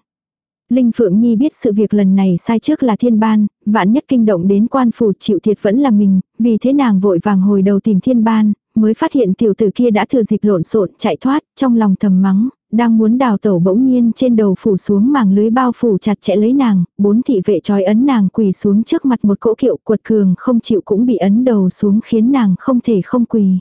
Linh Phượng Nhi biết sự việc lần này sai trước là thiên ban, vạn nhất kinh động đến quan phủ chịu thiệt vẫn là mình, vì thế nàng vội vàng hồi đầu tìm thiên ban, mới phát hiện tiểu tử kia đã thừa dịp lộn xộn chạy thoát, trong lòng thầm mắng, đang muốn đào tẩu bỗng nhiên trên đầu phủ xuống màng lưới bao phủ chặt chẽ lấy nàng, bốn thị vệ trói ấn nàng quỳ xuống trước mặt một cỗ kiệu quật cường không chịu cũng bị ấn đầu xuống khiến nàng không thể không quỳ.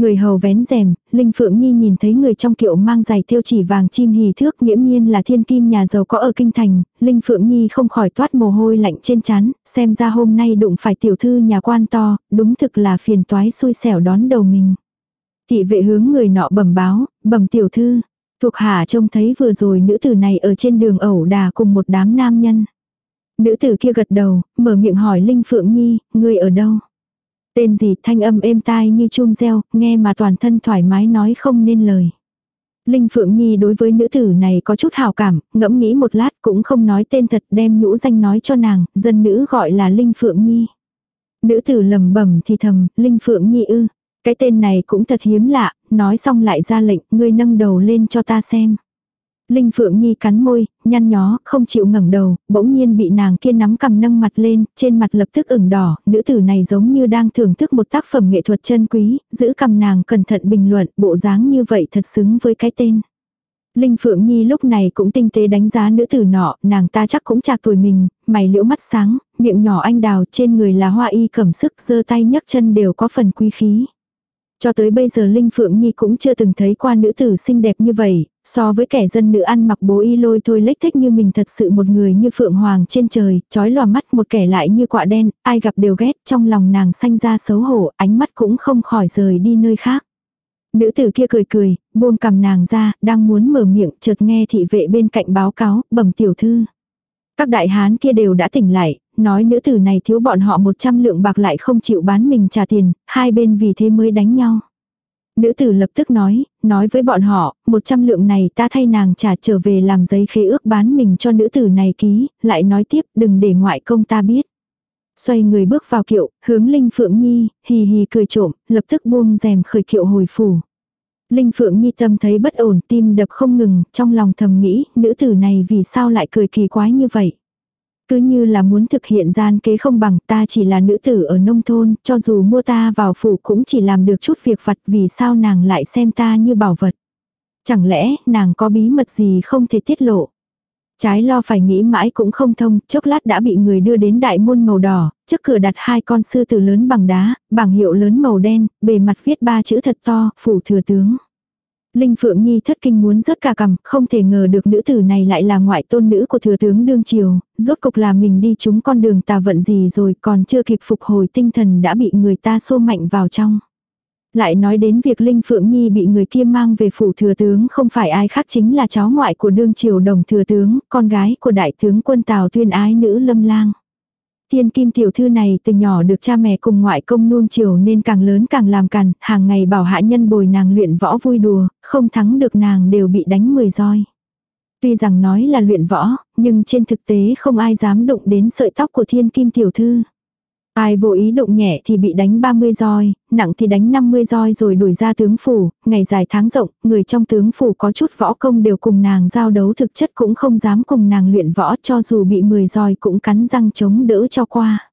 Người hầu vén rèm, Linh Phượng Nhi nhìn thấy người trong kiệu mang giày thêu chỉ vàng chim hì thước nghiễm nhiên là thiên kim nhà giàu có ở kinh thành, Linh Phượng Nhi không khỏi toát mồ hôi lạnh trên chán, xem ra hôm nay đụng phải tiểu thư nhà quan to, đúng thực là phiền toái xui xẻo đón đầu mình. Thị vệ hướng người nọ bẩm báo, bẩm tiểu thư, thuộc hạ trông thấy vừa rồi nữ tử này ở trên đường ẩu đà cùng một đám nam nhân. Nữ tử kia gật đầu, mở miệng hỏi Linh Phượng Nhi, ngươi ở đâu? Tên gì thanh âm êm tai như chuông reo, nghe mà toàn thân thoải mái nói không nên lời. Linh Phượng Nhi đối với nữ tử này có chút hào cảm, ngẫm nghĩ một lát cũng không nói tên thật đem nhũ danh nói cho nàng, dân nữ gọi là Linh Phượng Nhi. Nữ tử lầm bẩm thì thầm, Linh Phượng Nhi ư, cái tên này cũng thật hiếm lạ, nói xong lại ra lệnh, ngươi nâng đầu lên cho ta xem. Linh Phượng Nhi cắn môi, nhăn nhó, không chịu ngẩng đầu, bỗng nhiên bị nàng kia nắm cầm nâng mặt lên, trên mặt lập tức ửng đỏ, nữ tử này giống như đang thưởng thức một tác phẩm nghệ thuật chân quý, giữ cầm nàng cẩn thận bình luận, bộ dáng như vậy thật xứng với cái tên. Linh Phượng Nhi lúc này cũng tinh tế đánh giá nữ tử nọ, nàng ta chắc cũng chạc tuổi mình, mày liễu mắt sáng, miệng nhỏ anh đào trên người là hoa y cẩm sức, giơ tay nhấc chân đều có phần quý khí. Cho tới bây giờ Linh Phượng Nhi cũng chưa từng thấy qua nữ tử xinh đẹp như vậy, so với kẻ dân nữ ăn mặc bố y lôi thôi lếch thích như mình thật sự một người như Phượng Hoàng trên trời, trói lòa mắt một kẻ lại như quạ đen, ai gặp đều ghét, trong lòng nàng xanh ra xấu hổ, ánh mắt cũng không khỏi rời đi nơi khác. Nữ tử kia cười cười, buông cầm nàng ra, đang muốn mở miệng, chợt nghe thị vệ bên cạnh báo cáo, bẩm tiểu thư. Các đại hán kia đều đã tỉnh lại, nói nữ tử này thiếu bọn họ 100 lượng bạc lại không chịu bán mình trả tiền, hai bên vì thế mới đánh nhau. Nữ tử lập tức nói, nói với bọn họ, 100 lượng này ta thay nàng trả trở về làm giấy khế ước bán mình cho nữ tử này ký, lại nói tiếp đừng để ngoại công ta biết. Xoay người bước vào kiệu, hướng Linh Phượng Nhi, hì hì cười trộm, lập tức buông rèm khởi kiệu hồi phủ. Linh Phượng Nhi tâm thấy bất ổn, tim đập không ngừng, trong lòng thầm nghĩ, nữ tử này vì sao lại cười kỳ quái như vậy. Cứ như là muốn thực hiện gian kế không bằng ta chỉ là nữ tử ở nông thôn, cho dù mua ta vào phủ cũng chỉ làm được chút việc vặt vì sao nàng lại xem ta như bảo vật. Chẳng lẽ nàng có bí mật gì không thể tiết lộ. Trái lo phải nghĩ mãi cũng không thông, chốc lát đã bị người đưa đến đại môn màu đỏ, trước cửa đặt hai con sư tử lớn bằng đá, bảng hiệu lớn màu đen, bề mặt viết ba chữ thật to, phủ thừa tướng. Linh Phượng Nhi thất kinh muốn rớt cả cằm, không thể ngờ được nữ tử này lại là ngoại tôn nữ của thừa tướng đương triều, rốt cục là mình đi trúng con đường tà vận gì rồi còn chưa kịp phục hồi tinh thần đã bị người ta xô mạnh vào trong. Lại nói đến việc Linh Phượng Nhi bị người kia mang về phủ thừa tướng không phải ai khác chính là cháu ngoại của đương triều đồng thừa tướng, con gái của đại tướng quân Tào tuyên ái nữ Lâm Lang. Thiên kim tiểu thư này từ nhỏ được cha mẹ cùng ngoại công nuông chiều nên càng lớn càng làm càn, hàng ngày bảo hạ nhân bồi nàng luyện võ vui đùa, không thắng được nàng đều bị đánh mười roi. Tuy rằng nói là luyện võ, nhưng trên thực tế không ai dám đụng đến sợi tóc của thiên kim tiểu thư. Ai vô ý động nhẹ thì bị đánh 30 roi, nặng thì đánh 50 roi rồi đuổi ra tướng phủ, ngày dài tháng rộng, người trong tướng phủ có chút võ công đều cùng nàng giao đấu thực chất cũng không dám cùng nàng luyện võ cho dù bị 10 roi cũng cắn răng chống đỡ cho qua.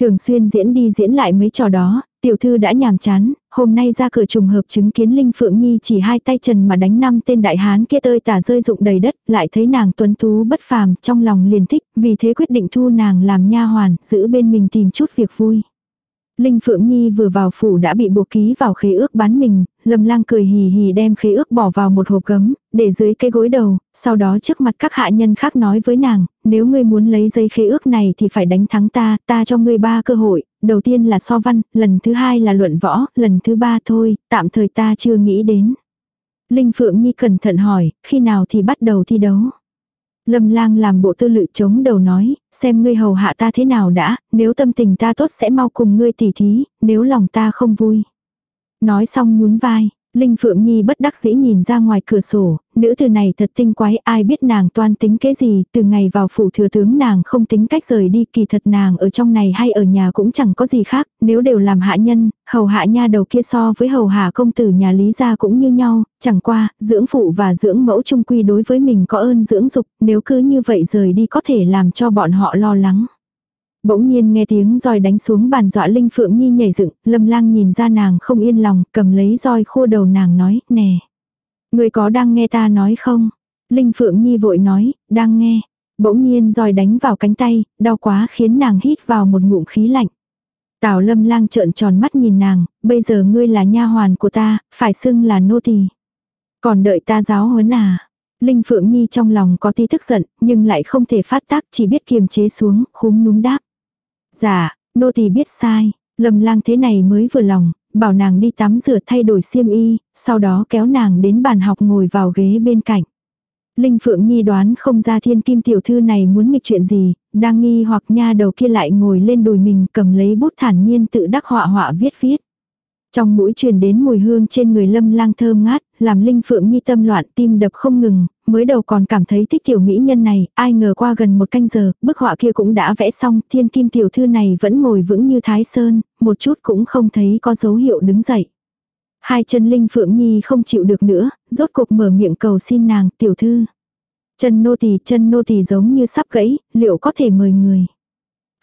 Thường xuyên diễn đi diễn lại mấy trò đó, tiểu thư đã nhàm chán, hôm nay ra cửa trùng hợp chứng kiến Linh Phượng Nhi chỉ hai tay trần mà đánh năm tên đại hán kia tơi tả rơi rụng đầy đất, lại thấy nàng tuấn tú bất phàm, trong lòng liền thích, vì thế quyết định thu nàng làm nha hoàn, giữ bên mình tìm chút việc vui. Linh Phượng Nhi vừa vào phủ đã bị buộc ký vào khế ước bán mình, Lâm Lang cười hì hì đem khế ước bỏ vào một hộp gấm, để dưới cái gối đầu, sau đó trước mặt các hạ nhân khác nói với nàng, nếu ngươi muốn lấy giấy khế ước này thì phải đánh thắng ta, ta cho ngươi ba cơ hội, đầu tiên là so văn, lần thứ hai là luận võ, lần thứ ba thôi, tạm thời ta chưa nghĩ đến. Linh Phượng Nhi cẩn thận hỏi, khi nào thì bắt đầu thi đấu. Lâm lang làm bộ tư lự chống đầu nói, xem ngươi hầu hạ ta thế nào đã, nếu tâm tình ta tốt sẽ mau cùng ngươi tỉ thí, nếu lòng ta không vui. Nói xong nhún vai, Linh Phượng Nhi bất đắc dĩ nhìn ra ngoài cửa sổ, nữ từ này thật tinh quái ai biết nàng toan tính cái gì, từ ngày vào phủ thừa tướng nàng không tính cách rời đi kỳ thật nàng ở trong này hay ở nhà cũng chẳng có gì khác, nếu đều làm hạ nhân, hầu hạ nha đầu kia so với hầu hạ công tử nhà lý gia cũng như nhau, chẳng qua, dưỡng phụ và dưỡng mẫu trung quy đối với mình có ơn dưỡng dục, nếu cứ như vậy rời đi có thể làm cho bọn họ lo lắng. Bỗng nhiên nghe tiếng roi đánh xuống bàn dọa Linh Phượng Nhi nhảy dựng, lâm lang nhìn ra nàng không yên lòng, cầm lấy roi khua đầu nàng nói, nè. Người có đang nghe ta nói không? Linh Phượng Nhi vội nói, đang nghe. Bỗng nhiên roi đánh vào cánh tay, đau quá khiến nàng hít vào một ngụm khí lạnh. Tào lâm lang trợn tròn mắt nhìn nàng, bây giờ ngươi là nha hoàn của ta, phải xưng là nô tỳ. Còn đợi ta giáo huấn à. Linh Phượng Nhi trong lòng có tí tức giận, nhưng lại không thể phát tác chỉ biết kiềm chế xuống, khúm núm đáp. Dạ, nô tỳ biết sai, lâm lang thế này mới vừa lòng, bảo nàng đi tắm rửa thay đổi xiêm y, sau đó kéo nàng đến bàn học ngồi vào ghế bên cạnh. Linh Phượng Nhi đoán không ra thiên kim tiểu thư này muốn nghịch chuyện gì, đang nghi hoặc nha đầu kia lại ngồi lên đùi mình cầm lấy bút thản nhiên tự đắc họa họa viết viết. Trong mũi truyền đến mùi hương trên người lâm lang thơm ngát, làm Linh Phượng Nhi tâm loạn tim đập không ngừng, mới đầu còn cảm thấy thích tiểu mỹ nhân này, ai ngờ qua gần một canh giờ, bức họa kia cũng đã vẽ xong, thiên kim tiểu thư này vẫn ngồi vững như thái sơn, một chút cũng không thấy có dấu hiệu đứng dậy. Hai chân Linh Phượng Nhi không chịu được nữa, rốt cuộc mở miệng cầu xin nàng, tiểu thư. Chân nô tỳ chân nô tỳ giống như sắp gãy, liệu có thể mời người.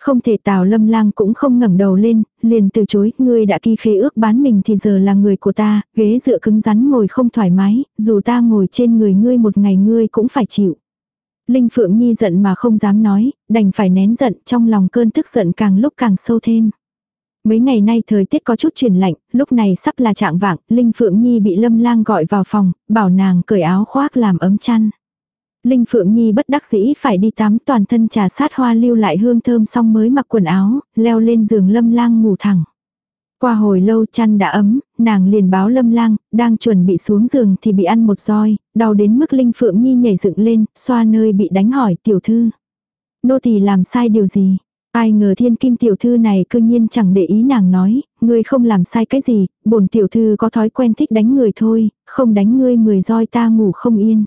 Không thể Tào Lâm Lang cũng không ngẩng đầu lên, liền từ chối, ngươi đã ký khế ước bán mình thì giờ là người của ta, ghế dựa cứng rắn ngồi không thoải mái, dù ta ngồi trên người ngươi một ngày ngươi cũng phải chịu. Linh Phượng Nhi giận mà không dám nói, đành phải nén giận, trong lòng cơn tức giận càng lúc càng sâu thêm. Mấy ngày nay thời tiết có chút chuyển lạnh, lúc này sắp là trạng vạng, Linh Phượng Nhi bị Lâm Lang gọi vào phòng, bảo nàng cởi áo khoác làm ấm chăn. Linh Phượng Nhi bất đắc dĩ phải đi tắm toàn thân trà sát hoa lưu lại hương thơm xong mới mặc quần áo, leo lên giường lâm lang ngủ thẳng. Qua hồi lâu chăn đã ấm, nàng liền báo lâm lang, đang chuẩn bị xuống giường thì bị ăn một roi, đau đến mức Linh Phượng Nhi nhảy dựng lên, xoa nơi bị đánh hỏi tiểu thư. Nô tỳ làm sai điều gì? Ai ngờ thiên kim tiểu thư này cương nhiên chẳng để ý nàng nói, ngươi không làm sai cái gì, bổn tiểu thư có thói quen thích đánh người thôi, không đánh ngươi mười roi ta ngủ không yên.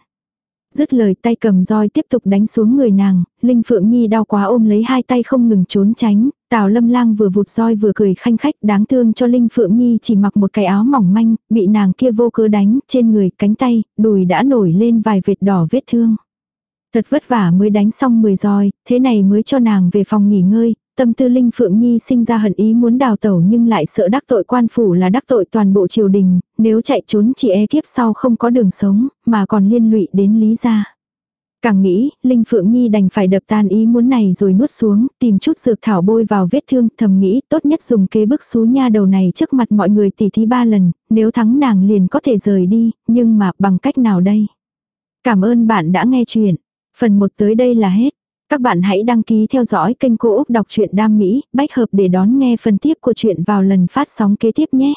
Dứt lời tay cầm roi tiếp tục đánh xuống người nàng, Linh Phượng Nhi đau quá ôm lấy hai tay không ngừng trốn tránh, Tào Lâm Lang vừa vụt roi vừa cười khanh khách đáng thương cho Linh Phượng Nhi chỉ mặc một cái áo mỏng manh, bị nàng kia vô cớ đánh, trên người, cánh tay, đùi đã nổi lên vài vệt đỏ vết thương. Thật vất vả mới đánh xong 10 roi, thế này mới cho nàng về phòng nghỉ ngơi, tâm tư Linh Phượng Nhi sinh ra hận ý muốn đào tẩu nhưng lại sợ đắc tội quan phủ là đắc tội toàn bộ triều đình, nếu chạy trốn chỉ e kiếp sau không có đường sống, mà còn liên lụy đến lý gia. Càng nghĩ, Linh Phượng Nhi đành phải đập tan ý muốn này rồi nuốt xuống, tìm chút dược thảo bôi vào vết thương, thầm nghĩ tốt nhất dùng kế bức xú nha đầu này trước mặt mọi người tỉ thí ba lần, nếu thắng nàng liền có thể rời đi, nhưng mà bằng cách nào đây? Cảm ơn bạn đã nghe chuyện. Phần 1 tới đây là hết. Các bạn hãy đăng ký theo dõi kênh Cô Úc Đọc truyện Đam Mỹ, bách hợp để đón nghe phần tiếp của chuyện vào lần phát sóng kế tiếp nhé.